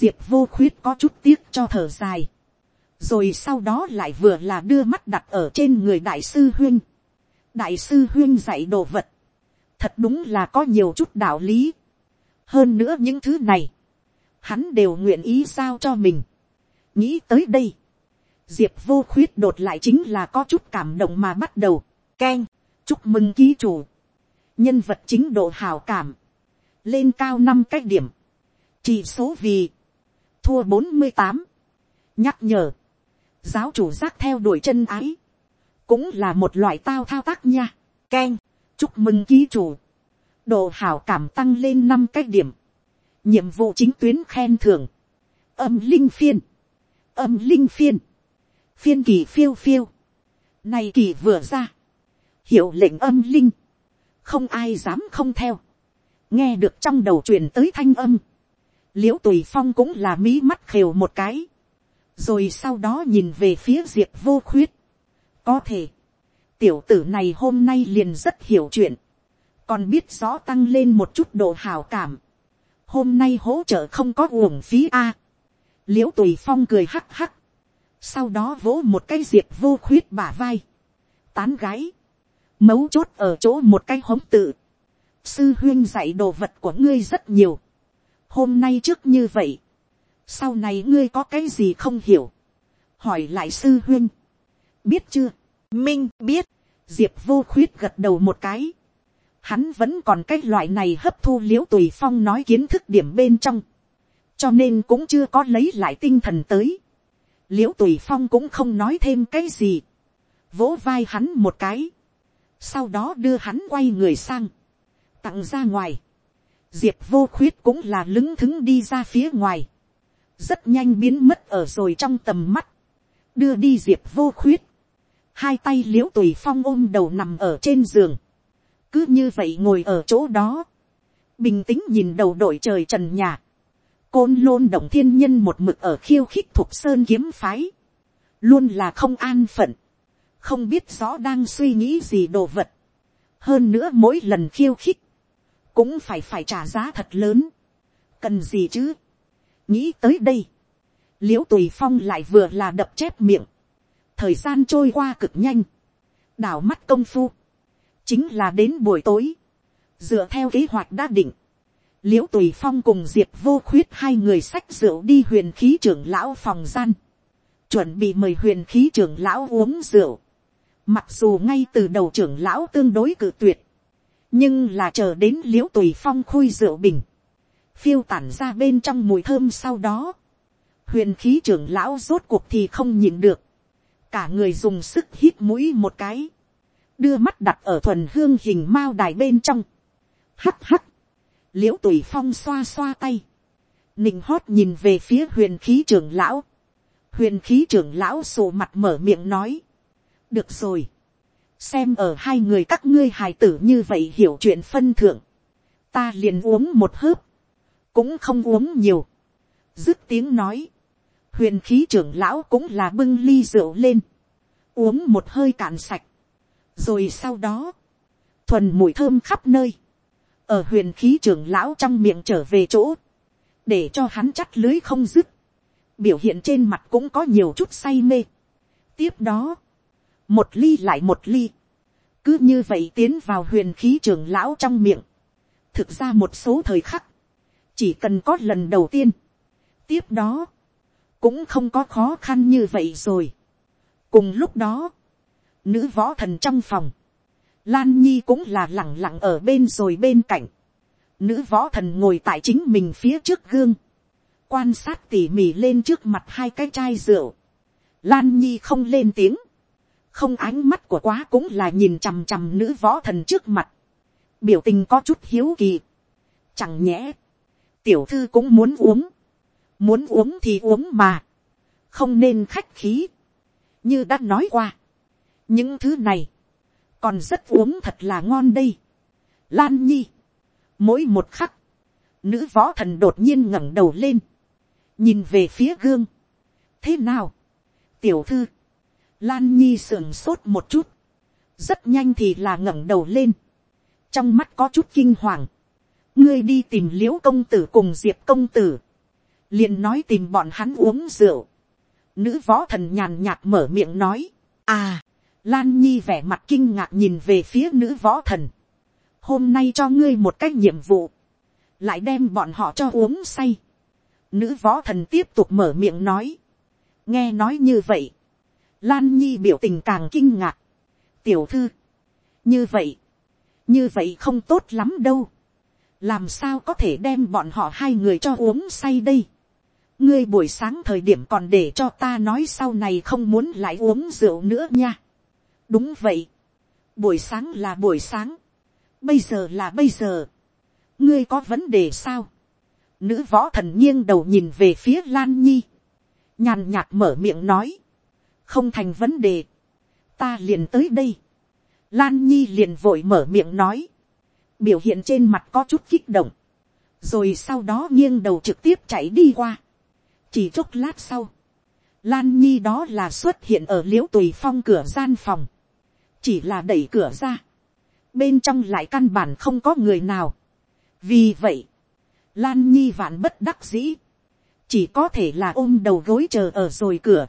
diệp vô khuyết có chút tiếc cho thở dài, rồi sau đó lại vừa là đưa mắt đặt ở trên người đại sư huyên, đại sư huyên dạy đồ vật, thật đúng là có nhiều chút đạo lý, hơn nữa những thứ này, hắn đều nguyện ý sao cho mình, nghĩ tới đây, diệp vô khuyết đột lại chính là có chút cảm động mà bắt đầu, k chúc mừng ký chủ, nhân vật chính độ hào cảm, lên cao năm cách điểm, chỉ số vì, thua bốn mươi tám, nhắc nhở, giáo chủ giác theo đuổi chân ái, cũng là một loại tao thao tác nha, Ken, chúc mừng ký chủ, độ hảo cảm tăng lên năm cái điểm, nhiệm vụ chính tuyến khen thưởng, âm linh phiên, âm linh phiên, phiên kỳ phiêu phiêu, này kỳ vừa ra, hiệu lệnh âm linh, không ai dám không theo, nghe được trong đầu truyền tới thanh âm, liễu tùy phong cũng là mí mắt khều một cái, rồi sau đó nhìn về phía diệp vô khuyết có thể, tiểu tử này hôm nay liền rất hiểu chuyện, còn biết rõ tăng lên một chút độ hào cảm. hôm nay hỗ trợ không có uổng phí a. l i ễ u tùy phong cười hắc hắc, sau đó vỗ một cái diệp vô khuyết bả vai, tán gái, mấu chốt ở chỗ một cái hống tự, sư huyên dạy đồ vật của ngươi rất nhiều, hôm nay trước như vậy, sau này ngươi có cái gì không hiểu, hỏi lại sư huyên, biết chưa, minh biết, diệp vô khuyết gật đầu một cái, hắn vẫn còn cái loại này hấp thu l i ễ u tùy phong nói kiến thức điểm bên trong, cho nên cũng chưa có lấy lại tinh thần tới, l i ễ u tùy phong cũng không nói thêm cái gì, vỗ vai hắn một cái, sau đó đưa hắn quay người sang, tặng ra ngoài, diệp vô khuyết cũng là lứng thứng đi ra phía ngoài, rất nhanh biến mất ở rồi trong tầm mắt, đưa đi diệp vô khuyết, hai tay l i ễ u tùy phong ôm đầu nằm ở trên giường, cứ như vậy ngồi ở chỗ đó, bình tĩnh nhìn đầu đội trời trần nhà, côn lôn động thiên nhân một mực ở khiêu khích thuộc sơn kiếm phái, luôn là không an phận, không biết rõ đang suy nghĩ gì đồ vật, hơn nữa mỗi lần khiêu khích, cũng phải phải trả giá thật lớn. cần gì chứ. nghĩ tới đây, l i ễ u tùy phong lại vừa là đập chép miệng, thời gian trôi qua cực nhanh, đảo mắt công phu, chính là đến buổi tối, dựa theo kế hoạch đã định, l i ễ u tùy phong cùng diệp vô khuyết hai người sách rượu đi huyền khí trưởng lão phòng gian, chuẩn bị mời huyền khí trưởng lão uống rượu, mặc dù ngay từ đầu trưởng lão tương đối cự tuyệt, nhưng là chờ đến l i ễ u tùy phong khui rượu bình, phiêu tản ra bên trong mùi thơm sau đó, huyền khí trưởng lão rốt cuộc thì không nhìn được, cả người dùng sức hít mũi một cái, đưa mắt đặt ở thuần hương hình mao đài bên trong, hắt hắt, l i ễ u tùy phong xoa xoa tay, nình hót nhìn về phía huyền khí trưởng lão, huyền khí trưởng lão sổ mặt mở miệng nói, được rồi, xem ở hai người các ngươi hài tử như vậy hiểu chuyện phân thượng, ta liền uống một hớp, cũng không uống nhiều, dứt tiếng nói, huyền khí trưởng lão cũng là bưng ly rượu lên, uống một hơi cạn sạch, rồi sau đó, thuần mùi thơm khắp nơi, ở huyền khí trưởng lão trong miệng trở về chỗ, để cho hắn chắt lưới không dứt, biểu hiện trên mặt cũng có nhiều chút say mê. tiếp đó, một ly lại một ly, cứ như vậy tiến vào huyền khí trưởng lão trong miệng, thực ra một số thời khắc, chỉ cần có lần đầu tiên, tiếp đó, cũng không có khó khăn như vậy rồi. cùng lúc đó, nữ võ thần trong phòng, Lan Nhi cũng là lẳng lặng ở bên rồi bên cạnh. Nữ võ thần ngồi tại chính mình phía trước gương. Quan sát tỉ mỉ lên trước mặt hai cái chai rượu. Lan Nhi không lên tiếng. Không ánh mắt của quá cũng là nhìn chằm chằm nữ võ thần trước mặt. Biểu tình có chút hiếu kỳ. Chẳng nhẽ. Tiểu thư cũng muốn uống. Muốn uống thì uống mà. Không nên khách khí. Như đã nói qua. Những thứ này còn rất uống thật là ngon đây. Lan nhi, mỗi một khắc, nữ võ thần đột nhiên ngẩng đầu lên, nhìn về phía gương. thế nào, tiểu thư, lan nhi sườn sốt một chút, rất nhanh thì là ngẩng đầu lên, trong mắt có chút kinh hoàng, ngươi đi tìm l i ễ u công tử cùng diệp công tử, liền nói tìm bọn hắn uống rượu, nữ võ thần nhàn nhạt mở miệng nói, à, Lan Nhi vẻ mặt kinh ngạc nhìn về phía nữ võ thần. Hôm nay cho ngươi một cách nhiệm vụ. Lại đem bọn họ cho uống say. Nữ võ thần tiếp tục mở miệng nói. Nghe nói như vậy. Lan Nhi biểu tình càng kinh ngạc. Tiểu thư. Như vậy. Như vậy không tốt lắm đâu. Làm sao có thể đem bọn họ hai người cho uống say đây. Ngươi buổi sáng thời điểm còn để cho ta nói sau này không muốn lại uống rượu nữa nha. Đúng vậy, buổi sáng là buổi sáng, bây giờ là bây giờ, ngươi có vấn đề sao, nữ võ thần nghiêng đầu nhìn về phía lan nhi, nhàn nhạt mở miệng nói, không thành vấn đề, ta liền tới đây, lan nhi liền vội mở miệng nói, biểu hiện trên mặt có chút kích động, rồi sau đó nghiêng đầu trực tiếp chạy đi qua, chỉ chốc lát sau, Lan Nhi đó là xuất hiện ở l i ễ u tùy phong cửa gian phòng. Chỉ là đẩy cửa ra, bên trong lại căn bản không có người nào. vì vậy, lan nhi vạn bất đắc dĩ, chỉ có thể là ôm đầu gối chờ ở rồi cửa.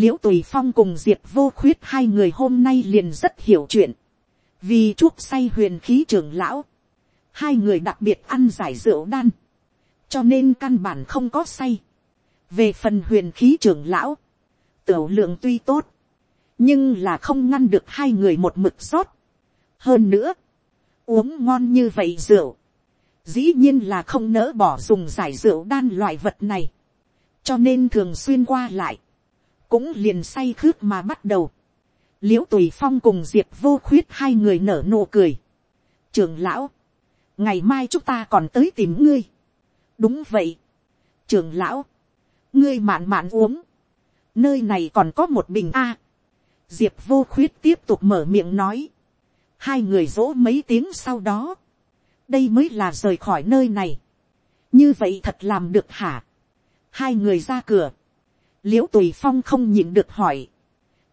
l i ễ u tùy phong cùng diệp vô khuyết hai người hôm nay liền rất hiểu chuyện, vì chuốc say huyền khí trưởng lão, hai người đặc biệt ăn giải rượu đan, cho nên căn bản không có say về phần huyền khí trưởng lão, tiểu lượng tuy tốt, nhưng là không ngăn được hai người một mực rót. hơn nữa, uống ngon như vậy rượu, dĩ nhiên là không nỡ bỏ dùng giải rượu đan loại vật này, cho nên thường xuyên qua lại, cũng liền say khướt mà bắt đầu. l i ễ u tùy phong cùng diệp vô khuyết hai người nở nụ cười. trường lão, ngày mai chúng ta còn tới tìm ngươi. đúng vậy. trường lão, ngươi mạn mạn uống, nơi này còn có một bình a. Diệp vô khuyết tiếp tục mở miệng nói, hai người dỗ mấy tiếng sau đó, đây mới là rời khỏi nơi này, như vậy thật làm được hả, hai người ra cửa, l i ễ u tùy phong không nhịn được hỏi,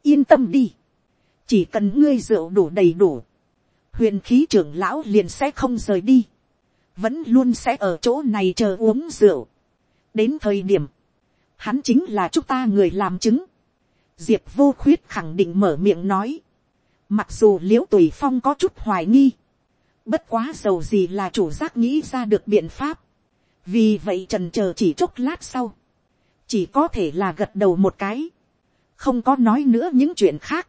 yên tâm đi, chỉ cần ngươi rượu đủ đầy đủ, huyền khí trưởng lão liền sẽ không rời đi, vẫn luôn sẽ ở chỗ này chờ uống rượu, đến thời điểm, hắn chính là chúng ta người làm chứng, diệp vô khuyết khẳng định mở miệng nói, mặc dù l i ễ u tùy phong có chút hoài nghi, bất quá dầu gì là chủ giác nghĩ ra được biện pháp, vì vậy trần c h ờ chỉ chốc lát sau, chỉ có thể là gật đầu một cái, không có nói nữa những chuyện khác,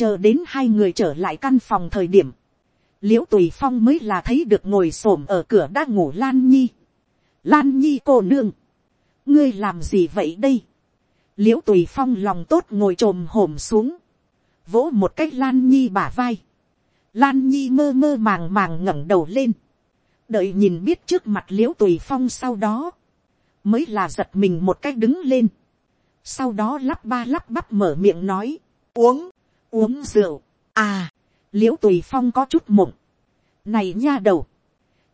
chờ đến hai người trở lại căn phòng thời điểm, l i ễ u tùy phong mới là thấy được ngồi s ổ m ở cửa đã ngủ lan nhi, lan nhi cô nương, ngươi làm gì vậy đây, l i ễ u tùy phong lòng tốt ngồi t r ồ m hổm xuống, vỗ một cách lan nhi bả vai, lan nhi mơ mơ màng màng ngẩng đầu lên, đợi nhìn biết trước mặt l i ễ u tùy phong sau đó, mới là giật mình một cách đứng lên, sau đó lắp ba lắp bắp mở miệng nói, uống, uống rượu, à, l i ễ u tùy phong có chút mộng, này nha đầu,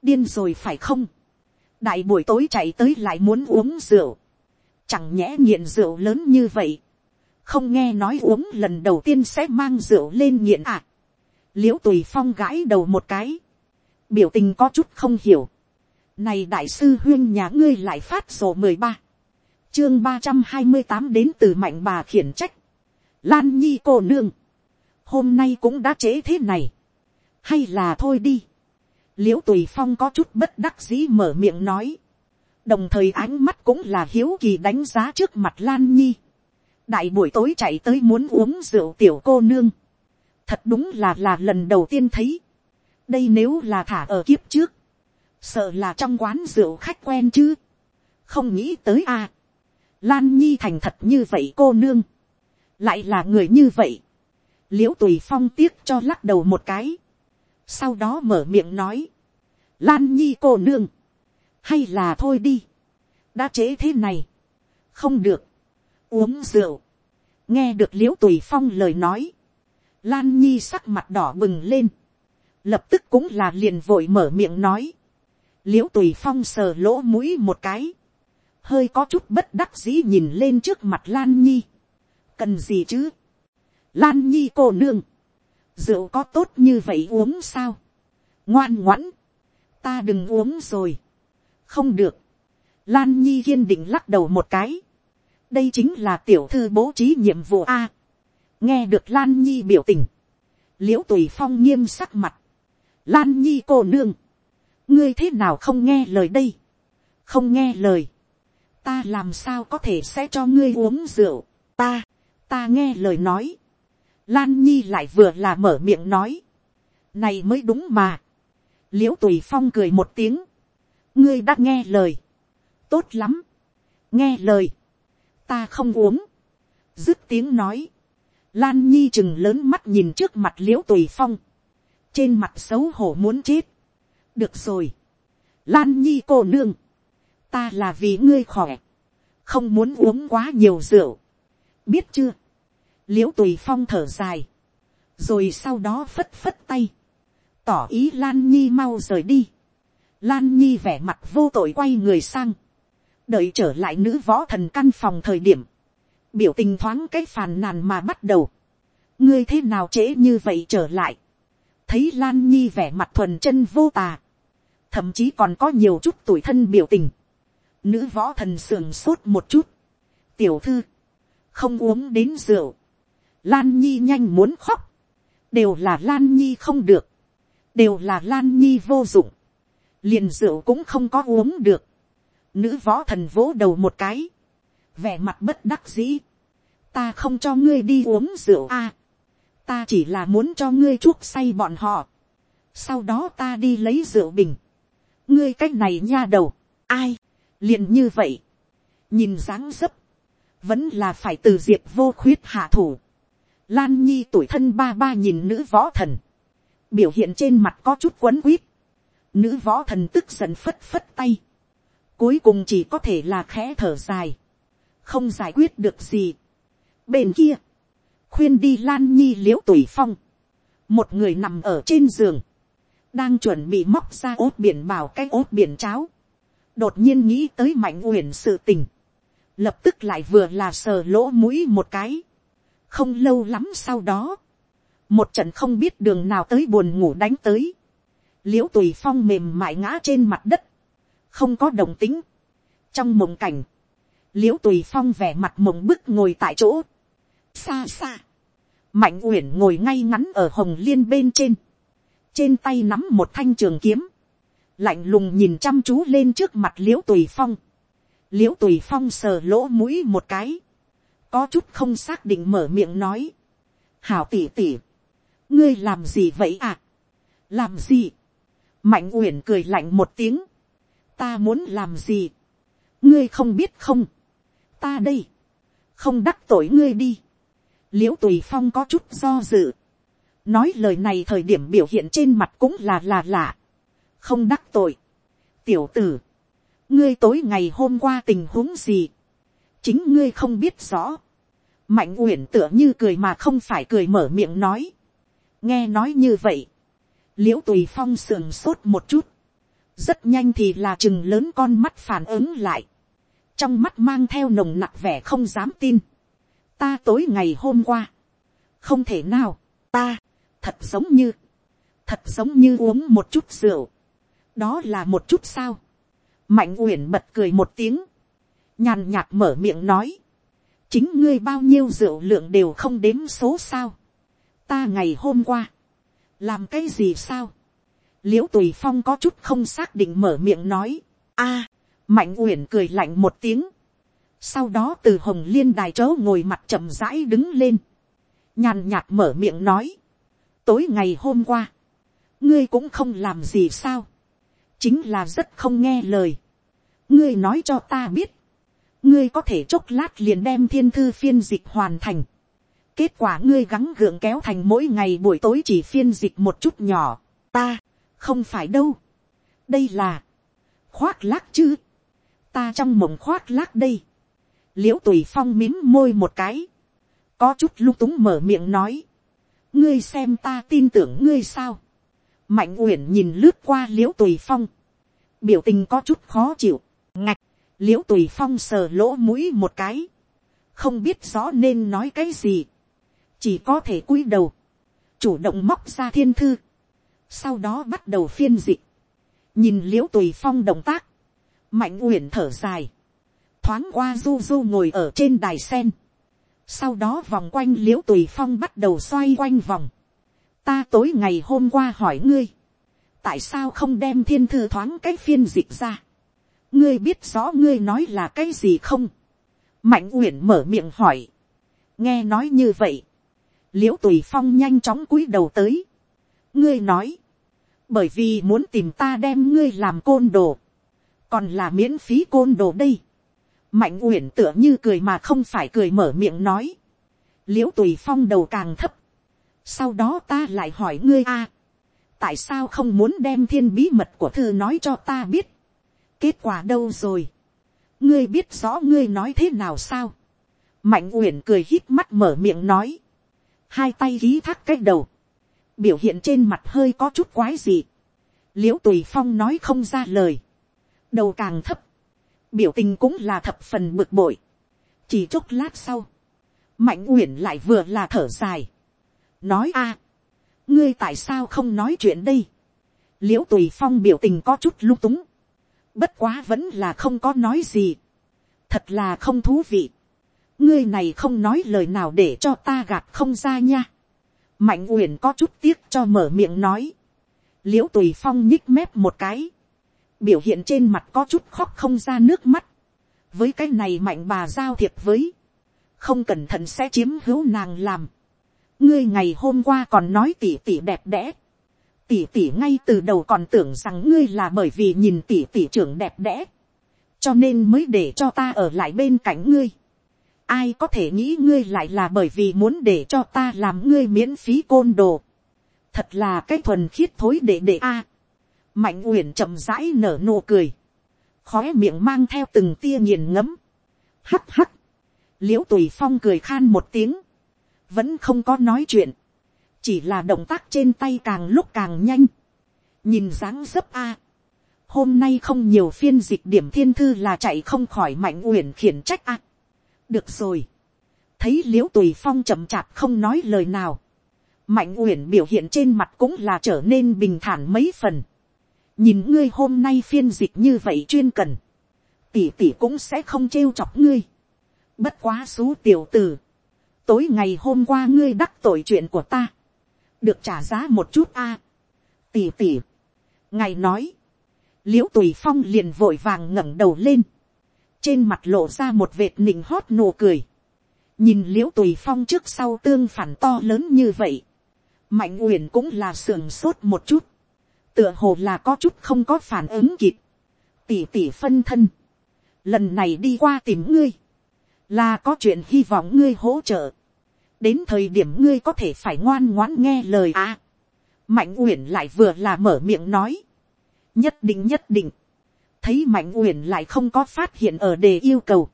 điên rồi phải không, đại buổi tối chạy tới lại muốn uống rượu, chẳng nhẽ nghiện rượu lớn như vậy, không nghe nói uống lần đầu tiên sẽ mang rượu lên nghiện à, l i ễ u tùy phong gãi đầu một cái, biểu tình có chút không hiểu, này đại sư huyên nhà ngươi lại phát sổ mười ba chương ba trăm hai mươi tám đến từ mạnh bà khiển trách. Lan nhi cô nương. Hôm nay cũng đã trễ thế này. Hay là thôi đi. Liễu tùy phong có chút bất đắc dĩ mở miệng nói. Đồng thời ánh mắt cũng là hiếu kỳ đánh giá trước mặt Lan nhi. Đại buổi tối chạy tới muốn uống rượu tiểu cô nương. Thật đúng là là lần đầu tiên thấy. Đây nếu là thả ở kiếp trước. Sợ là trong quán rượu khách quen chứ. Không nghĩ tới à Lan Nhi thành thật như vậy cô nương. Lại là người như vậy. Liễu tùy phong tiếc cho lắc đầu một cái. Sau đó mở miệng nói. Lan Nhi cô nương. Hay là thôi đi. Đã chế thế này. Không được. Uống rượu. Nghe được liễu tùy phong lời nói. Lan Nhi sắc mặt đỏ bừng lên. Lập tức cũng là liền vội mở miệng nói. Liễu tùy phong sờ lỗ mũi một cái hơi có chút bất đắc dĩ nhìn lên trước mặt Lan Nhi. Cần gì chứ? Lan Nhi cô nương. Rượu có tốt như vậy uống sao? Ngoan ngoãn. Ta đừng uống rồi. Không được. Lan Nhi kiên định lắc đầu một cái. Đây chính là tiểu thư bố trí nhiệm vụ A. Nghe được Lan Nhi biểu tình. Liễu tùy phong nghiêm sắc mặt. Lan Nhi cô nương. Ngươi thế nào không nghe lời đây? Không nghe lời ta làm sao có thể sẽ cho ngươi uống rượu, ta, ta nghe lời nói, lan nhi lại vừa là mở miệng nói, này mới đúng mà, Liễu tùy phong cười một tiếng, ngươi đã nghe lời, tốt lắm, nghe lời, ta không uống, dứt tiếng nói, lan nhi chừng lớn mắt nhìn trước mặt Liễu tùy phong, trên mặt xấu hổ muốn chết, được rồi, lan nhi cô nương, ta là vì ngươi khỏe, không muốn uống quá nhiều rượu, biết chưa, l i ễ u tùy phong thở dài, rồi sau đó phất phất tay, tỏ ý lan nhi mau rời đi, lan nhi vẻ mặt vô tội quay người sang, đợi trở lại nữ võ thần căn phòng thời điểm, biểu tình thoáng cái phàn nàn mà bắt đầu, ngươi thế nào trễ như vậy trở lại, thấy lan nhi vẻ mặt thuần chân vô tà, thậm chí còn có nhiều chút tuổi thân biểu tình, Nữ võ thần sườn sốt một chút. Tiểu thư. Không uống đến rượu. Lan Nhi nhanh muốn khóc. Đều là Lan Nhi không được. Đều là Lan Nhi vô dụng. Liền rượu cũng không có uống được. Nữ võ thần vỗ đầu một cái. Vẻ mặt bất đắc dĩ. Ta không cho ngươi đi uống rượu a. ta chỉ là muốn cho ngươi chuốc say bọn họ. Sau đó ta đi lấy rượu bình. Ngươi cách này nha đầu. Ai? liền như vậy, nhìn dáng dấp, vẫn là phải từ diệt vô khuyết hạ thủ. Lan nhi tuổi thân ba ba nhìn nữ võ thần, biểu hiện trên mặt có chút quấn quýt, nữ võ thần tức giận phất phất tay, cuối cùng chỉ có thể là khẽ thở dài, không giải quyết được gì. bên kia, khuyên đi lan nhi liễu tùy phong, một người nằm ở trên giường, đang chuẩn bị móc ra ốt biển bảo cái ốt biển cháo, đột nhiên nghĩ tới mạnh uyển sự tình, lập tức lại vừa là sờ lỗ mũi một cái, không lâu lắm sau đó, một trận không biết đường nào tới buồn ngủ đánh tới, l i ễ u tùy phong mềm mại ngã trên mặt đất, không có đồng tính, trong mộng cảnh, l i ễ u tùy phong vẻ mặt mộng bức ngồi tại chỗ, xa xa, mạnh uyển ngồi ngay ngắn ở hồng liên bên trên, trên tay nắm một thanh trường kiếm, lạnh lùng nhìn chăm chú lên trước mặt l i ễ u tùy phong, l i ễ u tùy phong sờ lỗ mũi một cái, có chút không xác định mở miệng nói, hảo tỉ tỉ, ngươi làm gì vậy à, làm gì, mạnh uyển cười lạnh một tiếng, ta muốn làm gì, ngươi không biết không, ta đây, không đắc tội ngươi đi, l i ễ u tùy phong có chút do dự, nói lời này thời điểm biểu hiện trên mặt cũng là là lạ, không đắc tội. tiểu tử, ngươi tối ngày hôm qua tình huống gì, chính ngươi không biết rõ, mạnh uyển tựa như cười mà không phải cười mở miệng nói, nghe nói như vậy, l i ễ u tùy phong sườn sốt một chút, rất nhanh thì là chừng lớn con mắt phản ứng lại, trong mắt mang theo nồng nặc vẻ không dám tin, ta tối ngày hôm qua, không thể nào, ta, thật giống như, thật giống như uống một chút rượu, đó là một chút sao, mạnh uyển bật cười một tiếng, nhàn nhạt mở miệng nói, chính ngươi bao nhiêu rượu lượng đều không đếm số sao, ta ngày hôm qua, làm cái gì sao, l i ễ u tùy phong có chút không xác định mở miệng nói, a, mạnh uyển cười lạnh một tiếng, sau đó từ hồng liên đài chớ ngồi mặt chậm rãi đứng lên, nhàn nhạt mở miệng nói, tối ngày hôm qua, ngươi cũng không làm gì sao, chính là rất không nghe lời, ngươi nói cho ta biết, ngươi có thể chốc lát liền đem thiên thư phiên dịch hoàn thành, Kết quả ngươi gắng gượng kéo thành mỗi ngày buổi tối chỉ phiên dịch một chút nhỏ. Ta, không phải đâu. Đây là, khoác lác chứ. Ta trong mộng khoác lác đây. Liễu tùy phong mím môi một cái. Có chút lung túng mở miệng nói. Ngươi xem ta tin tưởng ngươi sao. Mạnh uyển nhìn lướt qua liễu tùy phong. Biểu tình có chút khó chịu. Ngạch, liễu tùy phong sờ lỗ mũi một cái. Không biết rõ nên nói cái gì. Chỉ có thể cúi đầu, chủ động móc ra thiên thư, sau đó bắt đầu phiên dịch, nhìn l i ễ u tùy phong động tác, mạnh uyển thở dài, thoáng qua du du ngồi ở trên đài sen, sau đó vòng quanh l i ễ u tùy phong bắt đầu xoay quanh vòng, ta tối ngày hôm qua hỏi ngươi, tại sao không đem thiên thư thoáng cái phiên dịch ra, ngươi biết rõ ngươi nói là cái gì không, mạnh uyển mở miệng hỏi, nghe nói như vậy, l i ễ u tùy phong nhanh chóng cúi đầu tới. ngươi nói, bởi vì muốn tìm ta đem ngươi làm côn đồ, còn là miễn phí côn đồ đây. mạnh uyển tựa như cười mà không phải cười mở miệng nói. l i ễ u tùy phong đầu càng thấp. sau đó ta lại hỏi ngươi a, tại sao không muốn đem thiên bí mật của thư nói cho ta biết kết quả đâu rồi. ngươi biết rõ ngươi nói thế nào sao. mạnh uyển cười hít mắt mở miệng nói. Hai tay ký thác cái đầu, biểu hiện trên mặt hơi có chút quái gì, l i ễ u tùy phong nói không ra lời, đầu càng thấp, biểu tình cũng là thập phần bực bội, chỉ chốc lát sau, mạnh uyển lại vừa là thở dài, nói a, ngươi tại sao không nói chuyện đây, l i ễ u tùy phong biểu tình có chút lung túng, bất quá vẫn là không có nói gì, thật là không thú vị, ngươi này không nói lời nào để cho ta gạt không ra nha. mạnh uyển có chút tiếc cho mở miệng nói. l i ễ u tùy phong nhích mép một cái. biểu hiện trên mặt có chút khóc không ra nước mắt. với cái này mạnh bà giao thiệp với. không cẩn thận sẽ chiếm hữu nàng làm. ngươi ngày hôm qua còn nói tỉ tỉ đẹp đẽ tỷ tỷ ngay từ đầu còn tưởng rằng ngươi là bởi vì nhìn tỷ tỷ trưởng đẹp đẽ. cho nên mới để cho ta ở lại bên cạnh ngươi ai có thể nghĩ ngươi lại là bởi vì muốn để cho ta làm ngươi miễn phí côn đồ. thật là cái thuần khiết thối để để a. mạnh uyển chậm rãi nở nụ cười. khói miệng mang theo từng tia nghiền ngấm. hắt hắt. liễu tùy phong cười khan một tiếng. vẫn không có nói chuyện chỉ là động tác trên tay càng lúc càng nhanh. nhìn dáng dấp a. hôm nay không nhiều phiên dịch điểm thiên thư là chạy không khỏi mạnh uyển khiển trách a được rồi. thấy l i ễ u tùy phong chậm chạp không nói lời nào. mạnh uyển biểu hiện trên mặt cũng là trở nên bình thản mấy phần. nhìn ngươi hôm nay phiên dịch như vậy chuyên cần. tỷ tỷ cũng sẽ không trêu chọc ngươi. bất quá xú tiểu t ử tối ngày hôm qua ngươi đắc tội chuyện của ta được trả giá một chút a. tỷ tỷ. ngài nói. l i ễ u tùy phong liền vội vàng ngẩng đầu lên. Trên mặt lộ ra một vệt nịnh hót nụ cười, nhìn l i ễ u tùy phong trước sau tương phản to lớn như vậy, mạnh uyển cũng là sườn sốt một chút, tựa hồ là có chút không có phản ứng kịp, tỉ tỉ phân thân, lần này đi qua tìm ngươi, là có chuyện hy vọng ngươi hỗ trợ, đến thời điểm ngươi có thể phải ngoan ngoãn nghe lời à. mạnh uyển lại vừa là mở miệng nói, nhất định nhất định, thấy mạnh uyển lại không có phát hiện ở đề yêu cầu,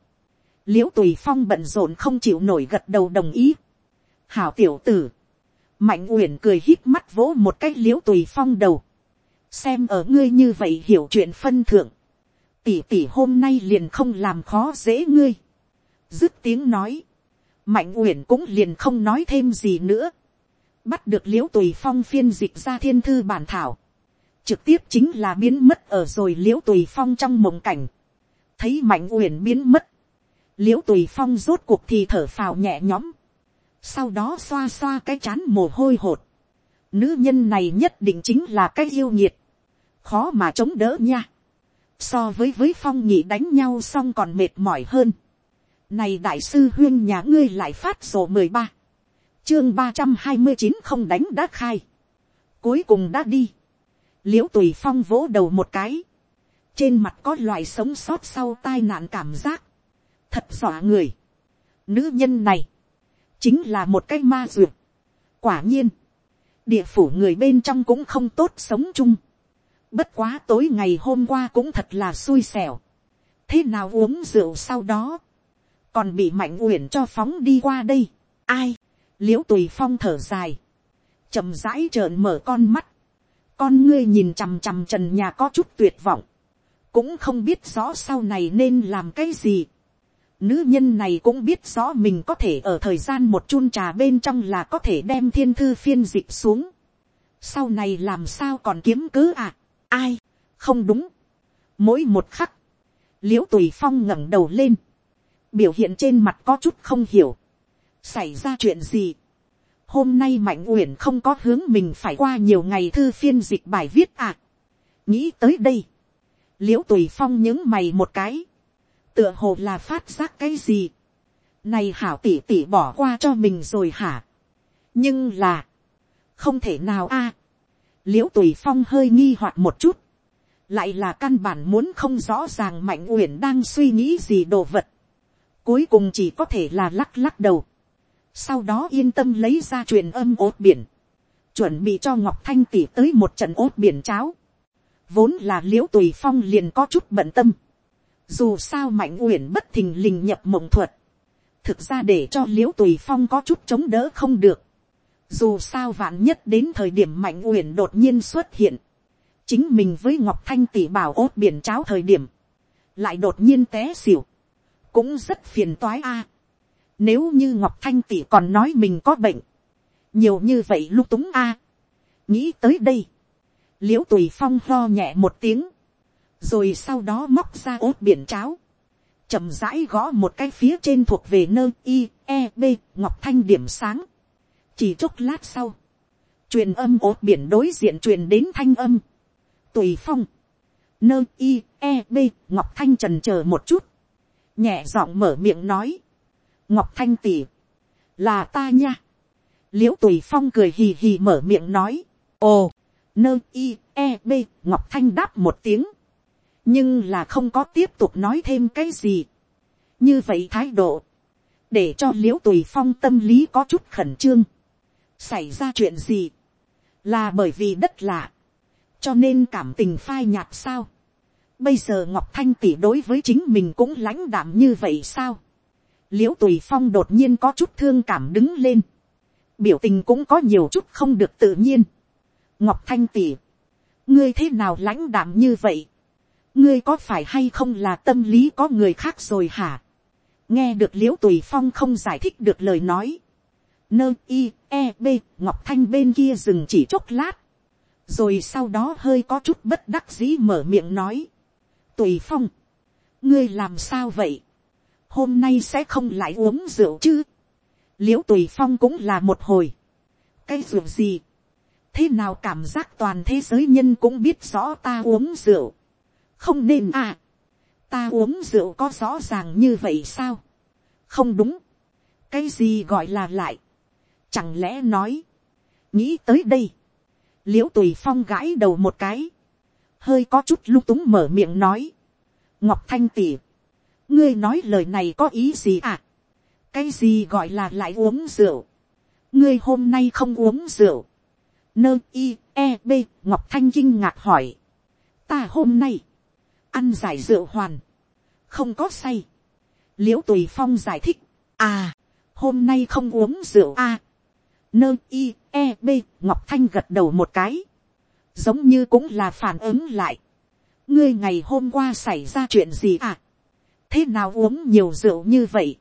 l i ễ u tùy phong bận rộn không chịu nổi gật đầu đồng ý. hảo tiểu tử, mạnh uyển cười hít mắt vỗ một cái l i ễ u tùy phong đầu, xem ở ngươi như vậy hiểu chuyện phân thượng, tỷ tỷ hôm nay liền không làm khó dễ ngươi, dứt tiếng nói, mạnh uyển cũng liền không nói thêm gì nữa, bắt được l i ễ u tùy phong phiên dịch ra thiên thư bản thảo, trực tiếp chính là biến mất ở rồi l i ễ u tùy phong trong mộng cảnh, thấy mạnh uyển biến mất, l i ễ u tùy phong rốt cuộc thì thở phào nhẹ nhõm, sau đó xoa xoa cái chán mồ hôi hột, nữ nhân này nhất định chính là cái yêu nhiệt, khó mà chống đỡ nha, so với với phong nhị đánh nhau xong còn mệt mỏi hơn, này đại sư huyên nhà ngươi lại phát sổ mười ba, chương ba trăm hai mươi chín không đánh đã khai, cuối cùng đã đi, l i ễ u tùy phong vỗ đầu một cái, trên mặt có loại sống sót sau tai nạn cảm giác, thật dọa người. Nữ nhân này, chính là một cái ma dược. quả nhiên, địa phủ người bên trong cũng không tốt sống chung. bất quá tối ngày hôm qua cũng thật là xui xẻo. thế nào uống rượu sau đó, còn bị mạnh uyển cho phóng đi qua đây. ai, l i ễ u tùy phong thở dài, chậm rãi trợn mở con mắt, con ngươi nhìn chằm chằm trần nhà có chút tuyệt vọng, cũng không biết rõ sau này nên làm cái gì. Nữ nhân này cũng biết rõ mình có thể ở thời gian một chun trà bên trong là có thể đem thiên thư phiên dịch xuống. Sau này làm sao còn kiếm cứ à? Ai? Không đúng. Mỗi một khắc. Liễu tùy phong ngẩng đầu lên. Biểu hiện trên mặt có chút không hiểu. Xảy ra chuyện gì? hôm nay mạnh uyển không có hướng mình phải qua nhiều ngày thư phiên dịch bài viết à. nghĩ tới đây, l i ễ u tùy phong những mày một cái, tựa hồ là phát giác cái gì. này hảo tỉ tỉ bỏ qua cho mình rồi hả. nhưng là, không thể nào a. À. l i ễ u tùy phong hơi nghi hoặc một chút, lại là căn bản muốn không rõ ràng mạnh uyển đang suy nghĩ gì đồ vật cuối cùng chỉ có thể là lắc lắc đầu. Sau đó yên tâm lấy ra truyền âm ốt biển, chuẩn bị cho ngọc thanh tỉ tới một trận ốt biển cháo, vốn là l i ễ u tùy phong liền có chút bận tâm, dù sao mạnh uyển bất thình lình nhập mộng thuật, thực ra để cho l i ễ u tùy phong có chút chống đỡ không được, dù sao vạn nhất đến thời điểm mạnh uyển đột nhiên xuất hiện, chính mình với ngọc thanh tỉ bảo ốt biển cháo thời điểm, lại đột nhiên té xỉu, cũng rất phiền toái a. Nếu như Ngọc Thanh tỷ còn nói mình có bệnh. Nhiều như vậy lúc túng a. Nghĩ tới đây. Liễu tùy phong lo nhẹ một tiếng. Rồi sau đó móc ra ốt biển cháo. chậm rãi gõ một cái phía trên thuộc về nơi I, E, B, Ngọc Thanh điểm sáng. Chỉ chốc lát sau. Truyền âm ốt biển đối diện truyền đến thanh âm. Tùy phong. Nơi I, E, B, Ngọc Thanh trần chờ một chút. Nhẹ giọng mở miệng nói ngọc thanh tỉ, là ta nha. l i ễ u tùy phong cười hì hì mở miệng nói, ồ, nơ i e b ngọc thanh đáp một tiếng, nhưng là không có tiếp tục nói thêm cái gì. như vậy thái độ, để cho l i ễ u tùy phong tâm lý có chút khẩn trương. xảy ra chuyện gì, là bởi vì đất lạ, cho nên cảm tình phai nhạt sao bây giờ ngọc thanh tỷ đối với chính mình cũng lãnh đạm như vậy sao? L i ễ u tùy phong đột nhiên có chút thương cảm đứng lên, biểu tình cũng có nhiều chút không được tự nhiên. ngọc thanh tỉ, ngươi thế nào lãnh đạm như vậy, ngươi có phải hay không là tâm lý có người khác rồi hả, nghe được l i ễ u tùy phong không giải thích được lời nói, nơ i e b ngọc thanh bên kia dừng chỉ chốc lát, rồi sau đó hơi có chút bất đắc dĩ mở miệng nói, tùy phong, ngươi làm sao vậy, hôm nay sẽ không lại uống rượu chứ. l i ễ u tùy phong cũng là một hồi. cái rượu gì. thế nào cảm giác toàn thế giới nhân cũng biết rõ ta uống rượu. không nên à. ta uống rượu có rõ ràng như vậy sao. không đúng. cái gì gọi là lại. chẳng lẽ nói. nghĩ tới đây. l i ễ u tùy phong gãi đầu một cái hơi có chút lung túng mở miệng nói. ngọc thanh tỉ ngươi nói lời này có ý gì à. cái gì gọi là lại uống rượu. ngươi hôm nay không uống rượu. nơ i e b ngọc thanh kinh ngạc hỏi. ta hôm nay ăn giải rượu hoàn. không có say. l i ễ u tùy phong giải thích, à, hôm nay không uống rượu a, à. nơ i e b ngọc thanh gật đầu một cái, giống như cũng là phản ứng lại, ngươi ngày hôm qua xảy ra chuyện gì à, thế nào uống nhiều rượu như vậy,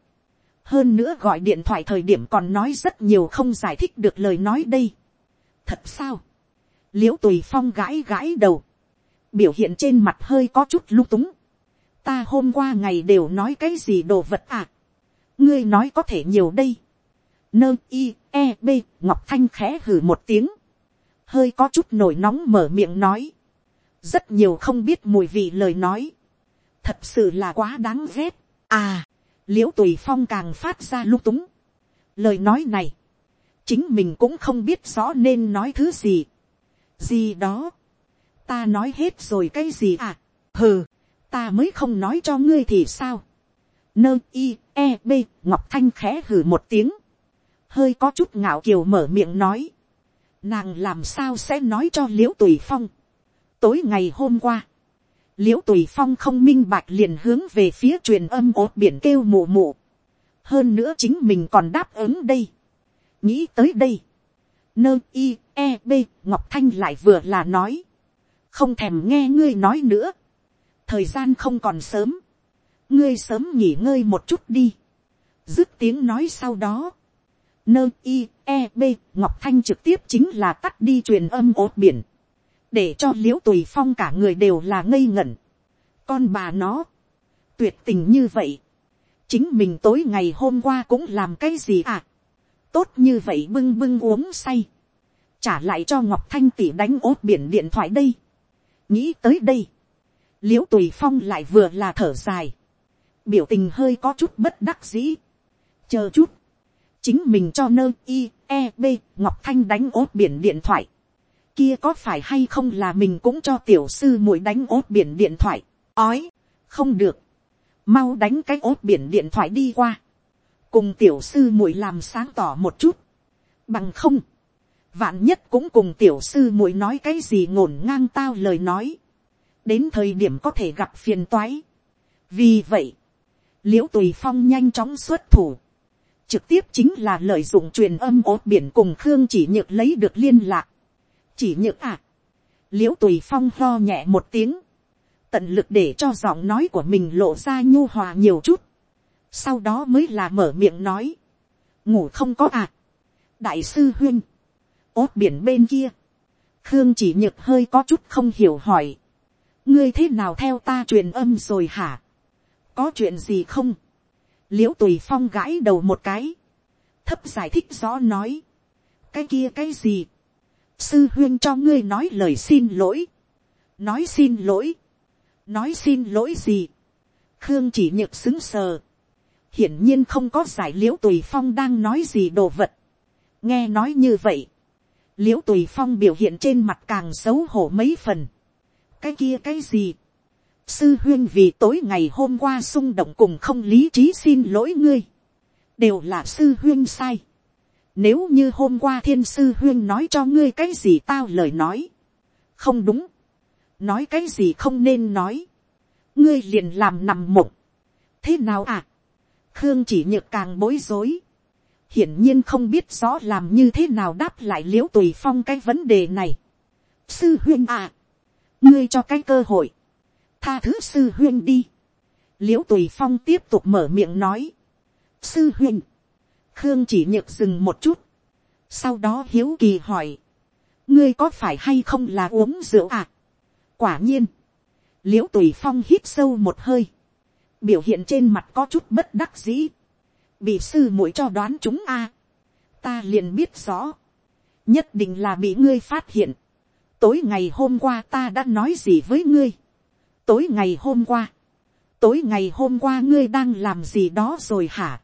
hơn nữa gọi điện thoại thời điểm còn nói rất nhiều không giải thích được lời nói đây. thật sao, l i ễ u tùy phong gãi gãi đầu, biểu hiện trên mặt hơi có chút lung túng, ta hôm qua ngày đều nói cái gì đồ vật à. ngươi nói có thể nhiều đây. nơ i e b ngọc thanh khẽ hử một tiếng hơi có chút nổi nóng mở miệng nói. rất nhiều không biết mùi vị lời nói. thật sự là quá đáng ghét. à, l i ễ u tùy phong càng phát ra lung túng. lời nói này, chính mình cũng không biết rõ nên nói thứ gì. gì đó, ta nói hết rồi cái gì à. hừ, ta mới không nói cho ngươi thì sao. nơ i e b ngọc thanh khẽ hử một tiếng, hơi có chút ngạo kiều mở miệng nói, nàng làm sao sẽ nói cho l i ễ u tùy phong. tối ngày hôm qua, l i ễ u tùy phong không minh bạch liền hướng về phía truyền âm ốt biển kêu mù mù. hơn nữa chính mình còn đáp ứng đây. nghĩ tới đây, nơ i e b ngọc thanh lại vừa là nói, không thèm nghe ngươi nói nữa thời gian không còn sớm, ngươi sớm nghỉ ngơi một chút đi, dứt tiếng nói sau đó, nơ i e b ngọc thanh trực tiếp chính là tắt đi truyền âm ốt biển, để cho l i ễ u tùy phong cả người đều là ngây ngẩn, con bà nó, tuyệt tình như vậy, chính mình tối ngày hôm qua cũng làm cái gì à, tốt như vậy bưng bưng uống say, trả lại cho ngọc thanh tỉ đánh ốt biển điện thoại đây, nghĩ tới đây, l i ễ u tùy phong lại vừa là thở dài, biểu tình hơi có chút bất đắc dĩ, chờ chút, chính mình cho nơ i e b ngọc thanh đánh ốt biển điện thoại, kia có phải hay không là mình cũng cho tiểu sư muội đánh ốt biển điện thoại, ói, không được, mau đánh cái ốt biển điện thoại đi qua, cùng tiểu sư muội làm sáng tỏ một chút, bằng không, vạn nhất cũng cùng tiểu sư muội nói cái gì ngổn ngang tao lời nói, đến thời điểm có thể gặp phiền toái. vì vậy, l i ễ u tùy phong nhanh chóng xuất thủ, trực tiếp chính là lợi dụng truyền âm ốt biển cùng khương chỉ nhược lấy được liên lạc. chỉ nhược à, l i ễ u tùy phong lo nhẹ một tiếng, tận lực để cho giọng nói của mình lộ ra nhu hòa nhiều chút, sau đó mới là mở miệng nói, ngủ không có à, đại sư huyên, ốt biển bên kia, khương chỉ nhược hơi có chút không hiểu hỏi, ngươi thế nào theo ta truyền âm rồi hả, có chuyện gì không, l i ễ u tùy phong gãi đầu một cái, thấp giải thích rõ nói, cái kia cái gì, sư huyên cho ngươi nói lời xin lỗi, nói xin lỗi, nói xin lỗi gì, khương chỉ nhựt xứng sờ, hiển nhiên không có giải l i ễ u tùy phong đang nói gì đồ vật, nghe nói như vậy, l i ễ u tùy phong biểu hiện trên mặt càng xấu hổ mấy phần, cái kia cái gì sư huyên vì tối ngày hôm qua xung động cùng không lý trí xin lỗi ngươi. đều là sư huyên sai. nếu như hôm qua thiên sư huyên nói cho ngươi cái gì tao lời nói. không đúng. nói cái gì không nên nói. ngươi liền làm nằm mộng. thế nào à. khương chỉ nhược càng bối rối hiển nhiên không biết rõ làm như thế nào đáp lại l i ễ u tùy phong cái vấn đề này. sư huyên à, ngươi cho cái cơ hội, tha thứ sư huyên đi. l i ễ u tùy phong tiếp tục mở miệng nói, sư huyên, khương chỉ nhược dừng một chút, sau đó hiếu kỳ hỏi, ngươi có phải hay không là uống rượu à. quả nhiên, l i ễ u tùy phong hít sâu một hơi, biểu hiện trên mặt có chút bất đắc dĩ, bị sư muội cho đoán chúng a, ta liền biết rõ, nhất định là bị ngươi phát hiện, tối ngày hôm qua ta đã nói gì với ngươi tối ngày hôm qua, tối ngày hôm qua ngươi đang làm gì đó rồi hả.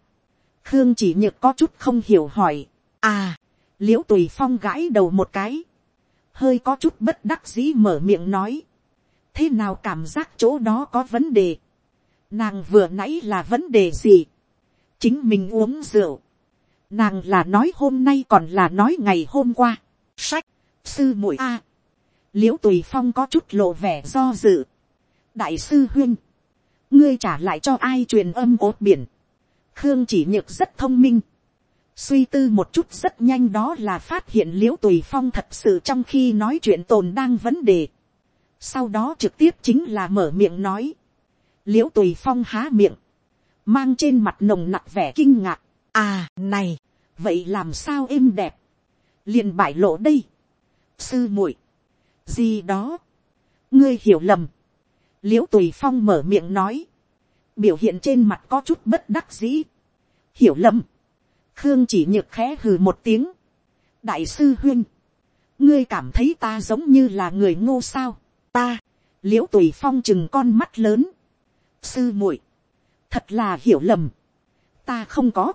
khương chỉ nhược có chút không hiểu hỏi. à, l i ễ u tùy phong gãi đầu một cái, hơi có chút bất đắc dĩ mở miệng nói. thế nào cảm giác chỗ đó có vấn đề. nàng vừa nãy là vấn đề gì. chính mình uống rượu. nàng là nói hôm nay còn là nói ngày hôm qua. sách, sư muội a l i ễ u tùy phong có chút lộ vẻ do dự đại sư huyên, ngươi trả lại cho ai truyền âm ốt biển, khương chỉ nhược rất thông minh, suy tư một chút rất nhanh đó là phát hiện l i ễ u tùy phong thật sự trong khi nói chuyện tồn đang vấn đề, sau đó trực tiếp chính là mở miệng nói, l i ễ u tùy phong há miệng, mang trên mặt nồng nặc vẻ kinh ngạc, à này, vậy làm sao êm đẹp, liền bại lộ đây, sư muội, gì đó, ngươi hiểu lầm, l i ễ u tùy phong mở miệng nói, biểu hiện trên mặt có chút bất đắc dĩ, hiểu lầm, khương chỉ nhược khẽ hừ một tiếng, đại sư huyên, ngươi cảm thấy ta giống như là người ngô sao, ta, l i ễ u tùy phong chừng con mắt lớn, sư muội, thật là hiểu lầm, ta không có,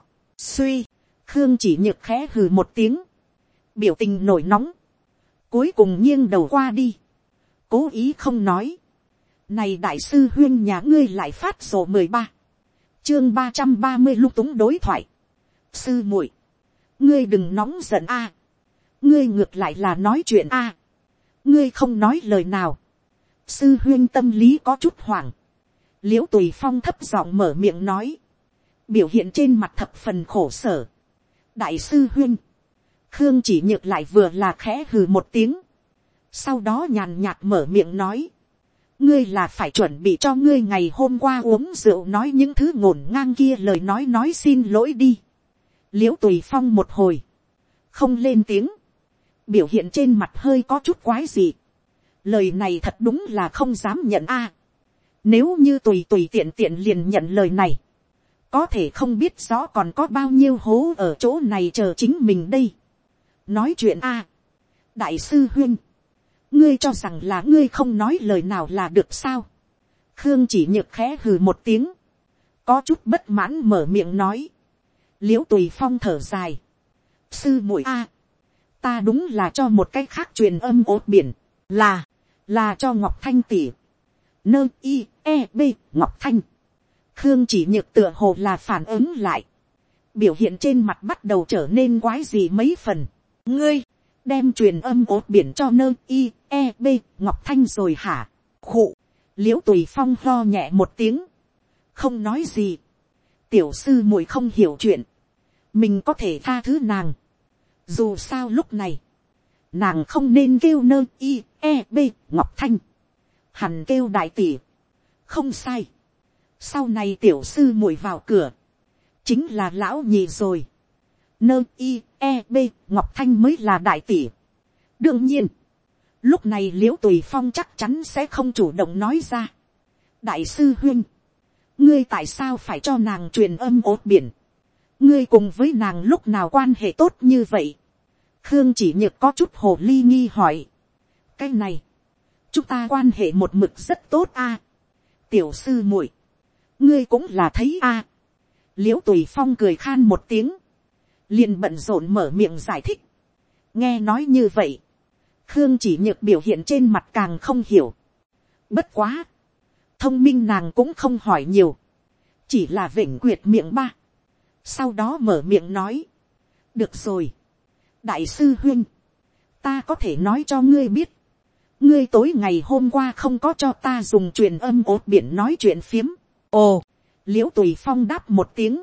suy, khương chỉ nhược khẽ hừ một tiếng, biểu tình nổi nóng, cuối cùng nghiêng đầu qua đi, cố ý không nói, này đại sư huyên nhà ngươi lại phát sổ mười ba. Chương ba trăm ba mươi lung túng đối thoại. Sư muội, Ngươi đừng nóng giận a. Ngươi ngược lại là nói chuyện a. Ngươi không nói lời nào. Sư huyên tâm lý có chút hoảng. Liễu tùy phong thấp giọng mở miệng nói. Biểu hiện trên mặt thập phần khổ sở. Đại sư huyên. Khương chỉ nhược lại vừa là khẽ hừ một tiếng. Sau đó nhàn nhạt mở miệng nói ngươi là phải chuẩn bị cho ngươi ngày hôm qua uống rượu nói những thứ ngổn ngang kia lời nói nói xin lỗi đi. l i ễ u tùy phong một hồi, không lên tiếng, biểu hiện trên mặt hơi có chút quái gì. lời này thật đúng là không dám nhận a. nếu như tùy tùy tiện tiện liền nhận lời này, có thể không biết rõ còn có bao nhiêu hố ở chỗ này chờ chính mình đây. nói chuyện a. đại sư huyên, ngươi cho rằng là ngươi không nói lời nào là được sao. khương chỉ nhược khẽ hừ một tiếng, có chút bất mãn mở miệng nói, l i ễ u tùy phong thở dài, sư muội a, ta đúng là cho một cái khác truyền âm ốt biển, là, là cho ngọc thanh tỉ, nơ i e b ngọc thanh, khương chỉ nhược tựa hồ là phản ứng lại, biểu hiện trên mặt bắt đầu trở nên quái gì mấy phần, ngươi, đem truyền âm ốt biển cho nơ i e b, ngọc thanh rồi hả? Khụ. L i ễ u tùy phong lo nhẹ một tiếng. Không nói gì. Tiểu sư muội không hiểu chuyện. Mình có thể tha thứ nàng. Dù sao lúc này, nàng không nên kêu nơ i e b, ngọc thanh. Hẳn kêu đại tỷ. Không sai. Sau này tiểu sư muội vào cửa. Chính là lão nhị rồi nơ i e b ngọc thanh mới là đại tỷ. đương nhiên, lúc này l i ễ u tùy phong chắc chắn sẽ không chủ động nói ra. đại sư huyên, ngươi tại sao phải cho nàng truyền âm ốt biển. ngươi cùng với nàng lúc nào quan hệ tốt như vậy. khương chỉ nhược có chút hồ ly nghi hỏi. cái này, chúng ta quan hệ một mực rất tốt a. tiểu sư muội, ngươi cũng là thấy a. l i ễ u tùy phong cười khan một tiếng liền bận rộn mở miệng giải thích. nghe nói như vậy, khương chỉ nhược biểu hiện trên mặt càng không hiểu. bất quá, thông minh nàng cũng không hỏi nhiều, chỉ là vĩnh quyệt miệng ba. sau đó mở miệng nói, được rồi, đại sư huyên, ta có thể nói cho ngươi biết, ngươi tối ngày hôm qua không có cho ta dùng truyền âm ốt biển nói chuyện phiếm. ồ, l i ễ u tùy phong đáp một tiếng,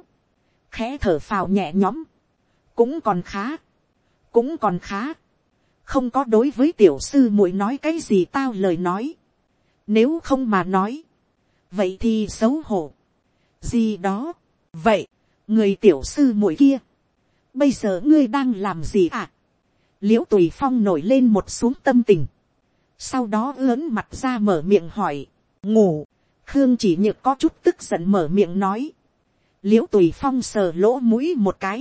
khẽ thở phào nhẹ nhõm, cũng còn khá, cũng còn khá, không có đối với tiểu sư muội nói cái gì tao lời nói, nếu không mà nói, vậy thì xấu hổ, gì đó, vậy, người tiểu sư muội kia, bây giờ ngươi đang làm gì à, l i ễ u tùy phong nổi lên một xuống tâm tình, sau đó lớn mặt ra mở miệng hỏi, ngủ, khương chỉ nhược có chút tức giận mở miệng nói, l i ễ u tùy phong sờ lỗ mũi một cái,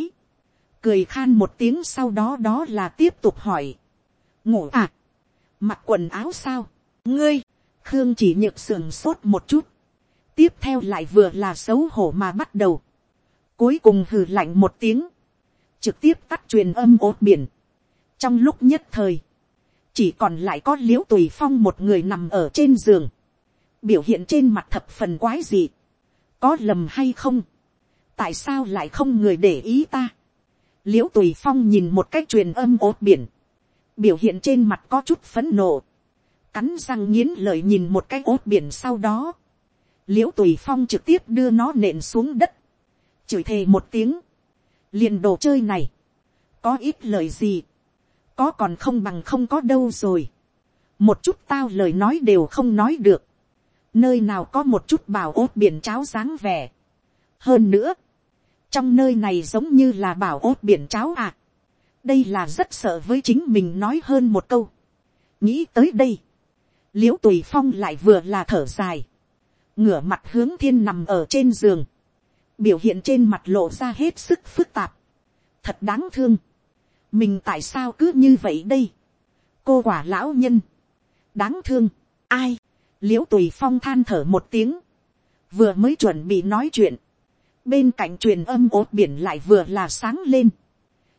cười khan một tiếng sau đó đó là tiếp tục hỏi. ngủ à, mặc quần áo sao, ngươi, khương chỉ nhược sườn sốt một chút, tiếp theo lại vừa là xấu hổ mà bắt đầu, cuối cùng hừ lạnh một tiếng, trực tiếp tắt truyền âm ốt biển. trong lúc nhất thời, chỉ còn lại có l i ễ u tùy phong một người nằm ở trên giường, biểu hiện trên mặt thập phần quái gì, có lầm hay không, tại sao lại không người để ý ta, l i ễ u tùy phong nhìn một cái truyền âm ốt biển, biểu hiện trên mặt có chút phấn nộ, cắn răng nghiến lợi nhìn một cái ốt biển sau đó, l i ễ u tùy phong trực tiếp đưa nó nện xuống đất, chửi thề một tiếng, liền đồ chơi này, có ít lời gì, có còn không bằng không có đâu rồi, một chút tao lời nói đều không nói được, nơi nào có một chút bảo ốt biển cháo dáng vẻ. hơn nữa, trong nơi này giống như là bảo ốt biển cháo à. đây là rất sợ với chính mình nói hơn một câu. nghĩ tới đây, l i ễ u tùy phong lại vừa là thở dài, ngửa mặt hướng thiên nằm ở trên giường, biểu hiện trên mặt lộ ra hết sức phức tạp, thật đáng thương, mình tại sao cứ như vậy đây, cô quả lão nhân, đáng thương, ai, l i ễ u tùy phong than thở một tiếng, vừa mới chuẩn bị nói chuyện, bên cạnh truyền âm ốt biển lại vừa là sáng lên,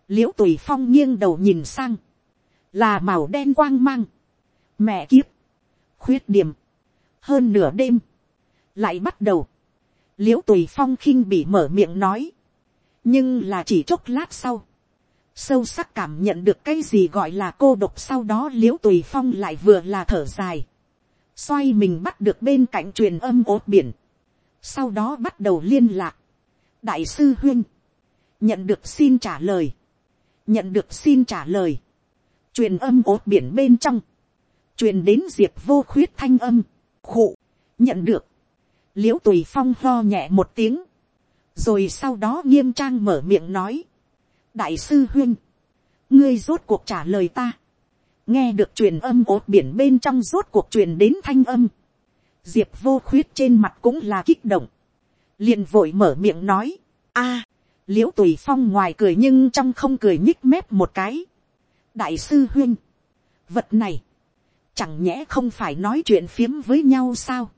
l i ễ u tùy phong nghiêng đầu nhìn sang, là màu đen quang mang, mẹ kiếp, khuyết điểm, hơn nửa đêm, lại bắt đầu, l i ễ u tùy phong khinh bị mở miệng nói, nhưng là chỉ chốc lát sau, sâu sắc cảm nhận được cái gì gọi là cô độc sau đó l i ễ u tùy phong lại vừa là thở dài, xoay mình bắt được bên cạnh truyền âm ốt biển, sau đó bắt đầu liên lạc, đại sư huyên, nhận được xin trả lời, nhận được xin trả lời, truyền âm ốt biển bên trong, truyền đến diệp vô khuyết thanh âm, khụ, nhận được, l i ễ u tùy phong lo nhẹ một tiếng, rồi sau đó nghiêm trang mở miệng nói, đại sư huyên, ngươi rốt cuộc trả lời ta, nghe được truyền âm ốt biển bên trong rốt cuộc truyền đến thanh âm, diệp vô khuyết trên mặt cũng là kích động, liền vội mở miệng nói, a, l i ễ u tùy phong ngoài cười nhưng trong không cười nhích mép một cái, đại sư huyên, vật này, chẳng nhẽ không phải nói chuyện phiếm với nhau sao.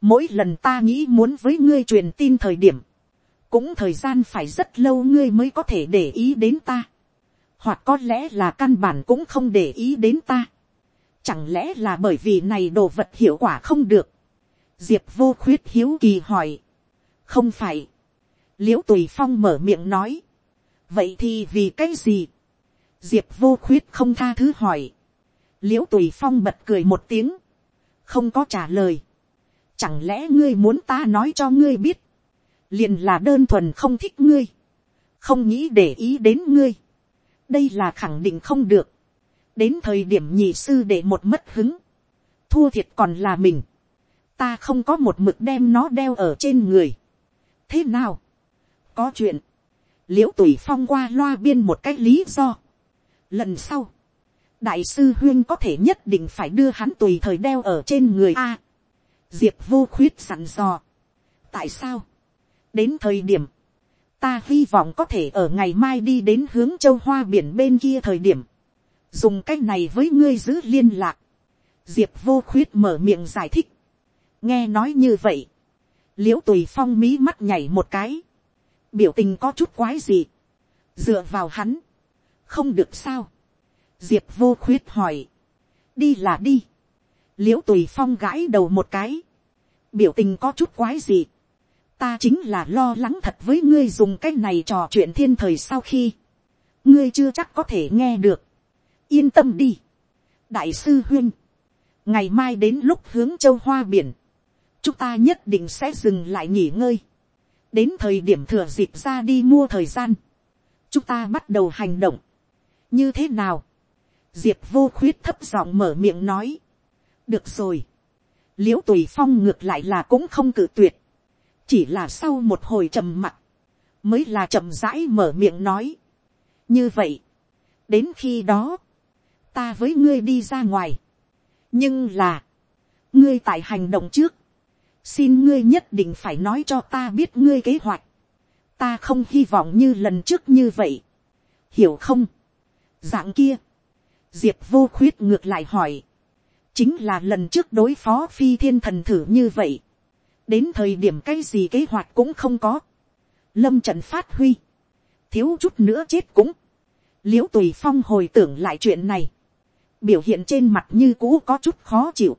mỗi lần ta nghĩ muốn với ngươi truyền tin thời điểm, cũng thời gian phải rất lâu ngươi mới có thể để ý đến ta. hoặc có lẽ là căn bản cũng không để ý đến ta. chẳng lẽ là bởi vì này đồ vật hiệu quả không được. diệp vô khuyết hiếu kỳ hỏi không phải. l i ễ u tùy phong mở miệng nói. vậy thì vì cái gì. diệp vô khuyết không tha thứ hỏi l i ễ u tùy phong bật cười một tiếng, không có trả lời. Chẳng lẽ ngươi muốn ta nói cho ngươi biết, liền là đơn thuần không thích ngươi, không nghĩ để ý đến ngươi. đây là khẳng định không được. đến thời điểm nhị sư để một mất hứng, thua thiệt còn là mình. ta không có một mực đem nó đeo ở trên người thế nào, có chuyện, l i ễ u tùy phong qua loa biên một cái lý do. lần sau, đại sư huyên có thể nhất định phải đưa hắn tùy thời đeo ở trên người a. diệp vô khuyết sẵn dò. tại sao, đến thời điểm, ta hy vọng có thể ở ngày mai đi đến hướng châu hoa biển bên kia thời điểm, dùng cái này với ngươi giữ liên lạc. diệp vô khuyết mở miệng giải thích. nghe nói như vậy, l i ễ u tùy phong mí mắt nhảy một cái, biểu tình có chút quái gì, dựa vào hắn, không được sao, diệp vô khuyết hỏi, đi là đi, l i ễ u tùy phong gãi đầu một cái, biểu tình có chút quái gì, ta chính là lo lắng thật với ngươi dùng cái này trò chuyện thiên thời sau khi, ngươi chưa chắc có thể nghe được, yên tâm đi, đại sư huyên, ngày mai đến lúc hướng châu hoa biển, chúng ta nhất định sẽ dừng lại nghỉ ngơi, đến thời điểm thừa dịp ra đi mua thời gian, chúng ta bắt đầu hành động, như thế nào, diệp vô khuyết thấp giọng mở miệng nói, được rồi, l i ễ u tùy phong ngược lại là cũng không cự tuyệt, chỉ là sau một hồi trầm mặc, mới là chậm rãi mở miệng nói. như vậy, đến khi đó, ta với ngươi đi ra ngoài, nhưng là, ngươi tại hành động trước, xin ngươi nhất định phải nói cho ta biết ngươi kế hoạch, ta không hy vọng như lần trước như vậy, hiểu không, dạng kia, diệp vô khuyết ngược lại hỏi, chính là lần trước đối phó phi thiên thần thử như vậy, đến thời điểm cái gì kế hoạch cũng không có, lâm trận phát huy, thiếu chút nữa chết cũng, l i ễ u tùy phong hồi tưởng lại chuyện này, biểu hiện trên mặt như cũ có chút khó chịu,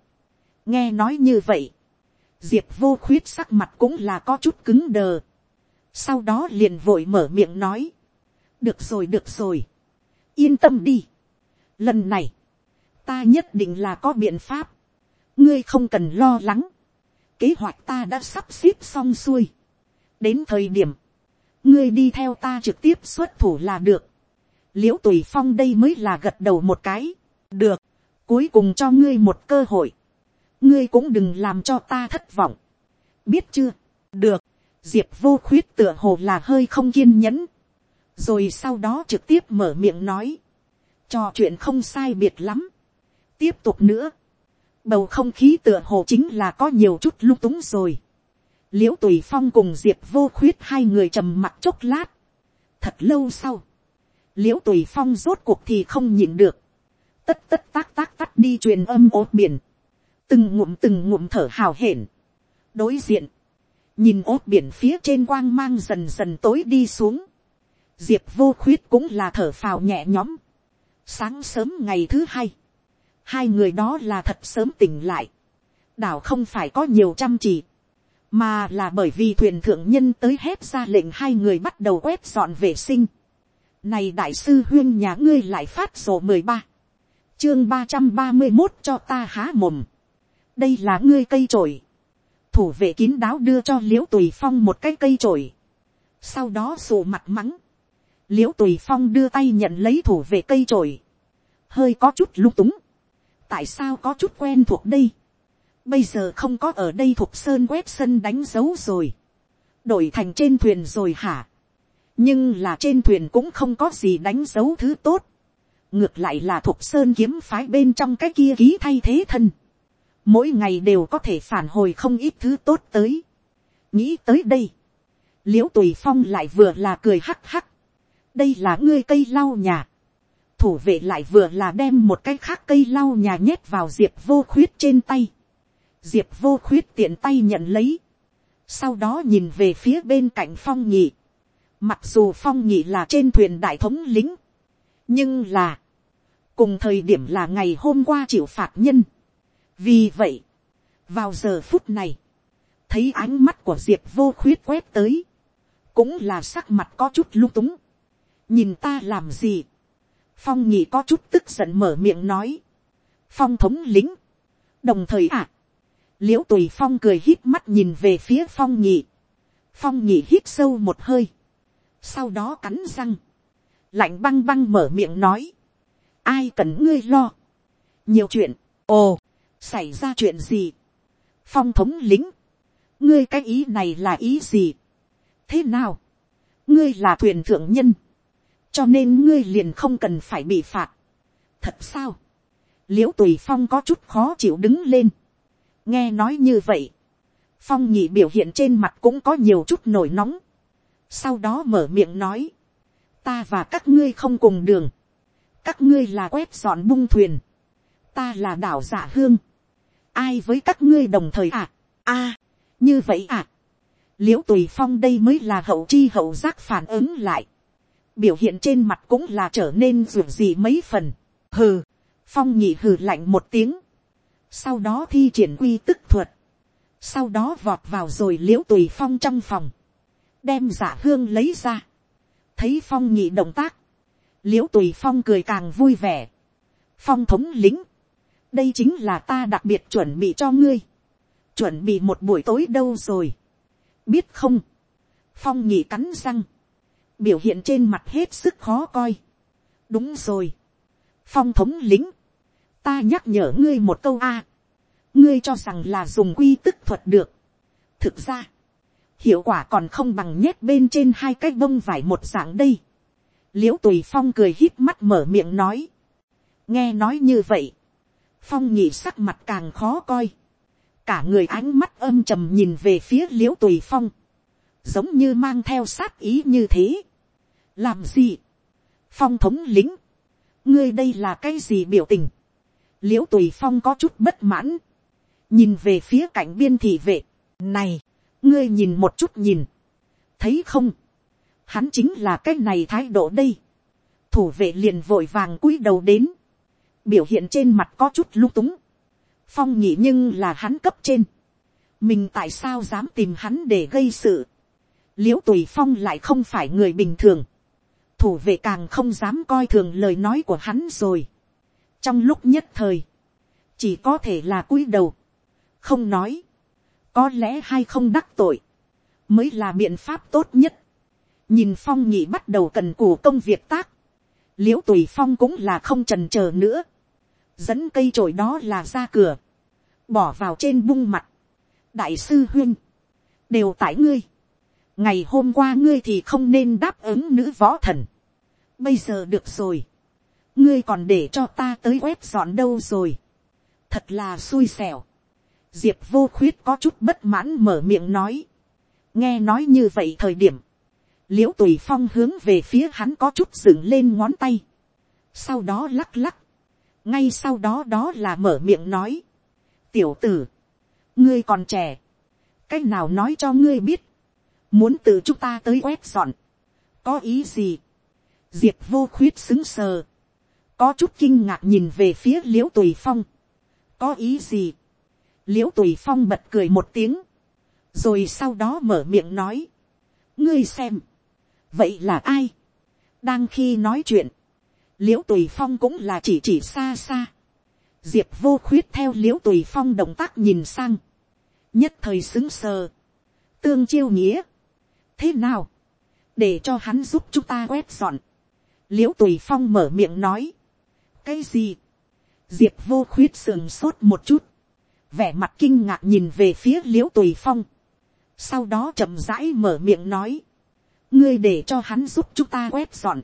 nghe nói như vậy, diệp vô khuyết sắc mặt cũng là có chút cứng đờ, sau đó liền vội mở miệng nói, được rồi được rồi, yên tâm đi, Lần này, ta nhất định là có biện pháp. Ngươi không cần lo lắng. kế hoạch ta đã sắp xếp xong xuôi, đến thời điểm, ngươi đi theo ta trực tiếp xuất thủ là được, l i ễ u tùy phong đây mới là gật đầu một cái, được, cuối cùng cho ngươi một cơ hội, ngươi cũng đừng làm cho ta thất vọng, biết chưa, được, diệp vô khuyết tựa hồ là hơi không kiên nhẫn, rồi sau đó trực tiếp mở miệng nói, trò chuyện không sai biệt lắm, tiếp tục nữa, bầu không khí tựa hồ chính là có nhiều chút lung túng rồi, l i ễ u tùy phong cùng diệp vô khuyết hai người trầm mặt chốc lát. thật lâu sau, l i ễ u tùy phong rốt cuộc thì không nhịn được. tất tất tác tác tắt đi truyền âm ốt biển từng ngụm từng ngụm thở hào hển. đối diện, nhìn ốt biển phía trên quang mang dần dần tối đi xuống. diệp vô khuyết cũng là thở phào nhẹ nhõm. sáng sớm ngày thứ hai, hai người đó là thật sớm tỉnh lại. đảo không phải có nhiều chăm chỉ mà là bởi vì thuyền thượng nhân tới hét ra lệnh hai người bắt đầu quét dọn vệ sinh. Này đại sư huyên nhà ngươi lại phát sổ mười ba chương ba trăm ba mươi một cho ta há mồm đây là ngươi cây trổi. thủ vệ kín đáo đưa cho l i ễ u tùy phong một cái cây trổi. sau đó sù mặt mắng. l i ễ u tùy phong đưa tay nhận lấy thủ vệ cây trổi. hơi có chút lung túng. tại sao có chút quen thuộc đây bây giờ không có ở đây thuộc sơn quét sân đánh dấu rồi, đổi thành trên thuyền rồi hả, nhưng là trên thuyền cũng không có gì đánh dấu thứ tốt, ngược lại là thuộc sơn kiếm phái bên trong cái kia ký thay thế thân, mỗi ngày đều có thể phản hồi không ít thứ tốt tới, nghĩ tới đây, l i ễ u tùy phong lại vừa là cười hắc hắc, đây là ngươi cây lau nhà, thủ vệ lại vừa là đem một cái khác cây lau nhà nhét vào diệp vô khuyết trên tay, diệp vô khuyết tiện tay nhận lấy, sau đó nhìn về phía bên cạnh phong nhị, mặc dù phong nhị là trên thuyền đại thống lính, nhưng là, cùng thời điểm là ngày hôm qua chịu phạt nhân vì vậy, vào giờ phút này, thấy ánh mắt của diệp vô khuyết quét tới, cũng là sắc mặt có chút lung túng. nhìn ta làm gì, phong nhị có chút tức giận mở miệng nói, phong thống lính, đồng thời ạ, à, l i ễ u tùy phong cười hít mắt nhìn về phía phong nhị, phong nhị hít sâu một hơi, sau đó cắn răng, lạnh băng băng mở miệng nói, ai cần ngươi lo, nhiều chuyện, ồ, xảy ra chuyện gì, phong thống lính, ngươi cái ý này là ý gì, thế nào, ngươi là thuyền thượng nhân, cho nên ngươi liền không cần phải bị phạt, thật sao, l i ễ u tùy phong có chút khó chịu đứng lên, nghe nói như vậy, phong nhị biểu hiện trên mặt cũng có nhiều chút nổi nóng, sau đó mở miệng nói, ta và các ngươi không cùng đường, các ngươi là quét dọn bung thuyền, ta là đảo giả hương, ai với các ngươi đồng thời à, a, à, như vậy à, l i ễ u tùy phong đây mới là hậu chi hậu giác phản ứng lại, biểu hiện trên mặt cũng là trở nên ruột gì mấy phần, hừ, phong nhị hừ lạnh một tiếng, sau đó thi triển quy tức thuật, sau đó vọt vào rồi l i ễ u tùy phong trong phòng, đem giả hương lấy ra, thấy phong nhị động tác, l i ễ u tùy phong cười càng vui vẻ, phong thống lính, đây chính là ta đặc biệt chuẩn bị cho ngươi, chuẩn bị một buổi tối đâu rồi, biết không, phong nhị cắn răng, biểu hiện trên mặt hết sức khó coi, đúng rồi, phong thống lính, ta nhắc nhở ngươi một câu a, ngươi cho rằng là dùng quy tức thuật được. thực ra, hiệu quả còn không bằng nhét bên trên hai cái bông vải một dạng đây. l i ễ u tùy phong cười hít mắt mở miệng nói. nghe nói như vậy, phong nhị sắc mặt càng khó coi. cả người ánh mắt âm trầm nhìn về phía l i ễ u tùy phong, giống như mang theo sát ý như thế. làm gì, phong thống lính, ngươi đây là cái gì biểu tình, l i ễ u tùy phong có chút bất mãn, nhìn về phía cạnh biên thị vệ, này, ngươi nhìn một chút nhìn, thấy không, hắn chính là cái này thái độ đây, thủ vệ liền vội vàng cúi đầu đến, biểu hiện trên mặt có chút lung túng, phong nhị nhưng là hắn cấp trên, mình tại sao dám tìm hắn để gây sự, l i ễ u tùy phong lại không phải người bình thường, thủ vệ càng không dám coi thường lời nói của hắn rồi. Trong lúc nhất thời, chỉ có thể là cúi đầu, không nói, có lẽ hay không đắc tội, mới là biện pháp tốt nhất. nhìn phong nhị bắt đầu cần cù công việc tác, l i ễ u tùy phong cũng là không trần c h ờ nữa, dẫn cây trổi đó là ra cửa, bỏ vào trên bung mặt, đại sư huyên, đều tại ngươi, ngày hôm qua ngươi thì không nên đáp ứng nữ võ thần, bây giờ được rồi, ngươi còn để cho ta tới quét dọn đâu rồi, thật là xui xẻo, diệp vô khuyết có chút bất mãn mở miệng nói, nghe nói như vậy thời điểm, l i ễ u tùy phong hướng về phía hắn có chút dựng lên ngón tay, sau đó lắc lắc, ngay sau đó đó là mở miệng nói, tiểu tử, ngươi còn trẻ, c á c h nào nói cho ngươi biết, muốn từ chúng ta tới quét dọn, có ý gì, diệp vô khuyết xứng sờ, có chút kinh ngạc nhìn về phía l i ễ u tùy phong, có ý gì, l i ễ u tùy phong bật cười một tiếng, rồi sau đó mở miệng nói, ngươi xem, vậy là ai, đang khi nói chuyện, l i ễ u tùy phong cũng là chỉ chỉ xa xa, diệp vô khuyết theo l i ễ u tùy phong động tác nhìn sang, nhất thời xứng sờ, tương chiêu nghĩa, thế nào, để cho hắn giúp chúng ta quét dọn, l i ễ u tùy phong mở miệng nói, cái gì, diệp vô khuyết sườn sốt một chút, vẻ mặt kinh ngạc nhìn về phía l i ễ u tùy phong, sau đó chậm rãi mở miệng nói, ngươi để cho hắn giúp chúng ta quét dọn,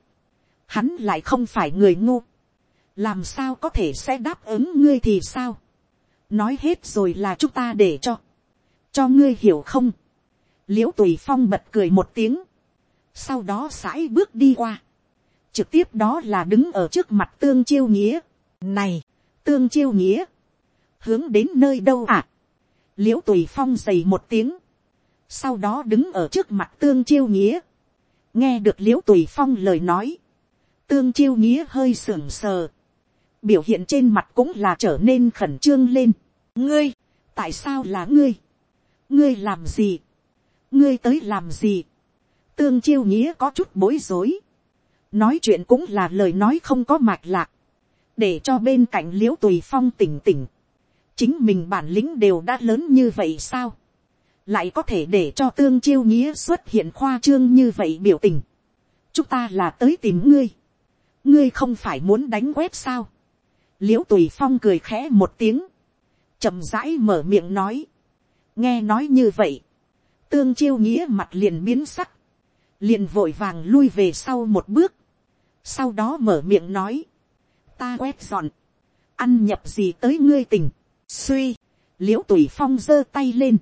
hắn lại không phải người ngu, làm sao có thể sẽ đáp ứng ngươi thì sao, nói hết rồi là chúng ta để cho, cho ngươi hiểu không, l i ễ u tùy phong bật cười một tiếng, sau đó sãi bước đi qua, trực tiếp đó là đứng ở trước mặt tương chiêu nghĩa, này, tương chiêu nghĩa, hướng đến nơi đâu à, l i ễ u tùy phong dày một tiếng, sau đó đứng ở trước mặt tương chiêu nghĩa, nghe được l i ễ u tùy phong lời nói, tương chiêu nghĩa hơi sưởng sờ, biểu hiện trên mặt cũng là trở nên khẩn trương lên. ngươi, tại sao là ngươi, ngươi làm gì, ngươi tới làm gì, tương chiêu nghĩa có chút bối rối, nói chuyện cũng là lời nói không có mạch lạc, để cho bên cạnh Liễu tùy phong tỉnh tỉnh, chính mình bản lĩnh đều đã lớn như vậy sao, lại có thể để cho tương chiêu nghĩa xuất hiện khoa trương như vậy biểu tình. chúng ta là tới tìm ngươi ngươi không phải muốn đánh quét sao. l i ễ u tùy phong cười khẽ một tiếng, chậm rãi mở miệng nói. nghe nói như vậy, tương chiêu nghĩa mặt liền biến sắc, liền vội vàng lui về sau một bước, sau đó mở miệng nói, ta quét dọn, ăn nhập gì tới ngươi tình, suy, l i ễ u tùy phong giơ tay lên,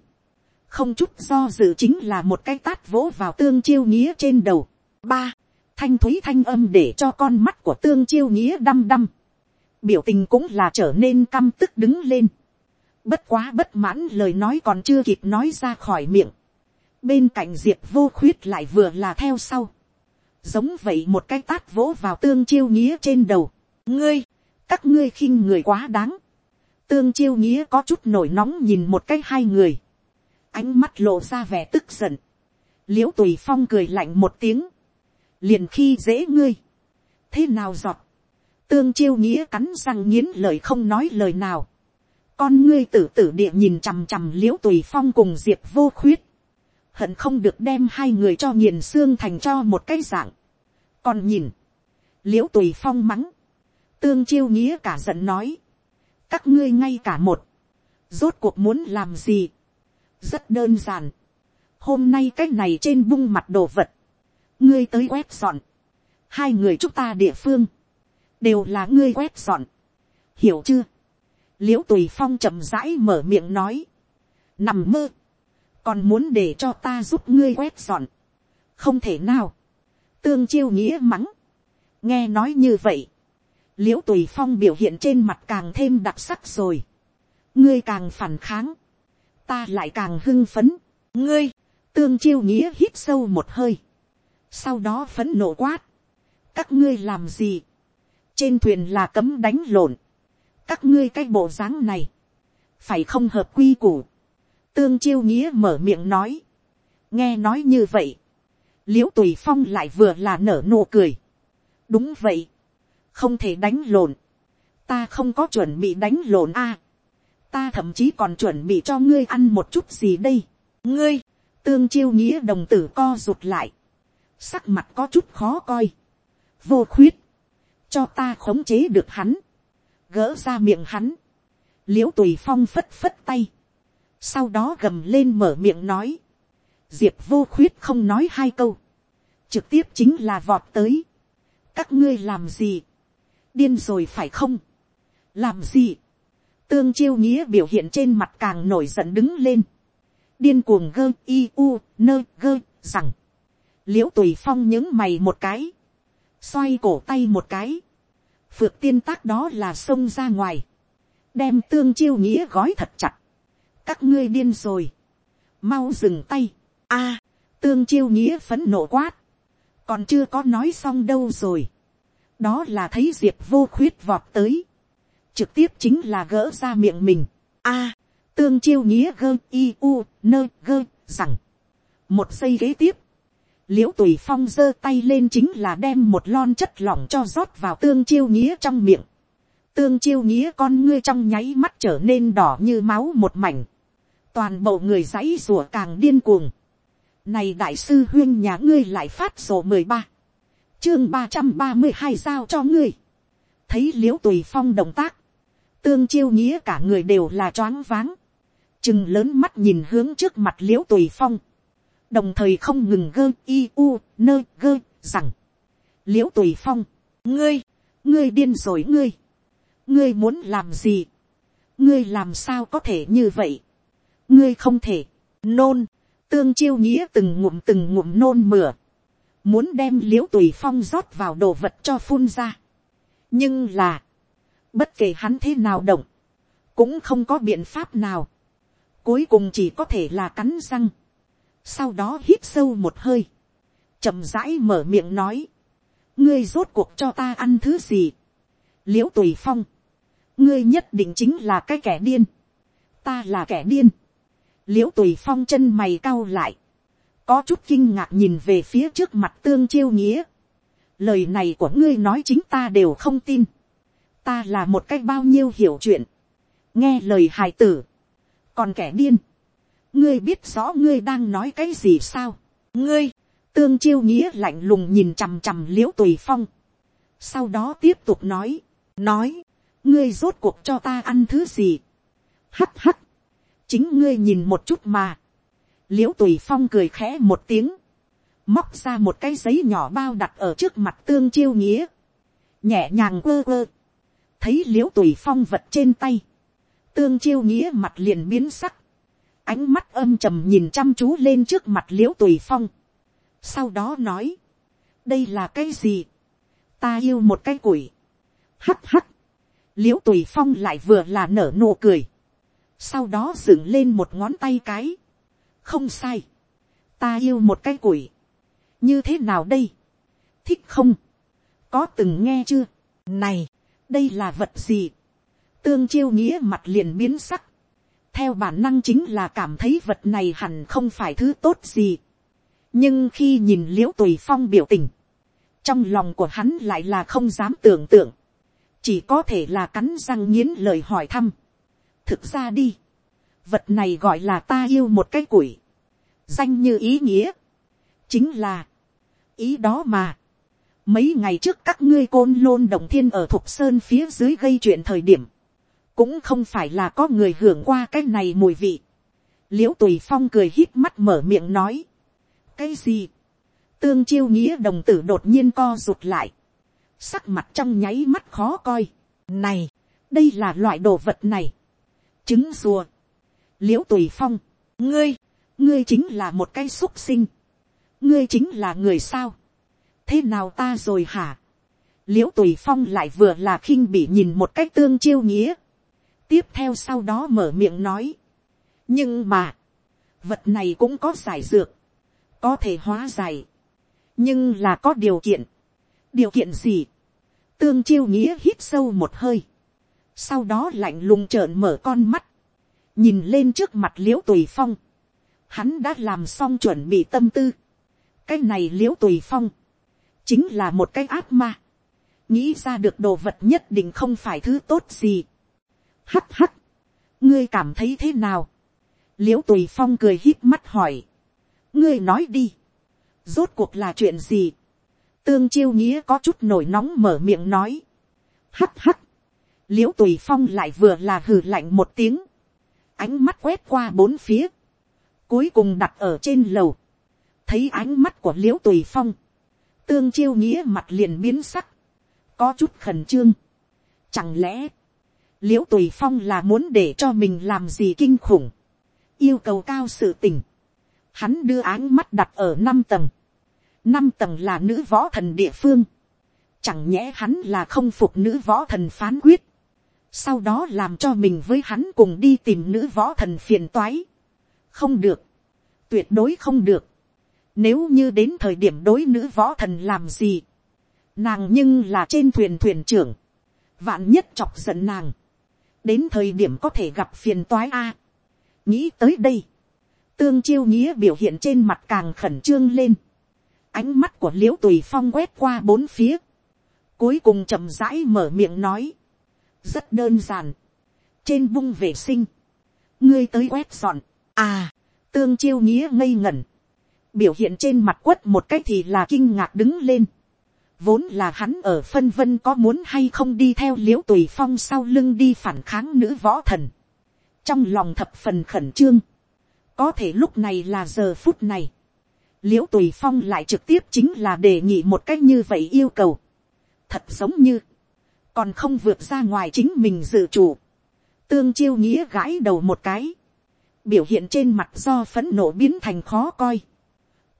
không chút do dự chính là một cái tát vỗ vào tương chiêu nghĩa trên đầu. ba, thanh thúy thanh âm để cho con mắt của tương chiêu nghĩa đăm đăm. biểu tình cũng là trở nên căm tức đứng lên. bất quá bất mãn lời nói còn chưa kịp nói ra khỏi miệng. bên cạnh diệp vô khuyết lại vừa là theo sau. giống vậy một cái tát vỗ vào tương chiêu nghĩa trên đầu. ngươi, các ngươi khinh người quá đáng. tương chiêu nghĩa có chút nổi nóng nhìn một cái hai người ánh mắt lộ ra vẻ tức giận, l i ễ u tùy phong cười lạnh một tiếng, liền khi dễ ngươi, thế nào giọt, tương chiêu nghĩa cắn răng nghiến lời không nói lời nào, con ngươi tử tử địa nhìn chằm chằm l i ễ u tùy phong cùng diệp vô khuyết, hận không được đem hai người cho nghiền xương thành cho một cái dạng, còn nhìn, l i ễ u tùy phong mắng, tương chiêu nghĩa cả giận nói, các ngươi ngay cả một, rốt cuộc muốn làm gì, rất đơn giản. hôm nay cái này trên bung mặt đồ vật, ngươi tới quét dọn, hai người chúng ta địa phương, đều là ngươi quét dọn, hiểu chưa, l i ễ u tùy phong chậm rãi mở miệng nói, nằm mơ, còn muốn để cho ta giúp ngươi quét dọn, không thể nào, tương chiêu nghĩa mắng, nghe nói như vậy, l i ễ u tùy phong biểu hiện trên mặt càng thêm đặc sắc rồi, ngươi càng phản kháng, ta lại càng hưng phấn, ngươi, tương chiêu nghĩa hít sâu một hơi, sau đó phấn nộ quát, các ngươi làm gì, trên thuyền là cấm đánh lộn, các ngươi cái bộ dáng này, phải không hợp quy củ, tương chiêu nghĩa mở miệng nói, nghe nói như vậy, l i ễ u tùy phong lại vừa là nở nụ cười, đúng vậy, không thể đánh lộn, ta không có chuẩn bị đánh lộn a, ta thậm chí còn chuẩn bị cho ngươi ăn một chút gì đây. ngươi, tương chiêu nghĩa đồng tử co rụt lại, sắc mặt có chút khó coi, vô khuyết, cho ta khống chế được hắn, gỡ ra miệng hắn, l i ễ u tùy phong phất phất tay, sau đó gầm lên mở miệng nói, diệp vô khuyết không nói hai câu, trực tiếp chính là vọt tới, các ngươi làm gì, điên rồi phải không, làm gì, tương chiêu nghĩa biểu hiện trên mặt càng nổi giận đứng lên, điên cuồng gơ i u nơ gơ rằng, l i ễ u tùy phong những mày một cái, xoay cổ tay một cái, phược tiên tác đó là xông ra ngoài, đem tương chiêu nghĩa gói thật chặt, các ngươi điên rồi, mau dừng tay, a, à, tương chiêu nghĩa phấn nộ quát, còn chưa có nói xong đâu rồi, đó là thấy diệp vô khuyết vọt tới, trực tiếp chính là gỡ ra miệng mình, a, à, tương chiêu nghĩa gơ i u nơ gơ rằng. Một giây kế tiếp l i ễ u tùy phong giơ tay lên chính là đem một lon chất lỏng cho rót vào tương chiêu nghĩa trong miệng. Tương chiêu nghĩa con ngươi trong nháy mắt trở nên đỏ như máu một mảnh. Toàn bộ người dãy rùa càng điên cuồng. Này đại sư huyên nhà ngươi lại phát sổ mười ba. Chương ba trăm ba mươi hai giao cho ngươi. Thấy l i ễ u tùy phong động tác. Tương chiêu nghĩa cả người đều là choáng váng. Chừng lớn mắt nhìn hướng trước mặt l i ễ u tùy phong, đồng thời không ngừng gơ i u nơ gơ rằng, l i ễ u tùy phong, ngươi, ngươi điên rồi ngươi, ngươi muốn làm gì, ngươi làm sao có thể như vậy, ngươi không thể, nôn, tương chiêu nghĩa từng ngụm từng ngụm nôn mửa, muốn đem l i ễ u tùy phong rót vào đồ vật cho phun ra. nhưng là, bất kể hắn thế nào động, cũng không có biện pháp nào, cuối cùng chỉ có thể là cắn răng, sau đó hít sâu một hơi, chậm rãi mở miệng nói, ngươi rốt cuộc cho ta ăn thứ gì, l i ễ u tùy phong, ngươi nhất định chính là cái kẻ điên, ta là kẻ điên, l i ễ u tùy phong chân mày cau lại, có chút kinh ngạc nhìn về phía trước mặt tương chiêu nghĩa, lời này của ngươi nói chính ta đều không tin, ta là một cái bao nhiêu hiểu chuyện, nghe lời hài tử, còn kẻ điên, ngươi biết rõ ngươi đang nói cái gì sao, ngươi, tương chiêu nghĩa lạnh lùng nhìn chằm chằm l i ễ u tùy phong, sau đó tiếp tục nói, nói, ngươi rốt cuộc cho ta ăn thứ gì, hắt hắt, chính ngươi nhìn một chút mà, l i ễ u tùy phong cười khẽ một tiếng, móc ra một cái giấy nhỏ bao đặt ở trước mặt tương chiêu nghĩa, nhẹ nhàng quơ quơ, thấy l i ễ u tùy phong vật trên tay, tương chiêu nghĩa mặt liền biến sắc, ánh mắt âm trầm nhìn chăm chú lên trước mặt l i ễ u tùy phong, sau đó nói, đây là cái gì, ta yêu một cái củi, hắt hắt, l i ễ u tùy phong lại vừa là nở nụ cười, sau đó dựng lên một ngón tay cái, không sai, ta yêu một cái củi, như thế nào đây, thích không, có từng nghe chưa, này, đây là vật gì, tương chiêu nghĩa mặt liền biến sắc theo bản năng chính là cảm thấy vật này hẳn không phải thứ tốt gì. nhưng khi nhìn l i ễ u tùy phong biểu tình, trong lòng của hắn lại là không dám tưởng tượng, chỉ có thể là cắn răng nghiến lời hỏi thăm. thực ra đi, vật này gọi là ta yêu một cái củi, danh như ý nghĩa, chính là, ý đó mà, mấy ngày trước các ngươi côn lôn đồng thiên ở thục sơn phía dưới gây chuyện thời điểm, cũng không phải là có người hưởng qua cái này mùi vị. l i ễ u tùy phong cười hít mắt mở miệng nói. cái gì, tương chiêu nghĩa đồng tử đột nhiên co rụt lại, sắc mặt trong nháy mắt khó coi. này, đây là loại đồ vật này, trứng rùa, l i ễ u tùy phong, ngươi, ngươi chính là một cái xúc sinh, ngươi chính là người sao, thế nào ta rồi hả, l i ễ u tùy phong lại vừa là khinh bị nhìn một cái tương chiêu nghĩa, tiếp theo sau đó mở miệng nói. nhưng mà, vật này cũng có giải dược, có thể hóa giải, nhưng là có điều kiện. điều kiện gì, tương chiêu nghĩa hít sâu một hơi, sau đó lạnh lùng trợn mở con mắt, nhìn lên trước mặt l i ễ u tùy phong, hắn đã làm xong chuẩn bị tâm tư, cái này l i ễ u tùy phong, chính là một cái ác ma, nghĩ ra được đồ vật nhất định không phải thứ tốt gì, hắt hắt, ngươi cảm thấy thế nào, l i ễ u tùy phong cười hít mắt hỏi, ngươi nói đi, rốt cuộc là chuyện gì, tương chiêu nghĩa có chút nổi nóng mở miệng nói, hắt hắt, l i ễ u tùy phong lại vừa là hừ lạnh một tiếng, ánh mắt quét qua bốn phía, cuối cùng đặt ở trên lầu, thấy ánh mắt của l i ễ u tùy phong, tương chiêu nghĩa mặt liền biến sắc, có chút khẩn trương, chẳng lẽ, l i ễ u tùy phong là muốn để cho mình làm gì kinh khủng, yêu cầu cao sự tình, hắn đưa ánh mắt đặt ở năm tầng, năm tầng là nữ võ thần địa phương, chẳng nhẽ hắn là không phục nữ võ thần phán quyết, sau đó làm cho mình với hắn cùng đi tìm nữ võ thần phiền toái, không được, tuyệt đối không được, nếu như đến thời điểm đối nữ võ thần làm gì. Nàng nhưng là trên thuyền thuyền trưởng. Vạn nhất chọc giận nàng. Đến thời điểm có thể gặp phiền toái a. Nghĩ tới đây. Tương chiêu nghĩa biểu hiện trên mặt càng khẩn trương lên. Ánh mắt của liễu tùy phong quét qua bốn phía. Cuối cùng chậm rãi mở miệng nói. Rất đơn giản. Trên bung vệ sinh. Ngươi tới quét dọn. À, tương chiêu nghĩa ngây ngẩn biểu hiện trên mặt quất một cách thì là kinh ngạc đứng lên vốn là hắn ở phân vân có muốn hay không đi theo l i ễ u tùy phong sau lưng đi phản kháng nữ võ thần. trong lòng thập phần khẩn trương. có thể lúc này là giờ phút này. l i ễ u tùy phong lại trực tiếp chính là đề nghị một cách như vậy yêu cầu. thật giống như, còn không vượt ra ngoài chính mình dự chủ. tương chiêu nghĩa gãi đầu một cái. biểu hiện trên mặt do phấn nộ biến thành khó coi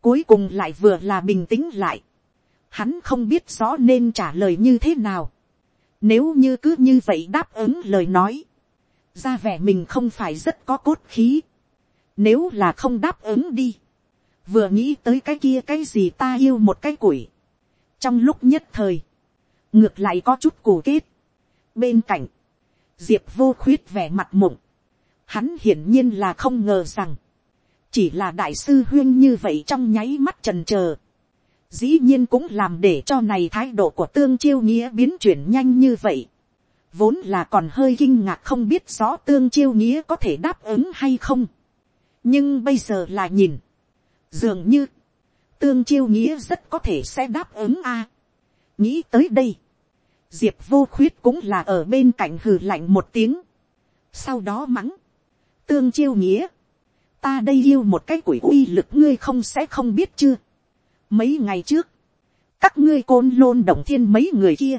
Cuối cùng lại vừa là bình tĩnh lại. Hắn không biết rõ nên trả lời như thế nào. Nếu như cứ như vậy đáp ứng lời nói. Ra vẻ mình không phải rất có cốt khí. Nếu là không đáp ứng đi. Vừa nghĩ tới cái kia cái gì ta yêu một cái củi. Trong lúc nhất thời. Ngược lại có chút cổ kết. Bên cạnh. Diệp vô khuyết vẻ mặt mộng. Hắn hiển nhiên là không ngờ rằng chỉ là đại sư huyên như vậy trong nháy mắt trần trờ, dĩ nhiên cũng làm để cho này thái độ của tương chiêu nghĩa biến chuyển nhanh như vậy, vốn là còn hơi kinh ngạc không biết rõ tương chiêu nghĩa có thể đáp ứng hay không, nhưng bây giờ là nhìn, dường như, tương chiêu nghĩa rất có thể sẽ đáp ứng a. nghĩ tới đây, diệp vô khuyết cũng là ở bên cạnh hừ lạnh một tiếng, sau đó mắng, tương chiêu nghĩa, ta đây yêu một cái quỷ uy lực ngươi không sẽ không biết chưa mấy ngày trước, các ngươi côn lôn động thiên mấy người kia,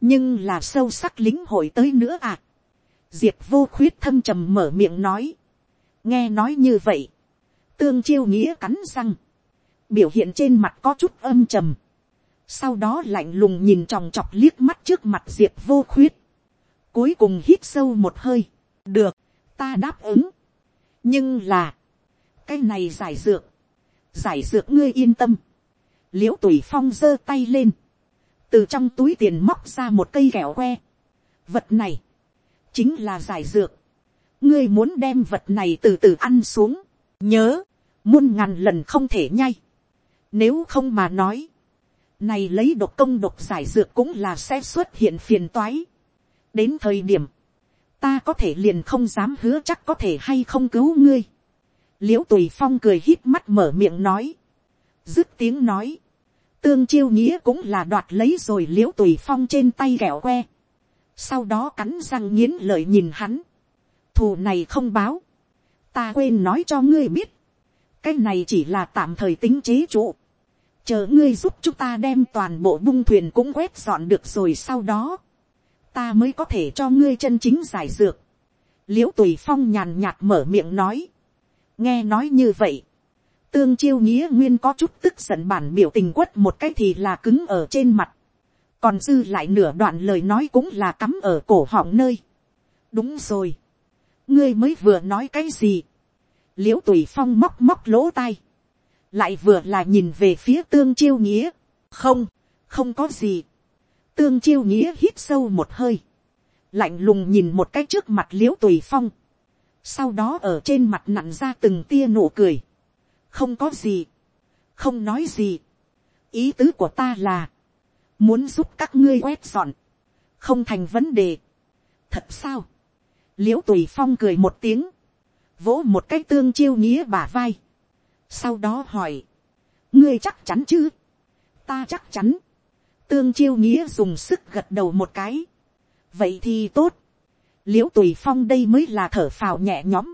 nhưng là sâu sắc lính hội tới nữa à. diệp vô khuyết thâm trầm mở miệng nói, nghe nói như vậy, tương chiêu nghĩa cắn răng, biểu hiện trên mặt có chút âm trầm, sau đó lạnh lùng nhìn tròng trọc liếc mắt trước mặt diệp vô khuyết, cuối cùng hít sâu một hơi, được, ta đáp ứng, nhưng là, cái này giải dược, giải dược ngươi yên tâm, l i ễ u tùy phong giơ tay lên, từ trong túi tiền móc ra một cây kẹo que, vật này, chính là giải dược, ngươi muốn đem vật này từ từ ăn xuống, nhớ, muôn ngàn lần không thể nhai, nếu không mà nói, này lấy độc công độc giải dược cũng là sẽ xuất hiện phiền toái, đến thời điểm, ta có thể liền không dám hứa chắc có thể hay không cứu ngươi. l i ễ u tùy phong cười hít mắt mở miệng nói, dứt tiếng nói, tương chiêu nghĩa cũng là đoạt lấy rồi liễu tùy phong trên tay kẹo que, sau đó cắn răng nghiến lợi nhìn hắn, thù này không báo, ta quên nói cho ngươi biết, cái này chỉ là tạm thời tính chế trụ, chờ ngươi giúp chúng ta đem toàn bộ bung thuyền cũng quét dọn được rồi sau đó, ta mới có thể cho ngươi chân chính giải dược. liễu tùy phong nhàn nhạt mở miệng nói. nghe nói như vậy tương chiêu nghĩa nguyên có chút tức giận bản biểu tình quất một cái thì là cứng ở trên mặt. còn dư lại nửa đoạn lời nói cũng là cắm ở cổ họng nơi. đúng rồi. ngươi mới vừa nói cái gì. l i ễ u tùy phong móc móc lỗ tai. lại vừa là nhìn về phía tương chiêu nghĩa. không, không có gì tương chiêu nghĩa hít sâu một hơi, lạnh lùng nhìn một cái trước mặt l i ễ u tùy phong, sau đó ở trên mặt nặn ra từng tia nụ cười, không có gì, không nói gì, ý tứ của ta là, muốn giúp các ngươi quét dọn, không thành vấn đề, thật sao, l i ễ u tùy phong cười một tiếng, vỗ một cái tương chiêu nghĩa bả vai, sau đó hỏi, ngươi chắc chắn chứ, ta chắc chắn, tương chiêu nghĩa dùng sức gật đầu một cái, vậy thì tốt, l i ễ u tùy phong đây mới là thở phào nhẹ nhõm,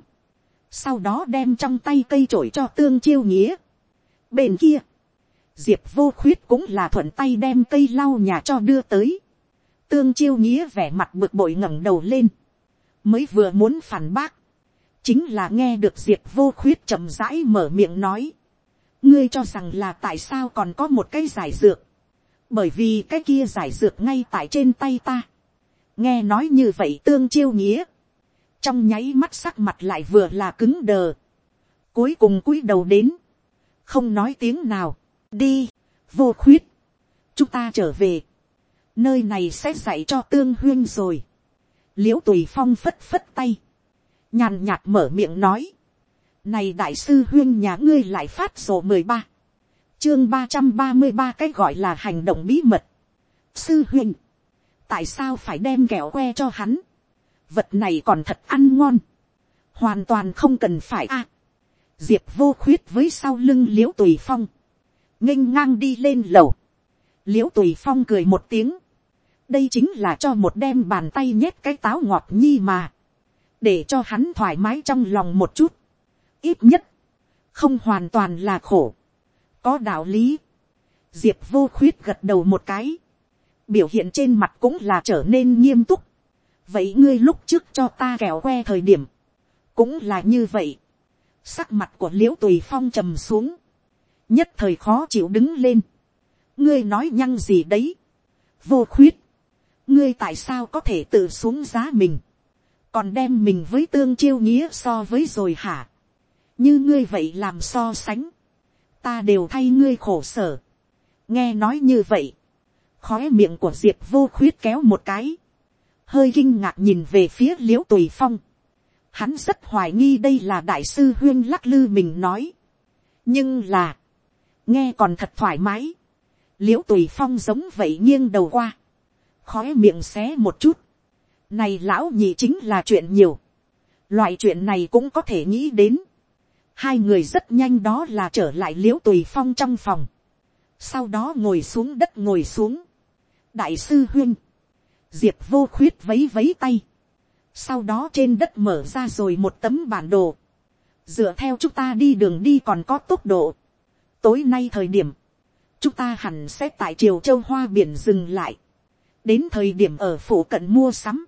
sau đó đem trong tay cây trổi cho tương chiêu nghĩa. Bên kia, diệp vô khuyết cũng là thuận tay đem cây lau nhà cho đưa tới, tương chiêu nghĩa vẻ mặt bực bội ngẩng đầu lên, mới vừa muốn phản bác, chính là nghe được diệp vô khuyết chậm rãi mở miệng nói, ngươi cho rằng là tại sao còn có một cái giải dược, bởi vì cái kia giải dược ngay tại trên tay ta, nghe nói như vậy tương chiêu nghĩa, trong nháy mắt sắc mặt lại vừa là cứng đờ, cuối cùng cúi đầu đến, không nói tiếng nào, đi, vô khuyết, chúng ta trở về, nơi này sẽ dạy cho tương huyên rồi. l i ễ u tùy phong phất phất tay, nhàn nhạt mở miệng nói, này đại sư huyên nhà ngươi lại phát sổ mười ba, chương ba trăm ba mươi ba cái gọi là hành động bí mật. sư huyên, tại sao phải đem kẹo que cho hắn, vật này còn thật ăn ngon, hoàn toàn không cần phải a. diệp vô khuyết với sau lưng l i ễ u tùy phong, nghênh ngang đi lên lầu, l i ễ u tùy phong cười một tiếng, đây chính là cho một đem bàn tay nhét cái táo ngọt nhi mà, để cho hắn thoải mái trong lòng một chút, ít nhất, không hoàn toàn là khổ, có đạo lý, diệp vô khuyết gật đầu một cái, biểu hiện trên mặt cũng là trở nên nghiêm túc, vậy ngươi lúc trước cho ta kẹo que thời điểm, cũng là như vậy, sắc mặt của l i ễ u tùy phong trầm xuống, nhất thời khó chịu đứng lên, ngươi nói nhăng gì đấy, vô khuyết, ngươi tại sao có thể tự xuống giá mình, còn đem mình với tương chiêu nghĩa so với rồi hả, như ngươi vậy làm so sánh, ta đều thay ngươi khổ sở, nghe nói như vậy, khói miệng của diệp vô khuyết kéo một cái, hơi kinh ngạc nhìn về phía l i ễ u tùy phong, hắn rất hoài nghi đây là đại sư huyên lắc lư mình nói, nhưng là, nghe còn thật thoải mái, l i ễ u tùy phong giống vậy nghiêng đầu qua, khói miệng xé một chút. Này lão nhị chính là chuyện nhiều. Loại chuyện này cũng có thể nghĩ đến. Hai người rất nhanh đó là trở lại liễu tùy phong trong phòng. Sau đó ngồi xuống đất ngồi xuống. Đại sư huyên. Diệp vô khuyết vấy vấy tay. Sau đó trên đất mở ra rồi một tấm bản đồ. Dựa theo chúng ta đi đường đi còn có tốc độ. Tối nay thời điểm. Chúng ta hẳn sẽ tại triều châu hoa biển dừng lại đến thời điểm ở phủ cận mua sắm,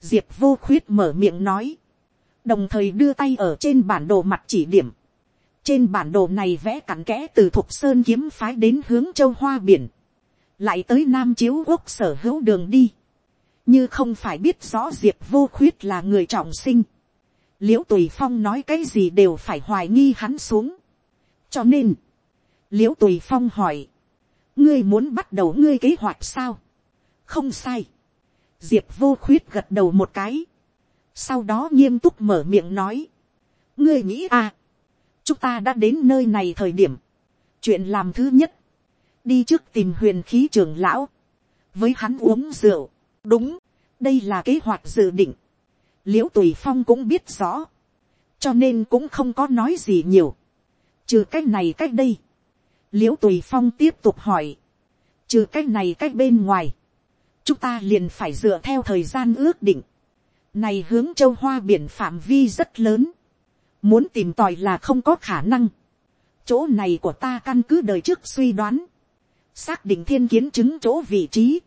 diệp vô khuyết mở miệng nói, đồng thời đưa tay ở trên bản đồ mặt chỉ điểm, trên bản đồ này vẽ cặn kẽ từ thục sơn kiếm phái đến hướng châu hoa biển, lại tới nam chiếu quốc sở hữu đường đi, như không phải biết rõ diệp vô khuyết là người trọng sinh, l i ễ u tùy phong nói cái gì đều phải hoài nghi hắn xuống, cho nên, l i ễ u tùy phong hỏi, ngươi muốn bắt đầu ngươi kế hoạch sao, không sai. diệp vô khuyết gật đầu một cái. sau đó nghiêm túc mở miệng nói. ngươi nghĩ à, chúng ta đã đến nơi này thời điểm. chuyện làm thứ nhất, đi trước tìm huyền khí trường lão, với hắn uống rượu đúng, đây là kế hoạch dự định. l i ễ u tùy phong cũng biết rõ, cho nên cũng không có nói gì nhiều. trừ cái này cách đây, l i ễ u tùy phong tiếp tục hỏi, trừ cái này cách bên ngoài, chúng ta liền phải dựa theo thời gian ước định. Này hướng châu hoa biển phạm vi rất lớn. Muốn tìm tòi là không có khả năng. Chỗ này của ta căn cứ đời trước suy đoán. Xác định thiên kiến chứng chỗ vị trí.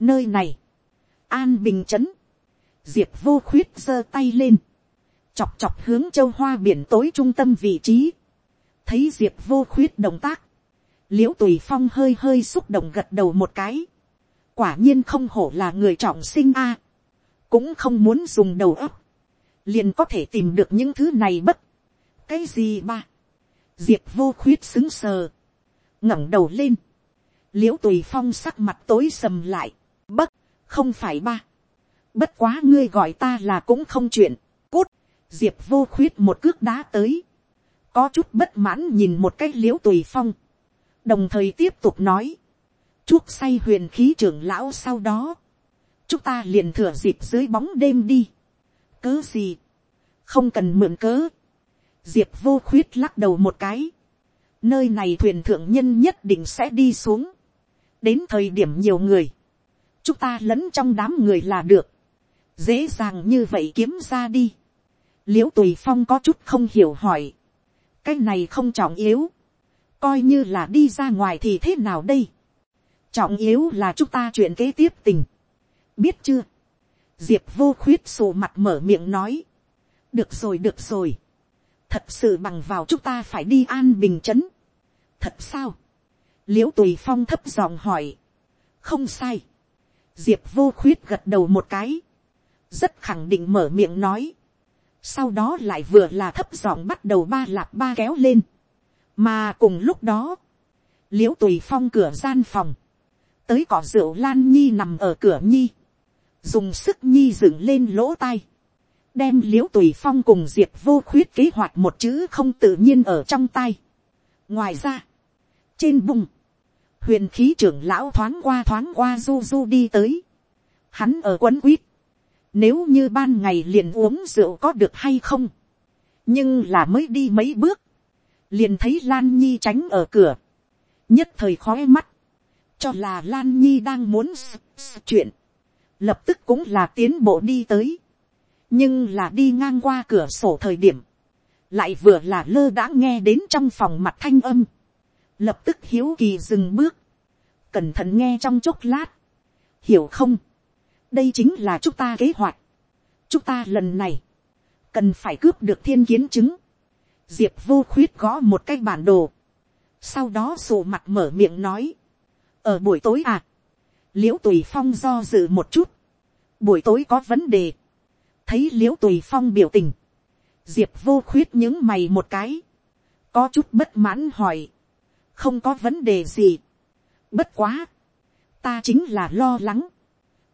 Nơi này. An Bình chấn, Diệp vô khuyết giơ tay lên. Chọc chọc hướng châu hoa biển tối trung tâm vị trí. Thấy Diệp vô khuyết động tác. Liễu tùy phong hơi hơi xúc động gật đầu một cái. Quả nhiên không hổ là người trọng sinh a, cũng không muốn dùng đầu óc, liền có thể tìm được những thứ này bất, cái gì ba, diệp vô khuyết xứng sờ, ngẩng đầu lên, l i ễ u tùy phong sắc mặt tối sầm lại, bất, không phải ba, bất quá ngươi gọi ta là cũng không chuyện, cút, diệp vô khuyết một cước đá tới, có chút bất mãn nhìn một cái l i ễ u tùy phong, đồng thời tiếp tục nói, chuốc say huyền khí trưởng lão sau đó, chúng ta liền thừa dịp dưới bóng đêm đi, cớ gì, không cần mượn cớ, diệp vô khuyết lắc đầu một cái, nơi này thuyền thượng nhân nhất định sẽ đi xuống, đến thời điểm nhiều người, chúng ta lẫn trong đám người là được, dễ dàng như vậy kiếm ra đi. l i ễ u tùy phong có chút không hiểu hỏi, cái này không trọng yếu, coi như là đi ra ngoài thì thế nào đây, trọng yếu là chúng ta chuyện kế tiếp tình, biết chưa, diệp vô khuyết sổ mặt mở miệng nói, được rồi được rồi, thật sự bằng vào chúng ta phải đi an bình c h ấ n thật sao, l i ễ u tùy phong thấp giọng hỏi, không sai, diệp vô khuyết gật đầu một cái, rất khẳng định mở miệng nói, sau đó lại vừa là thấp giọng bắt đầu ba lạc ba kéo lên, mà cùng lúc đó, l i ễ u tùy phong cửa gian phòng, tới cỏ rượu lan nhi nằm ở cửa nhi, dùng sức nhi dựng lên lỗ tai, đem l i ễ u tùy phong cùng diệp vô khuyết kế hoạch một chữ không tự nhiên ở trong tay. ngoài ra, trên bung, huyền khí trưởng lão thoáng qua thoáng qua du du đi tới, hắn ở quấn quýt, nếu như ban ngày liền uống rượu có được hay không. Nhưng là mới đi mấy bước. Liền thấy Lan Nhi tránh ở cửa. Nhất thời khói mắt. Cho là Lan Nhi đang muốn chuyện. Lập tức cũng là tiến bộ đi tới. Nhưng là đi ngang qua cửa sổ thời điểm. Lại vừa là lơ đã nghe đến trong phòng mặt thanh âm. Lập tức hiếu kỳ dừng bước. Cẩn thận nghe trong chốc lát. Hiểu không? đây chính là chúng ta kế hoạch. chúng ta lần này, cần phải cướp được thiên kiến chứng. diệp vô khuyết gõ một cái bản đồ. sau đó sổ mặt mở miệng nói. ở buổi tối à, l i ễ u tùy phong do dự một chút. buổi tối có vấn đề. thấy l i ễ u tùy phong biểu tình. diệp vô khuyết những mày một cái. có chút bất mãn hỏi không có vấn đề gì. bất quá. ta chính là lo lắng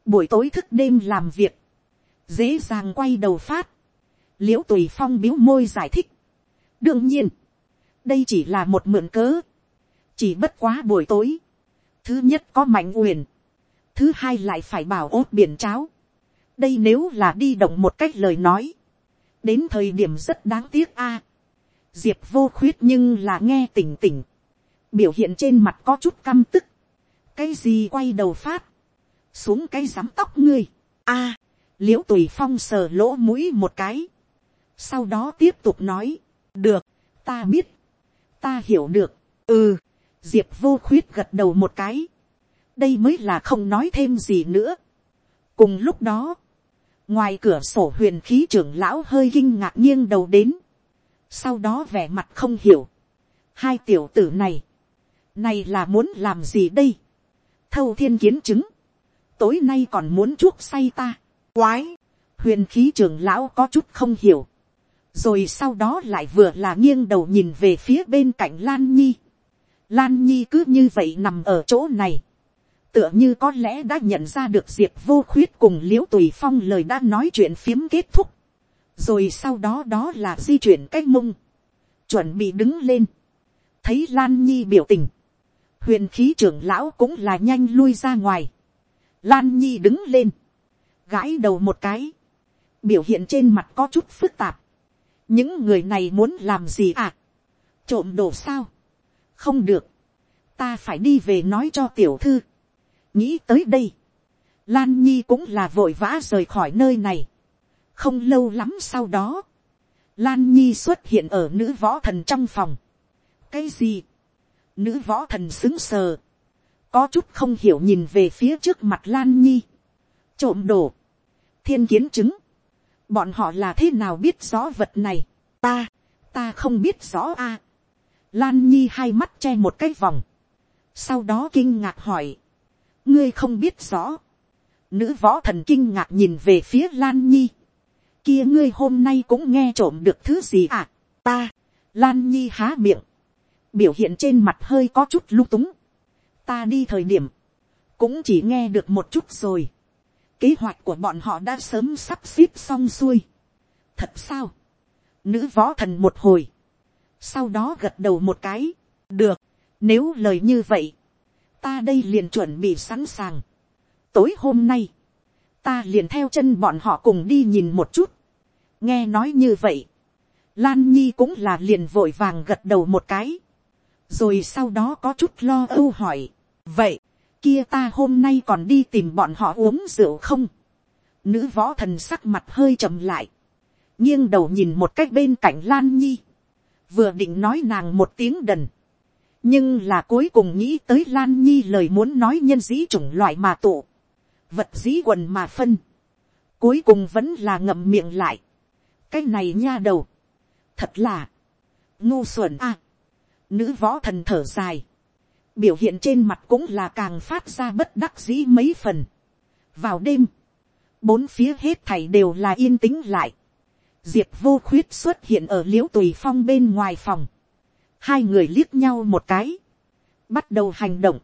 buổi tối thức đêm làm việc, dễ dàng quay đầu phát, l i ễ u tùy phong biếu môi giải thích. đương nhiên, đây chỉ là một mượn cớ, chỉ bất quá buổi tối, thứ nhất có mạnh uyển, thứ hai lại phải bảo ốt biển cháo, đây nếu là đi động một cách lời nói, đến thời điểm rất đáng tiếc a, diệp vô khuyết nhưng là nghe tỉnh tỉnh, biểu hiện trên mặt có chút căm tức, cái gì quay đầu phát, xuống cái rắm tóc ngươi. a, à, l i ễ u tùy phong sờ lỗ mũi một cái. sau đó tiếp tục nói, được, ta biết, ta hiểu được, ừ, diệp vô khuyết gật đầu một cái. đây mới là không nói thêm gì nữa. cùng lúc đó, ngoài cửa sổ huyền khí trưởng lão hơi kinh ngạc nghiêng đầu đến, sau đó vẻ mặt không hiểu, hai tiểu tử này, này là muốn làm gì đây, thâu thiên kiến chứng, tối nay còn muốn chuốc say ta, quái, huyền khí trưởng lão có chút không hiểu, rồi sau đó lại vừa là nghiêng đầu nhìn về phía bên cạnh lan nhi, lan nhi cứ như vậy nằm ở chỗ này, tựa như có lẽ đã nhận ra được diệp vô khuyết cùng l i ễ u tùy phong lời đã nói chuyện phiếm kết thúc, rồi sau đó đó là di chuyển cách mông, chuẩn bị đứng lên, thấy lan nhi biểu tình, huyền khí trưởng lão cũng là nhanh lui ra ngoài, Lan Nhi đứng lên. Gãi đầu một cái. Biểu hiện trên mặt có chút phức tạp. Những người này muốn làm gì à? Trộm đồ sao? Không được. Ta phải đi về nói cho tiểu thư. Nghĩ tới đây. Lan Nhi cũng là vội vã rời khỏi nơi này. Không lâu lắm sau đó. Lan Nhi xuất hiện ở nữ võ thần trong phòng. Cái gì? Nữ võ thần xứng sờ. Có chút không hiểu nhìn về phía trước mặt lan nhi, trộm đồ, thiên kiến chứng, bọn họ là thế nào biết rõ vật này, ta, ta không biết rõ a, à. lan nhi hai mắt che một cái vòng, sau đó kinh ngạc hỏi, ngươi không biết rõ, nữ võ thần kinh ngạc nhìn về phía lan nhi, kia ngươi hôm nay cũng nghe trộm được thứ gì à, ta, lan nhi há miệng, biểu hiện trên mặt hơi có chút lung túng, ta đi thời điểm, cũng chỉ nghe được một chút rồi. kế hoạch của bọn họ đã sớm sắp xếp xong xuôi. thật sao, nữ võ thần một hồi, sau đó gật đầu một cái, được, nếu lời như vậy, ta đây liền chuẩn bị sẵn sàng. tối hôm nay, ta liền theo chân bọn họ cùng đi nhìn một chút, nghe nói như vậy, lan nhi cũng là liền vội vàng gật đầu một cái, rồi sau đó có chút lo âu hỏi, vậy, kia ta hôm nay còn đi tìm bọn họ uống rượu không, nữ võ thần sắc mặt hơi chậm lại, nghiêng đầu nhìn một cách bên cạnh lan nhi, vừa định nói nàng một tiếng đần, nhưng là cuối cùng nghĩ tới lan nhi lời muốn nói nhân dĩ chủng loại mà tụ, vật dĩ quần mà phân, cuối cùng vẫn là ngậm miệng lại, cái này nha đầu, thật là, ngu xuẩn a, nữ võ thần thở dài, biểu hiện trên mặt cũng là càng phát ra bất đắc dĩ mấy phần. vào đêm, bốn phía hết thảy đều là yên tĩnh lại, diệp vô khuyết xuất hiện ở liễu tùy phong bên ngoài phòng, hai người liếc nhau một cái, bắt đầu hành động,